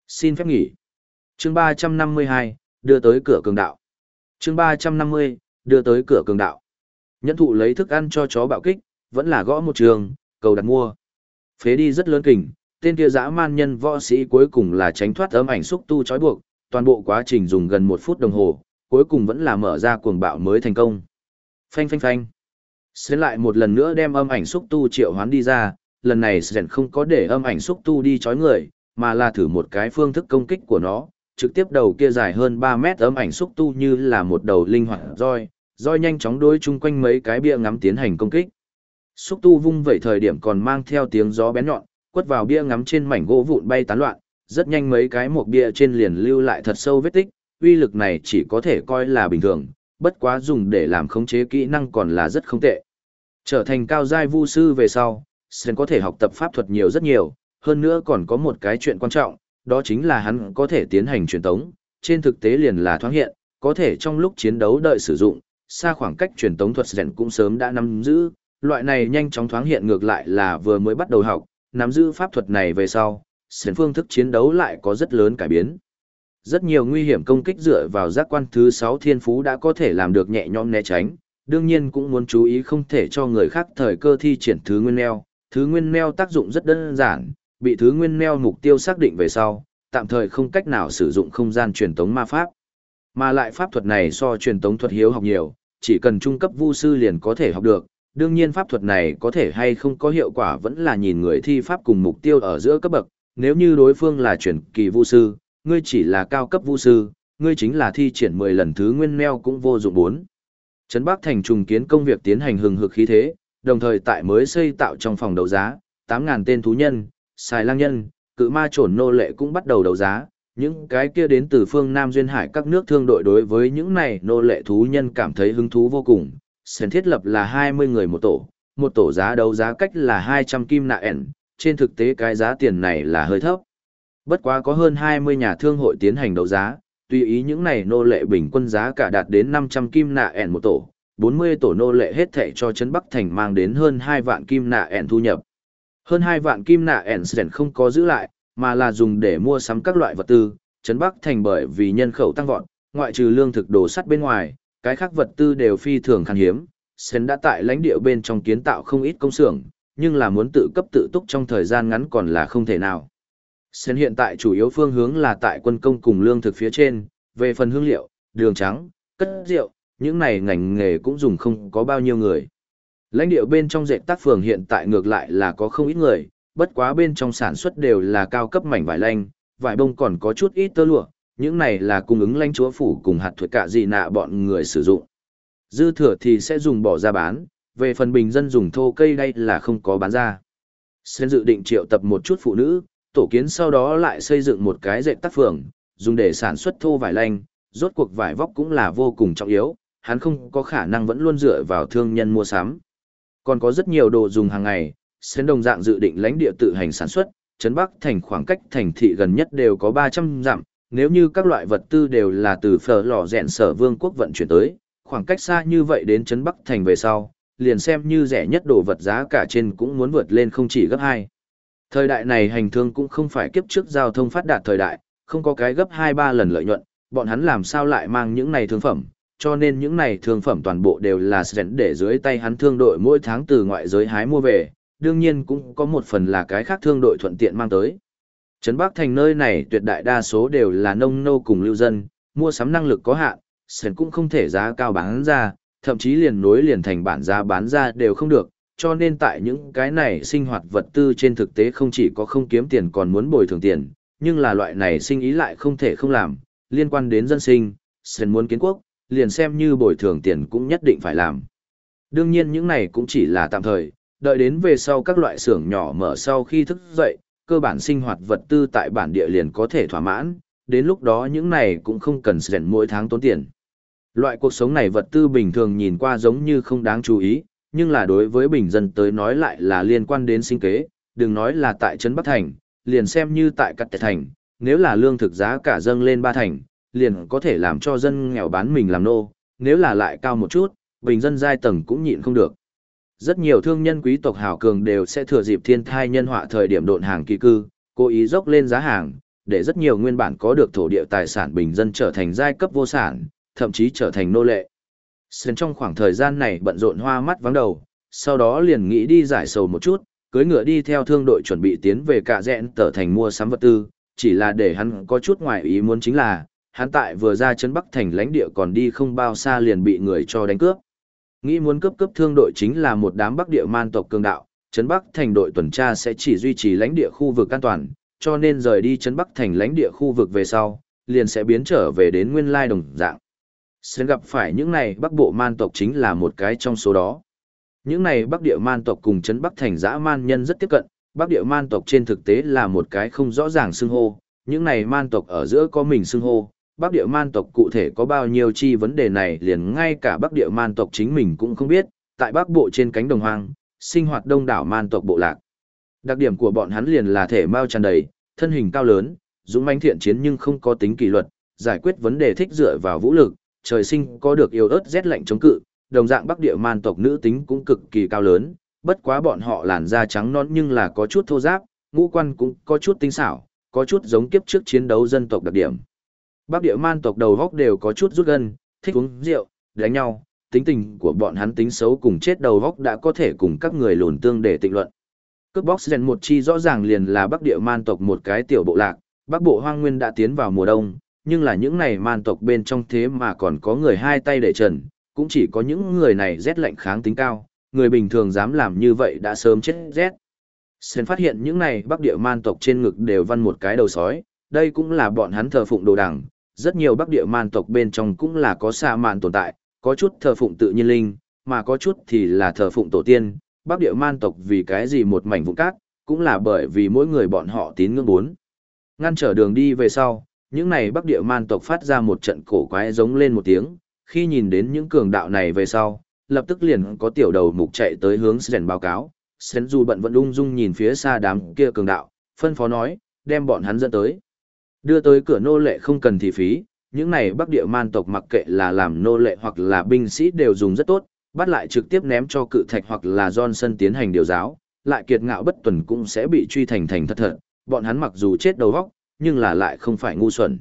Xin phép nghỉ. Chương 352, đưa tới cửa cường đạo. Chương 350, đưa tới cửa cường đạo. Nhẫn thụ lấy thức ăn cho chó bạo kích, vẫn là gõ một trường, cầu đặt mua. Phế đi rất lớn kình, tên kia dã man nhân võ sĩ cuối cùng là tránh thoát ấm ảnh xúc tu trói buộc, toàn bộ quá trình dùng gần một phút đồng hồ, cuối cùng vẫn là mở ra cuồng bạo mới thành công. Phanh phanh phanh. Xến lại một lần nữa đem âm ảnh xúc tu triệu hoán đi ra, lần này Sren không có để âm ảnh xúc tu đi chói người, mà là thử một cái phương thức công kích của nó, trực tiếp đầu kia dài hơn 3 mét âm ảnh xúc tu như là một đầu linh hoạt roi, roi nhanh chóng đối chung quanh mấy cái bia ngắm tiến hành công kích. Xúc tu vung vẩy thời điểm còn mang theo tiếng gió bén nhọn, quất vào bia ngắm trên mảnh gỗ vụn bay tán loạn, rất nhanh mấy cái một bia trên liền lưu lại thật sâu vết tích, uy lực này chỉ có thể coi là bình thường, bất quá dùng để làm khống chế kỹ năng còn là rất không tệ. Trở thành cao giai vu sư về sau, Sen có thể học tập pháp thuật nhiều rất nhiều, hơn nữa còn có một cái chuyện quan trọng, đó chính là hắn có thể tiến hành truyền tống, trên thực tế liền là thoáng hiện, có thể trong lúc chiến đấu đợi sử dụng, xa khoảng cách truyền tống thuật rèn cũng sớm đã nắm giữ, loại này nhanh chóng thoáng hiện ngược lại là vừa mới bắt đầu học, nắm giữ pháp thuật này về sau, sến phương thức chiến đấu lại có rất lớn cải biến. Rất nhiều nguy hiểm công kích dựa vào giác quan thứ 6 thiên phú đã có thể làm được nhẹ nhõm né tránh, đương nhiên cũng muốn chú ý không thể cho người khác thời cơ thi triển thứ nguyên neo. Thứ nguyên neo tác dụng rất đơn giản, bị thứ nguyên neo mục tiêu xác định về sau, tạm thời không cách nào sử dụng không gian truyền tống ma pháp. Mà lại pháp thuật này so truyền tống thuật hiếu học nhiều, chỉ cần trung cấp vu sư liền có thể học được, đương nhiên pháp thuật này có thể hay không có hiệu quả vẫn là nhìn người thi pháp cùng mục tiêu ở giữa cấp bậc, nếu như đối phương là chuyển kỳ vu sư, ngươi chỉ là cao cấp vu sư, ngươi chính là thi triển 10 lần thứ nguyên meo cũng vô dụng bốn. Trấn Bắc thành trùng kiến công việc tiến hành hừng hực khí thế, đồng thời tại mới xây tạo trong phòng đấu giá, tám ngàn tên thú nhân, xài lang nhân, cự ma trổn nô lệ cũng bắt đầu đấu giá. Những cái kia đến từ phương Nam Duyên Hải các nước thương đội đối với những này nô lệ thú nhân cảm thấy hứng thú vô cùng, sến thiết lập là 20 người một tổ, một tổ giá đấu giá cách là 200 kim nạ ẻn, trên thực tế cái giá tiền này là hơi thấp. Bất quá có hơn 20 nhà thương hội tiến hành đấu giá, tùy ý những này nô lệ bình quân giá cả đạt đến 500 kim nạ ẻn một tổ, 40 tổ nô lệ hết thệ cho Trấn Bắc Thành mang đến hơn 2 vạn kim nạ ẻn thu nhập. Hơn 2 vạn kim nạ ẻn sến không có giữ lại, mà là dùng để mua sắm các loại vật tư, Trấn Bắc Thành bởi vì nhân khẩu tăng vọt, ngoại trừ lương thực đồ sắt bên ngoài, cái khác vật tư đều phi thường khan hiếm. Sen đã tại lãnh địa bên trong kiến tạo không ít công xưởng, nhưng là muốn tự cấp tự túc trong thời gian ngắn còn là không thể nào. Sen hiện tại chủ yếu phương hướng là tại quân công cùng lương thực phía trên, về phần hương liệu, đường trắng, cất rượu, những này ngành nghề cũng dùng không có bao nhiêu người. Lãnh địa bên trong dệt tác phường hiện tại ngược lại là có không ít người, bất quá bên trong sản xuất đều là cao cấp mảnh vải lanh, vải bông còn có chút ít tơ lụa, những này là cung ứng lãnh chúa phủ cùng hạt thuật cả gì nạ bọn người sử dụng. Dư thừa thì sẽ dùng bỏ ra bán, về phần bình dân dùng thô cây đây là không có bán ra. Sen dự định triệu tập một chút phụ nữ, tổ kiến sau đó lại xây dựng một cái dệt tác phường, dùng để sản xuất thô vải lanh, rốt cuộc vải vóc cũng là vô cùng trọng yếu, hắn không có khả năng vẫn luôn dựa vào thương nhân mua sắm. Còn có rất nhiều đồ dùng hàng ngày, Sen đồng dạng dự định lãnh địa tự hành sản xuất, Trấn Bắc thành khoảng cách thành thị gần nhất đều có 300 dặm, nếu như các loại vật tư đều là từ phở lò rèn sở vương quốc vận chuyển tới, khoảng cách xa như vậy đến Trấn Bắc Thành về sau, liền xem như rẻ nhất đồ vật giá cả trên cũng muốn vượt lên không chỉ gấp hai. Thời đại này hành thương cũng không phải kiếp trước giao thông phát đạt thời đại, không có cái gấp hai ba lần lợi nhuận, bọn hắn làm sao lại mang những này thương phẩm, cho nên những này thương phẩm toàn bộ đều là sẵn để dưới tay hắn thương đội mỗi tháng từ ngoại giới hái mua về, đương nhiên cũng có một phần là cái khác thương đội thuận tiện mang tới. Trấn Bắc Thành nơi này tuyệt đại đa số đều là nông nô cùng lưu dân, mua sắm năng lực có hạn, sền cũng không thể giá cao bán ra, thậm chí liền nối liền thành bản giá bán ra đều không được, cho nên tại những cái này sinh hoạt vật tư trên thực tế không chỉ có không kiếm tiền còn muốn bồi thường tiền, nhưng là loại này sinh ý lại không thể không làm, liên quan đến dân sinh, sền muốn kiến quốc, liền xem như bồi thường tiền cũng nhất định phải làm. Đương nhiên những này cũng chỉ là tạm thời, đợi đến về sau các loại xưởng nhỏ mở sau khi thức dậy, cơ bản sinh hoạt vật tư tại bản địa liền có thể thỏa mãn, đến lúc đó những này cũng không cần rèn mỗi tháng tốn tiền. Loại cuộc sống này vật tư bình thường nhìn qua giống như không đáng chú ý, nhưng là đối với bình dân tới nói lại là liên quan đến sinh kế, đừng nói là tại Trấn Bắc Thành, liền xem như tại Cắt Thành, nếu là lương thực giá cả dâng lên ba thành, liền có thể làm cho dân nghèo bán mình làm nô, nếu là lại cao một chút, bình dân giai tầng cũng nhịn không được. Rất nhiều thương nhân quý tộc hào cường đều sẽ thừa dịp thiên thai nhân họa thời điểm độn hàng kỳ cư, cố ý dốc lên giá hàng, để rất nhiều nguyên bản có được thổ địa tài sản bình dân trở thành giai cấp vô sản, thậm chí trở thành nô lệ. Sơn trong khoảng thời gian này bận rộn hoa mắt vắng đầu, sau đó liền nghĩ đi giải sầu một chút, cưới ngựa đi theo thương đội chuẩn bị tiến về cả rẽn tờ thành mua sắm vật tư, chỉ là để hắn có chút ngoài ý muốn chính là, hắn tại vừa ra chân Bắc thành lãnh địa còn đi không bao xa liền bị người cho đánh cướp. Nghĩ muốn cấp cấp thương đội chính là một đám Bắc địa man tộc cường đạo, Trấn Bắc thành đội tuần tra sẽ chỉ duy trì lãnh địa khu vực an toàn, cho nên rời đi Trấn Bắc thành lãnh địa khu vực về sau, liền sẽ biến trở về đến nguyên lai đồng dạng. Sẽ gặp phải những này Bắc bộ man tộc chính là một cái trong số đó. Những này Bắc địa man tộc cùng Trấn Bắc thành dã man nhân rất tiếp cận, Bắc địa man tộc trên thực tế là một cái không rõ ràng xưng hô, những này man tộc ở giữa có mình xưng hô, Bắc địa man tộc cụ thể có bao nhiêu chi vấn đề này liền ngay cả Bắc địa man tộc chính mình cũng không biết, tại Bắc bộ trên cánh đồng hoang, sinh hoạt đông đảo man tộc bộ lạc. Đặc điểm của bọn hắn liền là thể mao tràn đầy, thân hình cao lớn, dũng mãnh thiện chiến nhưng không có tính kỷ luật, giải quyết vấn đề thích dựa vào vũ lực, trời sinh có được yêu ớt rét lạnh chống cự, đồng dạng Bắc địa man tộc nữ tính cũng cực kỳ cao lớn, bất quá bọn họ làn da trắng non nhưng là có chút thô ráp, ngũ quan cũng có chút tinh xảo, có chút giống kiếp trước chiến đấu dân tộc đặc điểm. Bắc địa man tộc đầu góc đều có chút rút gân, thích uống rượu, đánh nhau, tính tình của bọn hắn tính xấu cùng chết đầu góc đã có thể cùng các người lùn tương để tịnh luận. Cướp bóc rèn một chi rõ ràng liền là Bắc địa man tộc một cái tiểu bộ lạc, Bắc bộ hoang nguyên đã tiến vào mùa đông, nhưng là những này man tộc bên trong thế mà còn có người hai tay để trần, cũng chỉ có những người này rét lạnh kháng tính cao, người bình thường dám làm như vậy đã sớm chết rét. Sen phát hiện những này Bắc địa man tộc trên ngực đều văn một cái đầu sói, đây cũng là bọn hắn thờ phụng đồ đằng, rất nhiều bắc địa man tộc bên trong cũng là có xa mạn tồn tại, có chút thờ phụng tự nhiên linh, mà có chút thì là thờ phụng tổ tiên. Bắc địa man tộc vì cái gì một mảnh vụn cát, cũng là bởi vì mỗi người bọn họ tín ngưỡng bốn. Ngăn trở đường đi về sau, những này bắc địa man tộc phát ra một trận cổ quái giống lên một tiếng, khi nhìn đến những cường đạo này về sau, lập tức liền có tiểu đầu mục chạy tới hướng Sren báo cáo. Sren dù bận vẫn ung dung nhìn phía xa đám kia cường đạo, phân phó nói, đem bọn hắn dẫn tới. Đưa tới cửa nô lệ không cần thị phí, những này bắc địa man tộc mặc kệ là làm nô lệ hoặc là binh sĩ đều dùng rất tốt, bắt lại trực tiếp ném cho cự thạch hoặc là Johnson tiến hành điều giáo, lại kiệt ngạo bất tuần cũng sẽ bị truy thành thành thật thật, bọn hắn mặc dù chết đầu vóc, nhưng là lại không phải ngu xuẩn.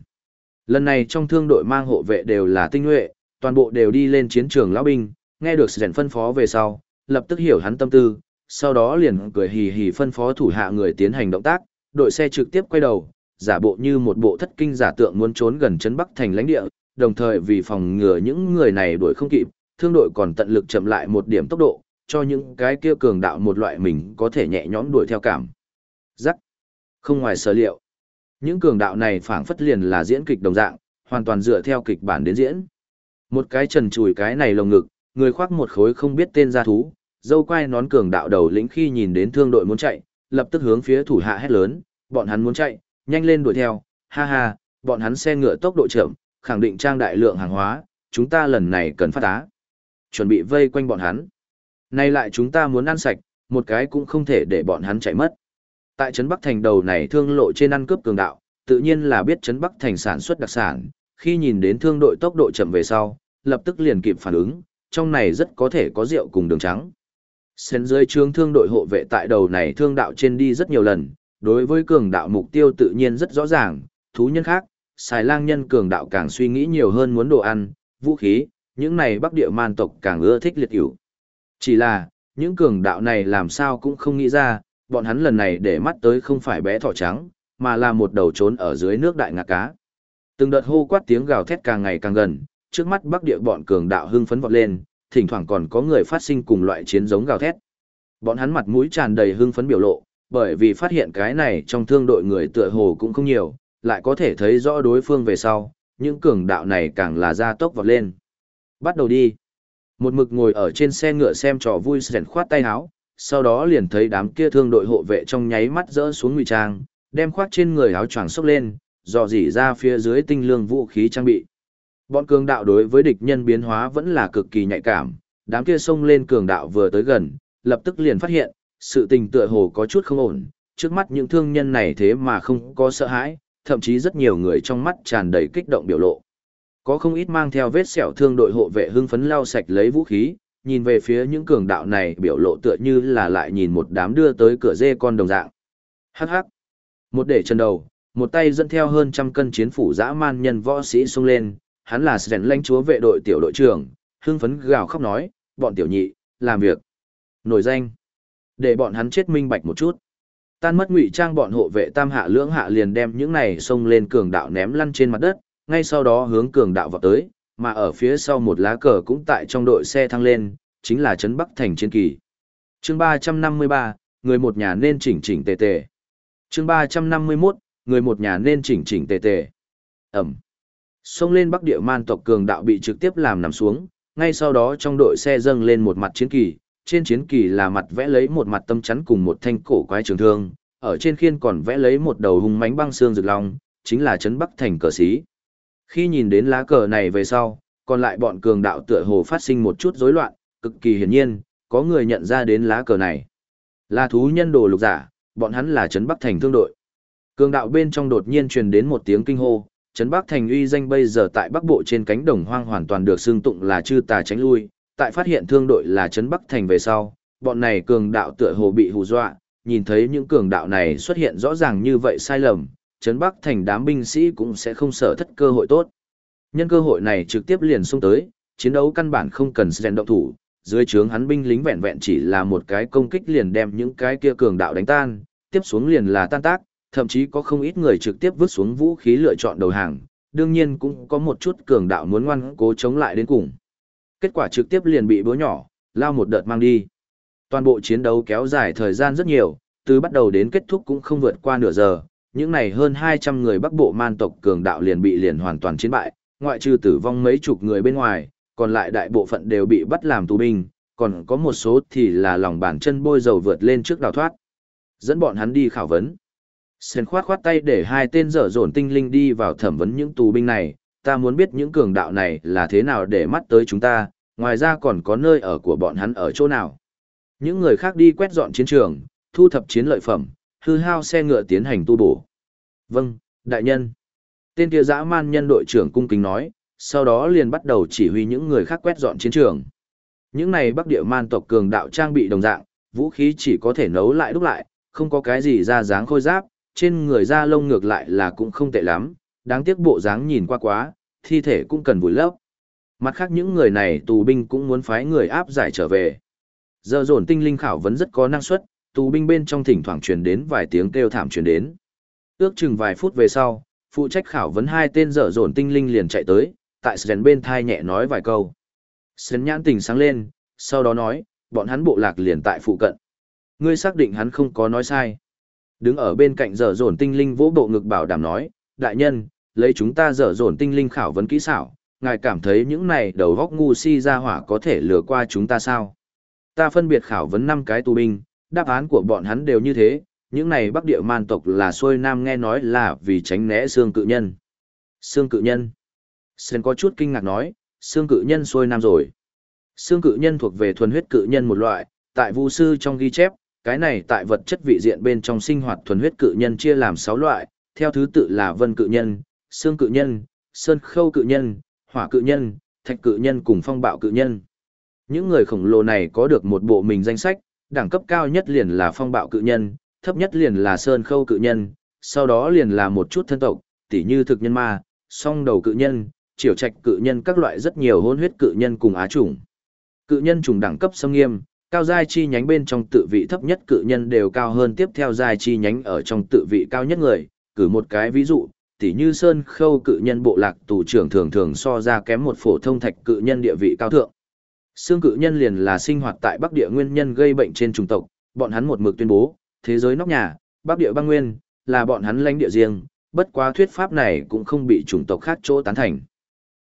Lần này trong thương đội mang hộ vệ đều là tinh nhuệ, toàn bộ đều đi lên chiến trường lão binh, nghe được rèn phân phó về sau, lập tức hiểu hắn tâm tư, sau đó liền cười hì hì phân phó thủ hạ người tiến hành động tác, đội xe trực tiếp quay đầu, giả bộ như một bộ thất kinh giả tượng muốn trốn gần trấn Bắc thành lãnh địa, đồng thời vì phòng ngừa những người này đuổi không kịp, thương đội còn tận lực chậm lại một điểm tốc độ, cho những cái kia cường đạo một loại mình có thể nhẹ nhõm đuổi theo cảm. Rắc. Không ngoài sở liệu. Những cường đạo này phảng phất liền là diễn kịch đồng dạng, hoàn toàn dựa theo kịch bản đến diễn. Một cái trần chùi cái này lồng ngực, người khoác một khối không biết tên gia thú, dâu quai nón cường đạo đầu lĩnh khi nhìn đến thương đội muốn chạy, lập tức hướng phía thủ hạ hét lớn, bọn hắn muốn chạy, nhanh lên đuổi theo, ha ha, bọn hắn xe ngựa tốc độ chậm, khẳng định trang đại lượng hàng hóa, chúng ta lần này cần phát á, Chuẩn bị vây quanh bọn hắn. Nay lại chúng ta muốn ăn sạch, một cái cũng không thể để bọn hắn chạy mất. Tại Trấn Bắc Thành đầu này thương lộ trên ăn cướp cường đạo, tự nhiên là biết Trấn Bắc Thành sản xuất đặc sản, khi nhìn đến thương đội tốc độ chậm về sau, lập tức liền kịp phản ứng, trong này rất có thể có rượu cùng đường trắng. Xén dưới trương thương đội hộ vệ tại đầu này thương đạo trên đi rất nhiều lần, đối với cường đạo mục tiêu tự nhiên rất rõ ràng, thú nhân khác, xài lang nhân cường đạo càng suy nghĩ nhiều hơn muốn đồ ăn, vũ khí, những này bắc địa man tộc càng ưa thích liệt hữu. Chỉ là, những cường đạo này làm sao cũng không nghĩ ra, bọn hắn lần này để mắt tới không phải bé thỏ trắng, mà là một đầu trốn ở dưới nước đại ngạc cá. Từng đợt hô quát tiếng gào thét càng ngày càng gần, trước mắt bắc địa bọn cường đạo hưng phấn vọt lên, thỉnh thoảng còn có người phát sinh cùng loại chiến giống gào thét. Bọn hắn mặt mũi tràn đầy hưng phấn biểu lộ, bởi vì phát hiện cái này trong thương đội người tựa hồ cũng không nhiều, lại có thể thấy rõ đối phương về sau, những cường đạo này càng là ra tốc vọt lên. Bắt đầu đi. Một mực ngồi ở trên xe ngựa xem trò vui rèn khoát tay áo, sau đó liền thấy đám kia thương đội hộ vệ trong nháy mắt rỡ xuống ngụy trang, đem khoác trên người áo choàng xốc lên, dò dỉ ra phía dưới tinh lương vũ khí trang bị. Bọn cường đạo đối với địch nhân biến hóa vẫn là cực kỳ nhạy cảm, đám kia xông lên cường đạo vừa tới gần, lập tức liền phát hiện, sự tình tựa hồ có chút không ổn, trước mắt những thương nhân này thế mà không có sợ hãi, thậm chí rất nhiều người trong mắt tràn đầy kích động biểu lộ. Có không ít mang theo vết sẹo thương đội hộ vệ hưng phấn lau sạch lấy vũ khí, nhìn về phía những cường đạo này biểu lộ tựa như là lại nhìn một đám đưa tới cửa dê con đồng dạng. Hắc hắc. Một để chân đầu, một tay dẫn theo hơn trăm cân chiến phủ dã man nhân võ sĩ xuống lên, hắn là Sren lãnh chúa vệ đội tiểu đội trưởng, hưng phấn gào khóc nói, bọn tiểu nhị, làm việc. Nổi danh. Để bọn hắn chết minh bạch một chút. Tan mất ngụy trang bọn hộ vệ tam hạ lưỡng hạ liền đem những này xông lên cường đạo ném lăn trên mặt đất, ngay sau đó hướng cường đạo vào tới, mà ở phía sau một lá cờ cũng tại trong đội xe thăng lên, chính là Trấn Bắc Thành chiến kỳ. chương 353, người một nhà nên chỉnh chỉnh tề tề. chương 351, người một nhà nên chỉnh chỉnh tề tề. Ẩm. Xông lên Bắc Địa Man tộc cường đạo bị trực tiếp làm nằm xuống, ngay sau đó trong đội xe dâng lên một mặt chiến kỳ, trên chiến kỳ là mặt vẽ lấy một mặt tâm chắn cùng một thanh cổ quái trường thương, ở trên khiên còn vẽ lấy một đầu hung mãnh băng xương rực long, chính là trấn Bắc thành cờ sĩ. Khi nhìn đến lá cờ này về sau, còn lại bọn cường đạo tựa hồ phát sinh một chút rối loạn, cực kỳ hiển nhiên, có người nhận ra đến lá cờ này. Là thú nhân đồ lục giả, bọn hắn là trấn Bắc thành thương đội. Cường đạo bên trong đột nhiên truyền đến một tiếng kinh hô, trấn Bắc thành uy danh bây giờ tại Bắc Bộ trên cánh đồng hoang hoàn toàn được xưng tụng là chư tà tránh lui, tại phát hiện thương đội là trấn Bắc thành về sau, bọn này cường đạo tựa hồ bị hù dọa, nhìn thấy những cường đạo này xuất hiện rõ ràng như vậy sai lầm, trấn Bắc thành đám binh sĩ cũng sẽ không sợ thất cơ hội tốt. Nhân cơ hội này trực tiếp liền xông tới, chiến đấu căn bản không cần rèn động thủ, dưới trướng hắn binh lính vẹn vẹn chỉ là một cái công kích liền đem những cái kia cường đạo đánh tan, tiếp xuống liền là tan tác, thậm chí có không ít người trực tiếp vứt xuống vũ khí lựa chọn đầu hàng, đương nhiên cũng có một chút cường đạo muốn ngoan cố chống lại đến cùng. Kết quả trực tiếp liền bị búa nhỏ, lao một đợt mang đi. Toàn bộ chiến đấu kéo dài thời gian rất nhiều, từ bắt đầu đến kết thúc cũng không vượt qua nửa giờ, những này hơn 200 người bắc bộ man tộc cường đạo liền bị liền hoàn toàn chiến bại, ngoại trừ tử vong mấy chục người bên ngoài, còn lại đại bộ phận đều bị bắt làm tù binh, còn có một số thì là lòng bàn chân bôi dầu vượt lên trước đào thoát. Dẫn bọn hắn đi khảo vấn. Sen khoát khoát tay để hai tên dở dồn tinh linh đi vào thẩm vấn những tù binh này, ta muốn biết những cường đạo này là thế nào để mắt tới chúng ta, ngoài ra còn có nơi ở của bọn hắn ở chỗ nào. Những người khác đi quét dọn chiến trường, thu thập chiến lợi phẩm, hư hao xe ngựa tiến hành tu bổ. Vâng, đại nhân. Tên kia dã man nhân đội trưởng cung kính nói, sau đó liền bắt đầu chỉ huy những người khác quét dọn chiến trường. Những này bắc địa man tộc cường đạo trang bị đồng dạng, vũ khí chỉ có thể nấu lại đúc lại, không có cái gì ra dáng khôi giáp, trên người da lông ngược lại là cũng không tệ lắm, đáng tiếc bộ dáng nhìn qua quá, thi thể cũng cần vùi lấp. Mặt khác những người này tù binh cũng muốn phái người áp giải trở về. Giờ dồn tinh linh khảo vấn rất có năng suất, tù binh bên trong thỉnh thoảng truyền đến vài tiếng kêu thảm truyền đến. Ước chừng vài phút về sau, phụ trách khảo vấn hai tên dở dồn tinh linh liền chạy tới, tại Sren bên thai nhẹ nói vài câu. Sren nhãn tình sáng lên, sau đó nói, bọn hắn bộ lạc liền tại phụ cận. Ngươi xác định hắn không có nói sai. Đứng ở bên cạnh dở dồn tinh linh vỗ bộ ngực bảo đảm nói, đại nhân, lấy chúng ta dở dồn tinh linh khảo vấn kỹ xảo, ngài cảm thấy những này đầu góc ngu si ra hỏa có thể lừa qua chúng ta sao? Ta phân biệt khảo vấn năm cái tù binh, đáp án của bọn hắn đều như thế, những này bắc địa man tộc là xuôi nam nghe nói là vì tránh né xương cự nhân. Xương cự nhân. Sơn có chút kinh ngạc nói, xương cự nhân xuôi nam rồi. Xương cự nhân thuộc về thuần huyết cự nhân một loại, tại vu sư trong ghi chép, cái này tại vật chất vị diện bên trong sinh hoạt thuần huyết cự nhân chia làm 6 loại, theo thứ tự là vân cự nhân, xương cự nhân, sơn khâu cự nhân, hỏa cự nhân, thạch cự nhân cùng phong bạo cự nhân. Những người khổng lồ này có được một bộ mình danh sách, đẳng cấp cao nhất liền là phong bạo cự nhân, thấp nhất liền là sơn khâu cự nhân, sau đó liền là một chút thân tộc, tỉ như thực nhân ma, song đầu cự nhân, triều trạch cự nhân các loại rất nhiều hôn huyết cự nhân cùng á chủng. Cự nhân trùng đẳng cấp xâm nghiêm, cao giai chi nhánh bên trong tự vị thấp nhất cự nhân đều cao hơn tiếp theo giai chi nhánh ở trong tự vị cao nhất người, cử một cái ví dụ, tỉ như Sơn Khâu cự nhân bộ lạc tù trưởng thường thường so ra kém một phổ thông thạch cự nhân địa vị cao thượng. Xương cự nhân liền là sinh hoạt tại Bắc Địa nguyên nhân gây bệnh trên chủng tộc, bọn hắn một mực tuyên bố, thế giới nóc nhà, Bắc Địa băng nguyên, là bọn hắn lãnh địa riêng, bất quá thuyết pháp này cũng không bị chủng tộc khác chỗ tán thành.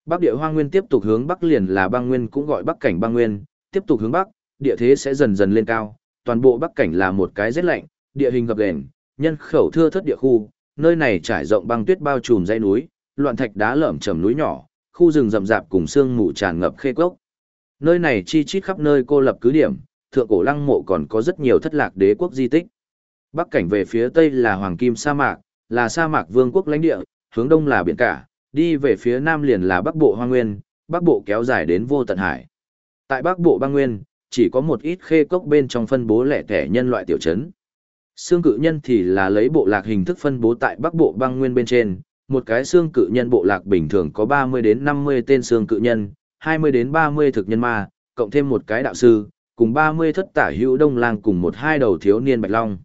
Bắc Địa Hoang Nguyên tiếp tục hướng bắc liền là băng nguyên cũng gọi Bắc cảnh băng nguyên, tiếp tục hướng bắc, địa thế sẽ dần dần lên cao, toàn bộ Bắc cảnh là một cái rất lạnh, địa hình gập ghềnh, nhân khẩu thưa thất địa khu, nơi này trải rộng băng tuyết bao trùm dãy núi, loạn thạch đá lởm chởm núi nhỏ, khu rừng rậm rạp cùng sương mù tràn ngập khê cốc. Nơi này chi chít khắp nơi cô lập cứ điểm, thượng cổ lăng mộ còn có rất nhiều thất lạc đế quốc di tích. Bắc cảnh về phía tây là hoàng kim sa mạc, là sa mạc vương quốc lãnh địa, hướng đông là biển cả, đi về phía nam liền là bắc bộ hoang nguyên, bắc bộ kéo dài đến vô tận hải. Tại bắc bộ băng nguyên, chỉ có một ít khê cốc bên trong phân bố lẻ tẻ nhân loại tiểu trấn. Xương cự nhân thì là lấy bộ lạc hình thức phân bố tại bắc bộ băng nguyên bên trên, một cái xương cự nhân bộ lạc bình thường có 30 đến 50 tên xương cự nhân, 20 đến 30 thực nhân ma, cộng thêm một cái đạo sư, cùng 30 thất tả hữu đông lang cùng một hai đầu thiếu niên bạch long.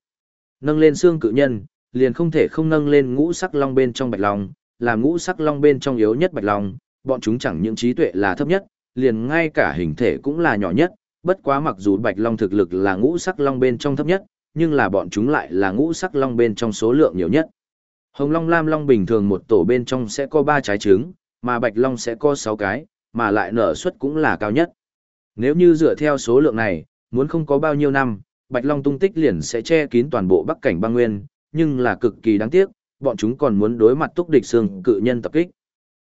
Nâng lên xương cự nhân, liền không thể không nâng lên ngũ sắc long bên trong bạch long, là ngũ sắc long bên trong yếu nhất bạch long, bọn chúng chẳng những trí tuệ là thấp nhất, liền ngay cả hình thể cũng là nhỏ nhất, bất quá mặc dù bạch long thực lực là ngũ sắc long bên trong thấp nhất, nhưng là bọn chúng lại là ngũ sắc long bên trong số lượng nhiều nhất. Hồng long lam long bình thường một tổ bên trong sẽ có 3 trái trứng, mà bạch long sẽ có 6 cái, mà lại nở suất cũng là cao nhất. Nếu như dựa theo số lượng này, muốn không có bao nhiêu năm, bạch long tung tích liền sẽ che kín toàn bộ bắc cảnh băng nguyên, nhưng là cực kỳ đáng tiếc, bọn chúng còn muốn đối mặt túc địch xương cự nhân tập kích.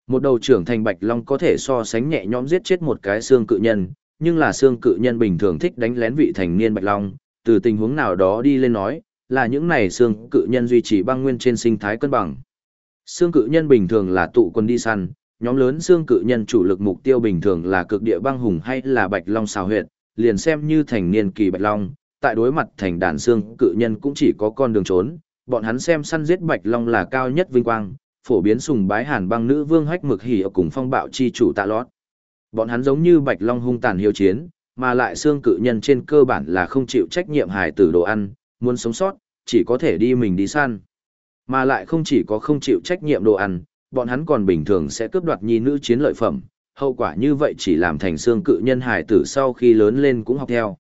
Một đầu trưởng thành bạch long có thể so sánh nhẹ nhõm giết chết một cái xương cự nhân, nhưng là xương cự nhân bình thường thích đánh lén vị thành niên bạch long, từ tình huống nào đó đi lên nói, là những này xương cự nhân duy trì băng nguyên trên sinh thái cân bằng. Xương cự nhân bình thường là tụ quân đi săn, nhóm lớn xương cự nhân chủ lực mục tiêu bình thường là cực địa băng hùng hay là bạch long xào huyệt, liền xem như thành niên kỳ bạch long, tại đối mặt thành đàn xương cự nhân cũng chỉ có con đường trốn, bọn hắn xem săn giết bạch long là cao nhất vinh quang, phổ biến sùng bái hàn băng nữ vương hách mực hỉ ở cùng phong bạo chi chủ tạ lót. Bọn hắn giống như bạch long hung tàn hiếu chiến, mà lại xương cự nhân trên cơ bản là không chịu trách nhiệm hài tử đồ ăn, muốn sống sót, chỉ có thể đi mình đi săn. Mà lại không chỉ có không chịu trách nhiệm đồ ăn, bọn hắn còn bình thường sẽ cướp đoạt nhi nữ chiến lợi phẩm, hậu quả như vậy chỉ làm thành xương cự nhân hài tử sau khi lớn lên cũng học theo.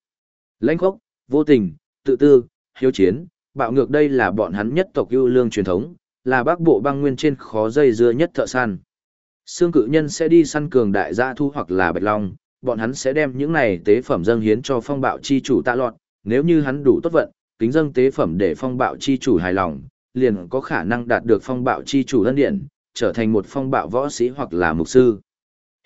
Lãnh khốc, vô tình, tự tư, hiếu chiến, bạo ngược đây là bọn hắn nhất tộc ưu lương truyền thống, là bác bộ băng nguyên trên khó dây dưa nhất thợ săn. Xương cự nhân sẽ đi săn cường đại gia thu hoặc là bạch long, bọn hắn sẽ đem những này tế phẩm dâng hiến cho phong bạo chi chủ tạ lọt, nếu như hắn đủ tốt vận, kính dâng tế phẩm để phong bạo chi chủ hài lòng, liền có khả năng đạt được phong bạo chi chủ lân điện, trở thành một phong bạo võ sĩ hoặc là mục sư.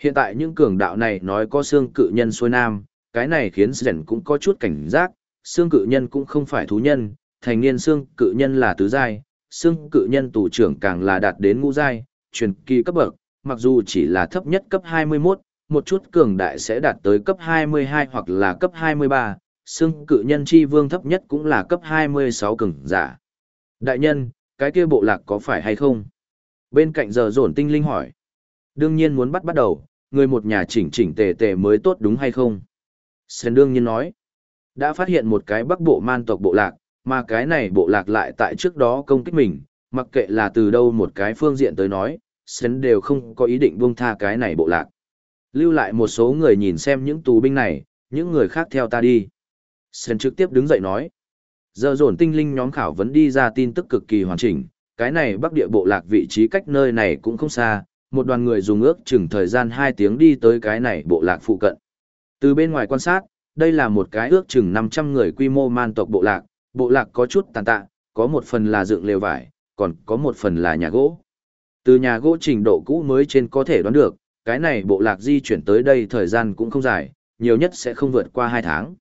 Hiện tại những cường đạo này nói có xương cự nhân xuôi nam, cái này khiến Sren cũng có chút cảnh giác, xương cự nhân cũng không phải thú nhân, thành niên xương cự nhân là tứ giai, xương cự nhân tù trưởng càng là đạt đến ngũ giai, truyền kỳ cấp bậc, mặc dù chỉ là thấp nhất cấp 21, một chút cường đại sẽ đạt tới cấp 22 hoặc là cấp 23, xương cự nhân chi vương thấp nhất cũng là cấp 26 cường giả. Đại nhân, cái kia bộ lạc có phải hay không? Bên cạnh giờ dồn tinh linh hỏi. Đương nhiên muốn bắt bắt đầu, người một nhà chỉnh chỉnh tề tề mới tốt đúng hay không? Sơn đương nhiên nói. Đã phát hiện một cái bắc bộ man tộc bộ lạc, mà cái này bộ lạc lại tại trước đó công kích mình, mặc kệ là từ đâu một cái phương diện tới nói, Sơn đều không có ý định buông tha cái này bộ lạc. Lưu lại một số người nhìn xem những tù binh này, những người khác theo ta đi. Sơn trực tiếp đứng dậy nói. Giờ dồn tinh linh nhóm khảo vấn đi ra tin tức cực kỳ hoàn chỉnh, cái này bắc địa bộ lạc vị trí cách nơi này cũng không xa, một đoàn người dùng ước chừng thời gian 2 tiếng đi tới cái này bộ lạc phụ cận. Từ bên ngoài quan sát, đây là một cái ước chừng 500 người quy mô man tộc bộ lạc, bộ lạc có chút tàn tạ, có một phần là dựng lều vải, còn có một phần là nhà gỗ. Từ nhà gỗ trình độ cũ mới trên có thể đoán được, cái này bộ lạc di chuyển tới đây thời gian cũng không dài, nhiều nhất sẽ không vượt qua 2 tháng.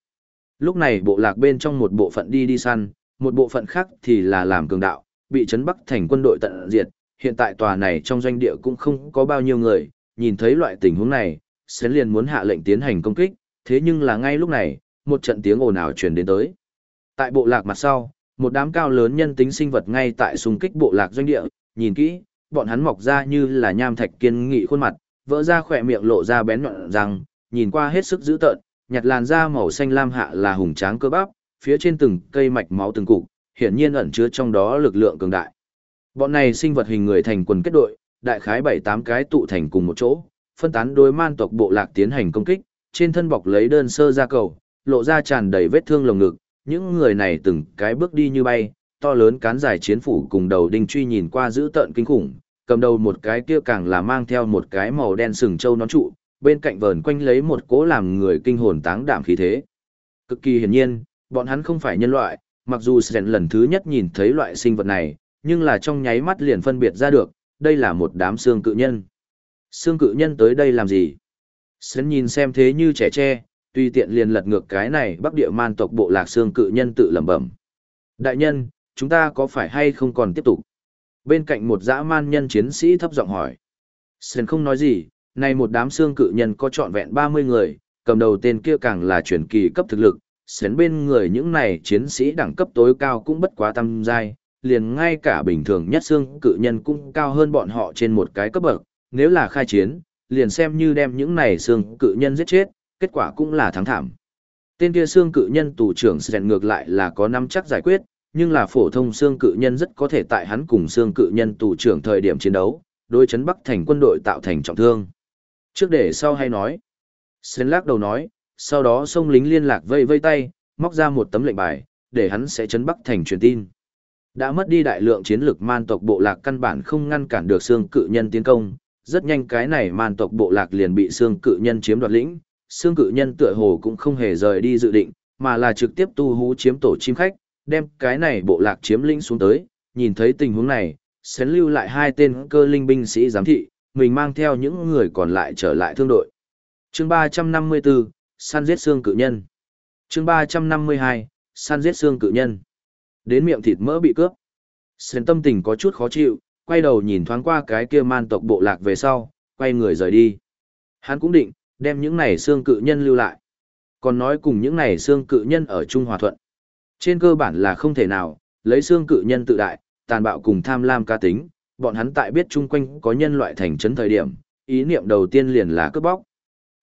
Lúc này bộ lạc bên trong một bộ phận đi đi săn, một bộ phận khác thì là làm cường đạo, bị trấn bắc thành quân đội tận diệt, hiện tại tòa này trong doanh địa cũng không có bao nhiêu người, nhìn thấy loại tình huống này, Sến liền muốn hạ lệnh tiến hành công kích, thế nhưng là ngay lúc này, một trận tiếng ồn ào truyền đến tới. Tại bộ lạc mặt sau, một đám cao lớn nhân tính sinh vật ngay tại xung kích bộ lạc doanh địa, nhìn kỹ, bọn hắn mọc ra như là nham thạch kiên nghị khuôn mặt, vỡ ra khỏe miệng lộ ra bén nhọn răng, nhìn qua hết sức dữ tợn, nhặt làn da màu xanh lam hạ là hùng tráng cơ bắp, phía trên từng cây mạch máu từng cục, hiển nhiên ẩn chứa trong đó lực lượng cường đại. Bọn này sinh vật hình người thành quần kết đội, đại khái 7-8 cái tụ thành cùng một chỗ, phân tán đối man tộc bộ lạc tiến hành công kích, trên thân bọc lấy đơn sơ ra cầu, lộ ra tràn đầy vết thương lồng ngực, những người này từng cái bước đi như bay, to lớn cán dài chiến phủ cùng đầu đinh truy nhìn qua giữ tợn kinh khủng, cầm đầu một cái kia càng là mang theo một cái màu đen sừng trâu nón trụ, bên cạnh vờn quanh lấy một cỗ làm người kinh hồn táng đảm khí thế. Cực kỳ hiển nhiên, bọn hắn không phải nhân loại, mặc dù Sren lần thứ nhất nhìn thấy loại sinh vật này, nhưng là trong nháy mắt liền phân biệt ra được, đây là một đám xương cự nhân. Xương cự nhân tới đây làm gì? Sren nhìn xem thế như trẻ tre, tuy tiện liền lật ngược cái này bắc địa man tộc bộ lạc xương cự nhân tự lẩm bẩm. Đại nhân, chúng ta có phải hay không còn tiếp tục? Bên cạnh một dã man nhân chiến sĩ thấp giọng hỏi. Sơn không nói gì, này một đám xương cự nhân có trọn vẹn 30 người, cầm đầu tên kia càng là truyền kỳ cấp thực lực, Sơn bên người những này chiến sĩ đẳng cấp tối cao cũng bất quá tam giai, liền ngay cả bình thường nhất xương cự nhân cũng cao hơn bọn họ trên một cái cấp bậc, nếu là khai chiến, liền xem như đem những này xương cự nhân giết chết, kết quả cũng là thắng thảm. Tên kia xương cự nhân tù trưởng Sơn ngược lại là có năm chắc giải quyết, nhưng là phổ thông xương cự nhân rất có thể tại hắn cùng xương cự nhân tù trưởng thời điểm chiến đấu, đối chấn Bắc thành quân đội tạo thành trọng thương. Trước để sau hay nói. Sren lắc đầu nói, sau đó sông lính liên lạc vây vây tay, móc ra một tấm lệnh bài, để hắn sẽ chấn Bắc thành truyền tin. Đã mất đi đại lượng chiến lực man tộc bộ lạc căn bản không ngăn cản được xương cự nhân tiến công, rất nhanh cái này man tộc bộ lạc liền bị xương cự nhân chiếm đoạt lĩnh, xương cự nhân tựa hồ cũng không hề rời đi dự định, mà là trực tiếp tu hú chiếm tổ chim khách, đem cái này bộ lạc chiếm lĩnh xuống tới, nhìn thấy tình huống này, xén lưu lại hai tên cơ linh binh sĩ giám thị, mình mang theo những người còn lại trở lại thương đội. Chương 354, săn giết xương cự nhân. Chương 352, săn giết xương cự nhân. Đến miệng thịt mỡ bị cướp. Sến tâm tình có chút khó chịu, quay đầu nhìn thoáng qua cái kia man tộc bộ lạc về sau, quay người rời đi. Hắn cũng định, đem những này xương cự nhân lưu lại. Còn nói cùng những này xương cự nhân ở Trung Hòa Thuận. Trên cơ bản là không thể nào, lấy xương cự nhân tự đại, tàn bạo cùng tham lam ca tính, bọn hắn tại biết chung quanh có nhân loại thành trấn thời điểm, ý niệm đầu tiên liền là cướp bóc.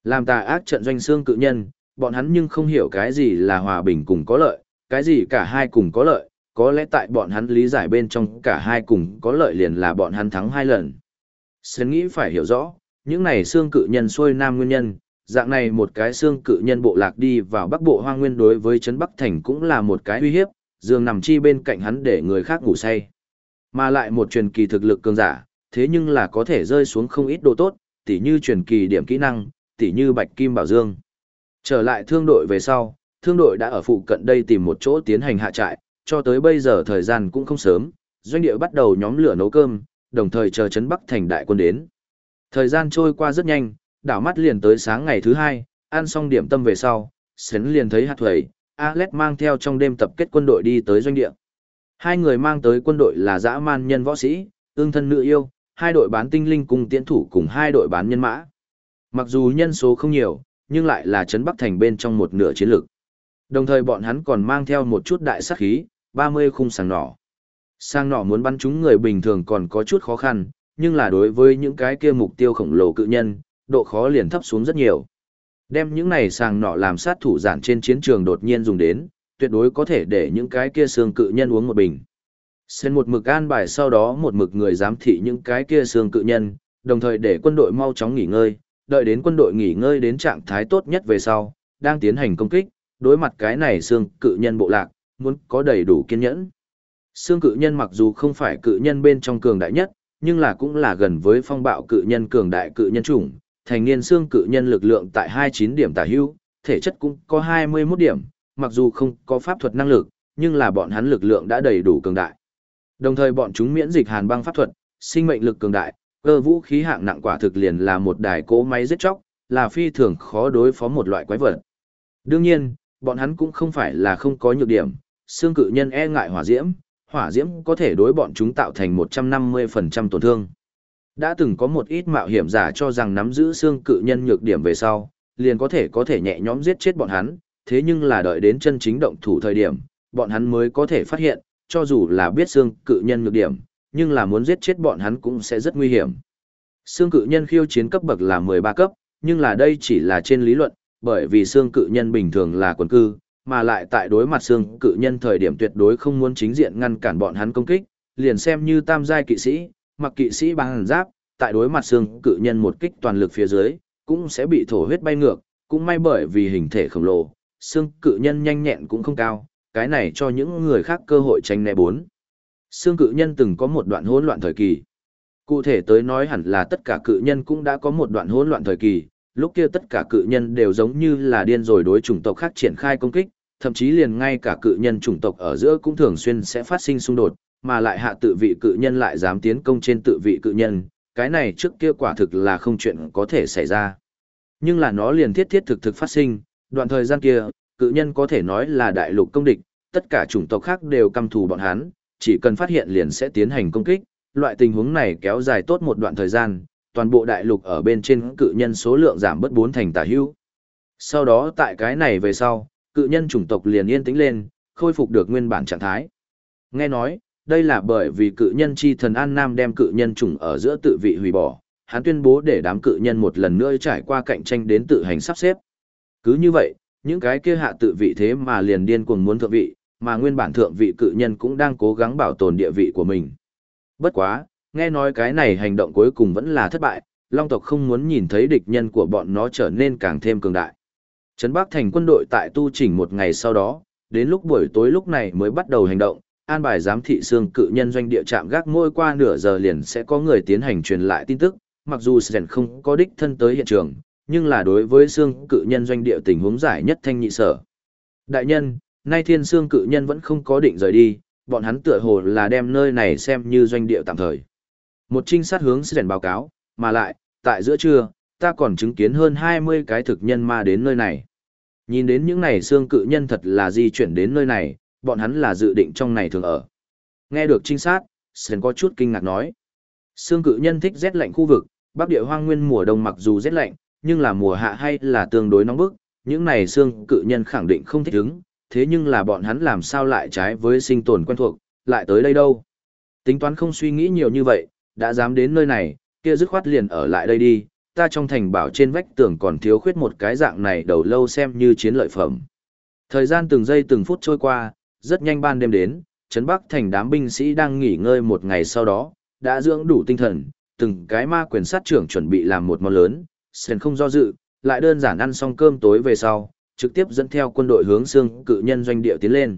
Làm tà ác trận doanh xương cự nhân, bọn hắn nhưng không hiểu cái gì là hòa bình cùng có lợi, cái gì cả hai cùng có lợi, có lẽ tại bọn hắn lý giải bên trong cả hai cùng có lợi liền là bọn hắn thắng hai lần. Sơn nghĩ phải hiểu rõ, những này xương cự nhân xuôi nam nguyên nhân, dạng này một cái xương cự nhân bộ lạc đi vào bắc bộ hoang nguyên đối với trấn Bắc Thành cũng là một cái uy hiếp, giường nằm chi bên cạnh hắn để người khác ngủ say. Mà lại một truyền kỳ thực lực cường giả, thế nhưng là có thể rơi xuống không ít độ tốt, tỉ như truyền kỳ điểm kỹ năng, tỉ như bạch kim bảo dương. Trở lại thương đội về sau, thương đội đã ở phụ cận đây tìm một chỗ tiến hành hạ trại, cho tới bây giờ thời gian cũng không sớm, doanh địa bắt đầu nhóm lửa nấu cơm, đồng thời chờ chấn Bắc thành đại quân đến. Thời gian trôi qua rất nhanh, đảo mắt liền tới sáng ngày thứ hai, ăn xong điểm tâm về sau, Sến liền thấy hạt thuẩy, Alex mang theo trong đêm tập kết quân đội đi tới doanh địa. Hai người mang tới quân đội là dã man nhân võ sĩ, ương thân nữ yêu, hai đội bán tinh linh cùng tiễn thủ cùng hai đội bán nhân mã. Mặc dù nhân số không nhiều, nhưng lại là chấn Bắc thành bên trong một nửa chiến lược. Đồng thời bọn hắn còn mang theo một chút đại sát khí, 30 khung sàng nỏ. Sang nỏ muốn bắn chúng người bình thường còn có chút khó khăn, nhưng là đối với những cái kia mục tiêu khổng lồ cự nhân, độ khó liền thấp xuống rất nhiều. Đem những này sàng nọ làm sát thủ giản trên chiến trường đột nhiên dùng đến, tuyệt đối có thể để những cái kia xương cự nhân uống một bình. Xen một mực an bài sau đó một mực người giám thị những cái kia xương cự nhân, đồng thời để quân đội mau chóng nghỉ ngơi, đợi đến quân đội nghỉ ngơi đến trạng thái tốt nhất về sau, đang tiến hành công kích, đối mặt cái này xương cự nhân bộ lạc, muốn có đầy đủ kiên nhẫn. Xương cự nhân mặc dù không phải cự nhân bên trong cường đại nhất, nhưng là cũng là gần với phong bạo cự nhân cường đại cự nhân chủng, thành niên xương cự nhân lực lượng tại 29 điểm tả hữu, thể chất cũng có 21 điểm, mặc dù không có pháp thuật năng lực, nhưng là bọn hắn lực lượng đã đầy đủ cường đại. Đồng thời bọn chúng miễn dịch hàn băng pháp thuật, sinh mệnh lực cường đại, cơ vũ khí hạng nặng quả thực liền là một đài cỗ máy giết chóc, là phi thường khó đối phó một loại quái vật. Đương nhiên, bọn hắn cũng không phải là không có nhược điểm, xương cự nhân e ngại hỏa diễm, hỏa diễm có thể đối bọn chúng tạo thành 150% tổn thương. Đã từng có một ít mạo hiểm giả cho rằng nắm giữ xương cự nhân nhược điểm về sau, liền có thể có thể nhẹ nhõm giết chết bọn hắn, thế nhưng là đợi đến chân chính động thủ thời điểm, bọn hắn mới có thể phát hiện, cho dù là biết xương cự nhân nhược điểm, nhưng là muốn giết chết bọn hắn cũng sẽ rất nguy hiểm. Xương cự nhân khiêu chiến cấp bậc là 13 cấp, nhưng là đây chỉ là trên lý luận, bởi vì xương cự nhân bình thường là quần cư, mà lại tại đối mặt xương cự nhân thời điểm tuyệt đối không muốn chính diện ngăn cản bọn hắn công kích, liền xem như tam giai kỵ sĩ, mặc kỵ sĩ bằng giáp, tại đối mặt xương cự nhân một kích toàn lực phía dưới, cũng sẽ bị thổ huyết bay ngược, cũng may bởi vì hình thể khổng lồ, xương cự nhân nhanh nhẹn cũng không cao, cái này cho những người khác cơ hội tránh né bốn. Xương cự nhân từng có một đoạn hỗn loạn thời kỳ. Cụ thể tới nói hẳn là tất cả cự nhân cũng đã có một đoạn hỗn loạn thời kỳ, lúc kia tất cả cự nhân đều giống như là điên rồi đối chủng tộc khác triển khai công kích, thậm chí liền ngay cả cự nhân chủng tộc ở giữa cũng thường xuyên sẽ phát sinh xung đột, mà lại hạ tự vị cự nhân lại dám tiến công trên tự vị cự nhân, cái này trước kia quả thực là không chuyện có thể xảy ra. Nhưng là nó liền thiết thiết thực thực phát sinh, đoạn thời gian kia, cự nhân có thể nói là đại lục công địch, tất cả chủng tộc khác đều căm thù bọn hắn, chỉ cần phát hiện liền sẽ tiến hành công kích, loại tình huống này kéo dài tốt một đoạn thời gian, toàn bộ đại lục ở bên trên cự nhân số lượng giảm bất bốn thành tả hữu. Sau đó tại cái này về sau, cự nhân chủng tộc liền yên tĩnh lên, khôi phục được nguyên bản trạng thái. Nghe nói, đây là bởi vì cự nhân chi thần An Nam đem cự nhân chủng ở giữa tự vị hủy bỏ, hắn tuyên bố để đám cự nhân một lần nữa trải qua cạnh tranh đến tự hành sắp xếp. Cứ như vậy, những cái kia hạ tự vị thế mà liền điên cuồng muốn thượng vị, mà nguyên bản thượng vị cự nhân cũng đang cố gắng bảo tồn địa vị của mình. Bất quá, nghe nói cái này hành động cuối cùng vẫn là thất bại, Long tộc không muốn nhìn thấy địch nhân của bọn nó trở nên càng thêm cường đại. Trấn Bắc thành quân đội tại tu chỉnh một ngày sau đó, đến lúc buổi tối lúc này mới bắt đầu hành động, an bài giám thị xương cự nhân doanh địa trạm gác mỗi qua nửa giờ liền sẽ có người tiến hành truyền lại tin tức, mặc dù Sren không có đích thân tới hiện trường, nhưng là đối với xương cự nhân doanh địa tình huống giải nhất thanh nhị sở. Đại nhân, nay thiên xương cự nhân vẫn không có định rời đi, bọn hắn tựa hồ là đem nơi này xem như doanh địa tạm thời. Một trinh sát hướng Sren báo cáo, mà lại, tại giữa trưa, ta còn chứng kiến hơn 20 cái thực nhân ma đến nơi này. Nhìn đến những này xương cự nhân thật là di chuyển đến nơi này, bọn hắn là dự định trong này thường ở. Nghe được trinh sát, sơn có chút kinh ngạc nói. Xương cự nhân thích rét lạnh khu vực, bắc địa hoang nguyên mùa đông mặc dù rét lạnh, nhưng là mùa hạ hay là tương đối nóng bức, những này xương cự nhân khẳng định không thích ứng, thế nhưng là bọn hắn làm sao lại trái với sinh tồn quen thuộc, lại tới đây đâu. Tính toán không suy nghĩ nhiều như vậy, đã dám đến nơi này, kia dứt khoát liền ở lại đây đi, ta trong thành bảo trên vách tường còn thiếu khuyết một cái dạng này đầu lâu xem như chiến lợi phẩm. Thời gian từng giây từng phút trôi qua, rất nhanh ban đêm đến, Trấn Bắc thành đám binh sĩ đang nghỉ ngơi một ngày sau đó, đã dưỡng đủ tinh thần, từng cái ma quyền sát trưởng chuẩn bị làm một món lớn, Sen không do dự, lại đơn giản ăn xong cơm tối về sau, trực tiếp dẫn theo quân đội hướng xương cự nhân doanh địa tiến lên.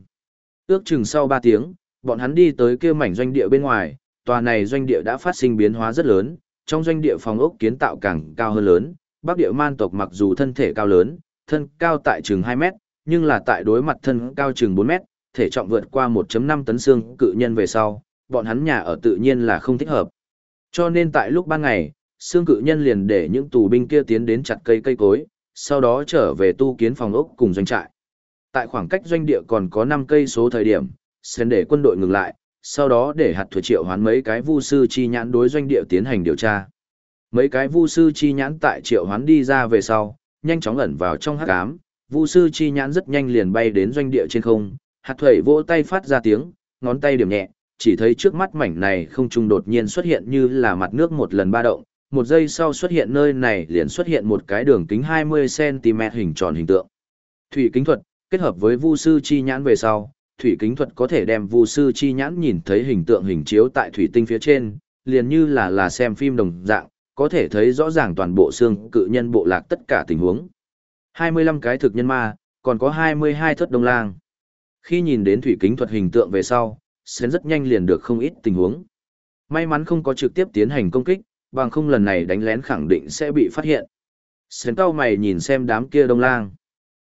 Ước chừng sau 3 tiếng, bọn hắn đi tới kia mảnh doanh địa bên ngoài, tòa này doanh địa đã phát sinh biến hóa rất lớn, trong doanh địa phòng ốc kiến tạo càng cao hơn lớn, Bắc địa man tộc mặc dù thân thể cao lớn, thân cao tại chừng 2 mét, nhưng là tại đối mặt thân cao chừng 4 mét, thể trọng vượt qua 1.5 tấn xương cự nhân về sau, bọn hắn nhà ở tự nhiên là không thích hợp. Cho nên tại lúc ban ngày, xương cự nhân liền để những tù binh kia tiến đến chặt cây cây cối, sau đó trở về tu kiến phòng ốc cùng doanh trại. Tại khoảng cách doanh địa còn có 5 cây số thời điểm, sen để quân đội ngừng lại, sau đó để hạt thuế triệu hoán mấy cái vu sư chi nhãn đối doanh địa tiến hành điều tra. Mấy cái vu sư chi nhãn tại triệu hoán đi ra về sau, nhanh chóng ẩn vào trong hắc ám, vu sư chi nhãn rất nhanh liền bay đến doanh địa trên không, hạt thuẩy vỗ tay phát ra tiếng, ngón tay điểm nhẹ, chỉ thấy trước mắt mảnh này không trung đột nhiên xuất hiện như là mặt nước một lần ba động, một giây sau xuất hiện nơi này liền xuất hiện một cái đường kính 20cm hình tròn hình tượng. Thủy kính thuật, kết hợp với vu sư chi nhãn về sau, thủy kính thuật có thể đem vu sư chi nhãn nhìn thấy hình tượng hình chiếu tại thủy tinh phía trên, liền như là là xem phim đồng dạng, có thể thấy rõ ràng toàn bộ xương cự nhân bộ lạc tất cả tình huống. 25 cái thực nhân ma, còn có 22 thất đông lang. Khi nhìn đến thủy kính thuật hình tượng về sau, Sến rất nhanh liền được không ít tình huống. May mắn không có trực tiếp tiến hành công kích, bằng không lần này đánh lén khẳng định sẽ bị phát hiện. Sến cao mày nhìn xem đám kia đông lang.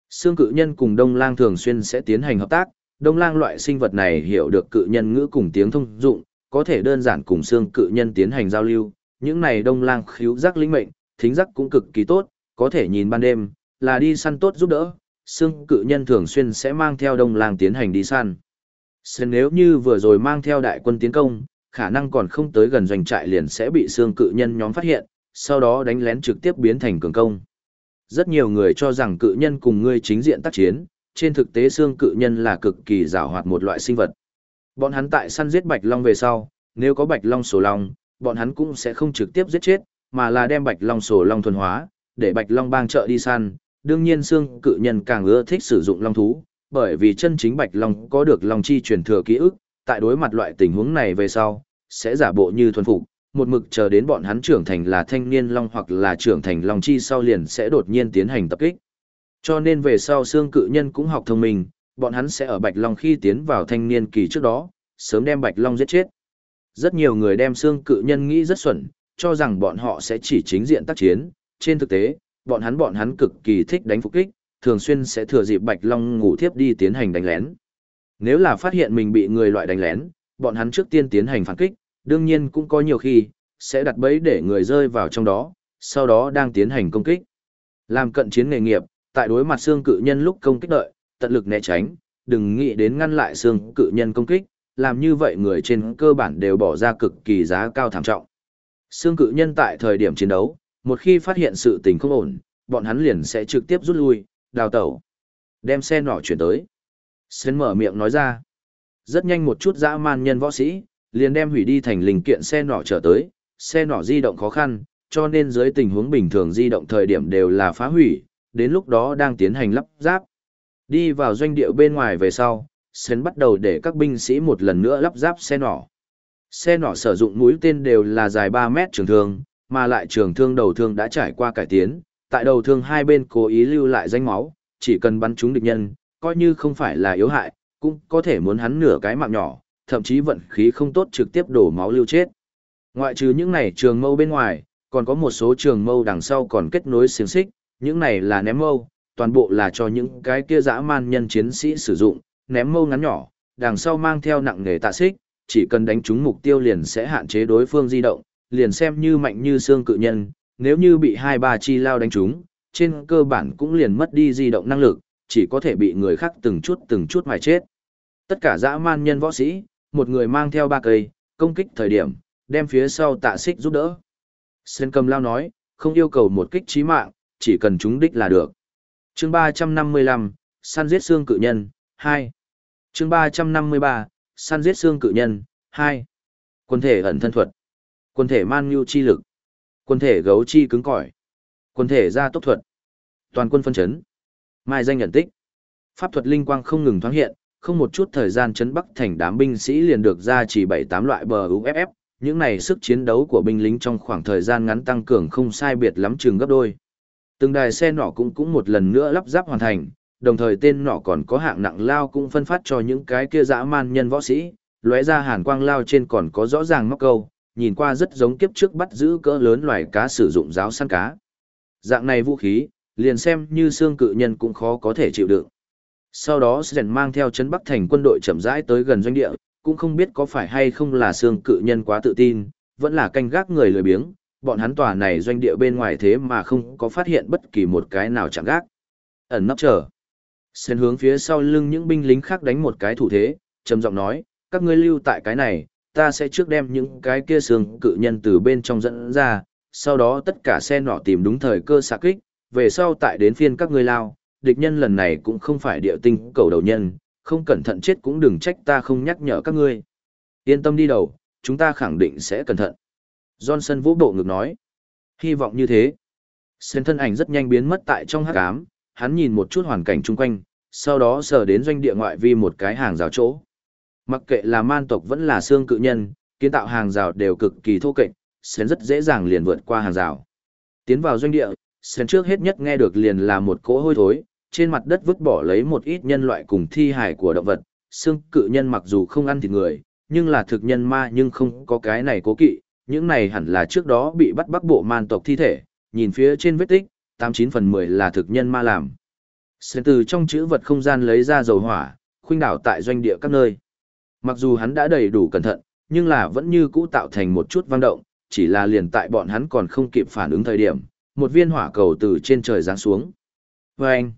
Xương cự nhân cùng đông lang thường xuyên sẽ tiến hành hợp tác, đông lang loại sinh vật này hiểu được cự nhân ngữ cùng tiếng thông dụng, có thể đơn giản cùng xương cự nhân tiến hành giao lưu. Những này đông lang khíu giác linh mệnh, thính giác cũng cực kỳ tốt, có thể nhìn ban đêm, là đi săn tốt giúp đỡ. Xương cự nhân thường xuyên sẽ mang theo đông lang tiến hành đi săn. Sen nếu như vừa rồi mang theo đại quân tiến công, khả năng còn không tới gần doanh trại liền sẽ bị xương cự nhân nhóm phát hiện, sau đó đánh lén trực tiếp biến thành cường công. Rất nhiều người cho rằng cự nhân cùng ngươi chính diện tác chiến, trên thực tế xương cự nhân là cực kỳ rào hoạt một loại sinh vật. Bọn hắn tại săn giết bạch long về sau, nếu có bạch long sổ long, bọn hắn cũng sẽ không trực tiếp giết chết, mà là đem bạch long sổ long thuần hóa, để bạch long bang trợ đi săn. Đương nhiên xương cự nhân càng ưa thích sử dụng long thú, bởi vì chân chính bạch long có được long chi truyền thừa ký ức, tại đối mặt loại tình huống này về sau, sẽ giả bộ như thuần phục, một mực chờ đến bọn hắn trưởng thành là thanh niên long hoặc là trưởng thành long chi sau liền sẽ đột nhiên tiến hành tập kích. Cho nên về sau xương cự nhân cũng học thông minh, bọn hắn sẽ ở Bạch Long khi tiến vào thanh niên kỳ trước đó, sớm đem Bạch Long giết chết. Rất nhiều người đem xương cự nhân nghĩ rất xuẩn, cho rằng bọn họ sẽ chỉ chính diện tác chiến, trên thực tế, bọn hắn bọn hắn cực kỳ thích đánh phục kích, thường xuyên sẽ thừa dịp Bạch Long ngủ thiếp đi tiến hành đánh lén. Nếu là phát hiện mình bị người loại đánh lén, bọn hắn trước tiên tiến hành phản kích, đương nhiên cũng có nhiều khi, sẽ đặt bẫy để người rơi vào trong đó, sau đó đang tiến hành công kích. Làm cận chiến nghề nghiệp, tại đối mặt xương cự nhân lúc công kích đợi, tận lực né tránh, đừng nghĩ đến ngăn lại xương cự nhân công kích, làm như vậy người trên cơ bản đều bỏ ra cực kỳ giá cao thảm trọng. Xương cự nhân tại thời điểm chiến đấu, một khi phát hiện sự tình không ổn, bọn hắn liền sẽ trực tiếp rút lui, đào tẩu. Đem xe nỏ chuyển tới. Sến mở miệng nói ra. Rất nhanh một chút dã man nhân võ sĩ, liền đem hủy đi thành linh kiện xe nỏ trở tới. Xe nỏ di động khó khăn, cho nên dưới tình huống bình thường di động thời điểm đều là phá hủy, đến lúc đó đang tiến hành lắp ráp. Đi vào doanh địa bên ngoài về sau, Sến bắt đầu để các binh sĩ một lần nữa lắp ráp xe nỏ. Xe nỏ sử dụng mũi tên đều là dài 3 mét trường thường mà lại trường thương đầu thương đã trải qua cải tiến, tại đầu thương hai bên cố ý lưu lại danh máu, chỉ cần bắn trúng địch nhân, coi như không phải là yếu hại, cũng có thể muốn hắn nửa cái mạng nhỏ, thậm chí vận khí không tốt trực tiếp đổ máu lưu chết. Ngoại trừ những này trường mâu bên ngoài, còn có một số trường mâu đằng sau còn kết nối xiềng xích, những này là ném mâu, toàn bộ là cho những cái kia dã man nhân chiến sĩ sử dụng, ném mâu ngắn nhỏ, đằng sau mang theo nặng nghề tạ xích, chỉ cần đánh trúng mục tiêu liền sẽ hạn chế đối phương di động, liền xem như mạnh như xương cự nhân, nếu như bị hai ba chi lao đánh trúng, trên cơ bản cũng liền mất đi di động năng lực, chỉ có thể bị người khác từng chút từng chút mà chết. Tất cả dã man nhân võ sĩ, một người mang theo ba cây, công kích thời điểm, đem phía sau tạ xích giúp đỡ. Sen cầm lao nói, không yêu cầu một kích chí mạng, chỉ cần chúng đích là được. chương 355, săn giết xương cự nhân, 2. chương 353, săn giết xương cự nhân, 2. Quân thể ẩn thân thuật. Quân thể man nhu chi lực. Quân thể gấu chi cứng cỏi. Quân thể gia tốc thuật. Toàn quân phân chấn. Mai danh nhận tích. Pháp thuật linh quang không ngừng thoáng hiện, không một chút thời gian chấn bắc thành đám binh sĩ liền được ra chỉ bảy tám loại bờ UFF, những này sức chiến đấu của binh lính trong khoảng thời gian ngắn tăng cường không sai biệt lắm chừng gấp đôi. Từng đài xe nỏ cũng cũng một lần nữa lắp ráp hoàn thành, đồng thời tên nỏ còn có hạng nặng lao cũng phân phát cho những cái kia dã man nhân võ sĩ, lóe ra hàn quang lao trên còn có rõ ràng móc câu, nhìn qua rất giống kiếp trước bắt giữ cỡ lớn loài cá sử dụng giáo săn cá. Dạng này vũ khí, liền xem như xương cự nhân cũng khó có thể chịu đựng. Sau đó Sren mang theo chấn Bắc thành quân đội chậm rãi tới gần doanh địa, cũng không biết có phải hay không là xương cự nhân quá tự tin, vẫn là canh gác người lười biếng, bọn hắn tòa này doanh địa bên ngoài thế mà không có phát hiện bất kỳ một cái nào chẳng gác. Ẩn nấp chờ. Sren hướng phía sau lưng những binh lính khác đánh một cái thủ thế, trầm giọng nói, các ngươi lưu tại cái này, ta sẽ trước đem những cái kia xương cự nhân từ bên trong dẫn ra, sau đó tất cả xe nọ tìm đúng thời cơ xạ kích, về sau tại đến phiên các ngươi lao, địch nhân lần này cũng không phải địa tinh cầu đầu nhân, không cẩn thận chết cũng đừng trách ta không nhắc nhở các ngươi. Yên tâm đi đầu, chúng ta khẳng định sẽ cẩn thận. Johnson vũ bộ ngực nói. Hy vọng như thế. Sơn thân ảnh rất nhanh biến mất tại trong hắc ám, hắn nhìn một chút hoàn cảnh chung quanh, sau đó sờ đến doanh địa ngoại vi một cái hàng rào chỗ. Mặc kệ là man tộc vẫn là xương cự nhân, kiến tạo hàng rào đều cực kỳ thô kệch, Sến rất dễ dàng liền vượt qua hàng rào. Tiến vào doanh địa, Sến trước hết nhất nghe được liền là một cỗ hôi thối, trên mặt đất vứt bỏ lấy một ít nhân loại cùng thi hài của động vật, xương cự nhân mặc dù không ăn thịt người, nhưng là thực nhân ma nhưng không có cái này cố kỵ, những này hẳn là trước đó bị bắt bắc bộ man tộc thi thể, nhìn phía trên vết tích, 89 phần 10 là thực nhân ma làm. Sen từ trong chữ vật không gian lấy ra dầu hỏa, khuynh đảo tại doanh địa các nơi. Mặc dù hắn đã đầy đủ cẩn thận, nhưng là vẫn như cũ tạo thành một chút vang động, chỉ là liền tại bọn hắn còn không kịp phản ứng thời điểm, một viên hỏa cầu từ trên trời giáng xuống. Vâng!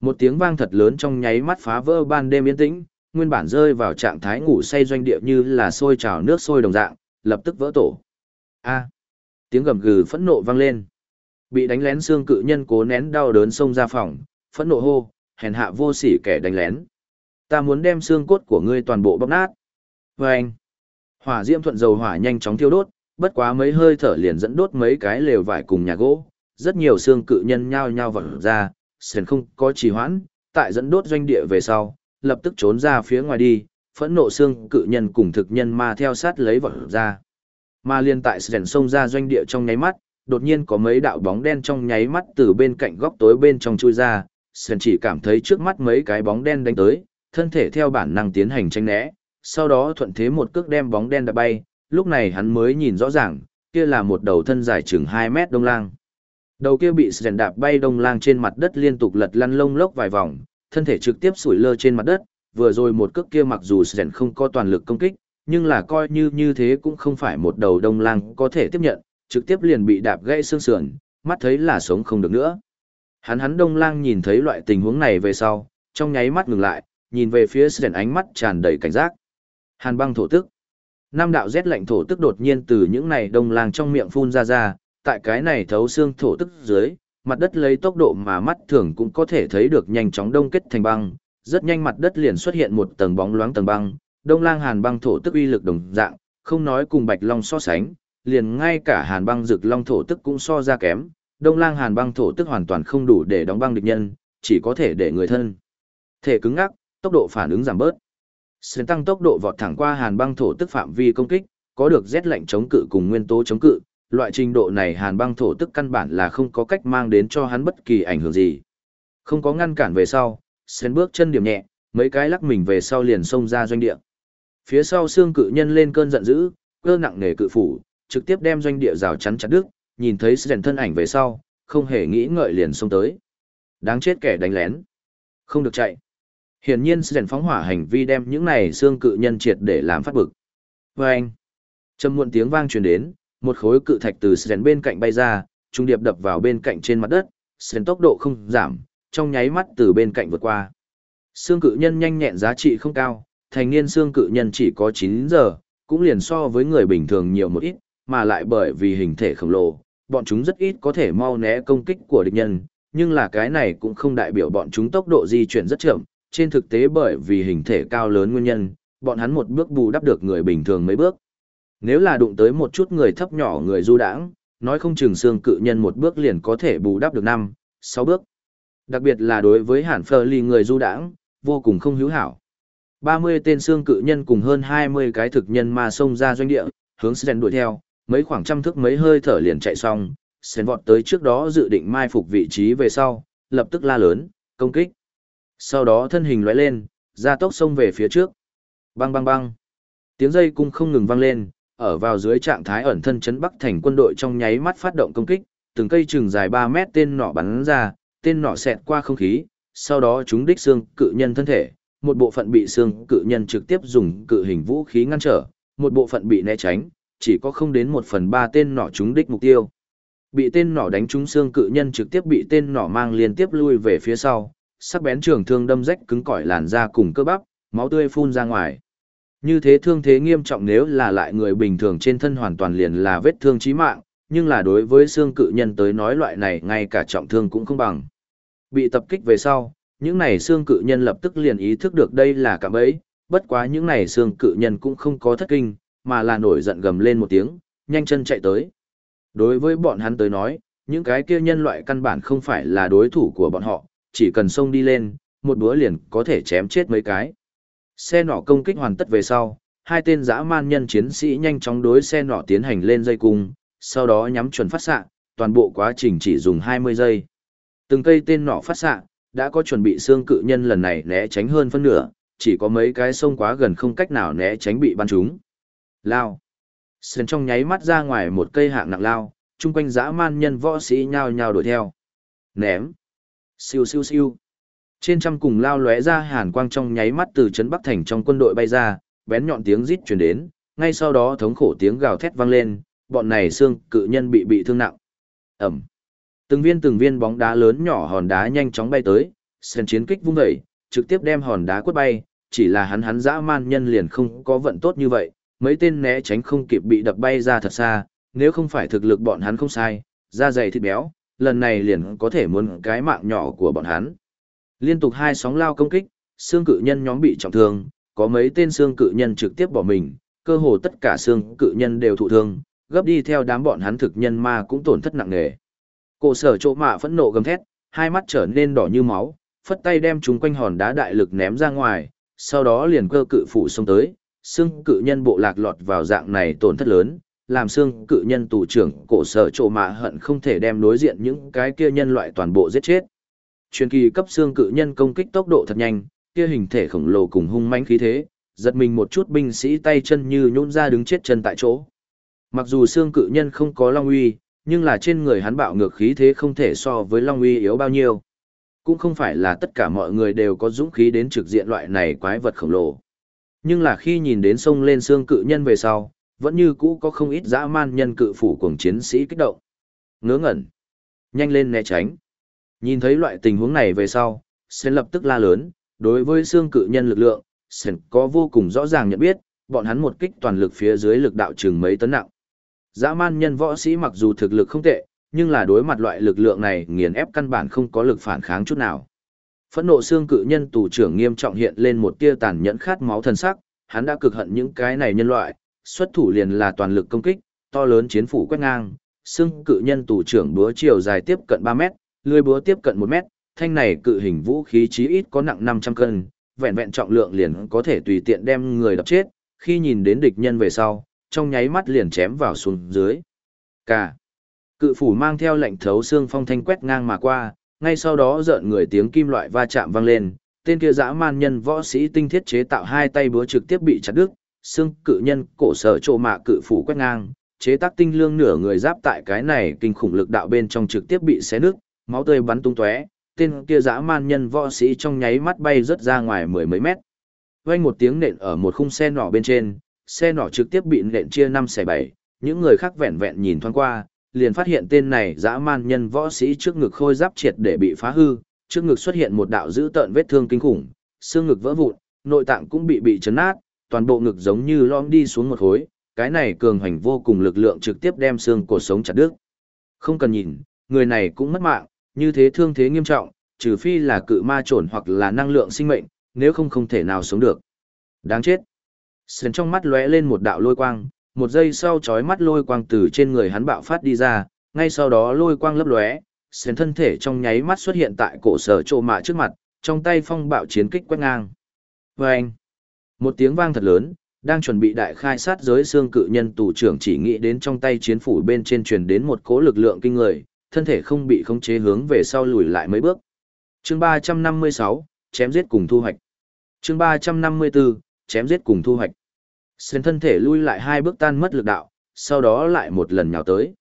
Một tiếng vang thật lớn trong nháy mắt phá vỡ ban đêm yên tĩnh, nguyên bản rơi vào trạng thái ngủ say doanh địa như là sôi trào nước sôi đồng dạng, lập tức vỡ tổ. A! Tiếng gầm gừ phẫn nộ vang lên. Bị đánh lén xương cự nhân cố nén đau đớn xông ra phòng, phẫn nộ hô, hèn hạ vô sỉ kẻ đánh lén. Ta muốn đem xương cốt của ngươi toàn bộ bóc nát. Vâng! Hỏa diễm thuận dầu hỏa nhanh chóng thiêu đốt, bất quá mấy hơi thở liền dẫn đốt mấy cái lều vải cùng nhà gỗ. Rất nhiều xương cự nhân nhao nhao vỡ ra, sền không có trì hoãn, tại dẫn đốt doanh địa về sau, lập tức trốn ra phía ngoài đi, phẫn nộ xương cự nhân cùng thực nhân ma theo sát lấy vỡ ra. Ma liên tại sền sông ra doanh địa trong nháy mắt, đột nhiên có mấy đạo bóng đen trong nháy mắt từ bên cạnh góc tối bên trong chui ra, sền chỉ cảm thấy trước mắt mấy cái bóng đen đánh tới, thân thể theo bản năng tiến hành tranh né, sau đó thuận thế một cước đem bóng đen đã bay, lúc này hắn mới nhìn rõ ràng, kia là một đầu thân dài chừng 2 mét đông lang. Đầu kia bị sèn đạp bay đông lang trên mặt đất liên tục lật lăn lông lốc vài vòng, thân thể trực tiếp sủi lơ trên mặt đất, vừa rồi một cước kia mặc dù sèn không có toàn lực công kích, nhưng là coi như như thế cũng không phải một đầu đông lang có thể tiếp nhận, trực tiếp liền bị đạp gãy xương sườn, mắt thấy là sống không được nữa. Hắn hắn đông lang nhìn thấy loại tình huống này về sau, trong nháy mắt ngừng lại, nhìn về phía sren ánh mắt tràn đầy cảnh giác. Hàn băng thổ tức. Nam đạo rét lạnh thổ tức đột nhiên từ những này đông lang trong miệng phun ra ra, tại cái này thấu xương thổ tức dưới, mặt đất lấy tốc độ mà mắt thường cũng có thể thấy được nhanh chóng đông kết thành băng, rất nhanh mặt đất liền xuất hiện một tầng bóng loáng tầng băng, đông lang hàn băng thổ tức uy lực đồng dạng, không nói cùng bạch long so sánh, liền ngay cả hàn băng rực long thổ tức cũng so ra kém, đông lang hàn băng thổ tức hoàn toàn không đủ để đóng băng địch nhân, chỉ có thể để người thân. Thể cứng ngắc, tốc độ phản ứng giảm bớt. Sến tăng tốc độ vọt thẳng qua hàn băng thổ tức phạm vi công kích, có được rét lạnh chống cự cùng nguyên tố chống cự, loại trình độ này hàn băng thổ tức căn bản là không có cách mang đến cho hắn bất kỳ ảnh hưởng gì. Không có ngăn cản về sau, Sến bước chân điểm nhẹ, mấy cái lắc mình về sau liền xông ra doanh địa. Phía sau xương cự nhân lên cơn giận dữ, cơ nặng nề cự phủ, trực tiếp đem doanh địa rào chắn chặt đứt, nhìn thấy Sến thân ảnh về sau, không hề nghĩ ngợi liền xông tới. Đáng chết kẻ đánh lén. Không được chạy. Hiển nhiên Sren phóng hỏa hành vi đem những này xương cự nhân triệt để làm phát bực. Vâng! anh, trầm muộn tiếng vang truyền đến, một khối cự thạch từ Sren bên cạnh bay ra, trung điệp đập vào bên cạnh trên mặt đất, Sren tốc độ không giảm, trong nháy mắt từ bên cạnh vượt qua. Xương cự nhân nhanh nhẹn giá trị không cao, thành niên xương cự nhân chỉ có 9 giờ, cũng liền so với người bình thường nhiều một ít, mà lại bởi vì hình thể khổng lồ, bọn chúng rất ít có thể mau né công kích của địch nhân, nhưng là cái này cũng không đại biểu bọn chúng tốc độ di chuyển rất chậm, trên thực tế bởi vì hình thể cao lớn nguyên nhân, bọn hắn một bước bù đắp được người bình thường mấy bước. Nếu là đụng tới một chút người thấp nhỏ người du đãng, nói không chừng xương cự nhân một bước liền có thể bù đắp được năm, sáu bước. Đặc biệt là đối với hàn phơ ly người du đãng, vô cùng không hữu hảo. 30 tên xương cự nhân cùng hơn 20 cái thực nhân ma xông ra doanh địa, hướng Sren đuổi theo, mấy khoảng trăm thước mấy hơi thở liền chạy xong, Sren vọt tới trước đó dự định mai phục vị trí về sau, lập tức la lớn, công kích. Sau đó thân hình lóe lên, ra tốc xông về phía trước. Bang bang bang. Tiếng dây cung không ngừng vang lên, ở vào dưới trạng thái ẩn thân chấn Bắc thành quân đội trong nháy mắt phát động công kích, từng cây chừng dài 3 mét tên nỏ bắn ra, tên nỏ xẹt qua không khí, sau đó chúng đích xương cự nhân thân thể, một bộ phận bị xương cự nhân trực tiếp dùng cự hình vũ khí ngăn trở, một bộ phận bị né tránh, chỉ có không đến một phần ba tên nỏ chúng đích mục tiêu. Bị tên nỏ đánh trúng xương cự nhân trực tiếp bị tên nỏ mang liên tiếp lui về phía sau, sắc bén trường thương đâm rách cứng cỏi làn da cùng cơ bắp, máu tươi phun ra ngoài. Như thế thương thế nghiêm trọng nếu là lại người bình thường trên thân hoàn toàn liền là vết thương chí mạng, nhưng là đối với xương cự nhân tới nói loại này ngay cả trọng thương cũng không bằng. Bị tập kích về sau, những này xương cự nhân lập tức liền ý thức được đây là cạm bẫy, bất quá những này xương cự nhân cũng không có thất kinh, mà là nổi giận gầm lên một tiếng, nhanh chân chạy tới. Đối với bọn hắn tới nói, những cái kia nhân loại căn bản không phải là đối thủ của bọn họ, chỉ cần xông đi lên, một búa liền có thể chém chết mấy cái. Xe nỏ công kích hoàn tất về sau, hai tên dã man nhân chiến sĩ nhanh chóng đối xe nỏ tiến hành lên dây cung, sau đó nhắm chuẩn phát xạ, toàn bộ quá trình chỉ dùng 20 giây. Từng cây tên nỏ phát xạ, đã có chuẩn bị xương cự nhân lần này né tránh hơn phân nửa, chỉ có mấy cái sông quá gần không cách nào né tránh bị bắn trúng. Lao. Sơn trong nháy mắt ra ngoài một cây hạng nặng lao, chung quanh dã man nhân võ sĩ nhao nhao đuổi theo. Ném. Siêu siêu siêu. Trên trăm cùng lao lóe ra hàn quang trong nháy mắt từ trấn Bắc Thành trong quân đội bay ra, bén nhọn tiếng rít truyền đến, ngay sau đó thống khổ tiếng gào thét vang lên, bọn này xương cự nhân bị bị thương nặng. Ẩm. Từng viên từng viên bóng đá lớn nhỏ hòn đá nhanh chóng bay tới, sen chiến kích vung dậy, trực tiếp đem hòn đá quất bay, chỉ là hắn hắn dã man nhân liền không có vận tốt như vậy, mấy tên né tránh không kịp bị đập bay ra thật xa, nếu không phải thực lực bọn hắn không sai, da dày thịt béo, lần này liền có thể muốn cái mạng nhỏ của bọn hắn. Liên tục hai sóng lao công kích, xương cự nhân nhóm bị trọng thương, có mấy tên xương cự nhân trực tiếp bỏ mình, cơ hồ tất cả xương cự nhân đều thụ thương, gấp đi theo đám bọn hắn thực nhân ma cũng tổn thất nặng nề. Cổ sở chỗ mạ phẫn nộ gầm thét, hai mắt trở nên đỏ như máu, phất tay đem chúng quanh hòn đá đại lực ném ra ngoài, sau đó liền cơ cự phủ xông tới, xương cự nhân bộ lạc lọt vào dạng này tổn thất lớn, làm xương cự nhân tù trưởng cổ sở trộ mạ hận không thể đem đối diện những cái kia nhân loại toàn bộ giết chết. Truyền kỳ cấp xương cự nhân công kích tốc độ thật nhanh, kia hình thể khổng lồ cùng hung mãnh khí thế, giật mình một chút binh sĩ tay chân như nhũn ra đứng chết chân tại chỗ. Mặc dù xương cự nhân không có long uy, nhưng là trên người hắn bạo ngược khí thế không thể so với long uy yếu bao nhiêu. Cũng không phải là tất cả mọi người đều có dũng khí đến trực diện loại này quái vật khổng lồ. Nhưng là khi nhìn đến sông lên xương cự nhân về sau, vẫn như cũ có không ít dã man nhân cự phủ cùng chiến sĩ kích động. Ngớ ngẩn. Nhanh lên né tránh. Nhìn thấy loại tình huống này về sau, sẽ lập tức la lớn, đối với xương cự nhân lực lượng, Sen có vô cùng rõ ràng nhận biết, bọn hắn một kích toàn lực phía dưới lực đạo chừng mấy tấn nặng. Dã man nhân võ sĩ mặc dù thực lực không tệ, nhưng là đối mặt loại lực lượng này nghiền ép căn bản không có lực phản kháng chút nào. Phẫn nộ xương cự nhân tù trưởng nghiêm trọng hiện lên một tia tàn nhẫn khát máu thần sắc, hắn đã cực hận những cái này nhân loại, xuất thủ liền là toàn lực công kích, to lớn chiến phủ quét ngang, xương cự nhân tù trưởng búa chiều dài tiếp cận 3 mét, lưỡi búa tiếp cận 1 mét, thanh này cự hình vũ khí chí ít có nặng 500 cân, vẹn vẹn trọng lượng liền có thể tùy tiện đem người đập chết, khi nhìn đến địch nhân về sau, trong nháy mắt liền chém vào xuống dưới. Cả. Cự phủ mang theo lệnh thấu xương phong thanh quét ngang mà qua, ngay sau đó rợn người tiếng kim loại va chạm vang lên, tên kia dã man nhân võ sĩ tinh thiết chế tạo hai tay búa trực tiếp bị chặt đứt, xương cự nhân cổ sở trộ mạ cự phủ quét ngang, chế tác tinh lương nửa người giáp tại cái này kinh khủng lực đạo bên trong trực tiếp bị xé nước, máu tươi bắn tung tóe, tên kia dã man nhân võ sĩ trong nháy mắt bay rất ra ngoài mười mấy mét. Vang một tiếng nện ở một khung xe nỏ bên trên, xe nỏ trực tiếp bị nện chia năm xẻ bảy, những người khác vẹn vẹn nhìn thoáng qua, liền phát hiện tên này dã man nhân võ sĩ trước ngực khôi giáp triệt để bị phá hư, trước ngực xuất hiện một đạo dữ tợn vết thương kinh khủng, xương ngực vỡ vụn, nội tạng cũng bị bị chấn nát, toàn bộ ngực giống như lõm đi xuống một khối, cái này cường hành vô cùng lực lượng trực tiếp đem xương cổ sống chặt đứt. Không cần nhìn, người này cũng mất mạng, như thế thương thế nghiêm trọng, trừ phi là cự ma trồn hoặc là năng lượng sinh mệnh, nếu không không thể nào sống được. Đáng chết. Sơn trong mắt lóe lên một đạo lôi quang, một giây sau chói mắt lôi quang từ trên người hắn bạo phát đi ra, ngay sau đó lôi quang lấp lóe, Sơn thân thể trong nháy mắt xuất hiện tại cổ sở trộ mạ trước mặt, trong tay phong bạo chiến kích quét ngang. Vâng! Một tiếng vang thật lớn, đang chuẩn bị đại khai sát giới xương cự nhân tù trưởng chỉ nghĩ đến trong tay chiến phủ bên trên truyền đến một cỗ lực lượng kinh người, thân thể không bị khống chế hướng về sau lùi lại mấy bước. Chương 356, chém giết cùng thu hoạch. Chương 354, chém giết cùng thu hoạch. Xuyên thân thể lui lại hai bước tan mất lực đạo, sau đó lại một lần nhào tới.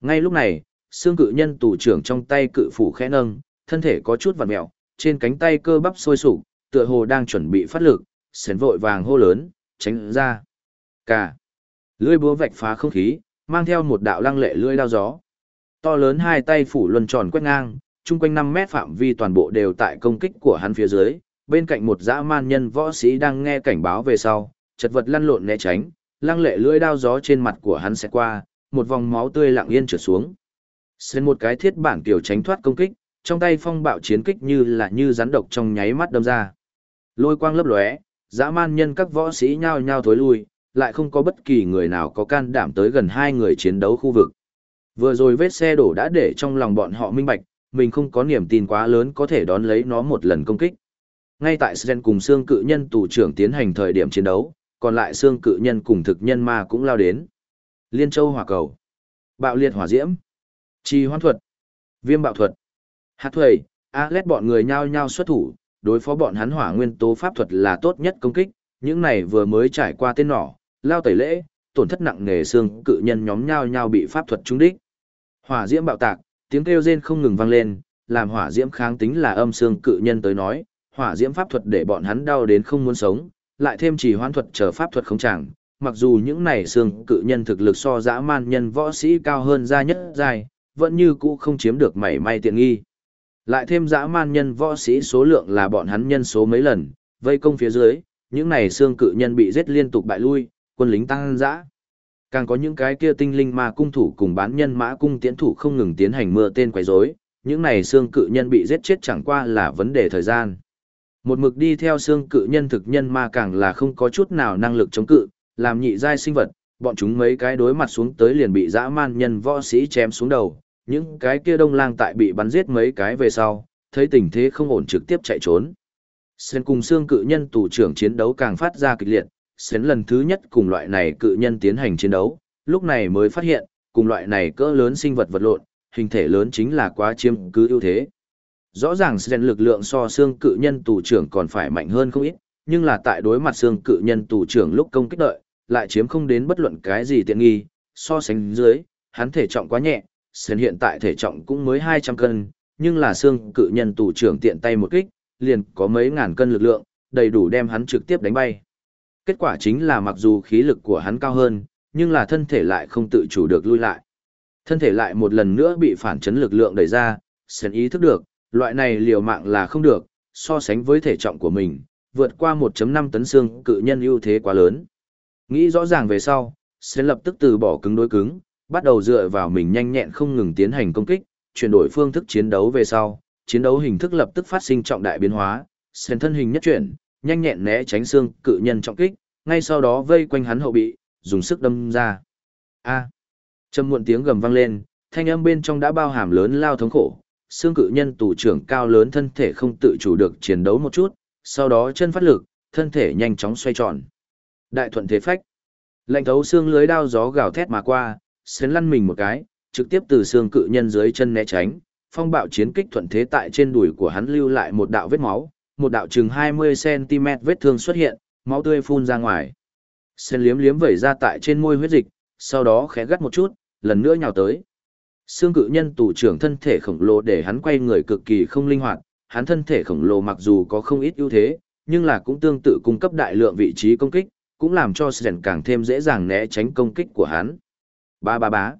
Ngay lúc này, xương cự nhân tù trưởng trong tay cự phủ khẽ nâng, thân thể có chút vặn mèo, trên cánh tay cơ bắp sôi sục, tựa hồ đang chuẩn bị phát lực, sến vội vàng hô lớn, tránh ra. Cả. Lưỡi búa vạch phá không khí, mang theo một đạo lăng lệ lưỡi đao gió. To lớn hai tay phủ luân tròn quét ngang, chung quanh 5 mét phạm vi toàn bộ đều tại công kích của hắn phía dưới, bên cạnh một dã man nhân võ sĩ đang nghe cảnh báo về sau, chật vật lăn lộn né tránh, lăng lệ lưỡi đao gió trên mặt của hắn sẽ qua, một vòng máu tươi lặng yên trượt xuống. Xuyên một cái thiết bản kiểu tránh thoát công kích, trong tay phong bạo chiến kích như là như rắn độc trong nháy mắt đâm ra. Lôi quang lấp lóe, dã man nhân các võ sĩ nhao nhao thối lui, lại không có bất kỳ người nào có can đảm tới gần hai người chiến đấu khu vực. Vừa rồi vết xe đổ đã để trong lòng bọn họ minh bạch, mình không có niềm tin quá lớn có thể đón lấy nó một lần công kích. Ngay tại Sren cùng xương cự nhân tù trưởng tiến hành thời điểm chiến đấu, còn lại xương cự nhân cùng thực nhân ma cũng lao đến. Liên châu hỏa cầu, bạo liệt hỏa diễm, trì hoan thuật, viêm bạo thuật, hạt thuầy, Alet bọn người nhao nhao xuất thủ, đối phó bọn hắn hỏa nguyên tố pháp thuật là tốt nhất công kích, những này vừa mới trải qua tên nỏ, lao tẩy lễ, tổn thất nặng nề xương cự nhân nhóm nhau nhau bị pháp thuật trúng đích. Hỏa diễm bạo tạc, tiếng kêu rên không ngừng vang lên, làm hỏa diễm kháng tính là âm xương cự nhân tới nói, hỏa diễm pháp thuật để bọn hắn đau đến không muốn sống, lại thêm chỉ hoãn thuật chờ pháp thuật không chẳng, mặc dù những này xương cự nhân thực lực so dã man nhân võ sĩ cao hơn ra nhất dài, vẫn như cũ không chiếm được mảy may tiện nghi. Lại thêm dã man nhân võ sĩ số lượng là bọn hắn nhân số mấy lần, vây công phía dưới, những này xương cự nhân bị giết liên tục bại lui, quân lính tăng dã. Càng có những cái kia tinh linh ma cung thủ cùng bán nhân mã cung tiến thủ không ngừng tiến hành mưa tên quấy rối, những này xương cự nhân bị giết chết chẳng qua là vấn đề thời gian. Một mực đi theo xương cự nhân thực nhân ma càng là không có chút nào năng lực chống cự, làm nhị giai sinh vật, bọn chúng mấy cái đối mặt xuống tới liền bị dã man nhân võ sĩ chém xuống đầu, những cái kia đông lang tại bị bắn giết mấy cái về sau, thấy tình thế không ổn trực tiếp chạy trốn. Sến cùng xương cự nhân tù trưởng chiến đấu càng phát ra kịch liệt, Sến lần thứ nhất cùng loại này cự nhân tiến hành chiến đấu, lúc này mới phát hiện, cùng loại này cỡ lớn sinh vật vật lộn, hình thể lớn chính là quá chiếm cứ ưu thế. Rõ ràng Sến lực lượng so xương cự nhân tù trưởng còn phải mạnh hơn không ít, nhưng là tại đối mặt xương cự nhân tù trưởng lúc công kích đợi, lại chiếm không đến bất luận cái gì tiện nghi, so sánh dưới, hắn thể trọng quá nhẹ, sến hiện tại thể trọng cũng mới 200 cân, nhưng là xương cự nhân tù trưởng tiện tay một kích, liền có mấy ngàn cân lực lượng, đầy đủ đem hắn trực tiếp đánh bay. Kết quả chính là mặc dù khí lực của hắn cao hơn, nhưng là thân thể lại không tự chủ được lui lại. Thân thể lại một lần nữa bị phản chấn lực lượng đẩy ra, sến ý thức được, loại này liều mạng là không được, so sánh với thể trọng của mình, vượt qua 1.5 tấn xương cự nhân ưu thế quá lớn. Nghĩ rõ ràng về sau, Sen lập tức từ bỏ cứng đối cứng, bắt đầu dựa vào mình nhanh nhẹn không ngừng tiến hành công kích, chuyển đổi phương thức chiến đấu về sau, chiến đấu hình thức lập tức phát sinh trọng đại biến hóa, Sen thân hình nhất chuyển, nhanh nhẹn né tránh xương cự nhân trọng kích, ngay sau đó vây quanh hắn hậu bị, dùng sức đâm ra. A. Trầm muộn tiếng gầm vang lên, thanh âm bên trong đã bao hàm lớn lao thống khổ, xương cự nhân tù trưởng cao lớn thân thể không tự chủ được chiến đấu một chút, sau đó chân phát lực, thân thể nhanh chóng xoay tròn. Đại thuận thế phách. Lạnh thấu xương lưới đao gió gào thét mà qua, xén lăn mình một cái, trực tiếp từ xương cự nhân dưới chân né tránh, phong bạo chiến kích thuận thế tại trên đùi của hắn lưu lại một đạo vết máu, một đạo chừng 20cm vết thương xuất hiện, máu tươi phun ra ngoài. Sen liếm liếm vẩy ra tại trên môi huyết dịch, sau đó khẽ gắt một chút, lần nữa nhào tới. Xương cự nhân tù trưởng thân thể khổng lồ để hắn quay người cực kỳ không linh hoạt, hắn thân thể khổng lồ mặc dù có không ít ưu thế, nhưng là cũng tương tự cung cấp đại lượng vị trí công kích, cũng làm cho Sen càng thêm dễ dàng né tránh công kích của hắn. Ba ba bá.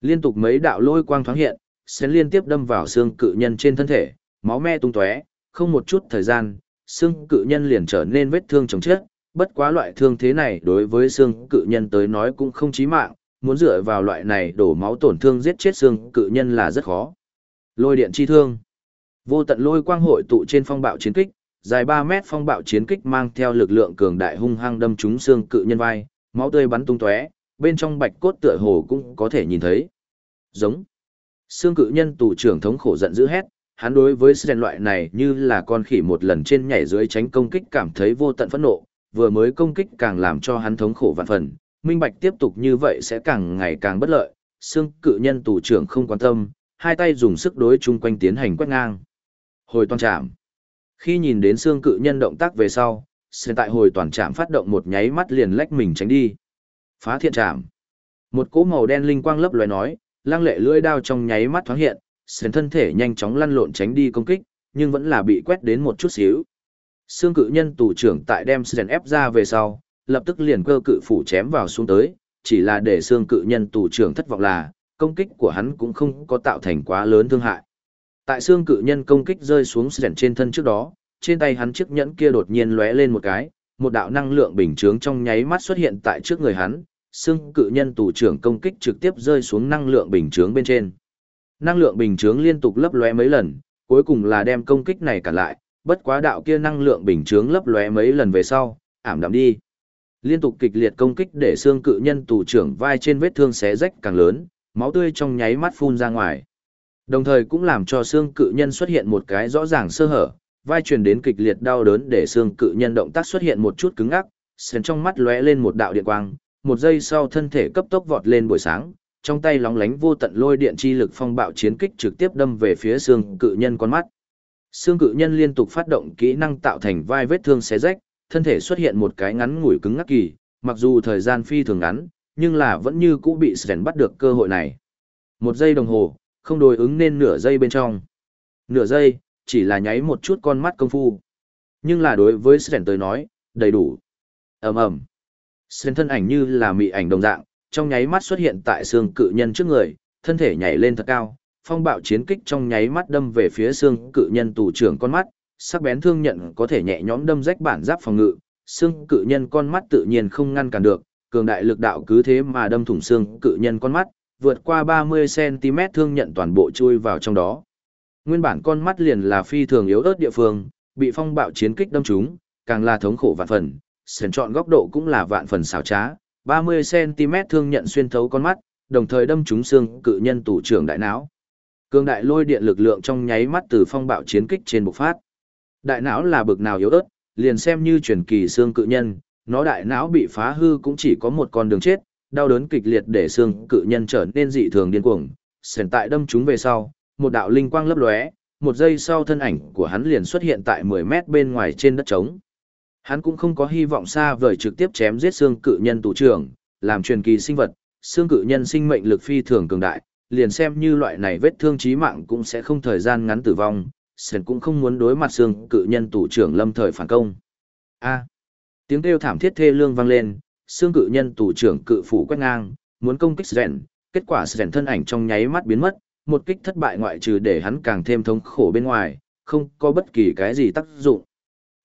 Liên tục mấy đạo lôi quang thoáng hiện, Sen liên tiếp đâm vào xương cự nhân trên thân thể, máu me tung tóe, không một chút thời gian, xương cự nhân liền trở nên vết thương chồng chết, bất quá loại thương thế này đối với xương cự nhân tới nói cũng không chí mạng, muốn dựa vào loại này đổ máu tổn thương giết chết xương cự nhân là rất khó. Lôi điện chi thương. Vô tận lôi quang hội tụ trên phong bạo chiến kích, dài 3 mét phong bạo chiến kích mang theo lực lượng cường đại hung hăng đâm trúng xương cự nhân vai, máu tươi bắn tung tóe, bên trong bạch cốt tựa hồ cũng có thể nhìn thấy. Giống. Xương cự nhân tù trưởng thống khổ giận dữ hét, hắn đối với sự loại này như là con khỉ một lần trên nhảy dưới tránh công kích cảm thấy vô tận phẫn nộ, vừa mới công kích càng làm cho hắn thống khổ vạn phần, minh bạch tiếp tục như vậy sẽ càng ngày càng bất lợi, xương cự nhân tù trưởng không quan tâm, hai tay dùng sức đối chung quanh tiến hành quét ngang. Hồi toàn trạm. Khi nhìn đến xương cự nhân động tác về sau, sẽ tại hồi toàn trạm phát động một nháy mắt liền lách mình tránh đi. Phá thiện trạm. Một cỗ màu đen linh quang lấp lóe nói, lang lệ lưỡi đao trong nháy mắt thoáng hiện, sền thân thể nhanh chóng lăn lộn tránh đi công kích, nhưng vẫn là bị quét đến một chút xíu. Xương cự nhân tù trưởng tại đem sền ép ra về sau, lập tức liền cơ cự phủ chém vào xuống tới, chỉ là để xương cự nhân tù trưởng thất vọng là, công kích của hắn cũng không có tạo thành quá lớn thương hại. Tại xương cự nhân công kích rơi xuống sền trên thân trước đó, trên tay hắn chiếc nhẫn kia đột nhiên lóe lên một cái, một đạo năng lượng bình chướng trong nháy mắt xuất hiện tại trước người hắn, xương cự nhân tù trưởng công kích trực tiếp rơi xuống năng lượng bình chướng bên trên. Năng lượng bình chướng liên tục lấp lóe mấy lần, cuối cùng là đem công kích này cản lại, bất quá đạo kia năng lượng bình chướng lấp lóe mấy lần về sau, ảm đạm đi. Liên tục kịch liệt công kích để xương cự nhân tù trưởng vai trên vết thương xé rách càng lớn, máu tươi trong nháy mắt phun ra ngoài. Đồng thời cũng làm cho xương cự nhân xuất hiện một cái rõ ràng sơ hở, vai truyền đến kịch liệt đau đớn để xương cự nhân động tác xuất hiện một chút cứng ngắc, sền trong mắt lóe lên một đạo điện quang, một giây sau thân thể cấp tốc vọt lên buổi sáng, trong tay lóng lánh vô tận lôi điện chi lực phong bạo chiến kích trực tiếp đâm về phía xương cự nhân con mắt. Xương cự nhân liên tục phát động kỹ năng tạo thành vai vết thương xé rách, thân thể xuất hiện một cái ngắn ngủi cứng ngắc kỳ, mặc dù thời gian phi thường ngắn, nhưng là vẫn như cũ bị Sren bắt được cơ hội này. Một giây đồng hồ, không đối ứng nên nửa giây bên trong. Nửa giây, chỉ là nháy một chút con mắt công phu. Nhưng là đối với Sren tới nói, đầy đủ. ầm ầm Sren thân ảnh như là mị ảnh đồng dạng, trong nháy mắt xuất hiện tại xương cự nhân trước người, thân thể nhảy lên thật cao, phong bạo chiến kích trong nháy mắt đâm về phía xương cự nhân tù trưởng con mắt, sắc bén thương nhận có thể nhẹ nhõm đâm rách bản giáp phòng ngự, xương cự nhân con mắt tự nhiên không ngăn cản được, cường đại lực đạo cứ thế mà đâm thủng xương cự nhân con mắt, vượt qua 30cm thương nhận toàn bộ chui vào trong đó. Nguyên bản con mắt liền là phi thường yếu ớt địa phương, bị phong bạo chiến kích đâm trúng, càng là thống khổ vạn phần, sườn chọn góc độ cũng là vạn phần xảo trá, 30cm thương nhận xuyên thấu con mắt, đồng thời đâm trúng xương cự nhân tủ trưởng đại não. Cương đại lôi điện lực lượng trong nháy mắt từ phong bạo chiến kích trên bộc phát. Đại não là bực nào yếu ớt, liền xem như truyền kỳ xương cự nhân, nó đại não bị phá hư cũng chỉ có một con đường chết, đau đớn kịch liệt để xương cự nhân trở nên dị thường điên cuồng. Sền tại đâm trúng về sau, một đạo linh quang lấp lóe, một giây sau thân ảnh của hắn liền xuất hiện tại 10 mét bên ngoài trên đất trống. Hắn cũng không có hy vọng xa vời trực tiếp chém giết xương cự nhân tù trưởng, làm truyền kỳ sinh vật, xương cự nhân sinh mệnh lực phi thường cường đại, liền xem như loại này vết thương chí mạng cũng sẽ không thời gian ngắn tử vong, Sền cũng không muốn đối mặt xương cự nhân tù trưởng lâm thời phản công. A. tiếng kêu thảm thiết thê lương vang lên, xương cự nhân tù trưởng cự phủ quét ngang, muốn công kích Sren, kết quả Sren thân ảnh trong nháy mắt biến mất, một kích thất bại ngoại trừ để hắn càng thêm thống khổ bên ngoài, không có bất kỳ cái gì tác dụng.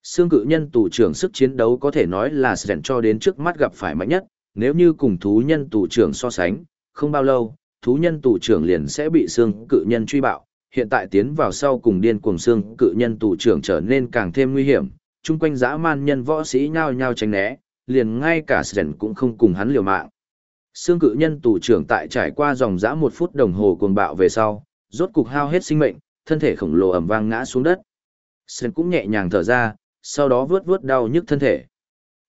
Xương cự nhân tù trưởng sức chiến đấu có thể nói là sẻn cho đến trước mắt gặp phải mạnh nhất, nếu như cùng thú nhân tù trưởng so sánh, không bao lâu, thú nhân tù trưởng liền sẽ bị xương cự nhân truy bạo, hiện tại tiến vào sau cùng điên cuồng xương cự nhân tù trưởng trở nên càng thêm nguy hiểm, chung quanh dã man nhân võ sĩ nhao nhao tránh né, liền ngay cả sẻn cũng không cùng hắn liều mạng. Xương cự nhân tù trưởng tại trải qua dòng dã một phút đồng hồ cuồng bạo về sau, rốt cục hao hết sinh mệnh, thân thể khổng lồ ầm vang ngã xuống đất. Sơn cũng nhẹ nhàng thở ra, sau đó vướt vướt đau nhức thân thể.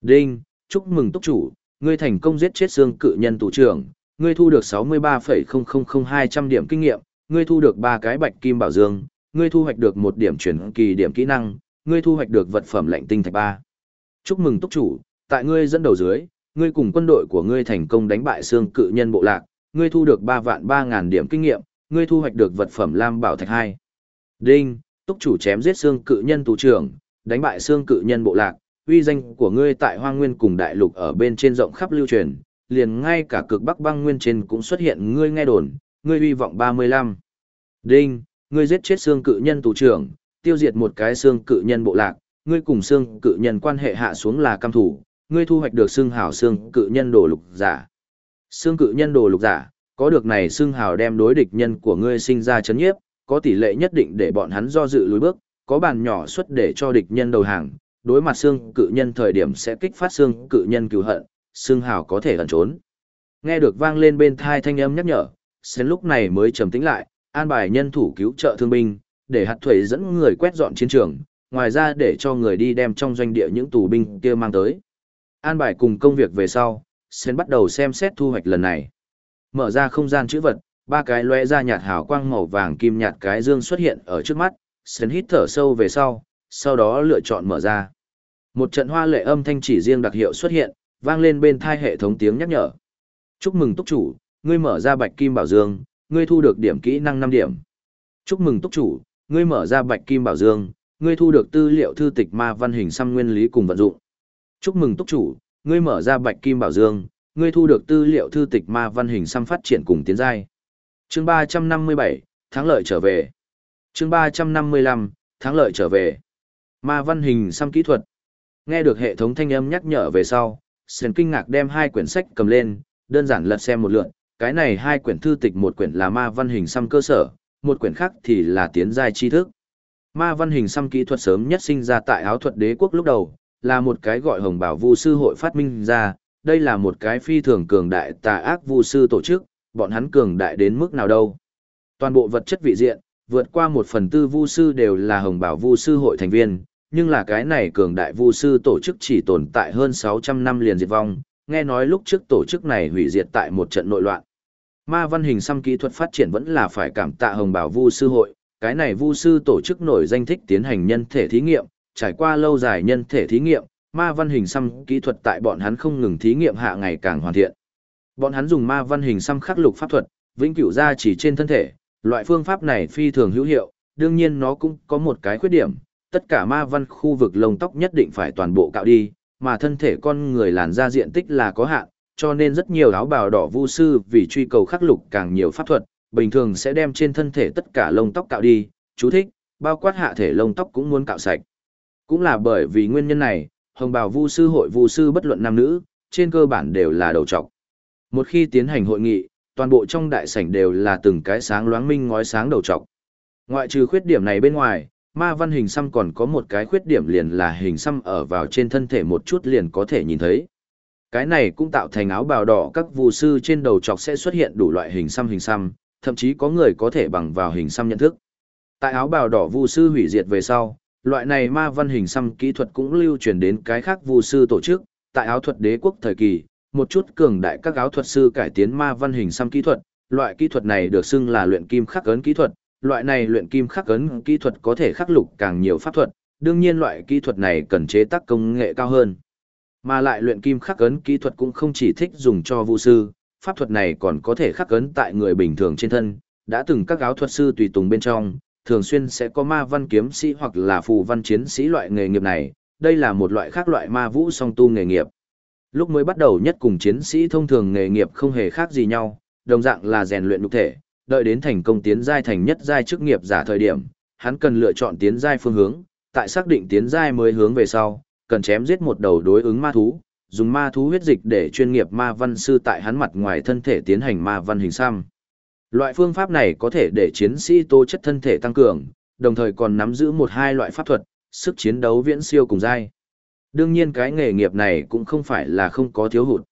Đinh, chúc mừng túc chủ, ngươi thành công giết chết xương cự nhân tù trưởng, ngươi thu được 63,000200 điểm kinh nghiệm, ngươi thu được 3 cái bạch kim bảo dương, ngươi thu hoạch được một điểm chuyển kỳ điểm kỹ năng, ngươi thu hoạch được vật phẩm lạnh tinh thạch 3. Chúc mừng túc chủ, tại ngươi dẫn đầu dưới, ngươi cùng quân đội của ngươi thành công đánh bại xương cự nhân bộ lạc, ngươi thu được 3 vạn 3000 điểm kinh nghiệm, ngươi thu hoạch được vật phẩm lam bảo thạch 2. Đinh, túc chủ chém giết xương cự nhân tù trưởng, đánh bại xương cự nhân bộ lạc, uy danh của ngươi tại hoang nguyên cùng đại lục ở bên trên rộng khắp lưu truyền, liền ngay cả cực bắc băng nguyên trên cũng xuất hiện ngươi nghe đồn, ngươi uy vọng 35. Đinh, ngươi giết chết xương cự nhân tù trưởng, tiêu diệt một cái xương cự nhân bộ lạc, ngươi cùng xương cự nhân quan hệ hạ xuống là cam thủ, ngươi thu hoạch được xương hào xương cự nhân đồ lục giả. Xương cự nhân đồ lục giả, có được này xương hào đem đối địch nhân của ngươi sinh ra chấn nhiếp, có tỷ lệ nhất định để bọn hắn do dự lùi bước, có bàn nhỏ suất để cho địch nhân đầu hàng, đối mặt xương cự nhân thời điểm sẽ kích phát xương cự nhân cứu hận, xương hào có thể ẩn trốn. Nghe được vang lên bên thai thanh âm nhắc nhở, Sen lúc này mới trầm tĩnh lại, an bài nhân thủ cứu trợ thương binh, để hạt thuế dẫn người quét dọn chiến trường, ngoài ra để cho người đi đem trong doanh địa những tù binh kia mang tới. An bài cùng công việc về sau, Sen bắt đầu xem xét thu hoạch lần này. Mở ra không gian chữ vật, ba cái lóe ra nhạt hào quang màu vàng kim nhạt cái dương xuất hiện ở trước mắt, Sen hít thở sâu về sau, sau đó lựa chọn mở ra. Một trận hoa lệ âm thanh chỉ riêng đặc hiệu xuất hiện, vang lên bên thai hệ thống tiếng nhắc nhở. Chúc mừng túc chủ, ngươi mở ra bạch kim bảo dương, ngươi thu được điểm kỹ năng năm điểm. Chúc mừng túc chủ, ngươi mở ra bạch kim bảo dương, ngươi thu được tư liệu thư tịch ma văn hình xăm nguyên lý cùng vận dụng. Chúc mừng túc chủ, ngươi mở ra bạch kim bảo dương, ngươi thu được tư liệu thư tịch ma văn hình xăm phát triển cùng tiến giai. Chương 357, thắng lợi trở về. Chương 355, thắng lợi trở về. Ma văn hình xăm kỹ thuật. Nghe được hệ thống thanh âm nhắc nhở về sau, Sền kinh ngạc đem hai quyển sách cầm lên, đơn giản lật xem một lượt, cái này hai quyển thư tịch một quyển là ma văn hình xăm cơ sở, một quyển khác thì là tiến giai tri thức. Ma văn hình xăm kỹ thuật sớm nhất sinh ra tại áo thuật đế quốc lúc đầu, là một cái gọi hồng bảo vu sư hội phát minh ra, đây là một cái phi thường cường đại tà ác vu sư tổ chức, bọn hắn cường đại đến mức nào đâu. Toàn bộ vật chất vị diện, vượt qua một phần tư vu sư đều là hồng bảo vu sư hội thành viên, nhưng là cái này cường đại vu sư tổ chức chỉ tồn tại hơn 600 năm liền diệt vong, nghe nói lúc trước tổ chức này hủy diệt tại một trận nội loạn. Ma văn hình xăm kỹ thuật phát triển vẫn là phải cảm tạ hồng bảo vu sư hội, cái này vu sư tổ chức nổi danh thích tiến hành nhân thể thí nghiệm, trải qua lâu dài nhân thể thí nghiệm, ma văn hình xăm kỹ thuật tại bọn hắn không ngừng thí nghiệm hạ ngày càng hoàn thiện. Bọn hắn dùng ma văn hình xăm khắc lục pháp thuật, vĩnh cửu ra chỉ trên thân thể, loại phương pháp này phi thường hữu hiệu, đương nhiên nó cũng có một cái khuyết điểm, tất cả ma văn khu vực lông tóc nhất định phải toàn bộ cạo đi, mà thân thể con người làn da diện tích là có hạn, cho nên rất nhiều áo bào đỏ vu sư vì truy cầu khắc lục càng nhiều pháp thuật, bình thường sẽ đem trên thân thể tất cả lông tóc cạo đi, chú thích, bao quát hạ thể lông tóc cũng muốn cạo sạch. Cũng là bởi vì nguyên nhân này, hồng bào vu sư hội vu sư bất luận nam nữ, trên cơ bản đều là đầu trọc. Một khi tiến hành hội nghị, toàn bộ trong đại sảnh đều là từng cái sáng loáng minh ngói sáng đầu trọc. Ngoại trừ khuyết điểm này bên ngoài, ma văn hình xăm còn có một cái khuyết điểm liền là hình xăm ở vào trên thân thể một chút liền có thể nhìn thấy. Cái này cũng tạo thành áo bào đỏ các vu sư trên đầu trọc sẽ xuất hiện đủ loại hình xăm hình xăm, thậm chí có người có thể bằng vào hình xăm nhận thức. Tại áo bào đỏ vu sư hủy diệt về sau, Loại này ma văn hình xăm kỹ thuật cũng lưu truyền đến cái khác vu sư tổ chức, tại áo thuật đế quốc thời kỳ, một chút cường đại các áo thuật sư cải tiến ma văn hình xăm kỹ thuật, loại kỹ thuật này được xưng là luyện kim khắc ấn kỹ thuật, loại này luyện kim khắc ấn kỹ thuật có thể khắc lục càng nhiều pháp thuật, đương nhiên loại kỹ thuật này cần chế tác công nghệ cao hơn. Mà lại luyện kim khắc ấn kỹ thuật cũng không chỉ thích dùng cho vu sư, pháp thuật này còn có thể khắc ấn tại người bình thường trên thân, đã từng các áo thuật sư tùy tùng bên trong, thường xuyên sẽ có ma văn kiếm sĩ hoặc là phù văn chiến sĩ loại nghề nghiệp này, đây là một loại khác loại ma vũ song tu nghề nghiệp. Lúc mới bắt đầu nhất cùng chiến sĩ thông thường nghề nghiệp không hề khác gì nhau, đồng dạng là rèn luyện nhục thể, đợi đến thành công tiến giai thành nhất giai chức nghiệp giả thời điểm, hắn cần lựa chọn tiến giai phương hướng, tại xác định tiến giai mới hướng về sau, cần chém giết một đầu đối ứng ma thú, dùng ma thú huyết dịch để chuyên nghiệp ma văn sư tại hắn mặt ngoài thân thể tiến hành ma văn hình xăm. Loại phương pháp này có thể để chiến sĩ tố chất thân thể tăng cường, đồng thời còn nắm giữ một hai loại pháp thuật, sức chiến đấu viễn siêu cùng dai. Đương nhiên cái nghề nghiệp này cũng không phải là không có thiếu hụt.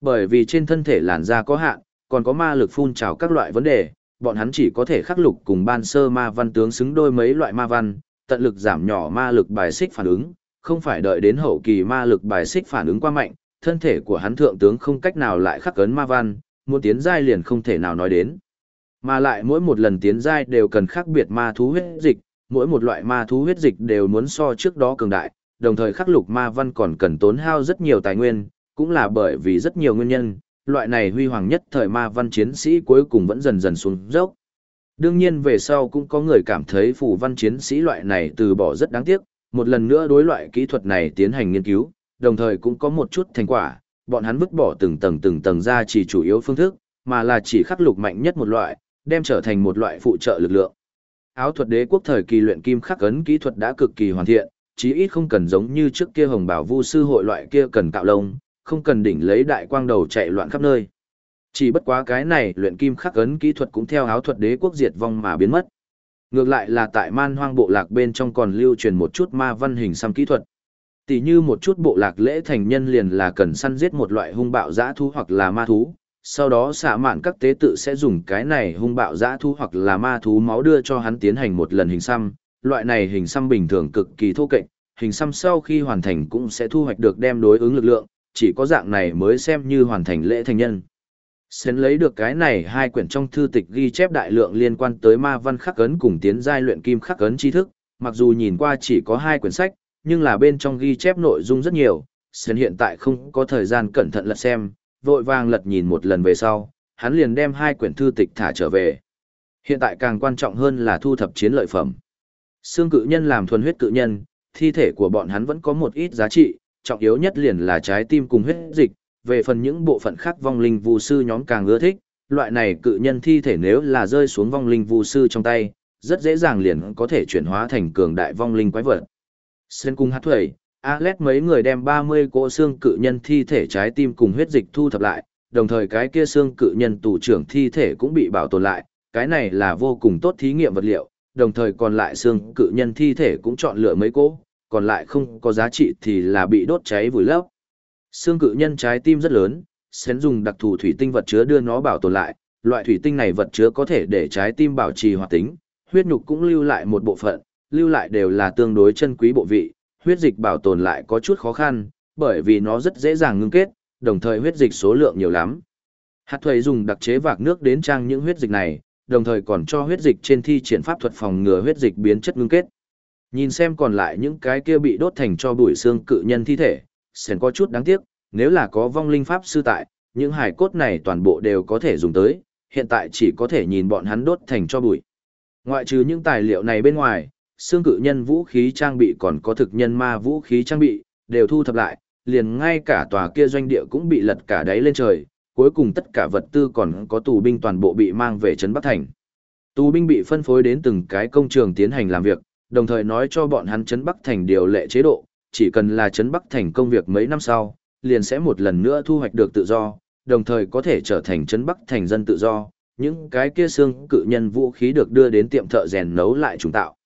Bởi vì trên thân thể làn da có hạn, còn có ma lực phun trào các loại vấn đề, bọn hắn chỉ có thể khắc lục cùng ban sơ ma văn tướng xứng đôi mấy loại ma văn, tận lực giảm nhỏ ma lực bài xích phản ứng, không phải đợi đến hậu kỳ ma lực bài xích phản ứng quá mạnh, thân thể của hắn thượng tướng không cách nào lại khắc cấn ma văn, muốn tiến giai liền không thể nào nói đến. Mà lại mỗi một lần tiến giai đều cần khác biệt ma thú huyết dịch, mỗi một loại ma thú huyết dịch đều muốn so trước đó cường đại, đồng thời khắc lục ma văn còn cần tốn hao rất nhiều tài nguyên, cũng là bởi vì rất nhiều nguyên nhân, loại này huy hoàng nhất thời ma văn chiến sĩ cuối cùng vẫn dần dần xuống dốc. Đương nhiên về sau cũng có người cảm thấy phù văn chiến sĩ loại này từ bỏ rất đáng tiếc, một lần nữa đối loại kỹ thuật này tiến hành nghiên cứu, đồng thời cũng có một chút thành quả, bọn hắn vứt bỏ từng tầng từng tầng ra chỉ chủ yếu phương thức, mà là chỉ khắc lục mạnh nhất một loại, đem trở thành một loại phụ trợ lực lượng. Áo thuật đế quốc thời kỳ luyện kim khắc ấn kỹ thuật đã cực kỳ hoàn thiện, chí ít không cần giống như trước kia hồng bảo vu sư hội loại kia cần cạo lông, không cần đỉnh lấy đại quang đầu chạy loạn khắp nơi. Chỉ bất quá cái này luyện kim khắc ấn kỹ thuật cũng theo áo thuật đế quốc diệt vong mà biến mất. Ngược lại là tại man hoang bộ lạc bên trong còn lưu truyền một chút ma văn hình xăm kỹ thuật. Tỷ như một chút bộ lạc lễ thành nhân liền là cần săn giết một loại hung bạo dã thú hoặc là ma thú, sau đó xạ mạn các tế tự sẽ dùng cái này hung bạo dã thú hoặc là ma thú máu đưa cho hắn tiến hành một lần hình xăm. Loại này hình xăm bình thường cực kỳ thô kệch, hình xăm sau khi hoàn thành cũng sẽ thu hoạch được đem đối ứng lực lượng, chỉ có dạng này mới xem như hoàn thành lễ thành nhân. Xến lấy được cái này hai quyển trong thư tịch ghi chép đại lượng liên quan tới ma văn khắc ấn cùng tiến giai luyện kim khắc ấn tri thức, mặc dù nhìn qua chỉ có hai quyển sách, nhưng là bên trong ghi chép nội dung rất nhiều, Xến hiện tại không có thời gian cẩn thận lật xem, vội vàng lật nhìn một lần về sau, hắn liền đem hai quyển thư tịch thả trở về. Hiện tại càng quan trọng hơn là thu thập chiến lợi phẩm. Xương cự nhân làm thuần huyết cự nhân, thi thể của bọn hắn vẫn có một ít giá trị, trọng yếu nhất liền là trái tim cùng huyết dịch, về phần những bộ phận khác vong linh vu sư nhóm càng ưa thích, loại này cự nhân thi thể nếu là rơi xuống vong linh vu sư trong tay, rất dễ dàng liền có thể chuyển hóa thành cường đại vong linh quái vật. Sen cung hát thuẩy, Alex mấy người đem 30 cỗ xương cự nhân thi thể trái tim cùng huyết dịch thu thập lại, đồng thời cái kia xương cự nhân tù trưởng thi thể cũng bị bảo tồn lại, cái này là vô cùng tốt thí nghiệm vật liệu, đồng thời còn lại xương cự nhân thi thể cũng chọn lựa mấy cỗ, còn lại không có giá trị thì là bị đốt cháy vùi lấp. Xương cự nhân trái tim rất lớn, sẽ dùng đặc thù thủy tinh vật chứa đưa nó bảo tồn lại, loại thủy tinh này vật chứa có thể để trái tim bảo trì hoạt tính, huyết nhục cũng lưu lại một bộ phận, lưu lại đều là tương đối chân quý bộ vị, huyết dịch bảo tồn lại có chút khó khăn, bởi vì nó rất dễ dàng ngưng kết, đồng thời huyết dịch số lượng nhiều lắm. Hạt thuầy dùng đặc chế vạc nước đến trang những huyết dịch này, đồng thời còn cho huyết dịch trên thi triển pháp thuật phòng ngừa huyết dịch biến chất ngưng kết. Nhìn xem còn lại những cái kia bị đốt thành cho bụi xương cự nhân thi thể, sen có chút đáng tiếc, nếu là có vong linh pháp sư tại, những hải cốt này toàn bộ đều có thể dùng tới, hiện tại chỉ có thể nhìn bọn hắn đốt thành cho bụi. Ngoại trừ những tài liệu này bên ngoài, xương cự nhân vũ khí trang bị còn có thực nhân ma vũ khí trang bị, đều thu thập lại, liền ngay cả tòa kia doanh địa cũng bị lật cả đáy lên trời, cuối cùng tất cả vật tư còn có tù binh toàn bộ bị mang về trấn Bắc Thành. Tù binh bị phân phối đến từng cái công trường tiến hành làm việc, đồng thời nói cho bọn hắn trấn Bắc Thành điều lệ chế độ, chỉ cần là trấn Bắc Thành công việc mấy năm sau, liền sẽ một lần nữa thu hoạch được tự do, đồng thời có thể trở thành trấn Bắc Thành dân tự do. Những cái kia xương cự nhân vũ khí được đưa đến tiệm thợ rèn nấu lại trùng tạo.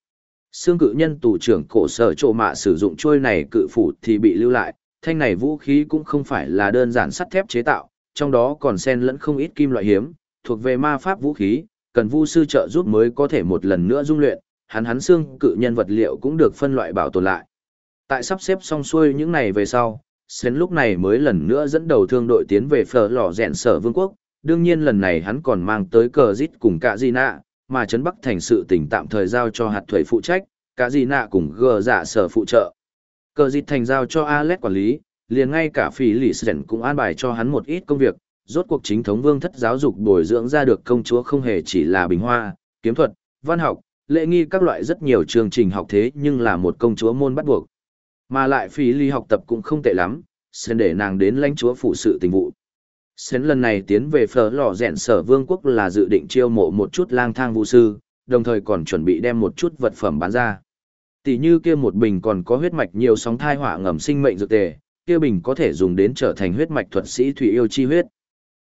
Xương cự nhân tù trưởng cổ sở trộ mạ sử dụng trôi này cự phủ thì bị lưu lại, thanh này vũ khí cũng không phải là đơn giản sắt thép chế tạo, trong đó còn xen lẫn không ít kim loại hiếm, thuộc về ma pháp vũ khí, cần vu sư trợ giúp mới có thể một lần nữa dung luyện, hắn hắn xương cự nhân vật liệu cũng được phân loại bảo tồn lại. Tại sắp xếp xong xuôi những này về sau, Sến lúc này mới lần nữa dẫn đầu thương đội tiến về phở lò rèn sở vương quốc, đương nhiên lần này hắn còn mang tới cờ dít cùng cả di nạ, mà Trấn Bắc thành sự tỉnh tạm thời giao cho hạt thuế phụ trách, cả gì nạ cùng gờ giả dạ sở phụ trợ. Cờ dít thành giao cho Alex quản lý, liền ngay cả phí lì sren cũng an bài cho hắn một ít công việc, rốt cuộc chính thống vương thất giáo dục bồi dưỡng ra được công chúa không hề chỉ là bình hoa, kiếm thuật, văn học, lễ nghi các loại rất nhiều chương trình học thế nhưng là một công chúa môn bắt buộc. Mà lại phí lì học tập cũng không tệ lắm, sen để nàng đến lãnh chúa phụ sự tình vụ. Sen lần này tiến về phở lò rèn sở vương quốc là dự định chiêu mộ một chút lang thang vũ sư, đồng thời còn chuẩn bị đem một chút vật phẩm bán ra. Tỷ như kia một bình còn có huyết mạch nhiều sóng thai hỏa ngầm sinh mệnh dược tề, kia bình có thể dùng đến trở thành huyết mạch thuật sĩ thủy yêu chi huyết.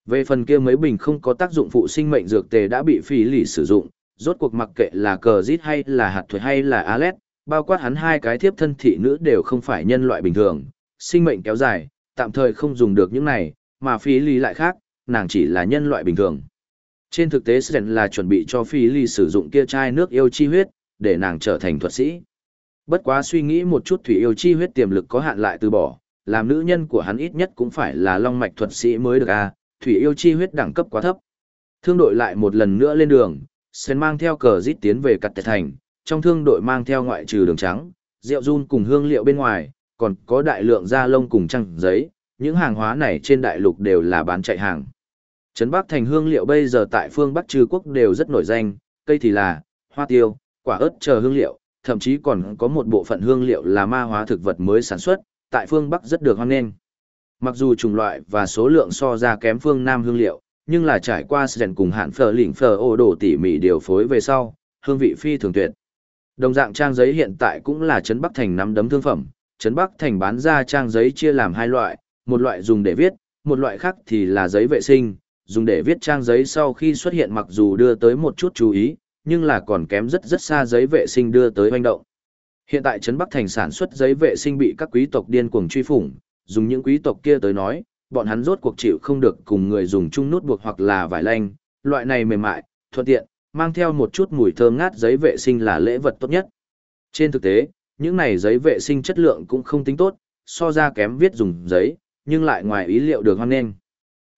Về phần kia mấy bình không có tác dụng phụ sinh mệnh dược tề đã bị phí lì sử dụng, rốt cuộc mặc kệ là cờ rít hay là hạt thuật hay là alet, bao quát hắn hai cái thiếp thân thị nữ đều không phải nhân loại bình thường, sinh mệnh kéo dài, tạm thời không dùng được những này, mà phí ly lại khác, nàng chỉ là nhân loại bình thường. Trên thực tế Sren là chuẩn bị cho phí ly sử dụng kia chai nước yêu chi huyết, để nàng trở thành thuật sĩ. Bất quá suy nghĩ một chút thủy yêu chi huyết tiềm lực có hạn lại từ bỏ, làm nữ nhân của hắn ít nhất cũng phải là long mạch thuật sĩ mới được à, thủy yêu chi huyết đẳng cấp quá thấp. Thương đội lại một lần nữa lên đường, Sen mang theo cờ rít tiến về cặt thành, trong thương đội mang theo ngoại trừ đường trắng, rượu run cùng hương liệu bên ngoài, còn có đại lượng da lông cùng trăng giấy, những hàng hóa này trên đại lục đều là bán chạy hàng. Trấn Bắc thành hương liệu bây giờ tại phương Bắc Trư quốc đều rất nổi danh, cây thì là hoa tiêu, quả ớt chờ hương liệu, thậm chí còn có một bộ phận hương liệu là ma hóa thực vật mới sản xuất, tại phương Bắc rất được hoan nghênh. Mặc dù chủng loại và số lượng so ra kém phương Nam hương liệu, nhưng là trải qua sren cùng hạn phở lỉnh phở ô đổ tỉ mỉ điều phối về sau, hương vị phi thường tuyệt. Đồng dạng trang giấy hiện tại cũng là Trấn Bắc Thành nắm đấm thương phẩm, Trấn Bắc Thành bán ra trang giấy chia làm hai loại, một loại dùng để viết, một loại khác thì là giấy vệ sinh, dùng để viết trang giấy sau khi xuất hiện mặc dù đưa tới một chút chú ý, nhưng là còn kém rất rất xa giấy vệ sinh đưa tới hoành động. Hiện tại Trấn Bắc Thành sản xuất giấy vệ sinh bị các quý tộc điên cuồng truy phủng, dùng những quý tộc kia tới nói, bọn hắn rốt cuộc chịu không được cùng người dùng chung nút buộc hoặc là vải lanh, loại này mềm mại, thuận tiện, mang theo một chút mùi thơm ngát giấy vệ sinh là lễ vật tốt nhất. Trên thực tế, những này giấy vệ sinh chất lượng cũng không tính tốt, so ra kém viết dùng giấy, nhưng lại ngoài ý liệu được hoan nghênh.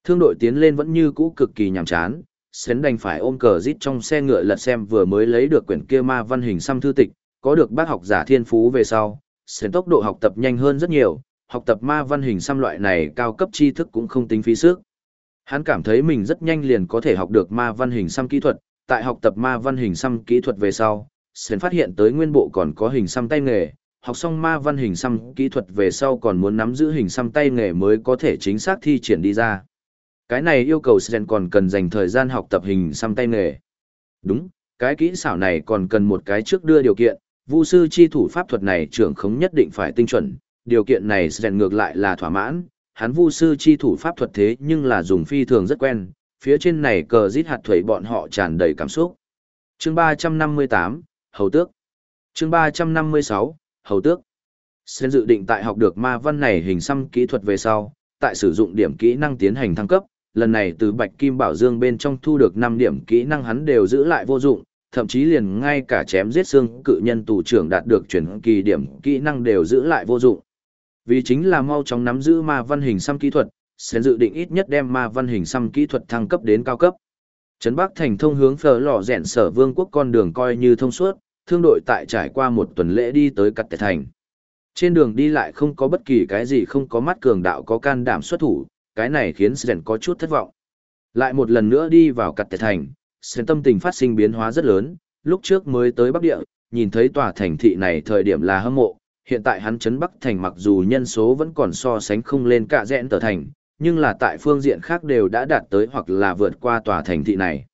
Thương đội tiến lên vẫn như cũ cực kỳ nhàm chán, Sến đành phải ôm cờ rít trong xe ngựa lật xem vừa mới lấy được quyển kia ma văn hình xăm thư tịch, có được bác học giả thiên phú về sau, Sến tốc độ học tập nhanh hơn rất nhiều, học tập ma văn hình xăm loại này cao cấp tri thức cũng không tính phí sức. Hắn cảm thấy mình rất nhanh liền có thể học được ma văn hình xăm kỹ thuật, tại học tập ma văn hình xăm kỹ thuật về sau, Sến phát hiện tới nguyên bộ còn có hình xăm tay nghề, học xong ma văn hình xăm kỹ thuật về sau còn muốn nắm giữ hình xăm tay nghề mới có thể chính xác thi triển đi ra. Cái này yêu cầu Sren còn cần dành thời gian học tập hình xăm tay nghề. Đúng, cái kỹ xảo này còn cần một cái trước đưa điều kiện, Vu sư chi thủ pháp thuật này trưởng khống nhất định phải tinh chuẩn, điều kiện này Sren ngược lại là thỏa mãn, hắn Vu sư chi thủ pháp thuật thế nhưng là dùng phi thường rất quen, phía trên này cờ rít hạt thuẩy bọn họ tràn đầy cảm xúc. Chương 358, Hầu Tước. Chương 356, Hầu Tước. Sen dự định tại học được ma văn này hình xăm kỹ thuật về sau, tại sử dụng điểm kỹ năng tiến hành thăng cấp, lần này từ Bạch Kim Bảo Dương bên trong thu được năm điểm kỹ năng hắn đều giữ lại vô dụng, thậm chí liền ngay cả chém giết xương cự nhân tù trưởng đạt được chuyển kỳ điểm kỹ năng đều giữ lại vô dụng. Vì chính là mau chóng nắm giữ ma văn hình xăm kỹ thuật, sẽ dự định ít nhất đem ma văn hình xăm kỹ thuật thăng cấp đến cao cấp. Trấn Bắc thành thông hướng phở lò rèn sở vương quốc con đường coi như thông suốt, thương đội tại trải qua một tuần lễ đi tới cắt thành. Trên đường đi lại không có bất kỳ cái gì không có mắt cường đạo có can đảm xuất thủ, cái này khiến Sren có chút thất vọng. Lại một lần nữa đi vào cắt thành, Sren tâm tình phát sinh biến hóa rất lớn, lúc trước mới tới Bắc Địa, nhìn thấy tòa thành thị này thời điểm là hâm mộ, hiện tại hắn chấn Bắc thành mặc dù nhân số vẫn còn so sánh không lên cả dẹn tờ thành, nhưng là tại phương diện khác đều đã đạt tới hoặc là vượt qua tòa thành thị này.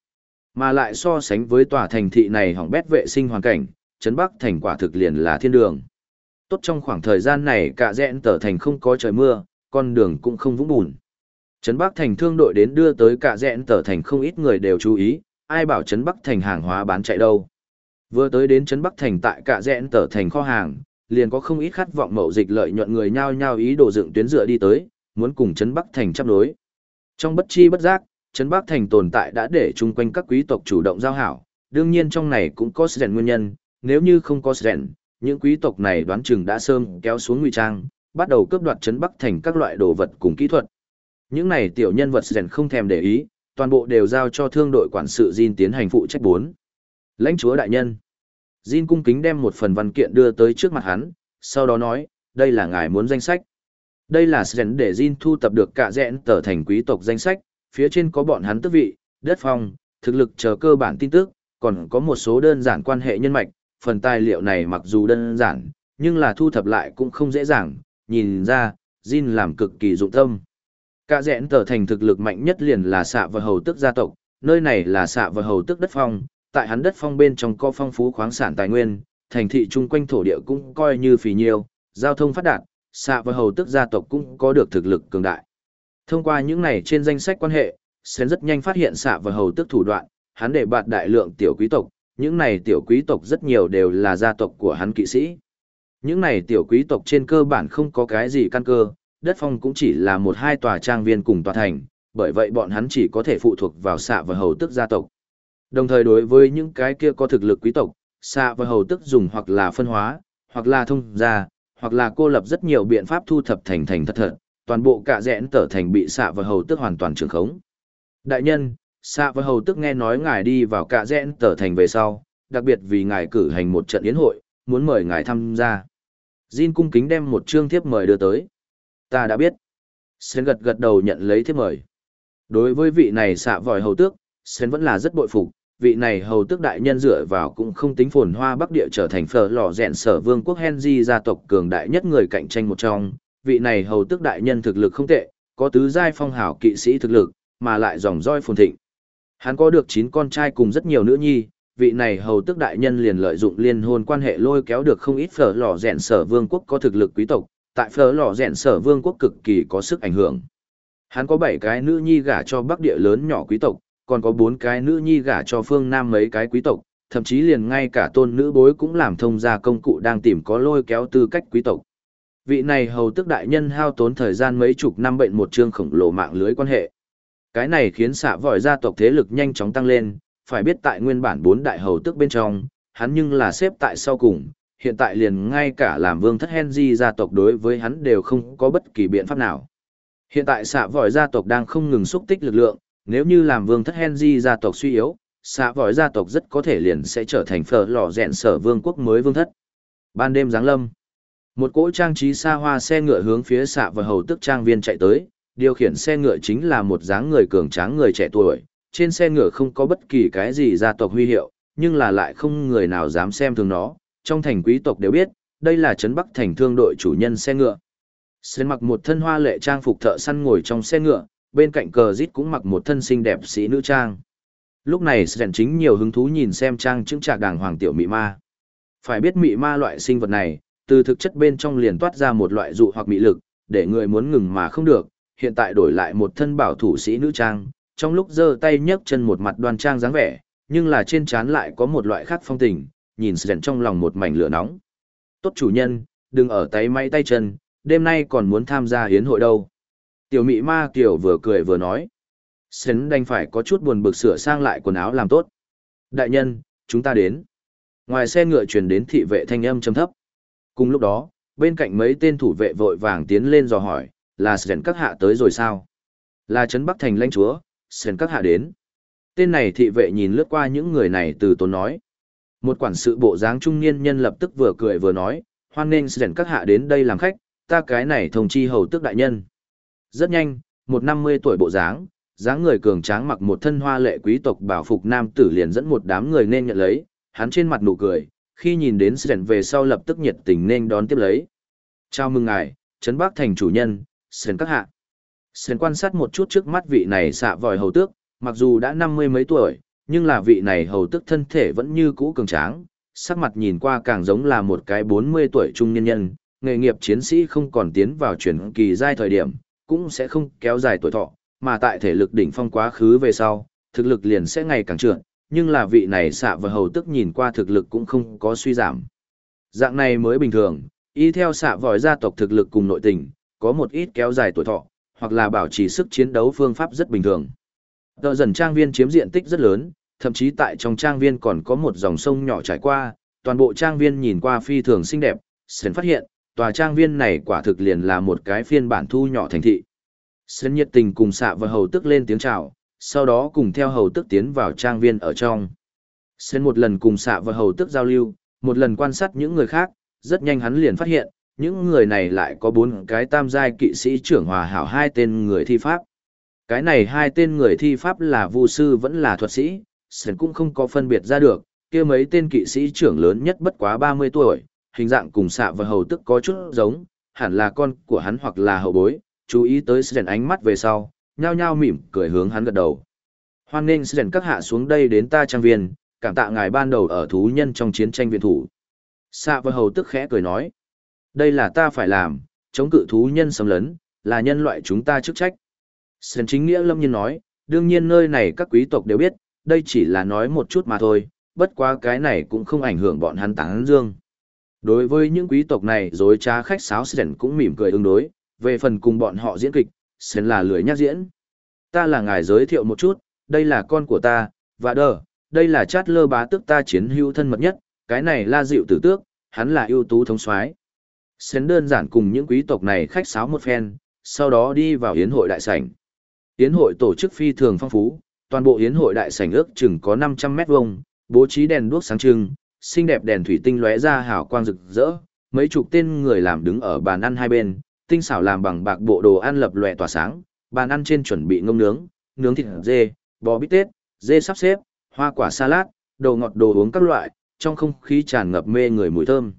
Mà lại so sánh với tòa thành thị này hỏng bét vệ sinh hoàn cảnh, Trấn Bắc thành quả thực liền là thiên đường. Tốt trong khoảng thời gian này cả rẽn tờ thành không có trời mưa, con đường cũng không vũng bùn. Trấn Bắc thành thương đội đến đưa tới cả rẽn tờ thành không ít người đều chú ý, ai bảo Trấn Bắc thành hàng hóa bán chạy đâu. Vừa tới đến Trấn Bắc thành tại cả rẽn tờ thành kho hàng, liền có không ít khát vọng mậu dịch lợi nhuận người nhao nhao ý đồ dựng tuyến dựa đi tới, muốn cùng Trấn Bắc Thành chấp đối. Trong bất chi bất giác, Trấn Bắc Thành tồn tại đã để chung quanh các quý tộc chủ động giao hảo, đương nhiên trong này cũng có sự nguyên nhân, nếu như không có sự những quý tộc này đoán chừng đã sơm kéo xuống ngụy trang, bắt đầu cướp đoạt trấn Bắc thành các loại đồ vật cùng kỹ thuật. Những này tiểu nhân vật rèn không thèm để ý, toàn bộ đều giao cho thương đội quản sự Jin tiến hành phụ trách bốn. Lãnh chúa đại nhân. Jin cung kính đem một phần văn kiện đưa tới trước mặt hắn, sau đó nói, đây là ngài muốn danh sách. Đây là Sren để Jin thu tập được cả dẹn tờ thành quý tộc danh sách, phía trên có bọn hắn tước vị, đất phong, thực lực chờ cơ bản tin tức, còn có một số đơn giản quan hệ nhân mạch, phần tài liệu này mặc dù đơn giản, nhưng là thu thập lại cũng không dễ dàng, nhìn ra, Jin làm cực kỳ dụng tâm. Cả rẽn tở thành thực lực mạnh nhất liền là xạ và hầu tức gia tộc, nơi này là xạ và hầu tức đất phong, tại hắn đất phong bên trong có phong phú khoáng sản tài nguyên, thành thị chung quanh thổ địa cũng coi như phì nhiêu, giao thông phát đạt, xạ và hầu tức gia tộc cũng có được thực lực cường đại. Thông qua những này trên danh sách quan hệ, Sến rất nhanh phát hiện xạ và hầu tức thủ đoạn, hắn để bạt đại lượng tiểu quý tộc, những này tiểu quý tộc rất nhiều đều là gia tộc của hắn kỵ sĩ. Những này tiểu quý tộc trên cơ bản không có cái gì căn cơ, đất phong cũng chỉ là một hai tòa trang viên cùng tòa thành, bởi vậy bọn hắn chỉ có thể phụ thuộc vào xạ và hầu tức gia tộc. Đồng thời đối với những cái kia có thực lực quý tộc, xạ và hầu tức dùng hoặc là phân hóa, hoặc là thông gia, hoặc là cô lập rất nhiều biện pháp thu thập thành thành thật thật, toàn bộ cả rẽn tở thành bị xạ và hầu tức hoàn toàn trường khống. Đại nhân, xạ và hầu tức nghe nói ngài đi vào cả rẽn tở thành về sau, đặc biệt vì ngài cử hành một trận yến hội, muốn mời ngài tham gia. Jin cung kính đem một chương thiếp mời đưa tới. Ta đã biết. Sen gật gật đầu nhận lấy thiếp mời. Đối với vị này xạ vòi hầu tước, Sen vẫn là rất bội phục. Vị này hầu tước đại nhân dựa vào cũng không tính phồn hoa bắc địa trở thành phở lò rèn sở vương quốc Henry gia tộc cường đại nhất người cạnh tranh một trong. Vị này hầu tước đại nhân thực lực không tệ, có tứ giai phong hảo kỵ sĩ thực lực, mà lại dòng roi phồn thịnh. Hắn có được 9 con trai cùng rất nhiều nữ nhi, vị này hầu tước đại nhân liền lợi dụng liên hôn quan hệ lôi kéo được không ít phở lò rèn sở vương quốc có thực lực quý tộc, tại phở lò rèn sở vương quốc cực kỳ có sức ảnh hưởng. Hắn có 7 cái nữ nhi gả cho bắc địa lớn nhỏ quý tộc, còn có 4 cái nữ nhi gả cho phương nam mấy cái quý tộc, thậm chí liền ngay cả tôn nữ bối cũng làm thông gia công cụ đang tìm có lôi kéo tư cách quý tộc. Vị này hầu tước đại nhân hao tốn thời gian mấy chục năm bệnh một chương khổng lồ mạng lưới quan hệ. Cái này khiến xạ vòi gia tộc thế lực nhanh chóng tăng lên, phải biết tại nguyên bản bốn đại hầu tước bên trong, hắn nhưng là xếp tại sau cùng, hiện tại liền ngay cả làm vương thất Henry gia tộc đối với hắn đều không có bất kỳ biện pháp nào. Hiện tại xạ vòi gia tộc đang không ngừng xúc tích lực lượng, nếu như làm vương thất Henry gia tộc suy yếu, xạ vòi gia tộc rất có thể liền sẽ trở thành phở lò rẹn sở vương quốc mới vương thất. Ban đêm giáng lâm, một cỗ trang trí xa hoa xe ngựa hướng phía xạ và hầu tức trang viên chạy tới, điều khiển xe ngựa chính là một dáng người cường tráng người trẻ tuổi, trên xe ngựa không có bất kỳ cái gì gia tộc huy hiệu, nhưng là lại không người nào dám xem thường nó, trong thành quý tộc đều biết, đây là trấn Bắc thành thương đội chủ nhân xe ngựa. xuyên mặc một thân hoa lệ trang phục thợ săn ngồi trong xe ngựa, bên cạnh cờ rít cũng mặc một thân xinh đẹp sĩ nữ trang. Lúc này Sến chính nhiều hứng thú nhìn xem trang chứng trạc đàng hoàng tiểu mị ma. Phải biết mị ma loại sinh vật này, từ thực chất bên trong liền toát ra một loại dụ hoặc mị lực, để người muốn ngừng mà không được, hiện tại đổi lại một thân bảo thủ sĩ nữ trang, trong lúc giơ tay nhấc chân một mặt đoan trang dáng vẻ, nhưng là trên trán lại có một loại khác phong tình, nhìn sèn trong lòng một mảnh lửa nóng. Tốt chủ nhân, đừng ở tay máy tay chân, đêm nay còn muốn tham gia hiến hội đâu. Tiểu mị ma kiểu vừa cười vừa nói. Sến đành phải có chút buồn bực sửa sang lại quần áo làm tốt. Đại nhân, chúng ta đến. Ngoài xe ngựa truyền đến thị vệ thanh âm trầm thấp. Cùng lúc đó, bên cạnh mấy tên thủ vệ vội vàng tiến lên dò hỏi, là sền các hạ tới rồi sao? Là Trấn Bắc Thành lãnh chúa, sền các hạ đến. Tên này thị vệ nhìn lướt qua những người này từ tốn nói. Một quản sự bộ dáng trung niên nhân lập tức vừa cười vừa nói, hoan nghênh sền các hạ đến đây làm khách, ta cái này thông chi hầu tước đại nhân. Rất nhanh, một năm mươi tuổi bộ dáng, dáng người cường tráng mặc một thân hoa lệ quý tộc bảo phục nam tử liền dẫn một đám người nên nhận lấy, hắn trên mặt nụ cười, khi nhìn đến Sến về sau lập tức nhiệt tình nên đón tiếp lấy. Chào mừng ngài, Trấn Bắc Thành chủ nhân, Sến các hạ. Sến quan sát một chút trước mắt vị này xạ vòi hầu tước, mặc dù đã năm mươi mấy tuổi, nhưng là vị này hầu tước thân thể vẫn như cũ cường tráng, sắc mặt nhìn qua càng giống là một cái bốn mươi tuổi trung niên nhân, nghề nghiệp chiến sĩ không còn tiến vào chuyển kỳ giai thời điểm, cũng sẽ không kéo dài tuổi thọ, mà tại thể lực đỉnh phong quá khứ về sau, thực lực liền sẽ ngày càng trượt, nhưng là vị này xạ và hầu tức nhìn qua thực lực cũng không có suy giảm. Dạng này mới bình thường, y theo xạ vòi gia tộc thực lực cùng nội tình, có một ít kéo dài tuổi thọ, hoặc là bảo trì sức chiến đấu phương pháp rất bình thường. Tờ dần trang viên chiếm diện tích rất lớn, thậm chí tại trong trang viên còn có một dòng sông nhỏ trải qua, toàn bộ trang viên nhìn qua phi thường xinh đẹp, Sến phát hiện, tòa trang viên này quả thực liền là một cái phiên bản thu nhỏ thành thị. Sến nhiệt tình cùng xạ và hầu tức lên tiếng chào, sau đó cùng theo hầu tức tiến vào trang viên ở trong. sơn một lần cùng xạ và hầu tức giao lưu, một lần quan sát những người khác, rất nhanh hắn liền phát hiện, những người này lại có bốn cái tam giai kỵ sĩ trưởng hòa hảo hai tên người thi pháp. Cái này hai tên người thi pháp là vu sư vẫn là thuật sĩ, sơn cũng không có phân biệt ra được, kia mấy tên kỵ sĩ trưởng lớn nhất bất quá 30 tuổi, hình dạng cùng xạ và hầu tức có chút giống, hẳn là con của hắn hoặc là hậu bối, chú ý tới sơn ánh mắt về sau, nhao nhao mỉm cười hướng hắn gật đầu. Hoan nghênh dẫn các hạ xuống đây đến ta trang viên, cảm tạ ngài ban đầu ở thú nhân trong chiến tranh viện thủ. Sạ và hầu tức khẽ cười nói, đây là ta phải làm, chống cự thú nhân xâm lấn, là nhân loại chúng ta chức trách. Sơn chính nghĩa lâm nhiên nói, đương nhiên nơi này các quý tộc đều biết, đây chỉ là nói một chút mà thôi, bất quá cái này cũng không ảnh hưởng bọn hắn tán dương. Đối với những quý tộc này dối trá khách sáo Sren cũng mỉm cười ứng đối, về phần cùng bọn họ diễn kịch, Sren là lười nhắc diễn. Ta là ngài giới thiệu một chút, đây là con của ta, và đờ, đây là chát lơ bá tước ta chiến hữu thân mật nhất, cái này la dịu tử tước, hắn là ưu tú thống soái. Sến đơn giản cùng những quý tộc này khách sáo một phen, sau đó đi vào yến hội đại sảnh. Yến hội tổ chức phi thường phong phú, toàn bộ yến hội đại sảnh ước chừng có 500 mét vuông, bố trí đèn đuốc sáng trưng, xinh đẹp đèn thủy tinh lóe ra hào quang rực rỡ, mấy chục tên người làm đứng ở bàn ăn hai bên, tinh xảo làm bằng bạc bộ đồ ăn lập lòe tỏa sáng, bàn ăn trên chuẩn bị ngông nướng, nướng thịt dê, bò bít tết, dê sắp xếp, hoa quả salad, đồ ngọt đồ uống các loại, trong không khí tràn ngập mê người mùi thơm.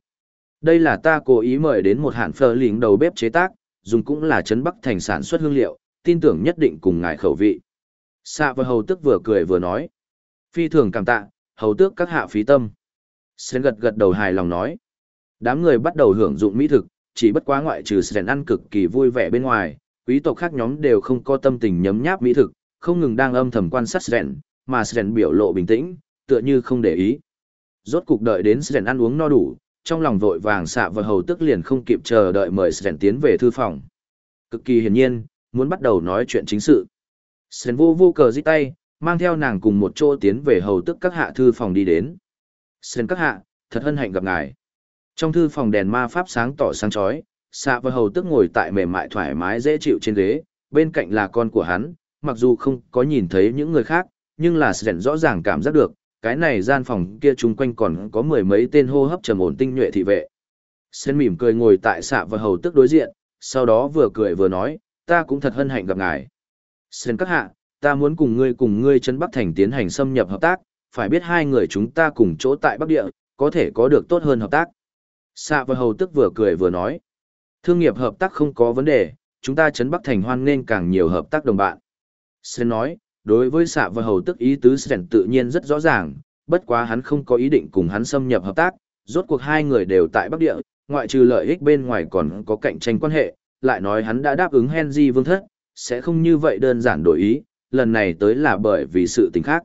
Đây là ta cố ý mời đến một hạn phơ lính đầu bếp chế tác, dùng cũng là trấn Bắc thành sản xuất hương liệu, tin tưởng nhất định cùng ngài khẩu vị. Sạ và hầu tức vừa cười vừa nói. Phi thường cảm tạ, hầu tước các hạ phí tâm. Sến gật gật đầu hài lòng nói. Đám người bắt đầu hưởng dụng mỹ thực, chỉ bất quá ngoại trừ sren ăn cực kỳ vui vẻ bên ngoài, quý tộc khác nhóm đều không có tâm tình nhấm nháp mỹ thực, không ngừng đang âm thầm quan sát sren mà sren biểu lộ bình tĩnh, tựa như không để ý. Rốt cục đợi đến sren ăn uống no đủ, trong lòng vội vàng xạ và hầu tức liền không kịp chờ đợi mời sren tiến về thư phòng. Cực kỳ hiển nhiên, muốn bắt đầu nói chuyện chính sự. sren vô vô cờ di tay, mang theo nàng cùng một chỗ tiến về hầu tức các hạ thư phòng đi đến. sren các hạ, thật hân hạnh gặp ngài. Trong thư phòng đèn ma pháp sáng tỏ sáng chói, xạ và hầu tức ngồi tại mềm mại thoải mái dễ chịu trên ghế, bên cạnh là con của hắn, mặc dù không có nhìn thấy những người khác, nhưng là Sren rõ ràng cảm giác được, cái này gian phòng kia chung quanh còn có mười mấy tên hô hấp trầm ổn tinh nhuệ thị vệ. Sren mỉm cười ngồi tại xạ và hầu tức đối diện, sau đó vừa cười vừa nói, ta cũng thật hân hạnh gặp ngài. Sren các hạ, ta muốn cùng ngươi cùng ngươi chân Bắc Thành tiến hành xâm nhập hợp tác, phải biết hai người chúng ta cùng chỗ tại Bắc Địa, có thể có được tốt hơn hợp tác. Xạ và hầu tức vừa cười vừa nói. Thương nghiệp hợp tác không có vấn đề, chúng ta chấn Bắc Thành hoan nên càng nhiều hợp tác đồng bạn. Sen nói, đối với xạ và hầu tức ý tứ Sen tự nhiên rất rõ ràng, bất quá hắn không có ý định cùng hắn xâm nhập hợp tác, rốt cuộc hai người đều tại Bắc Địa, ngoại trừ lợi ích bên ngoài còn có cạnh tranh quan hệ, lại nói hắn đã đáp ứng Henry Vương Thất, sẽ không như vậy đơn giản đổi ý, lần này tới là bởi vì sự tình khác.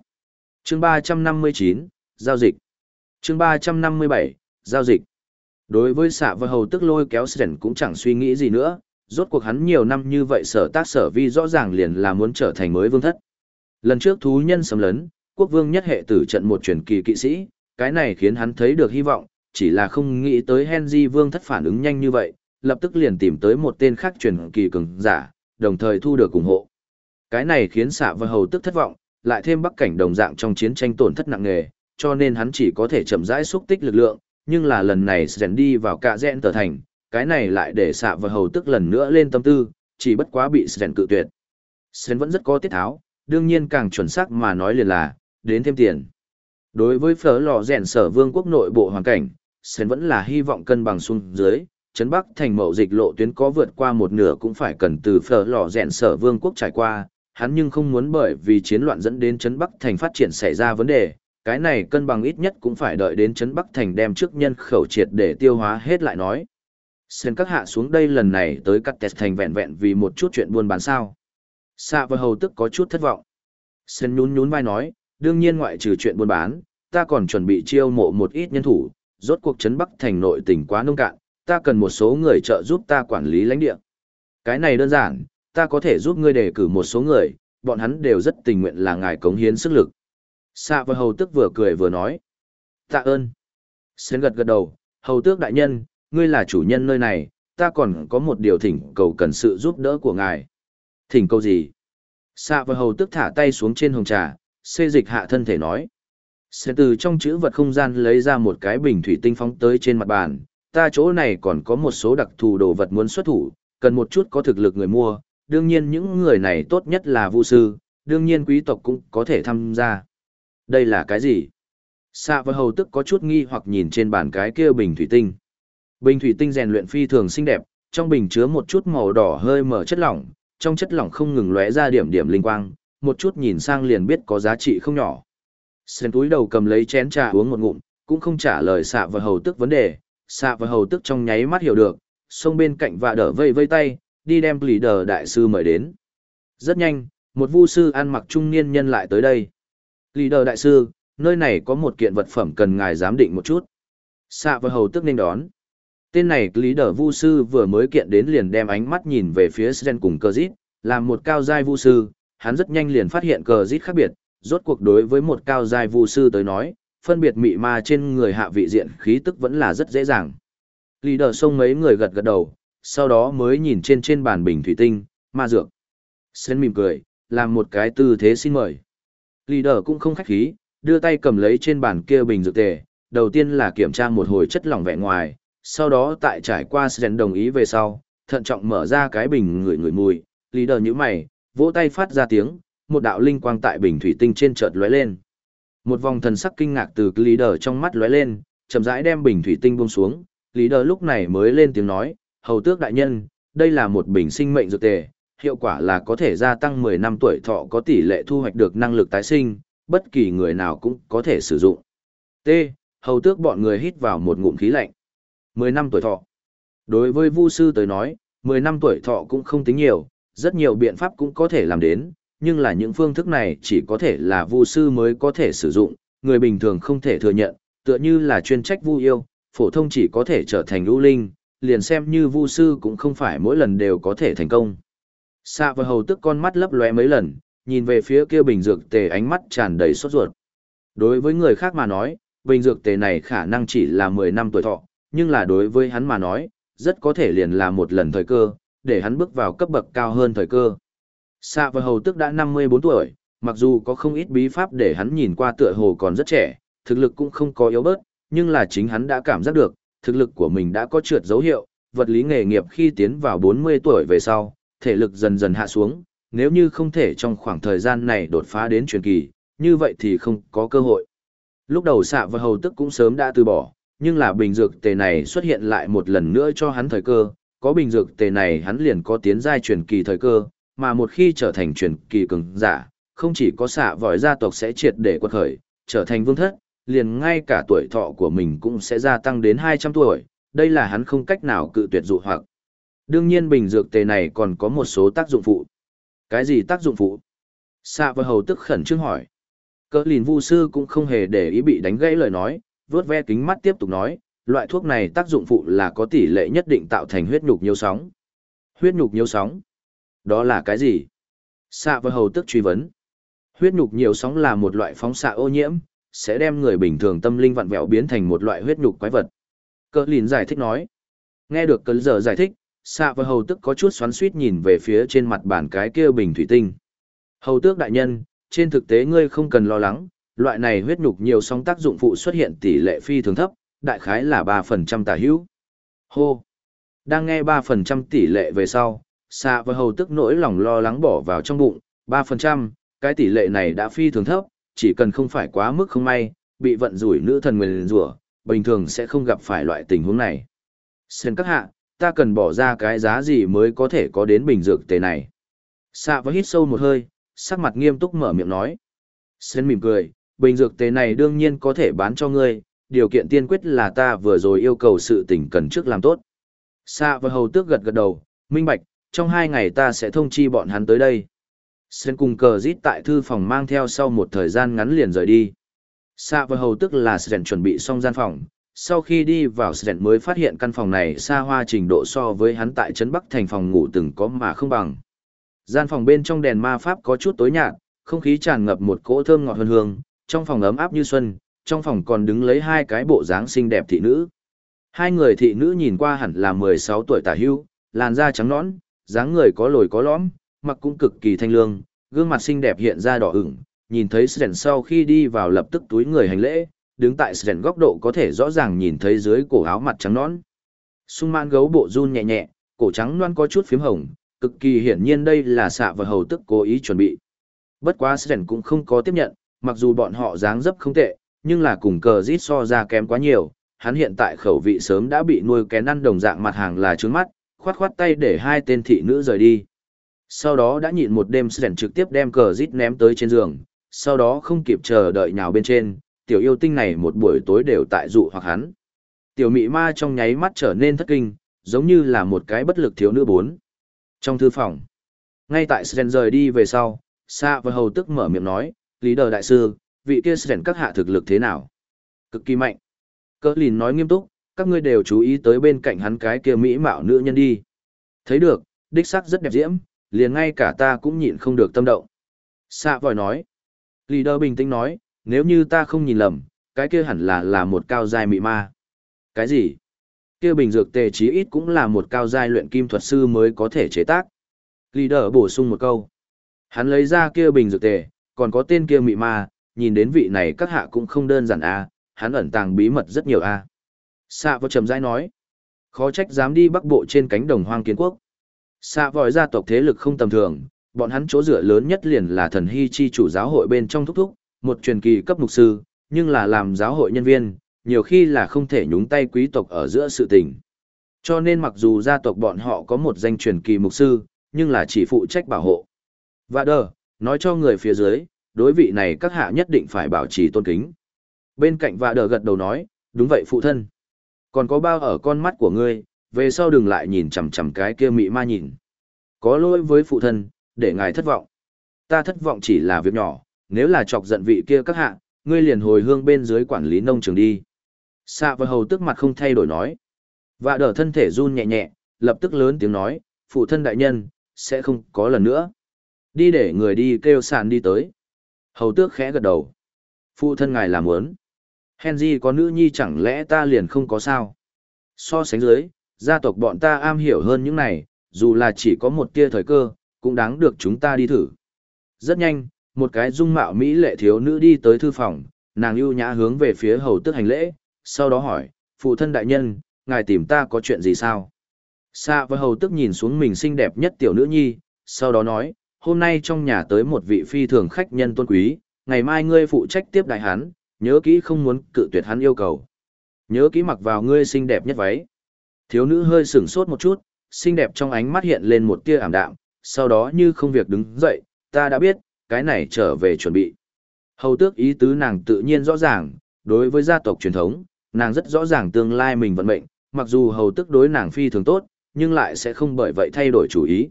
Chương 359, Giao dịch. Chương 357, Giao dịch. Đối với xạ và hầu tức lôi kéo Sren cũng chẳng suy nghĩ gì nữa, rốt cuộc hắn nhiều năm như vậy sở tác sở vi rõ ràng liền là muốn trở thành mới vương thất. Lần trước thú nhân sấm lấn, quốc vương nhất hệ tử trận một truyền kỳ kỵ sĩ, cái này khiến hắn thấy được hy vọng, chỉ là không nghĩ tới Henry vương thất phản ứng nhanh như vậy, lập tức liền tìm tới một tên khác truyền kỳ cường giả, đồng thời thu được ủng hộ. Cái này khiến xạ và hầu tức thất vọng, lại thêm bắc cảnh đồng dạng trong chiến tranh tổn thất nặng nề, cho nên hắn chỉ có thể chậm rãi xúc tích lực lượng, nhưng là lần này Sren đi vào cả rẽn tờ thành, cái này lại để xạ và hầu tức lần nữa lên tâm tư, chỉ bất quá bị Sren cự tuyệt. Sren vẫn rất có tiết tháo, đương nhiên càng chuẩn xác mà nói liền là, đến thêm tiền. Đối với phở lò rèn sở vương quốc nội bộ hoàn cảnh, Sren vẫn là hy vọng cân bằng xuống dưới, Trấn Bắc thành mậu dịch lộ tuyến có vượt qua một nửa cũng phải cần từ phở lò rèn sở vương quốc trải qua, hắn nhưng không muốn bởi vì chiến loạn dẫn đến Trấn Bắc thành phát triển xảy ra vấn đề, cái này cân bằng ít nhất cũng phải đợi đến Trấn Bắc thành đem trước nhân khẩu triệt để tiêu hóa hết lại nói. Sen các hạ xuống đây lần này tới cắt tẹt thành vẹn vẹn vì một chút chuyện buôn bán sao. Xạ và hầu tức có chút thất vọng. Sen nhún nhún vai nói, đương nhiên ngoại trừ chuyện buôn bán, ta còn chuẩn bị chiêu mộ một ít nhân thủ, rốt cuộc Trấn Bắc thành nội tỉnh quá nông cạn, ta cần một số người trợ giúp ta quản lý lãnh địa. Cái này đơn giản, ta có thể giúp ngươi đề cử một số người, bọn hắn đều rất tình nguyện là ngài cống hiến sức lực. Xạ và hầu tước vừa cười vừa nói. Tạ ơn. Sến gật gật đầu, hầu tước đại nhân, ngươi là chủ nhân nơi này, ta còn có một điều thỉnh cầu cần sự giúp đỡ của ngài. Thỉnh cầu gì? Xạ và hầu tước thả tay xuống trên hồng trà, xê dịch hạ thân thể nói. Sẽ từ trong chữ vật không gian lấy ra một cái bình thủy tinh phóng tới trên mặt bàn, ta chỗ này còn có một số đặc thù đồ vật muốn xuất thủ, cần một chút có thực lực người mua, đương nhiên những người này tốt nhất là vu sư, đương nhiên quý tộc cũng có thể tham gia. Đây là cái gì? Xạ và hầu tức có chút nghi hoặc nhìn trên bàn cái kia bình thủy tinh. Bình thủy tinh rèn luyện phi thường xinh đẹp, trong bình chứa một chút màu đỏ hơi mở chất lỏng, trong chất lỏng không ngừng lóe ra điểm điểm linh quang, một chút nhìn sang liền biết có giá trị không nhỏ. Sen túi đầu cầm lấy chén trà uống một ngụm, cũng không trả lời xạ và hầu tức vấn đề, xạ và hầu tức trong nháy mắt hiểu được, xông bên cạnh và đỡ vây vây tay, đi đem leader đại sư mời đến. Rất nhanh, một vu sư ăn mặc trung niên nhân lại tới đây. Leader đại sư, nơi này có một kiện vật phẩm cần ngài giám định một chút. Xạ và hầu tức nên đón. Tên này leader vu sư vừa mới kiện đến liền đem ánh mắt nhìn về phía Sren cùng cờ dít, làm một cao giai vu sư, hắn rất nhanh liền phát hiện cờ dít khác biệt, rốt cuộc đối với một cao giai vu sư tới nói, phân biệt mị ma trên người hạ vị diện khí tức vẫn là rất dễ dàng. Leader xông mấy người gật gật đầu, sau đó mới nhìn trên trên bàn bình thủy tinh, ma dược. Sren mỉm cười, làm một cái tư thế xin mời. Leader cũng không khách khí, đưa tay cầm lấy trên bàn kia bình dược tề, đầu tiên là kiểm tra một hồi chất lỏng vẻ ngoài, sau đó tại trải qua Sren đồng ý về sau, thận trọng mở ra cái bình ngửi ngửi mùi, Leader nhíu mày, vỗ tay phát ra tiếng, một đạo linh quang tại bình thủy tinh trên chợt lóe lên. Một vòng thần sắc kinh ngạc từ Leader trong mắt lóe lên, chậm rãi đem bình thủy tinh buông xuống, Leader lúc này mới lên tiếng nói, hầu tước đại nhân, đây là một bình sinh mệnh dược tề, hiệu quả là có thể gia tăng 10 năm tuổi thọ có tỷ lệ thu hoạch được năng lực tái sinh, bất kỳ người nào cũng có thể sử dụng. T. Hầu tước bọn người hít vào một ngụm khí lạnh. 10 năm tuổi thọ. Đối với Vu sư tới nói, 10 năm tuổi thọ cũng không tính nhiều, rất nhiều biện pháp cũng có thể làm đến, nhưng là những phương thức này chỉ có thể là Vu sư mới có thể sử dụng, người bình thường không thể thừa nhận, tựa như là chuyên trách Vu yêu, phổ thông chỉ có thể trở thành lưu linh, liền xem như Vu sư cũng không phải mỗi lần đều có thể thành công. Xạ và hầu tức con mắt lấp lóe mấy lần, nhìn về phía kia bình dược tề ánh mắt tràn đầy sốt ruột. Đối với người khác mà nói, bình dược tề này khả năng chỉ là 10 năm tuổi thọ, nhưng là đối với hắn mà nói, rất có thể liền là một lần thời cơ, để hắn bước vào cấp bậc cao hơn thời cơ. Xạ và hầu tức đã 54 tuổi, mặc dù có không ít bí pháp để hắn nhìn qua tựa hồ còn rất trẻ, thực lực cũng không có yếu bớt, nhưng là chính hắn đã cảm giác được, thực lực của mình đã có trượt dấu hiệu, vật lý nghề nghiệp khi tiến vào 40 tuổi về sau, thể lực dần dần hạ xuống, nếu như không thể trong khoảng thời gian này đột phá đến truyền kỳ, như vậy thì không có cơ hội. Lúc đầu xạ và hầu tức cũng sớm đã từ bỏ, nhưng là bình dược tề này xuất hiện lại một lần nữa cho hắn thời cơ, có bình dược tề này hắn liền có tiến giai truyền kỳ thời cơ, mà một khi trở thành truyền kỳ cường giả, không chỉ có xạ vòi gia tộc sẽ triệt để quật khởi, trở thành vương thất, liền ngay cả tuổi thọ của mình cũng sẽ gia tăng đến 200 tuổi, đây là hắn không cách nào cự tuyệt dụ hoặc. Đương nhiên bình dược tề này còn có một số tác dụng phụ. Cái gì tác dụng phụ? Xạ và hầu tức khẩn trương hỏi. Cỡ lìn vu sư cũng không hề để ý bị đánh gãy lời nói, vớt ve kính mắt tiếp tục nói, loại thuốc này tác dụng phụ là có tỷ lệ nhất định tạo thành huyết nhục nhiều sóng. Huyết nhục nhiều sóng? Đó là cái gì? Xạ và hầu tức truy vấn. Huyết nhục nhiều sóng là một loại phóng xạ ô nhiễm, sẽ đem người bình thường tâm linh vặn vẹo biến thành một loại huyết nhục quái vật. Cỡ lìn giải thích nói. Nghe được cỡ giờ giải thích, xạ và hầu tức có chút xoắn suýt nhìn về phía trên mặt bàn cái kia bình thủy tinh. Hầu tước đại nhân, trên thực tế ngươi không cần lo lắng, loại này huyết nhục nhiều song tác dụng phụ xuất hiện tỷ lệ phi thường thấp, đại khái là 3% tả hữu. Hô! Đang nghe 3% tỷ lệ về sau, xạ và hầu tức nỗi lòng lo lắng bỏ vào trong bụng, 3%, cái tỷ lệ này đã phi thường thấp, chỉ cần không phải quá mức không may, bị vận rủi nữ thần nguyền rủa, bình thường sẽ không gặp phải loại tình huống này. Xin các hạ, ta cần bỏ ra cái giá gì mới có thể có đến bình dược tề này. Xạ và hít sâu một hơi, sắc mặt nghiêm túc mở miệng nói. Sơn mỉm cười, bình dược tề này đương nhiên có thể bán cho ngươi, điều kiện tiên quyết là ta vừa rồi yêu cầu sự tình cần trước làm tốt. Xạ và hầu tước gật gật đầu, minh bạch, trong hai ngày ta sẽ thông chi bọn hắn tới đây. Sơn cùng cờ rít tại thư phòng mang theo sau một thời gian ngắn liền rời đi. Xạ và hầu tức là Sen chuẩn bị xong gian phòng, sau khi đi vào sẹn mới phát hiện căn phòng này xa hoa trình độ so với hắn tại Trấn Bắc thành phòng ngủ từng có mà không bằng. Gian phòng bên trong đèn ma pháp có chút tối nhạt, không khí tràn ngập một cỗ thơm ngọt hương hương, trong phòng ấm áp như xuân, trong phòng còn đứng lấy hai cái bộ dáng xinh đẹp thị nữ. Hai người thị nữ nhìn qua hẳn là 16 tuổi tả hưu, làn da trắng nõn, dáng người có lồi có lõm, mặc cũng cực kỳ thanh lương, gương mặt xinh đẹp hiện ra đỏ ửng, nhìn thấy sẹn sau khi đi vào lập tức túi người hành lễ, đứng tại Sren góc độ có thể rõ ràng nhìn thấy dưới cổ áo mặt trắng nón, Sung man gấu bộ run nhẹ nhẹ, cổ trắng loan có chút phím hồng, cực kỳ hiển nhiên đây là xạ và hầu tức cố ý chuẩn bị. Bất quá Sren cũng không có tiếp nhận, mặc dù bọn họ dáng dấp không tệ, nhưng là cùng cờ rít so ra kém quá nhiều, hắn hiện tại khẩu vị sớm đã bị nuôi kén ăn đồng dạng mặt hàng là trướng mắt, khoát khoát tay để hai tên thị nữ rời đi. Sau đó đã nhịn một đêm Sren trực tiếp đem cờ rít ném tới trên giường, sau đó không kịp chờ đợi nhào bên trên, tiểu yêu tinh này một buổi tối đều tại dụ hoặc hắn. Tiểu mị ma trong nháy mắt trở nên thất kinh, giống như là một cái bất lực thiếu nữ bốn. Trong thư phòng, ngay tại Sren rời đi về sau, Sa và Hầu tức mở miệng nói, Lý Đờ Đại Sư, vị kia Sren các hạ thực lực thế nào? Cực kỳ mạnh. Cơ lìn nói nghiêm túc, các ngươi đều chú ý tới bên cạnh hắn cái kia mỹ mạo nữ nhân đi. Thấy được, đích sắc rất đẹp diễm, liền ngay cả ta cũng nhịn không được tâm động. Sa vòi nói. Lý Đờ bình tĩnh nói, nếu như ta không nhìn lầm, cái kia hẳn là là một cao giai mị ma. Cái gì? Kia bình dược tề chí ít cũng là một cao giai luyện kim thuật sư mới có thể chế tác. Leader bổ sung một câu. Hắn lấy ra kia bình dược tề, còn có tên kia mị ma, nhìn đến vị này các hạ cũng không đơn giản a, à, hắn ẩn tàng bí mật rất nhiều a. À. Sạ vô trầm rãi nói. Khó trách dám đi bắc bộ trên cánh đồng hoang kiến quốc. Sạ vòi gia tộc thế lực không tầm thường, bọn hắn chỗ dựa lớn nhất liền là thần hy chi chủ giáo hội bên trong thúc thúc, một truyền kỳ cấp mục sư, nhưng là làm giáo hội nhân viên, nhiều khi là không thể nhúng tay quý tộc ở giữa sự tình. Cho nên mặc dù gia tộc bọn họ có một danh truyền kỳ mục sư, nhưng là chỉ phụ trách bảo hộ. Và đờ, nói cho người phía dưới, đối vị này các hạ nhất định phải bảo trì tôn kính. Bên cạnh và đờ gật đầu nói, đúng vậy phụ thân. Còn có bao ở con mắt của ngươi, về sau đừng lại nhìn chằm chằm cái kia mị ma nhìn. Có lỗi với phụ thân, để ngài thất vọng. Ta thất vọng chỉ là việc nhỏ, nếu là chọc giận vị kia các hạ, ngươi liền hồi hương bên dưới quản lý nông trường đi. Xạ và hầu tức mặt không thay đổi nói. Vạ đỡ thân thể run nhẹ nhẹ, lập tức lớn tiếng nói, phụ thân đại nhân, sẽ không có lần nữa. Đi để người đi kêu sàn đi tới. Hầu tước khẽ gật đầu. Phụ thân ngài làm muốn. Henry có nữ nhi chẳng lẽ ta liền không có sao. So sánh dưới, gia tộc bọn ta am hiểu hơn những này, dù là chỉ có một tia thời cơ, cũng đáng được chúng ta đi thử. Rất nhanh, một cái dung mạo mỹ lệ thiếu nữ đi tới thư phòng, nàng ưu nhã hướng về phía hầu tước hành lễ, sau đó hỏi, phụ thân đại nhân, ngài tìm ta có chuyện gì sao? Xa với hầu tước nhìn xuống mình xinh đẹp nhất tiểu nữ nhi, sau đó nói, hôm nay trong nhà tới một vị phi thường khách nhân tôn quý, ngày mai ngươi phụ trách tiếp đại hắn, nhớ kỹ không muốn cự tuyệt hắn yêu cầu. Nhớ kỹ mặc vào ngươi xinh đẹp nhất váy. Thiếu nữ hơi sửng sốt một chút, xinh đẹp trong ánh mắt hiện lên một tia ảm đạm, sau đó như không việc đứng dậy, ta đã biết, cái này trở về chuẩn bị. Hầu tước ý tứ nàng tự nhiên rõ ràng, đối với gia tộc truyền thống, nàng rất rõ ràng tương lai mình vận mệnh, mặc dù hầu tước đối nàng phi thường tốt, nhưng lại sẽ không bởi vậy thay đổi chủ ý.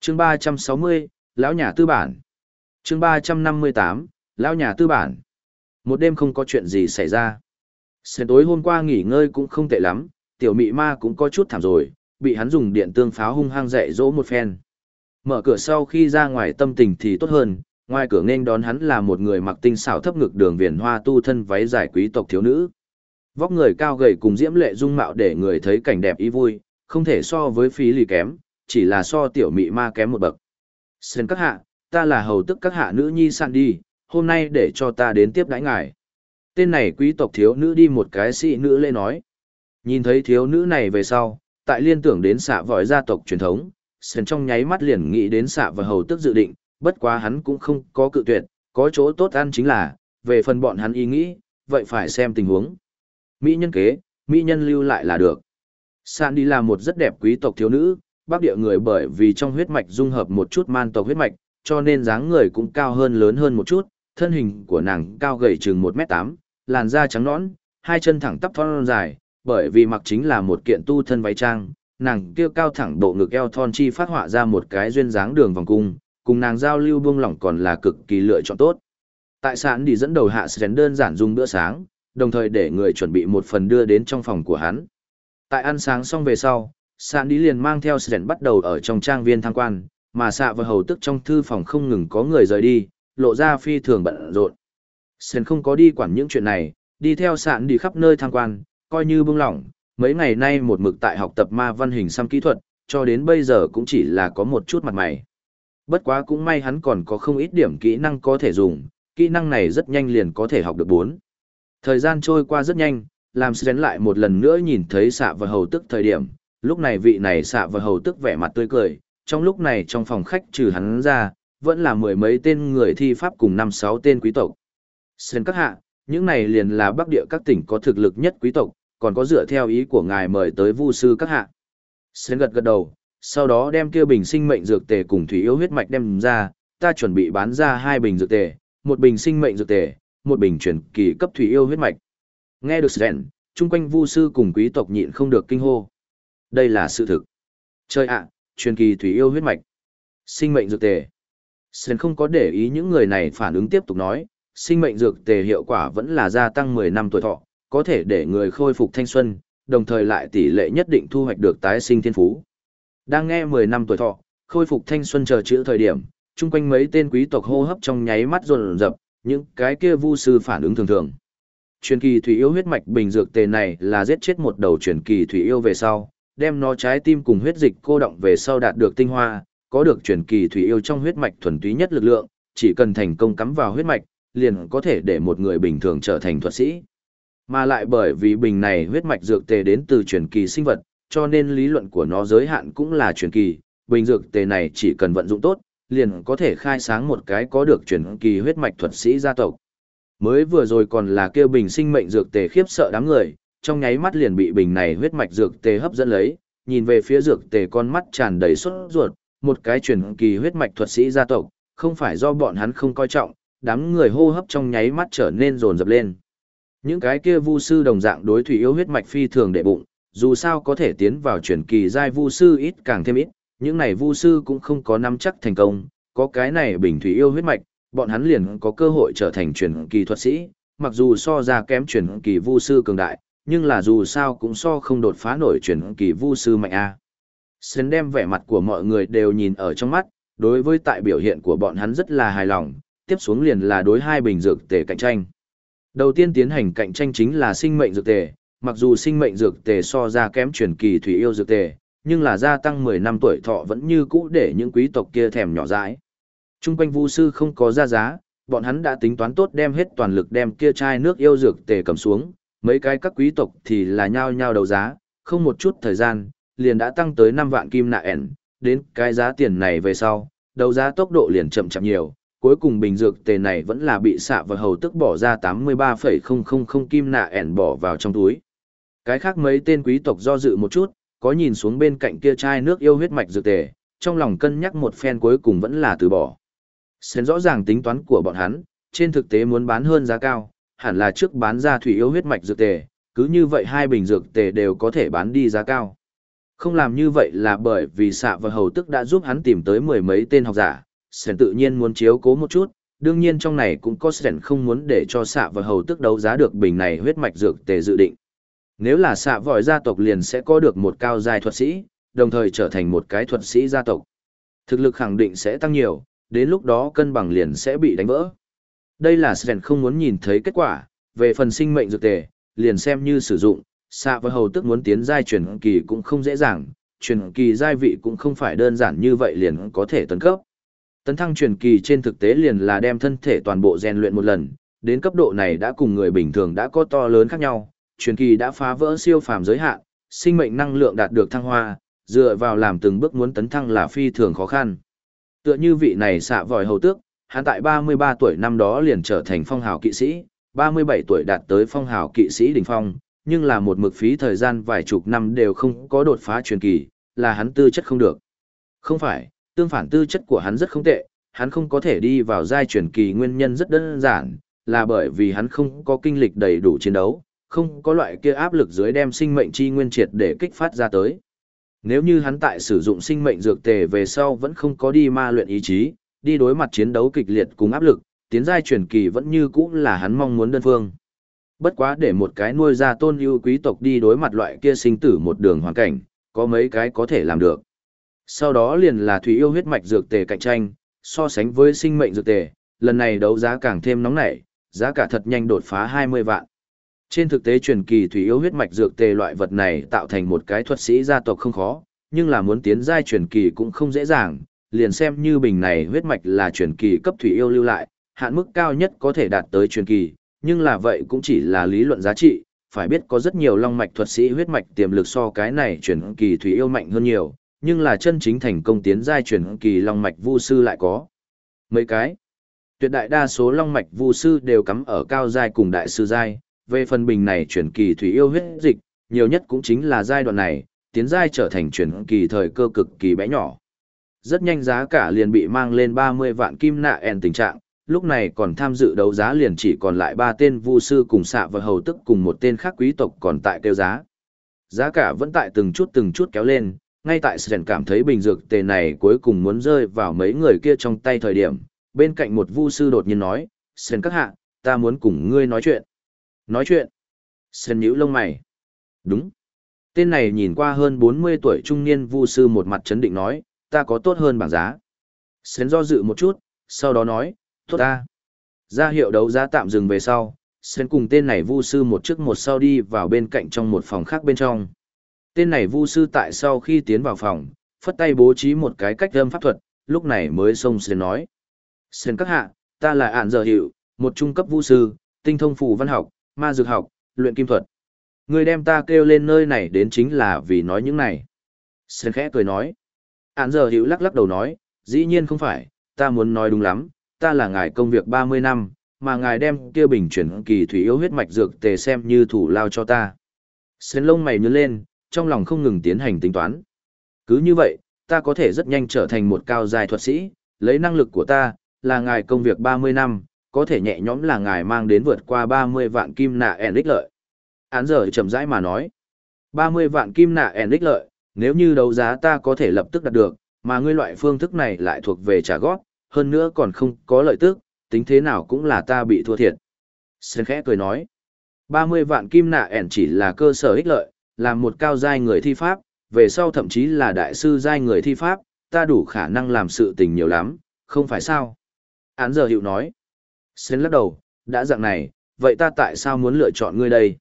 Chương 360, lão nhà tư bản. Chương 358, lão nhà tư bản. Một đêm không có chuyện gì xảy ra. Sẽ tối hôm qua nghỉ ngơi cũng không tệ lắm, tiểu mị ma cũng có chút thảm rồi, bị hắn dùng điện tương pháo hung hăng dạy dỗ một phen. Mở cửa sau khi ra ngoài tâm tình thì tốt hơn, ngoài cửa nên đón hắn là một người mặc tinh xảo thấp ngực đường viền hoa tu thân váy dài quý tộc thiếu nữ. Vóc người cao gầy cùng diễm lệ dung mạo để người thấy cảnh đẹp ý vui, không thể so với phí lì kém, chỉ là so tiểu mị ma kém một bậc. Sơn các hạ, ta là hầu tức các hạ nữ nhi san đi, hôm nay để cho ta đến tiếp đãi ngài. Tên này quý tộc thiếu nữ đi một cái sĩ nữ lê nói. Nhìn thấy thiếu nữ này về sau, tại liên tưởng đến xạ vòi gia tộc truyền thống, Sơn trong nháy mắt liền nghĩ đến xạ và hầu tức dự định, bất quá hắn cũng không có cự tuyệt, có chỗ tốt ăn chính là, về phần bọn hắn ý nghĩ, vậy phải xem tình huống. Mỹ nhân kế, Mỹ nhân lưu lại là được. Sạn đi là một rất đẹp quý tộc thiếu nữ, bắc địa người bởi vì trong huyết mạch dung hợp một chút man tộc huyết mạch, cho nên dáng người cũng cao hơn lớn hơn một chút, thân hình của nàng cao gầy chừng 1m8, làn da trắng nõn, hai chân thẳng tắp thon dài, bởi vì mặc chính là một kiện tu thân váy trang, nàng kêu cao thẳng bộ ngực eo thon chi phát họa ra một cái duyên dáng đường vòng cung, cùng nàng giao lưu buông lỏng còn là cực kỳ lựa chọn tốt. Tại sản đi dẫn đầu hạ sến đơn giản dùng bữa sáng, đồng thời để người chuẩn bị một phần đưa đến trong phòng của hắn. Tại ăn sáng xong về sau, sản đi liền mang theo sến bắt đầu ở trong trang viên tham quan, mà xạ và hầu tức trong thư phòng không ngừng có người rời đi, lộ ra phi thường bận rộn. Sến không có đi quản những chuyện này, đi theo sạn đi khắp nơi tham quan, coi như buông lỏng, mấy ngày nay một mực tại học tập ma văn hình xăm kỹ thuật, cho đến bây giờ cũng chỉ là có một chút mặt mày. Bất quá cũng may hắn còn có không ít điểm kỹ năng có thể dùng, kỹ năng này rất nhanh liền có thể học được bốn. Thời gian trôi qua rất nhanh, làm Sren lại một lần nữa nhìn thấy xạ và hầu tức thời điểm, lúc này vị này xạ và hầu tức vẻ mặt tươi cười, trong lúc này trong phòng khách trừ hắn ra, vẫn là mười mấy tên người thi pháp cùng năm sáu tên quý tộc. Sren các hạ, những này liền là bắc địa các tỉnh có thực lực nhất quý tộc, còn có dựa theo ý của ngài mời tới vu sư các hạ. Sren gật gật đầu, sau đó đem kia bình sinh mệnh dược tề cùng thủy yêu huyết mạch đem ra, ta chuẩn bị bán ra hai bình dược tề, một bình sinh mệnh dược tề, một bình chuyển kỳ cấp thủy yêu huyết mạch. Nghe được Sren, chung quanh vu sư cùng quý tộc nhịn không được kinh hô. Đây là sự thực. Chơi ạ, truyền kỳ thủy yêu huyết mạch. Sinh mệnh dược tề. Sren không có để ý những người này phản ứng tiếp tục nói, sinh mệnh dược tề hiệu quả vẫn là gia tăng 10 năm tuổi thọ, có thể để người khôi phục thanh xuân, đồng thời lại tỷ lệ nhất định thu hoạch được tái sinh thiên phú. Đang nghe 10 năm tuổi thọ, khôi phục thanh xuân chờ chữ thời điểm, chung quanh mấy tên quý tộc hô hấp trong nháy mắt run rập, những cái kia vu sư phản ứng thường thường. Truyền kỳ thủy yêu huyết mạch bình dược tề này là giết chết một đầu truyền kỳ thủy yêu về sau, đem nó trái tim cùng huyết dịch cô động về sau đạt được tinh hoa, có được truyền kỳ thủy yêu trong huyết mạch thuần túy nhất lực lượng, chỉ cần thành công cắm vào huyết mạch, liền có thể để một người bình thường trở thành thuật sĩ. Mà lại bởi vì bình này huyết mạch dược tề đến từ truyền kỳ sinh vật, cho nên lý luận của nó giới hạn cũng là truyền kỳ, bình dược tề này chỉ cần vận dụng tốt, liền có thể khai sáng một cái có được truyền kỳ huyết mạch thuật sĩ gia tộc. Mới vừa rồi còn là kêu bình sinh mệnh dược tề khiếp sợ đám người, trong nháy mắt liền bị bình này huyết mạch dược tề hấp dẫn lấy, nhìn về phía dược tề con mắt tràn đầy sốt ruột, một cái truyền kỳ huyết mạch thuật sĩ gia tộc, không phải do bọn hắn không coi trọng, đám người hô hấp trong nháy mắt trở nên rồn rập lên. Những cái kia vu sư đồng dạng đối thủy yêu huyết mạch phi thường đệ bụng, dù sao có thể tiến vào truyền kỳ giai vu sư ít càng thêm ít, những này vu sư cũng không có nắm chắc thành công, có cái này bình thủy yêu huyết mạch, bọn hắn liền có cơ hội trở thành truyền kỳ thuật sĩ, mặc dù so ra kém truyền kỳ vu sư cường đại, nhưng là dù sao cũng so không đột phá nổi truyền kỳ vu sư mạnh a. Sến đem vẻ mặt của mọi người đều nhìn ở trong mắt, đối với tại biểu hiện của bọn hắn rất là hài lòng, tiếp xuống liền là đối hai bình dược tề cạnh tranh. Đầu tiên tiến hành cạnh tranh chính là sinh mệnh dược tề, mặc dù sinh mệnh dược tề so ra kém truyền kỳ thủy yêu dược tề, nhưng là gia tăng 10 năm tuổi thọ vẫn như cũ để những quý tộc kia thèm nhỏ dãi. Trung quanh vu sư không có ra giá, bọn hắn đã tính toán tốt đem hết toàn lực đem kia chai nước yêu dược tề cầm xuống, mấy cái các quý tộc thì là nhao nhao đầu giá, không một chút thời gian, liền đã tăng tới 5 vạn kim nạ ẻn, đến cái giá tiền này về sau, đầu giá tốc độ liền chậm chậm nhiều, cuối cùng bình dược tề này vẫn là bị xạ và hầu tức bỏ ra 83,000 kim nạ ẻn bỏ vào trong túi. Cái khác mấy tên quý tộc do dự một chút, có nhìn xuống bên cạnh kia chai nước yêu huyết mạch dược tề, trong lòng cân nhắc một phen cuối cùng vẫn là từ bỏ. Xén rõ ràng tính toán của bọn hắn, trên thực tế muốn bán hơn giá cao, hẳn là trước bán ra thủy yêu huyết mạch dược tề, cứ như vậy hai bình dược tề đều có thể bán đi giá cao. Không làm như vậy là bởi vì xạ và hầu tức đã giúp hắn tìm tới mười mấy tên học giả, Sển tự nhiên muốn chiếu cố một chút, đương nhiên trong này cũng có Sển không muốn để cho xạ và hầu tức đấu giá được bình này huyết mạch dược tề dự định. Nếu là xạ vòi gia tộc liền sẽ có được một cao giai thuật sĩ, đồng thời trở thành một cái thuật sĩ gia tộc. Thực lực khẳng định sẽ tăng nhiều, đến lúc đó cân bằng liền sẽ bị đánh vỡ. Đây là Sven không muốn nhìn thấy kết quả, về phần sinh mệnh dược tề, liền xem như sử dụng, xạ và hầu tức muốn tiến giai truyền kỳ cũng không dễ dàng, truyền kỳ giai vị cũng không phải đơn giản như vậy liền có thể tấn cấp. Tấn thăng truyền kỳ trên thực tế liền là đem thân thể toàn bộ rèn luyện một lần, đến cấp độ này đã cùng người bình thường đã có to lớn khác nhau, truyền kỳ đã phá vỡ siêu phàm giới hạn, sinh mệnh năng lượng đạt được thăng hoa, dựa vào làm từng bước muốn tấn thăng là phi thường khó khăn. Tựa như vị này xạ vòi hầu tước, hắn tại 33 tuổi năm đó liền trở thành phong hào kỵ sĩ, 37 tuổi đạt tới phong hào kỵ sĩ đỉnh phong, nhưng là một mực phí thời gian vài chục năm đều không có đột phá truyền kỳ, là hắn tư chất không được. Không phải, tương phản tư chất của hắn rất không tệ, hắn không có thể đi vào giai truyền kỳ nguyên nhân rất đơn giản, là bởi vì hắn không có kinh lịch đầy đủ chiến đấu, không có loại kia áp lực dưới đem sinh mệnh chi nguyên triệt để kích phát ra tới. Nếu như hắn tại sử dụng sinh mệnh dược tề về sau vẫn không có đi ma luyện ý chí, đi đối mặt chiến đấu kịch liệt cùng áp lực, tiến giai truyền kỳ vẫn như cũ là hắn mong muốn đơn phương. Bất quá để một cái nuôi ra tôn ưu quý tộc đi đối mặt loại kia sinh tử một đường hoàn cảnh, có mấy cái có thể làm được. Sau đó liền là thủy yêu huyết mạch dược tề cạnh tranh, so sánh với sinh mệnh dược tề, lần này đấu giá càng thêm nóng nảy, giá cả thật nhanh đột phá 20 vạn. Trên thực tế truyền kỳ thủy yêu huyết mạch dược tề loại vật này tạo thành một cái thuật sĩ gia tộc không khó, nhưng là muốn tiến giai truyền kỳ cũng không dễ dàng, liền xem như bình này huyết mạch là truyền kỳ cấp thủy yêu lưu lại, hạn mức cao nhất có thể đạt tới truyền kỳ, nhưng là vậy cũng chỉ là lý luận giá trị, phải biết có rất nhiều long mạch thuật sĩ huyết mạch tiềm lực so cái này truyền kỳ thủy yêu mạnh hơn nhiều, nhưng là chân chính thành công tiến giai truyền kỳ long mạch vu sư lại có. Mấy cái, tuyệt đại đa số long mạch vu sư đều cắm ở cao giai cùng đại sư giai, về phần bình này chuyển kỳ thủy yêu huyết dịch, nhiều nhất cũng chính là giai đoạn này, tiến giai trở thành chuyển kỳ thời cơ cực kỳ bé nhỏ. Rất nhanh giá cả liền bị mang lên 30 vạn kim nạ en tình trạng, lúc này còn tham dự đấu giá liền chỉ còn lại ba tên vu sư cùng xạ và hầu tức cùng một tên khác quý tộc còn tại kêu giá. Giá cả vẫn tại từng chút từng chút kéo lên, ngay tại Sren cảm thấy bình dược tề này cuối cùng muốn rơi vào mấy người kia trong tay thời điểm, bên cạnh một vu sư đột nhiên nói, Sren các hạ, ta muốn cùng ngươi nói chuyện. Nói chuyện? Sơn nhíu lông mày. Đúng. Tên này nhìn qua hơn 40 tuổi trung niên vu sư một mặt chấn định nói, ta có tốt hơn bảng giá. Sơn do dự một chút, sau đó nói, tốt ta. Ra hiệu đấu giá tạm dừng về sau, Sơn cùng tên này vu sư một trước một sau đi vào bên cạnh trong một phòng khác bên trong. Tên này vu sư tại sau khi tiến vào phòng, phất tay bố trí một cái cách âm pháp thuật, lúc này mới xông Sơn nói. Sơn các hạ, ta là ản giờ hiệu, một trung cấp vu sư, tinh thông phù văn học, ma dược học, luyện kim thuật. Người đem ta kêu lên nơi này đến chính là vì nói những này. Sơn khẽ cười nói. Án giờ hiểu lắc lắc đầu nói, dĩ nhiên không phải, ta muốn nói đúng lắm, ta là ngài công việc 30 năm, mà ngài đem kia bình chuyển kỳ thủy yếu huyết mạch dược tề xem như thủ lao cho ta. Sơn lông mày nhớ lên, trong lòng không ngừng tiến hành tính toán. Cứ như vậy, ta có thể rất nhanh trở thành một cao dài thuật sĩ, lấy năng lực của ta, là ngài công việc 30 năm, có thể nhẹ nhõm là ngài mang đến vượt qua 30 vạn kim nạ ẻn ích lợi. Án giờ chậm rãi mà nói, 30 vạn kim nạ ẻn ích lợi, nếu như đấu giá ta có thể lập tức đạt được, mà ngươi loại phương thức này lại thuộc về trả góp, hơn nữa còn không có lợi tức, tính thế nào cũng là ta bị thua thiệt. Sơn khẽ cười nói, 30 vạn kim nạ ẻn chỉ là cơ sở ích lợi, là một cao giai người thi pháp, về sau thậm chí là đại sư giai người thi pháp, ta đủ khả năng làm sự tình nhiều lắm, không phải sao? Án giờ hiệu nói, Sơn lắc đầu, đã dạng này, vậy ta tại sao muốn lựa chọn ngươi đây?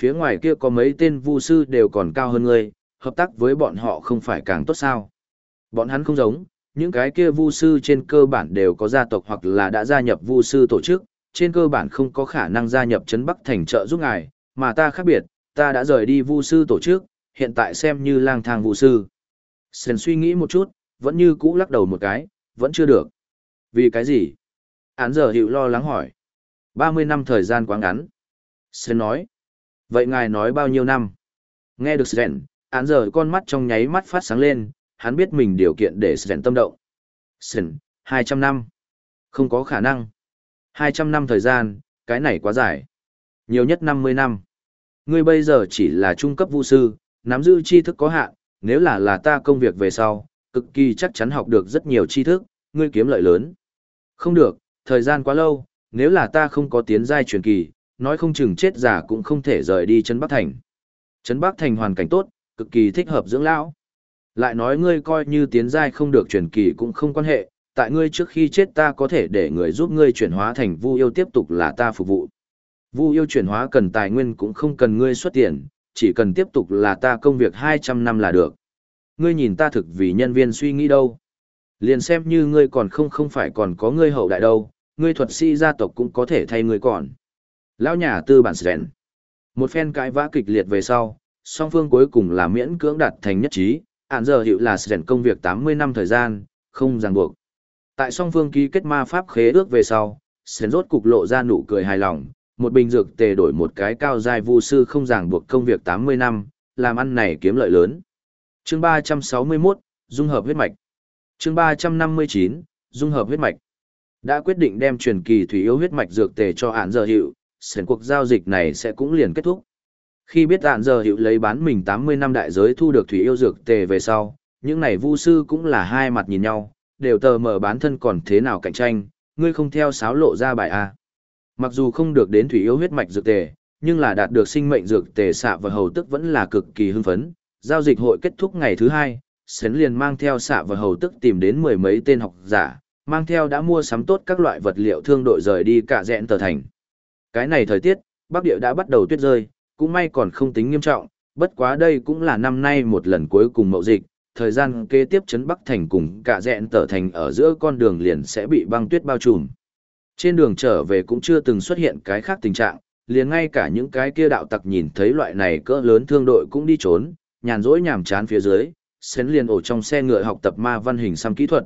Phía ngoài kia có mấy tên vu sư đều còn cao hơn ngươi, hợp tác với bọn họ không phải càng tốt sao? Bọn hắn không giống, những cái kia vu sư trên cơ bản đều có gia tộc hoặc là đã gia nhập vu sư tổ chức, trên cơ bản không có khả năng gia nhập Trấn Bắc thành trợ giúp ngài, mà ta khác biệt, ta đã rời đi vu sư tổ chức, hiện tại xem như lang thang vu sư. Sền suy nghĩ một chút, vẫn như cũ lắc đầu một cái, vẫn chưa được. Vì cái gì? Án giờ hiệu lo lắng hỏi. 30 năm thời gian quá ngắn. Sơn nói. Vậy ngài nói bao nhiêu năm? Nghe được Sơn, án giờ con mắt trong nháy mắt phát sáng lên, hắn biết mình điều kiện để Sơn tâm động. Sơn, 200 năm. Không có khả năng. 200 năm thời gian, cái này quá dài. Nhiều nhất 50 năm. Ngươi bây giờ chỉ là trung cấp vũ sư, nắm giữ tri thức có hạn, nếu là là ta công việc về sau, cực kỳ chắc chắn học được rất nhiều tri thức, ngươi kiếm lợi lớn. Không được, thời gian quá lâu, nếu là ta không có tiến giai truyền kỳ, nói không chừng chết giả cũng không thể rời đi chân Bắc Thành. Trấn Bắc Thành hoàn cảnh tốt, cực kỳ thích hợp dưỡng lão. Lại nói ngươi coi như tiến giai không được truyền kỳ cũng không quan hệ, tại ngươi trước khi chết ta có thể để người giúp ngươi chuyển hóa thành vu yêu tiếp tục là ta phục vụ. Vu yêu chuyển hóa cần tài nguyên cũng không cần ngươi xuất tiền, chỉ cần tiếp tục là ta công việc 200 năm là được. Ngươi nhìn ta thực vì nhân viên suy nghĩ đâu. Liền xem như ngươi còn không không phải còn có ngươi hậu đại đâu, ngươi thuật sĩ gia tộc cũng có thể thay ngươi còn. Lão nhà tư bản sren. Một phen cãi vã kịch liệt về sau, song phương cuối cùng là miễn cưỡng đạt thành nhất trí, hạn giờ hiệu là sren công việc 80 năm thời gian, không ràng buộc. Tại song phương ký kết ma pháp khế ước về sau, sren rốt cục lộ ra nụ cười hài lòng, một bình dược tề đổi một cái cao dài vu sư không ràng buộc công việc 80 năm, làm ăn này kiếm lợi lớn. Chương 361, dung hợp huyết mạch. Chương 359, dung hợp huyết mạch. Đã quyết định đem truyền kỳ thủy yêu huyết mạch dược tề cho hạn giờ hiệu, sến cuộc giao dịch này sẽ cũng liền kết thúc. Khi biết ạn giờ hiệu lấy bán mình 80 năm đại giới thu được thủy yêu dược tề về sau, những này vu sư cũng là hai mặt nhìn nhau, đều tờ mở bán thân còn thế nào cạnh tranh, ngươi không theo sáo lộ ra bài A. Mặc dù không được đến thủy yêu huyết mạch dược tề, nhưng là đạt được sinh mệnh dược tề xạ và hầu tức vẫn là cực kỳ hưng phấn. Giao dịch hội kết thúc ngày thứ hai, Sến liền mang theo xạ và hầu tức tìm đến mười mấy tên học giả, mang theo đã mua sắm tốt các loại vật liệu thương đội rời đi cả rẽn tờ thành. Cái này thời tiết, Bắc địa đã bắt đầu tuyết rơi, cũng may còn không tính nghiêm trọng, bất quá đây cũng là năm nay một lần cuối cùng mậu dịch, thời gian kế tiếp chấn Bắc Thành cùng cả dẹn tở thành ở giữa con đường liền sẽ bị băng tuyết bao trùm. Trên đường trở về cũng chưa từng xuất hiện cái khác tình trạng, liền ngay cả những cái kia đạo tặc nhìn thấy loại này cỡ lớn thương đội cũng đi trốn, nhàn rỗi nhàm chán phía dưới, Sến liền ổ trong xe ngựa học tập ma văn hình xăm kỹ thuật.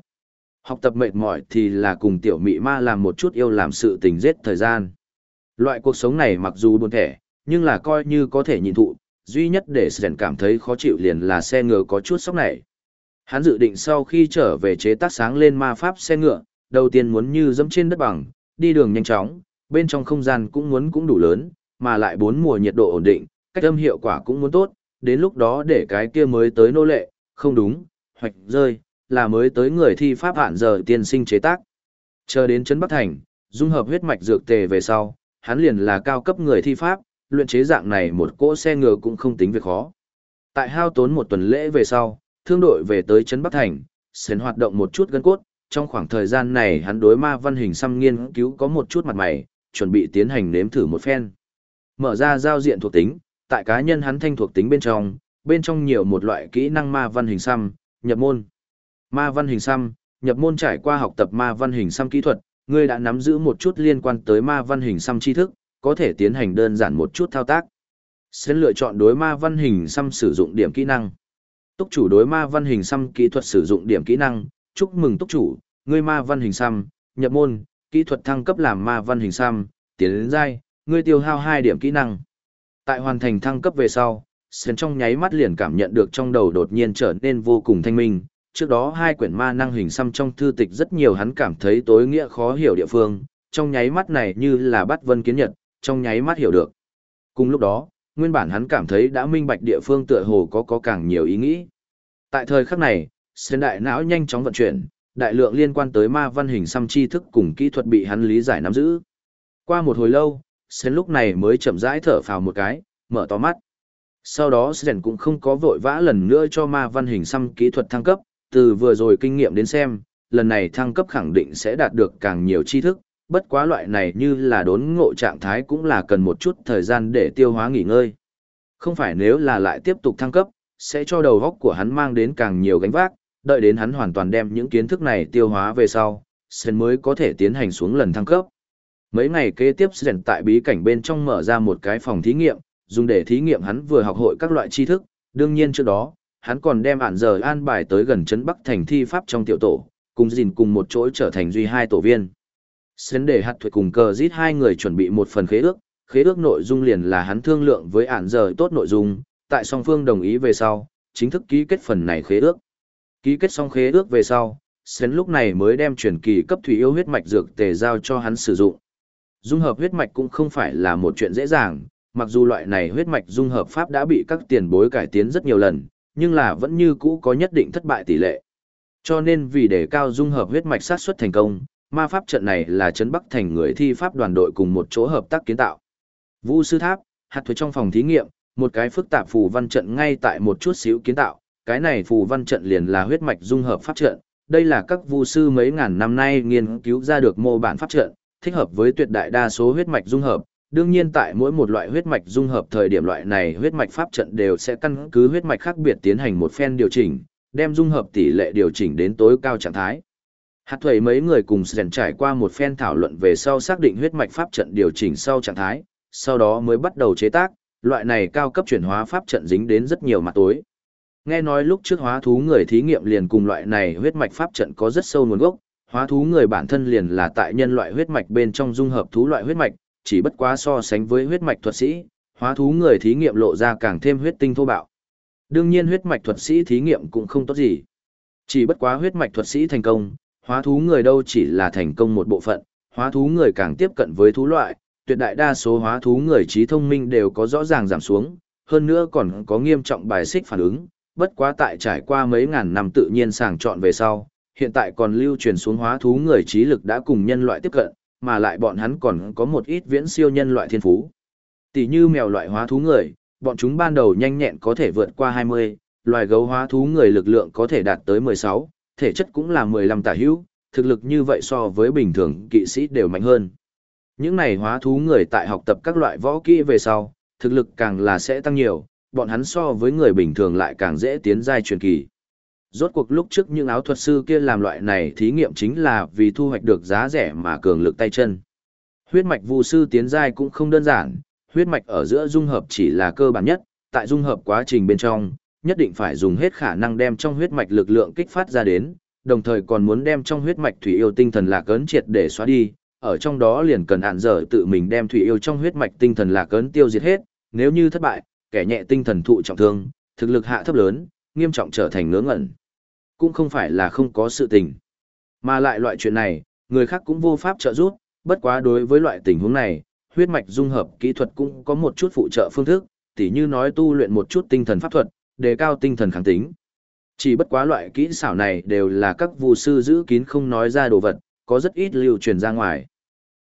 Học tập mệt mỏi thì là cùng tiểu mị ma làm một chút yêu làm sự tình giết thời gian. Loại cuộc sống này mặc dù buồn thẻ, nhưng là coi như có thể nhịn thụ, duy nhất để Sến cảm thấy khó chịu liền là xe ngựa có chút sóc này. Hắn dự định sau khi trở về chế tác sáng lên ma pháp xe ngựa, đầu tiên muốn như dẫm trên đất bằng, đi đường nhanh chóng, bên trong không gian cũng muốn cũng đủ lớn, mà lại bốn mùa nhiệt độ ổn định, cách âm hiệu quả cũng muốn tốt, đến lúc đó để cái kia mới tới nô lệ, không đúng, hoạch rơi, là mới tới người thi pháp hạn giờ tiên sinh chế tác. Chờ đến Trấn Bắc Thành, dung hợp huyết mạch dược tề về sau, hắn liền là cao cấp người thi pháp, luyện chế dạng này một cỗ xe ngựa cũng không tính việc khó. Tại hao tốn một tuần lễ về sau, thương đội về tới Trấn Bắc Thành, sến hoạt động một chút gân cốt, trong khoảng thời gian này hắn đối ma văn hình xăm nghiên cứu có một chút mặt mày, chuẩn bị tiến hành nếm thử một phen. Mở ra giao diện thuộc tính, tại cá nhân hắn thanh thuộc tính bên trong, bên trong nhiều một loại kỹ năng ma văn hình xăm, nhập môn. Ma văn hình xăm, nhập môn trải qua học tập ma văn hình xăm kỹ thuật, ngươi đã nắm giữ một chút liên quan tới ma văn hình xăm tri thức, có thể tiến hành đơn giản một chút thao tác. Sẽ lựa chọn đối ma văn hình xăm sử dụng điểm kỹ năng. Túc chủ đối ma văn hình xăm kỹ thuật sử dụng điểm kỹ năng, chúc mừng túc chủ, ngươi ma văn hình xăm, nhập môn, kỹ thuật thăng cấp làm ma văn hình xăm, tiến đến giai, ngươi tiêu hao 2 điểm kỹ năng. Tại hoàn thành thăng cấp về sau, Sến trong nháy mắt liền cảm nhận được trong đầu đột nhiên trở nên vô cùng thanh minh. Trước đó hai quyển ma năng hình xăm trong thư tịch rất nhiều hắn cảm thấy tối nghĩa khó hiểu địa phương, trong nháy mắt này như là bắt vân kiến nhật, trong nháy mắt hiểu được. Cùng lúc đó, nguyên bản hắn cảm thấy đã minh bạch địa phương tựa hồ có có càng nhiều ý nghĩ. Tại thời khắc này, Sến đại não nhanh chóng vận chuyển, đại lượng liên quan tới ma văn hình xăm tri thức cùng kỹ thuật bị hắn lý giải nắm giữ. Qua một hồi lâu, Sến lúc này mới chậm rãi thở phào một cái, mở to mắt. Sau đó Sren cũng không có vội vã lần nữa cho ma văn hình xăm kỹ thuật thăng cấp, từ vừa rồi kinh nghiệm đến xem, lần này thăng cấp khẳng định sẽ đạt được càng nhiều tri thức, bất quá loại này như là đốn ngộ trạng thái cũng là cần một chút thời gian để tiêu hóa nghỉ ngơi. Không phải nếu là lại tiếp tục thăng cấp, sẽ cho đầu góc của hắn mang đến càng nhiều gánh vác, đợi đến hắn hoàn toàn đem những kiến thức này tiêu hóa về sau, Sren mới có thể tiến hành xuống lần thăng cấp. Mấy ngày kế tiếp Sren tại bí cảnh bên trong mở ra một cái phòng thí nghiệm, dùng để thí nghiệm hắn vừa học hội các loại tri thức, đương nhiên trước đó, hắn còn đem ản giờ an bài tới gần trấn Bắc thành thi pháp trong tiểu tổ, cùng dìn cùng một chỗ trở thành duy hai tổ viên. Sến để hạt thuật cùng cờ giết hai người chuẩn bị một phần khế ước, khế ước nội dung liền là hắn thương lượng với ản giờ tốt nội dung, tại song phương đồng ý về sau, chính thức ký kết phần này khế ước. Ký kết xong khế ước về sau, Sến lúc này mới đem truyền kỳ cấp thủy yêu huyết mạch dược tề giao cho hắn sử dụng. Dung hợp huyết mạch cũng không phải là một chuyện dễ dàng, mặc dù loại này huyết mạch dung hợp pháp đã bị các tiền bối cải tiến rất nhiều lần, nhưng là vẫn như cũ có nhất định thất bại tỷ lệ. Cho nên vì để cao dung hợp huyết mạch sát xuất thành công, ma pháp trận này là chấn bắc thành người thi pháp đoàn đội cùng một chỗ hợp tác kiến tạo. Vu sư tháp, hạt thuế trong phòng thí nghiệm, một cái phức tạp phù văn trận ngay tại một chút xíu kiến tạo, cái này phù văn trận liền là huyết mạch dung hợp pháp trận, đây là các vu sư mấy ngàn năm nay nghiên cứu ra được mô bản pháp trận, thích hợp với tuyệt đại đa số huyết mạch dung hợp. Đương nhiên tại mỗi một loại huyết mạch dung hợp thời điểm loại này huyết mạch pháp trận đều sẽ căn cứ huyết mạch khác biệt tiến hành một phen điều chỉnh, đem dung hợp tỷ lệ điều chỉnh đến tối cao trạng thái. Hạt thuầy mấy người cùng sèn trải qua một phen thảo luận về sau xác định huyết mạch pháp trận điều chỉnh sau trạng thái, sau đó mới bắt đầu chế tác, loại này cao cấp chuyển hóa pháp trận dính đến rất nhiều mặt tối. Nghe nói lúc trước hóa thú người thí nghiệm liền cùng loại này huyết mạch pháp trận có rất sâu nguồn gốc, hóa thú người bản thân liền là tại nhân loại huyết mạch bên trong dung hợp thú loại huyết mạch, chỉ bất quá so sánh với huyết mạch thuật sĩ, hóa thú người thí nghiệm lộ ra càng thêm huyết tinh thô bạo. Đương nhiên huyết mạch thuật sĩ thí nghiệm cũng không tốt gì. Chỉ bất quá huyết mạch thuật sĩ thành công, hóa thú người đâu chỉ là thành công một bộ phận, hóa thú người càng tiếp cận với thú loại, tuyệt đại đa số hóa thú người trí thông minh đều có rõ ràng giảm xuống, hơn nữa còn có nghiêm trọng bài xích phản ứng, bất quá tại trải qua mấy ngàn năm tự nhiên sàng chọn về sau, hiện tại còn lưu truyền xuống hóa thú người trí lực đã cùng nhân loại tiếp cận, mà lại bọn hắn còn có một ít viễn siêu nhân loại thiên phú. Tỷ như mèo loại hóa thú người, bọn chúng ban đầu nhanh nhẹn có thể vượt qua 20, loài gấu hóa thú người lực lượng có thể đạt tới 16, thể chất cũng là 15 tả hữu, thực lực như vậy so với bình thường kỵ sĩ đều mạnh hơn. Những này hóa thú người tại học tập các loại võ kỹ về sau, thực lực càng là sẽ tăng nhiều, bọn hắn so với người bình thường lại càng dễ tiến giai truyền kỳ. Rốt cuộc lúc trước những áo thuật sư kia làm loại này thí nghiệm chính là vì thu hoạch được giá rẻ mà cường lực tay chân. Huyết mạch vu sư tiến giai cũng không đơn giản, huyết mạch ở giữa dung hợp chỉ là cơ bản nhất, tại dung hợp quá trình bên trong, nhất định phải dùng hết khả năng đem trong huyết mạch lực lượng kích phát ra đến, đồng thời còn muốn đem trong huyết mạch thủy yêu tinh thần lạc ấn triệt để xóa đi, ở trong đó liền cần ản dở tự mình đem thủy yêu trong huyết mạch tinh thần lạc ấn tiêu diệt hết, nếu như thất bại, kẻ nhẹ tinh thần thụ trọng thương, thực lực hạ thấp lớn, nghiêm trọng trở thành ngớ ngẩn. Cũng không phải là không có sự tình. Mà lại loại chuyện này, người khác cũng vô pháp trợ giúp, bất quá đối với loại tình huống này, huyết mạch dung hợp kỹ thuật cũng có một chút phụ trợ phương thức, tỉ như nói tu luyện một chút tinh thần pháp thuật, đề cao tinh thần kháng tính. Chỉ bất quá loại kỹ xảo này đều là các vù sư giữ kín không nói ra đồ vật, có rất ít lưu truyền ra ngoài.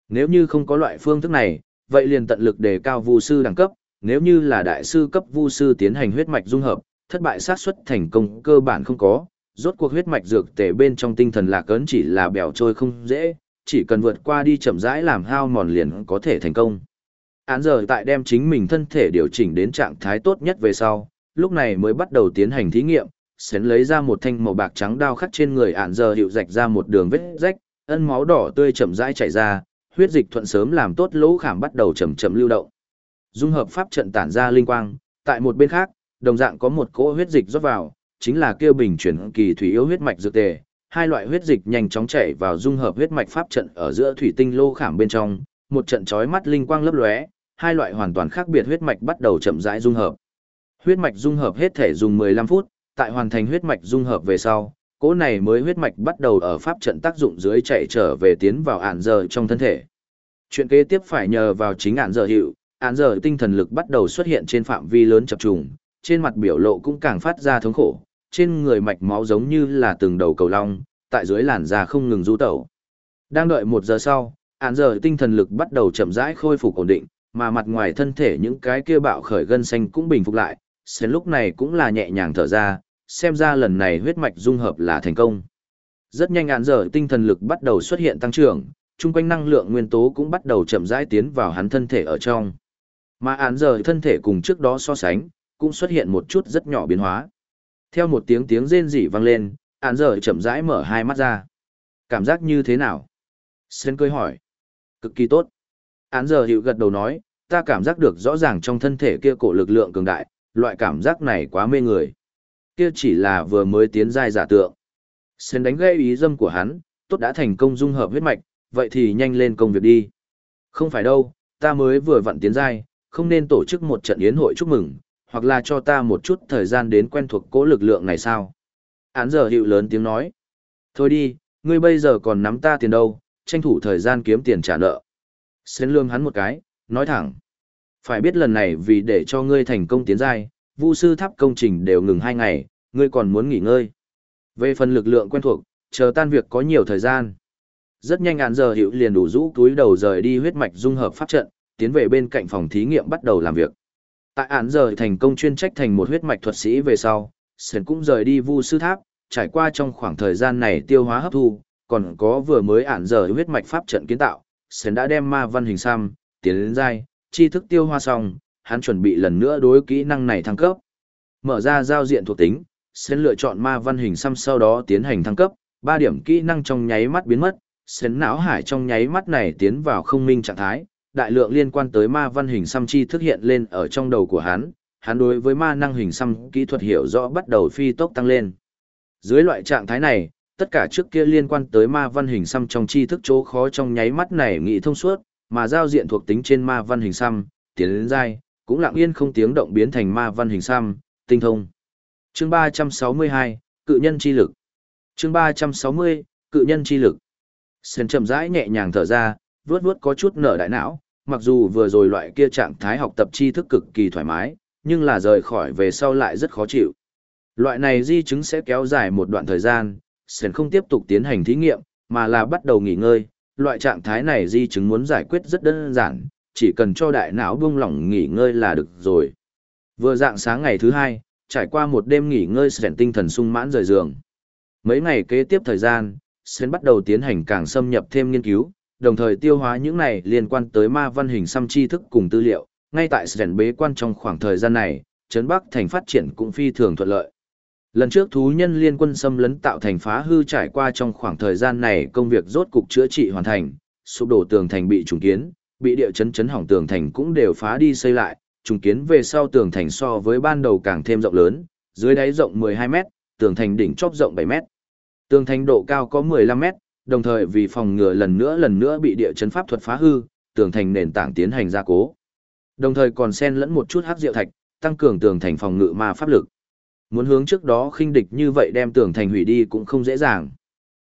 Nếu như không có loại phương thức này, vậy liền tận lực đề cao vu sư đẳng cấp, nếu như là đại sư cấp vu sư tiến hành huyết mạch dung hợp, thất bại xác suất thành công cơ bản không có, rốt cuộc huyết mạch dược tể bên trong tinh thần lạc ấn chỉ là bèo trôi không dễ, chỉ cần vượt qua đi chậm rãi làm hao mòn liền có thể thành công. Án giờ tại đem chính mình thân thể điều chỉnh đến trạng thái tốt nhất về sau, lúc này mới bắt đầu tiến hành thí nghiệm, xén lấy ra một thanh màu bạc trắng đao khắc trên người án giờ hiệu rạch ra một đường vết rách, ân máu đỏ tươi chậm rãi chảy ra, huyết dịch thuận sớm làm tốt lỗ khảm bắt đầu chậm chậm lưu động. Dung hợp pháp trận tản ra linh quang, tại một bên khác, đồng dạng có một cỗ huyết dịch rót vào, chính là kêu bình chuyển kỳ thủy yếu huyết mạch dược tề, hai loại huyết dịch nhanh chóng chảy vào dung hợp huyết mạch pháp trận ở giữa thủy tinh lô khảm bên trong, một trận chói mắt linh quang lấp lóe, hai loại hoàn toàn khác biệt huyết mạch bắt đầu chậm rãi dung hợp. Huyết mạch dung hợp hết thể dùng 15 phút, tại hoàn thành huyết mạch dung hợp về sau, cỗ này mới huyết mạch bắt đầu ở pháp trận tác dụng dưới chạy trở về tiến vào ản giờ trong thân thể. Chuyện kế tiếp phải nhờ vào chính ản giờ hiệu, ản giờ tinh thần lực bắt đầu xuất hiện trên phạm vi lớn chập trùng, trên mặt biểu lộ cũng càng phát ra thống khổ, trên người mạch máu giống như là từng đầu cầu long, tại dưới làn da không ngừng du tẩu. Đang đợi một giờ sau, án giờ tinh thần lực bắt đầu chậm rãi khôi phục ổn định, mà mặt ngoài thân thể những cái kia bạo khởi gân xanh cũng bình phục lại, Sến lúc này cũng là nhẹ nhàng thở ra, xem ra lần này huyết mạch dung hợp là thành công. Rất nhanh án giờ tinh thần lực bắt đầu xuất hiện tăng trưởng, chung quanh năng lượng nguyên tố cũng bắt đầu chậm rãi tiến vào hắn thân thể ở trong. Mà án giờ thân thể cùng trước đó so sánh, cũng xuất hiện một chút rất nhỏ biến hóa. Theo một tiếng tiếng rên rỉ vang lên, ạn giờ chậm rãi mở hai mắt ra. Cảm giác như thế nào? sen cười hỏi. Cực kỳ tốt. Án giờ hiệu gật đầu nói, ta cảm giác được rõ ràng trong thân thể kia cổ lực lượng cường đại, loại cảm giác này quá mê người. Kia chỉ là vừa mới tiến giai giả tượng. sen đánh gây ý dâm của hắn, tốt đã thành công dung hợp huyết mạch, vậy thì nhanh lên công việc đi. Không phải đâu, ta mới vừa vặn tiến giai, không nên tổ chức một trận yến hội chúc mừng, hoặc là cho ta một chút thời gian đến quen thuộc cỗ lực lượng này sao. Án giờ hiệu lớn tiếng nói. Thôi đi, ngươi bây giờ còn nắm ta tiền đâu, tranh thủ thời gian kiếm tiền trả nợ. Xến lương hắn một cái, nói thẳng. Phải biết lần này vì để cho ngươi thành công tiến giai, vu sư tháp công trình đều ngừng hai ngày, ngươi còn muốn nghỉ ngơi. Về phần lực lượng quen thuộc, chờ tan việc có nhiều thời gian. Rất nhanh án giờ hiệu liền đủ rũ túi đầu rời đi huyết mạch dung hợp pháp trận, tiến về bên cạnh phòng thí nghiệm bắt đầu làm việc. Tại án giờ thành công chuyên trách thành một huyết mạch thuật sĩ về sau, Sơn cũng rời đi vu sư tháp, trải qua trong khoảng thời gian này tiêu hóa hấp thu, còn có vừa mới án giờ huyết mạch pháp trận kiến tạo, Sơn đã đem ma văn hình xăm, tiến đến dai, tri thức tiêu hóa xong, hắn chuẩn bị lần nữa đối kỹ năng này thăng cấp. Mở ra giao diện thuộc tính, Sơn lựa chọn ma văn hình xăm sau đó tiến hành thăng cấp, ba điểm kỹ năng trong nháy mắt biến mất, Sơn não hải trong nháy mắt này tiến vào không minh trạng thái, đại lượng liên quan tới ma văn hình xăm chi thức hiện lên ở trong đầu của hắn, hắn đối với ma năng hình xăm kỹ thuật hiểu rõ bắt đầu phi tốc tăng lên. Dưới loại trạng thái này, tất cả trước kia liên quan tới ma văn hình xăm trong tri thức chỗ khó trong nháy mắt này nghĩ thông suốt, mà giao diện thuộc tính trên ma văn hình xăm, tiến đến dai, cũng lặng yên không tiếng động biến thành ma văn hình xăm, tinh thông. Chương 362, cự nhân chi lực. Chương 360, cự nhân chi lực. Sơn chậm rãi nhẹ nhàng thở ra, vuốt vuốt có chút nở đại não, mặc dù vừa rồi loại kia trạng thái học tập tri thức cực kỳ thoải mái, nhưng là rời khỏi về sau lại rất khó chịu. Loại này di chứng sẽ kéo dài một đoạn thời gian, sẽ không tiếp tục tiến hành thí nghiệm, mà là bắt đầu nghỉ ngơi. Loại trạng thái này di chứng muốn giải quyết rất đơn giản, chỉ cần cho đại não buông lỏng nghỉ ngơi là được rồi. Vừa dạng sáng ngày thứ hai, trải qua một đêm nghỉ ngơi sển tinh thần sung mãn rời giường. Mấy ngày kế tiếp thời gian, sển bắt đầu tiến hành càng xâm nhập thêm nghiên cứu, đồng thời tiêu hóa những này liên quan tới ma văn hình xăm tri thức cùng tư liệu, ngay tại Sren bế quan trong khoảng thời gian này, Trấn Bắc thành phát triển cũng phi thường thuận lợi. Lần trước thú nhân liên quân xâm lấn tạo thành phá hư trải qua trong khoảng thời gian này công việc rốt cục chữa trị hoàn thành, sụp đổ tường thành bị trùng kiến, bị địa chấn chấn hỏng tường thành cũng đều phá đi xây lại, trùng kiến về sau tường thành so với ban đầu càng thêm rộng lớn, dưới đáy rộng 12 mét, tường thành đỉnh chóp rộng 7 mét. Tường thành độ cao có 15 mét, đồng thời vì phòng ngừa lần nữa lần nữa bị địa chấn pháp thuật phá hư, tường thành nền tảng tiến hành gia cố. Đồng thời còn xen lẫn một chút hắc diệu thạch, tăng cường tường thành phòng ngự ma pháp lực. Muốn hướng trước đó khinh địch như vậy đem tường thành hủy đi cũng không dễ dàng.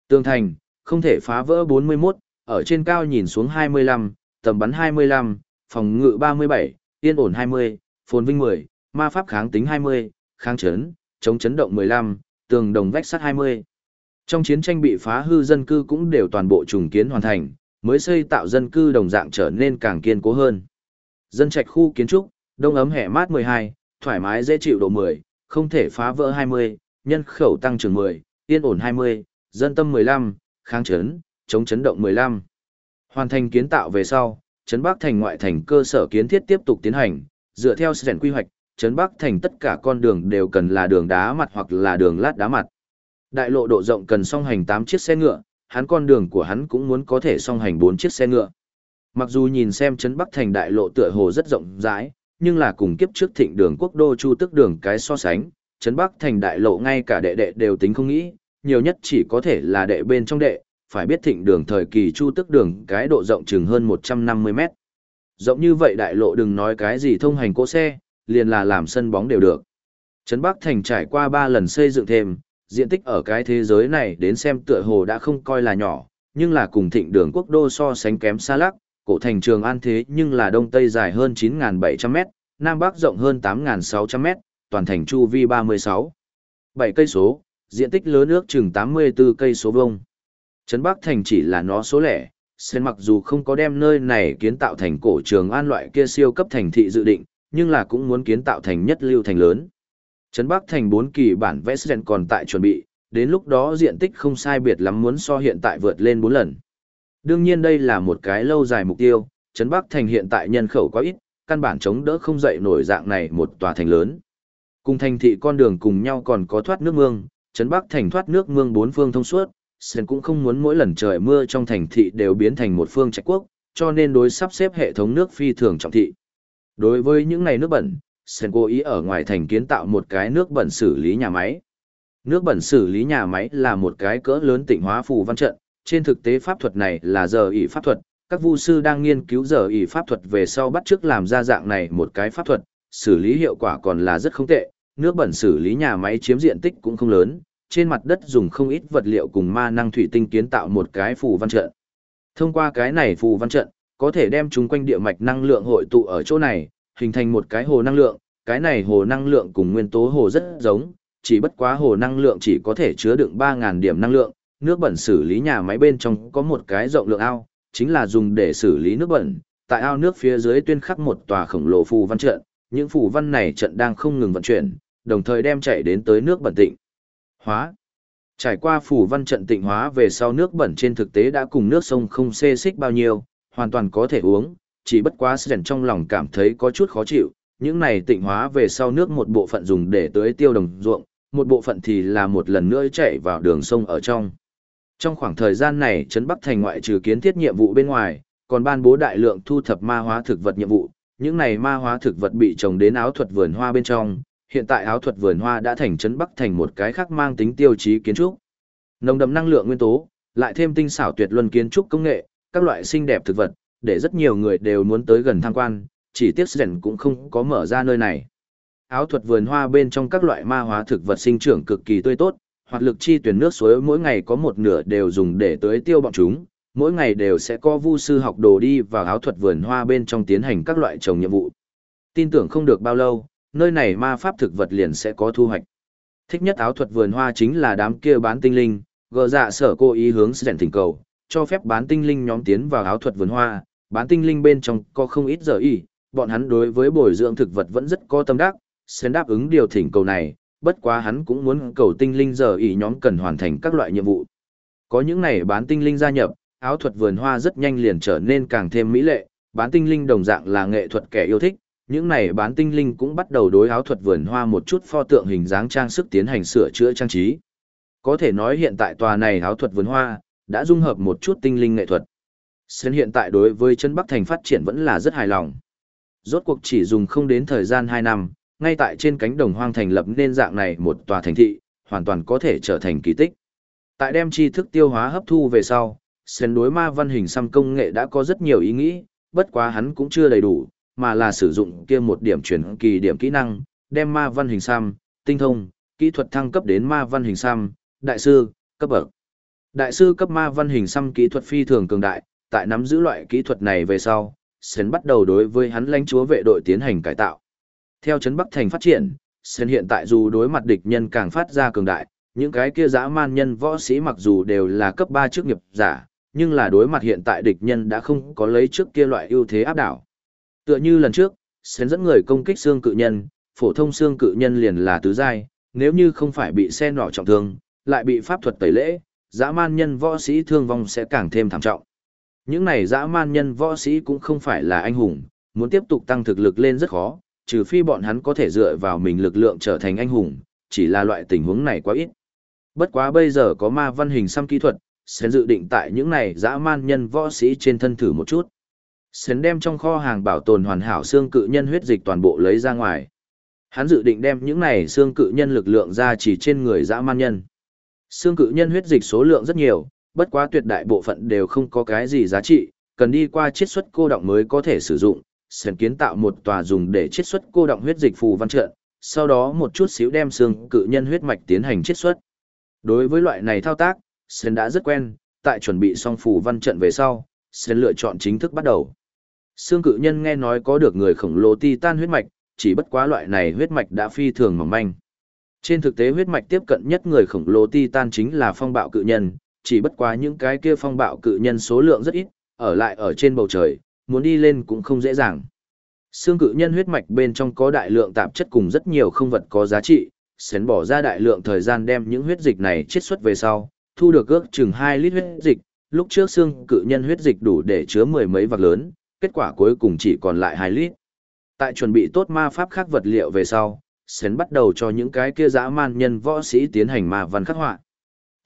Tường thành, không thể phá vỡ 41, ở trên cao nhìn xuống 25, tầm bắn 25, phòng ngự 37, yên ổn 20, phồn vinh 10, ma pháp kháng tính 20, kháng chấn, chống chấn động 15, tường đồng vách sắt 20. Trong chiến tranh bị phá hư dân cư cũng đều toàn bộ trùng kiến hoàn thành, mới xây tạo dân cư đồng dạng trở nên càng kiên cố hơn. Dân trạch khu kiến trúc, đông ấm hẻ mát 12, thoải mái dễ chịu độ 10, không thể phá vỡ 20, nhân khẩu tăng trưởng 10, yên ổn 20, dân tâm 15, kháng chấn, chống chấn động 15. Hoàn thành kiến tạo về sau, Trấn Bắc Thành ngoại thành cơ sở kiến thiết tiếp tục tiến hành, dựa theo sẻn quy hoạch, Trấn Bắc Thành tất cả con đường đều cần là đường đá mặt hoặc là đường lát đá mặt. Đại lộ độ rộng cần song hành 8 chiếc xe ngựa, hắn con đường của hắn cũng muốn có thể song hành 4 chiếc xe ngựa. Mặc dù nhìn xem Trấn Bắc Thành đại lộ tựa hồ rất rộng rãi, nhưng là cùng kiếp trước thịnh đường quốc đô chu tức đường cái so sánh, Trấn Bắc Thành đại lộ ngay cả đệ đệ đều tính không nghĩ, nhiều nhất chỉ có thể là đệ bên trong đệ, phải biết thịnh đường thời kỳ chu tức đường cái độ rộng chừng hơn 150 mét. Rộng như vậy đại lộ đừng nói cái gì thông hành cỗ xe, liền là làm sân bóng đều được. Trấn Bắc Thành trải qua 3 lần xây dựng thêm, diện tích ở cái thế giới này đến xem tựa hồ đã không coi là nhỏ, nhưng là cùng thịnh đường quốc đô so sánh kém xa lắc, cổ thành trường an thế nhưng là đông tây dài hơn 9.700 mét, nam bắc rộng hơn 8.600 mét, toàn thành chu vi 36. 7 cây số, diện tích lớn ước chừng 84 cây số vuông. Trấn Bắc Thành chỉ là nó số lẻ, Sen mặc dù không có đem nơi này kiến tạo thành cổ trường an loại kia siêu cấp thành thị dự định, nhưng là cũng muốn kiến tạo thành nhất lưu thành lớn. Trấn Bắc Thành 4 kỳ bản vẽ Sren còn tại chuẩn bị, đến lúc đó diện tích không sai biệt lắm muốn so hiện tại vượt lên 4 lần. Đương nhiên đây là một cái lâu dài mục tiêu, Trấn Bắc Thành hiện tại nhân khẩu quá ít, căn bản chống đỡ không dậy nổi dạng này một tòa thành lớn. Cùng thành thị con đường cùng nhau còn có thoát nước mương, Trấn Bắc Thành thoát nước mương bốn phương thông suốt, Sren cũng không muốn mỗi lần trời mưa trong thành thị đều biến thành một phương trạch quốc, cho nên đối sắp xếp hệ thống nước phi thường trọng thị. Đối với những này nước bẩn, Sen cố ý ở ngoài thành kiến tạo một cái nước bẩn xử lý nhà máy. Nước bẩn xử lý nhà máy là một cái cỡ lớn tịnh hóa phù văn trận, trên thực tế pháp thuật này là giờ ỷ pháp thuật, các vu sư đang nghiên cứu giờ ỷ pháp thuật về sau bắt chước làm ra dạng này một cái pháp thuật, xử lý hiệu quả còn là rất không tệ, nước bẩn xử lý nhà máy chiếm diện tích cũng không lớn, trên mặt đất dùng không ít vật liệu cùng ma năng thủy tinh kiến tạo một cái phù văn trận. Thông qua cái này phù văn trận, có thể đem chúng quanh địa mạch năng lượng hội tụ ở chỗ này, hình thành một cái hồ năng lượng, cái này hồ năng lượng cùng nguyên tố hồ rất giống, chỉ bất quá hồ năng lượng chỉ có thể chứa đựng 3.000 điểm năng lượng, nước bẩn xử lý nhà máy bên trong có một cái rộng lượng ao, chính là dùng để xử lý nước bẩn, tại ao nước phía dưới tuyên khắc một tòa khổng lồ phù văn trận, những phù văn này trận đang không ngừng vận chuyển, đồng thời đem chạy đến tới nước bẩn tịnh hóa. Trải qua phủ văn trận tịnh hóa về sau nước bẩn trên thực tế đã cùng nước sông không xê xích bao nhiêu, hoàn toàn có thể uống, chỉ bất quá Sren trong lòng cảm thấy có chút khó chịu, những này tịnh hóa về sau nước một bộ phận dùng để tưới tiêu đồng ruộng, một bộ phận thì là một lần nữa chạy vào đường sông ở trong. Trong khoảng thời gian này, Trấn Bắc Thành ngoại trừ kiến thiết nhiệm vụ bên ngoài, còn ban bố đại lượng thu thập ma hóa thực vật nhiệm vụ, những này ma hóa thực vật bị trồng đến áo thuật vườn hoa bên trong, hiện tại áo thuật vườn hoa đã thành trấn bắc thành một cái khác mang tính tiêu chí kiến trúc. Nồng đậm năng lượng nguyên tố, lại thêm tinh xảo tuyệt luân kiến trúc công nghệ, các loại xinh đẹp thực vật, để rất nhiều người đều muốn tới gần tham quan, chỉ tiếc rèn cũng không có mở ra nơi này. Áo thuật vườn hoa bên trong các loại ma hóa thực vật sinh trưởng cực kỳ tươi tốt, hoạt lực chi tuyển nước suối mỗi ngày có một nửa đều dùng để tưới tiêu bọn chúng, mỗi ngày đều sẽ có vu sư học đồ đi vào áo thuật vườn hoa bên trong tiến hành các loại trồng nhiệm vụ. Tin tưởng không được bao lâu, nơi này ma pháp thực vật liền sẽ có thu hoạch. Thích nhất áo thuật vườn hoa chính là đám kia bán tinh linh, gờ dạ sở cô ý hướng rèn thỉnh cầu, cho phép bán tinh linh nhóm tiến vào áo thuật vườn hoa, bán tinh linh bên trong có không ít giờ y, bọn hắn đối với bồi dưỡng thực vật vẫn rất có tâm đắc, sẽ đáp ứng điều thỉnh cầu này, bất quá hắn cũng muốn cầu tinh linh giờ y nhóm cần hoàn thành các loại nhiệm vụ. Có những này bán tinh linh gia nhập, áo thuật vườn hoa rất nhanh liền trở nên càng thêm mỹ lệ, bán tinh linh đồng dạng là nghệ thuật kẻ yêu thích, những này bán tinh linh cũng bắt đầu đối áo thuật vườn hoa một chút pho tượng hình dáng trang sức tiến hành sửa chữa trang trí. Có thể nói hiện tại tòa này áo thuật vườn hoa đã dung hợp một chút tinh linh nghệ thuật. Sơn hiện tại đối với chân Bắc Thành phát triển vẫn là rất hài lòng. Rốt cuộc chỉ dùng không đến thời gian 2 năm, ngay tại trên cánh đồng hoang thành lập nên dạng này một tòa thành thị, hoàn toàn có thể trở thành kỳ tích. Tại đem tri thức tiêu hóa hấp thu về sau, Sơn đối ma văn hình xăm công nghệ đã có rất nhiều ý nghĩ, bất quá hắn cũng chưa đầy đủ, mà là sử dụng kia một điểm chuyển kỳ điểm kỹ năng, đem ma văn hình xăm, tinh thông, kỹ thuật thăng cấp đến ma văn hình xăm, đại sư, cấp bậc. Đại sư cấp ma văn hình xăm kỹ thuật phi thường cường đại, tại nắm giữ loại kỹ thuật này về sau, Sến bắt đầu đối với hắn lãnh chúa vệ đội tiến hành cải tạo. Theo Trấn Bắc Thành phát triển, Sến hiện tại dù đối mặt địch nhân càng phát ra cường đại, những cái kia dã man nhân võ sĩ mặc dù đều là cấp 3 chức nghiệp giả, nhưng là đối mặt hiện tại địch nhân đã không có lấy trước kia loại ưu thế áp đảo. Tựa như lần trước, Sến dẫn người công kích xương cự nhân, phổ thông xương cự nhân liền là tứ giai, nếu như không phải bị xe nỏ trọng thương, lại bị pháp thuật tẩy lễ, dã man nhân võ sĩ thương vong sẽ càng thêm thảm trọng. Những này dã man nhân võ sĩ cũng không phải là anh hùng, muốn tiếp tục tăng thực lực lên rất khó, trừ phi bọn hắn có thể dựa vào mình lực lượng trở thành anh hùng, chỉ là loại tình huống này quá ít. Bất quá bây giờ có ma văn hình xăm kỹ thuật, sẽ dự định tại những này dã man nhân võ sĩ trên thân thử một chút. Sến đem trong kho hàng bảo tồn hoàn hảo xương cự nhân huyết dịch toàn bộ lấy ra ngoài. Hắn dự định đem những này xương cự nhân lực lượng ra chỉ trên người dã man nhân. Xương cự nhân huyết dịch số lượng rất nhiều, bất quá tuyệt đại bộ phận đều không có cái gì giá trị, cần đi qua chiết xuất cô động mới có thể sử dụng. Sến kiến tạo một tòa dùng để chiết xuất cô động huyết dịch phù văn trận, sau đó một chút xíu đem xương cự nhân huyết mạch tiến hành chiết xuất. Đối với loại này thao tác, Sến đã rất quen, tại chuẩn bị xong phù văn trận về sau, Sến lựa chọn chính thức bắt đầu. Xương cự nhân nghe nói có được người khổng lồ titan huyết mạch, chỉ bất quá loại này huyết mạch đã phi thường mỏng manh. Trên thực tế huyết mạch tiếp cận nhất người khổng lồ titan chính là phong bạo cự nhân, chỉ bất quá những cái kia phong bạo cự nhân số lượng rất ít, ở lại ở trên bầu trời, muốn đi lên cũng không dễ dàng. Xương cự nhân huyết mạch bên trong có đại lượng tạp chất cùng rất nhiều không vật có giá trị, xén bỏ ra đại lượng thời gian đem những huyết dịch này chiết xuất về sau, thu được ước chừng 2 lít huyết dịch, lúc trước xương cự nhân huyết dịch đủ để chứa mười mấy vạc lớn, kết quả cuối cùng chỉ còn lại 2 lít. Tại chuẩn bị tốt ma pháp khác vật liệu về sau, Sến bắt đầu cho những cái kia dã man nhân võ sĩ tiến hành ma văn khắc họa.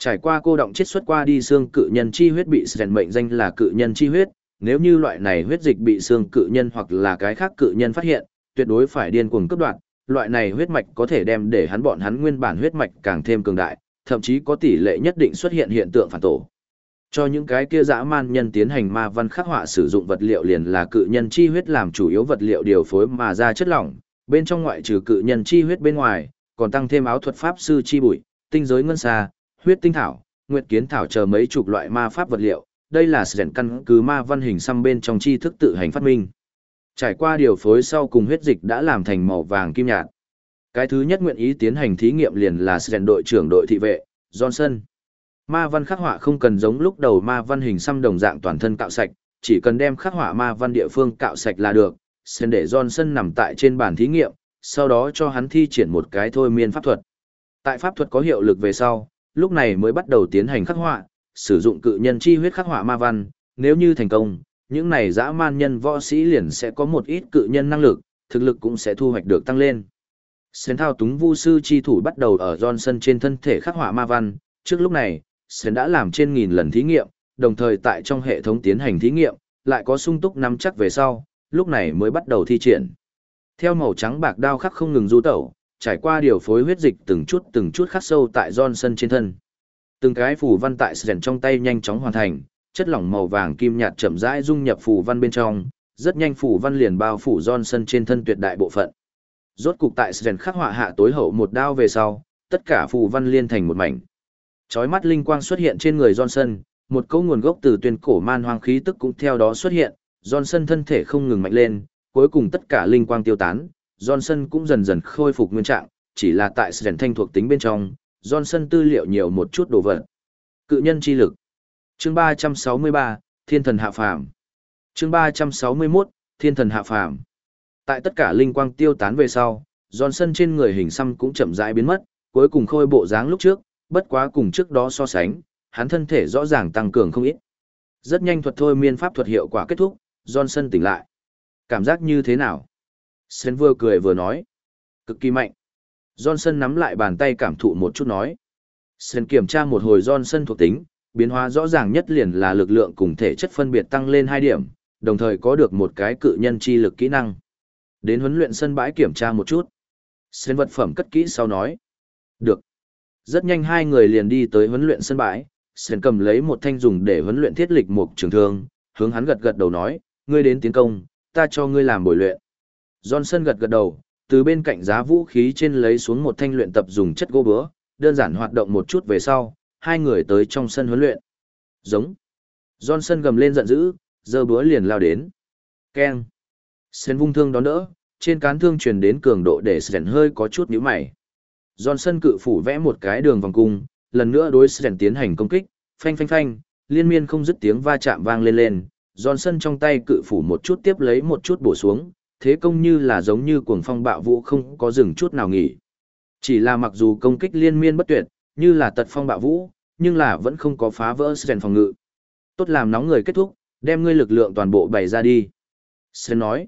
Trải qua cô động chết xuất qua đi xương cự nhân chi huyết bị Sến mệnh danh là cự nhân chi huyết, nếu như loại này huyết dịch bị xương cự nhân hoặc là cái khác cự nhân phát hiện, tuyệt đối phải điên cuồng cướp đoạn, loại này huyết mạch có thể đem để hắn bọn hắn nguyên bản huyết mạch càng thêm cường đại, thậm chí có tỷ lệ nhất định xuất hiện hiện tượng phản tổ. Cho những cái kia dã man nhân tiến hành ma văn khắc họa sử dụng vật liệu liền là cự nhân chi huyết làm chủ yếu vật liệu điều phối mà ra chất lỏng, bên trong ngoại trừ cự nhân chi huyết bên ngoài, còn tăng thêm áo thuật pháp sư chi bụi, tinh giới ngân xa, huyết tinh thảo, nguyệt kiến thảo chờ mấy chục loại ma pháp vật liệu, đây là sự căn cứ ma văn hình xăm bên trong tri thức tự hành phát minh. Trải qua điều phối sau cùng huyết dịch đã làm thành màu vàng kim nhạt. Cái thứ nhất nguyện ý tiến hành thí nghiệm liền là Sren đội trưởng đội thị vệ, Johnson. Ma văn khắc họa không cần giống lúc đầu ma văn hình xăm đồng dạng toàn thân cạo sạch, chỉ cần đem khắc họa ma văn địa phương cạo sạch là được, Sen để Johnson nằm tại trên bàn thí nghiệm, sau đó cho hắn thi triển một cái thôi miên pháp thuật. Tại pháp thuật có hiệu lực về sau, lúc này mới bắt đầu tiến hành khắc họa, sử dụng cự nhân chi huyết khắc họa ma văn, nếu như thành công, những này dã man nhân võ sĩ liền sẽ có một ít cự nhân năng lực, thực lực cũng sẽ thu hoạch được tăng lên. Sến thao túng vu sư chi thủ bắt đầu ở Johnson trên thân thể khắc họa ma văn, trước lúc này, Sến đã làm trên nghìn lần thí nghiệm, đồng thời tại trong hệ thống tiến hành thí nghiệm, lại có sung túc nắm chắc về sau, lúc này mới bắt đầu thi triển. Theo màu trắng bạc đao khắc không ngừng du tẩu, trải qua điều phối huyết dịch từng chút từng chút khắc sâu tại Johnson trên thân. Từng cái phù văn tại sền trong tay nhanh chóng hoàn thành, chất lỏng màu vàng kim nhạt chậm rãi dung nhập phù văn bên trong, rất nhanh phù văn liền bao phủ Johnson trên thân tuyệt đại bộ phận. Rốt cục tại sền khắc họa hạ tối hậu một đao về sau, tất cả phù văn liên thành một mảnh. Chói mắt linh quang xuất hiện trên người Johnson, một cấu nguồn gốc từ tuyên cổ man hoang khí tức cũng theo đó xuất hiện, Johnson thân thể không ngừng mạnh lên, cuối cùng tất cả linh quang tiêu tán, Johnson cũng dần dần khôi phục nguyên trạng, chỉ là tại sự thanh thuộc tính bên trong, Johnson tư liệu nhiều một chút đồ vật. Cự nhân chi lực. Chương 363, Thiên thần hạ phàm. Chương 361, Thiên thần hạ phàm. Tại tất cả linh quang tiêu tán về sau, Johnson trên người hình xăm cũng chậm rãi biến mất, cuối cùng khôi bộ dáng lúc trước, bất quá cùng trước đó so sánh, hắn thân thể rõ ràng tăng cường không ít. Rất nhanh thuật thôi miên pháp thuật hiệu quả kết thúc, Johnson tỉnh lại. Cảm giác như thế nào? Sen vừa cười vừa nói. Cực kỳ mạnh. Johnson nắm lại bàn tay cảm thụ một chút nói. Sen kiểm tra một hồi Johnson thuộc tính, biến hóa rõ ràng nhất liền là lực lượng cùng thể chất phân biệt tăng lên 2 điểm, đồng thời có được một cái cự nhân chi lực kỹ năng. Đến huấn luyện sân bãi kiểm tra một chút. Sen vật phẩm cất kỹ sau nói. Được. Rất nhanh hai người liền đi tới huấn luyện sân bãi, Sen cầm lấy một thanh dùng để huấn luyện thiết lịch một trường thương, hướng hắn gật gật đầu nói, ngươi đến tiến công, ta cho ngươi làm bồi luyện. Johnson gật gật đầu, từ bên cạnh giá vũ khí trên lấy xuống một thanh luyện tập dùng chất gỗ bữa, đơn giản hoạt động một chút về sau, hai người tới trong sân huấn luyện. Giống. Johnson gầm lên giận dữ, giơ búa liền lao đến. Keng. Sen vung thương đón đỡ, trên cán thương truyền đến cường độ để Sen hơi có chút nhíu mày. Johnson cự phủ vẽ một cái đường vòng cung, lần nữa đối Sen tiến hành công kích, phanh phanh phanh, liên miên không dứt tiếng va chạm vang lên lên. Johnson trong tay cự phủ một chút tiếp lấy một chút bổ xuống, thế công như là giống như cuồng phong bạo vũ không có dừng chút nào nghỉ. Chỉ là mặc dù công kích liên miên bất tuyệt, như là tật phong bạo vũ, nhưng là vẫn không có phá vỡ Sen phòng ngự. Tốt làm nóng người kết thúc, đem ngươi lực lượng toàn bộ bày ra đi. Sen nói,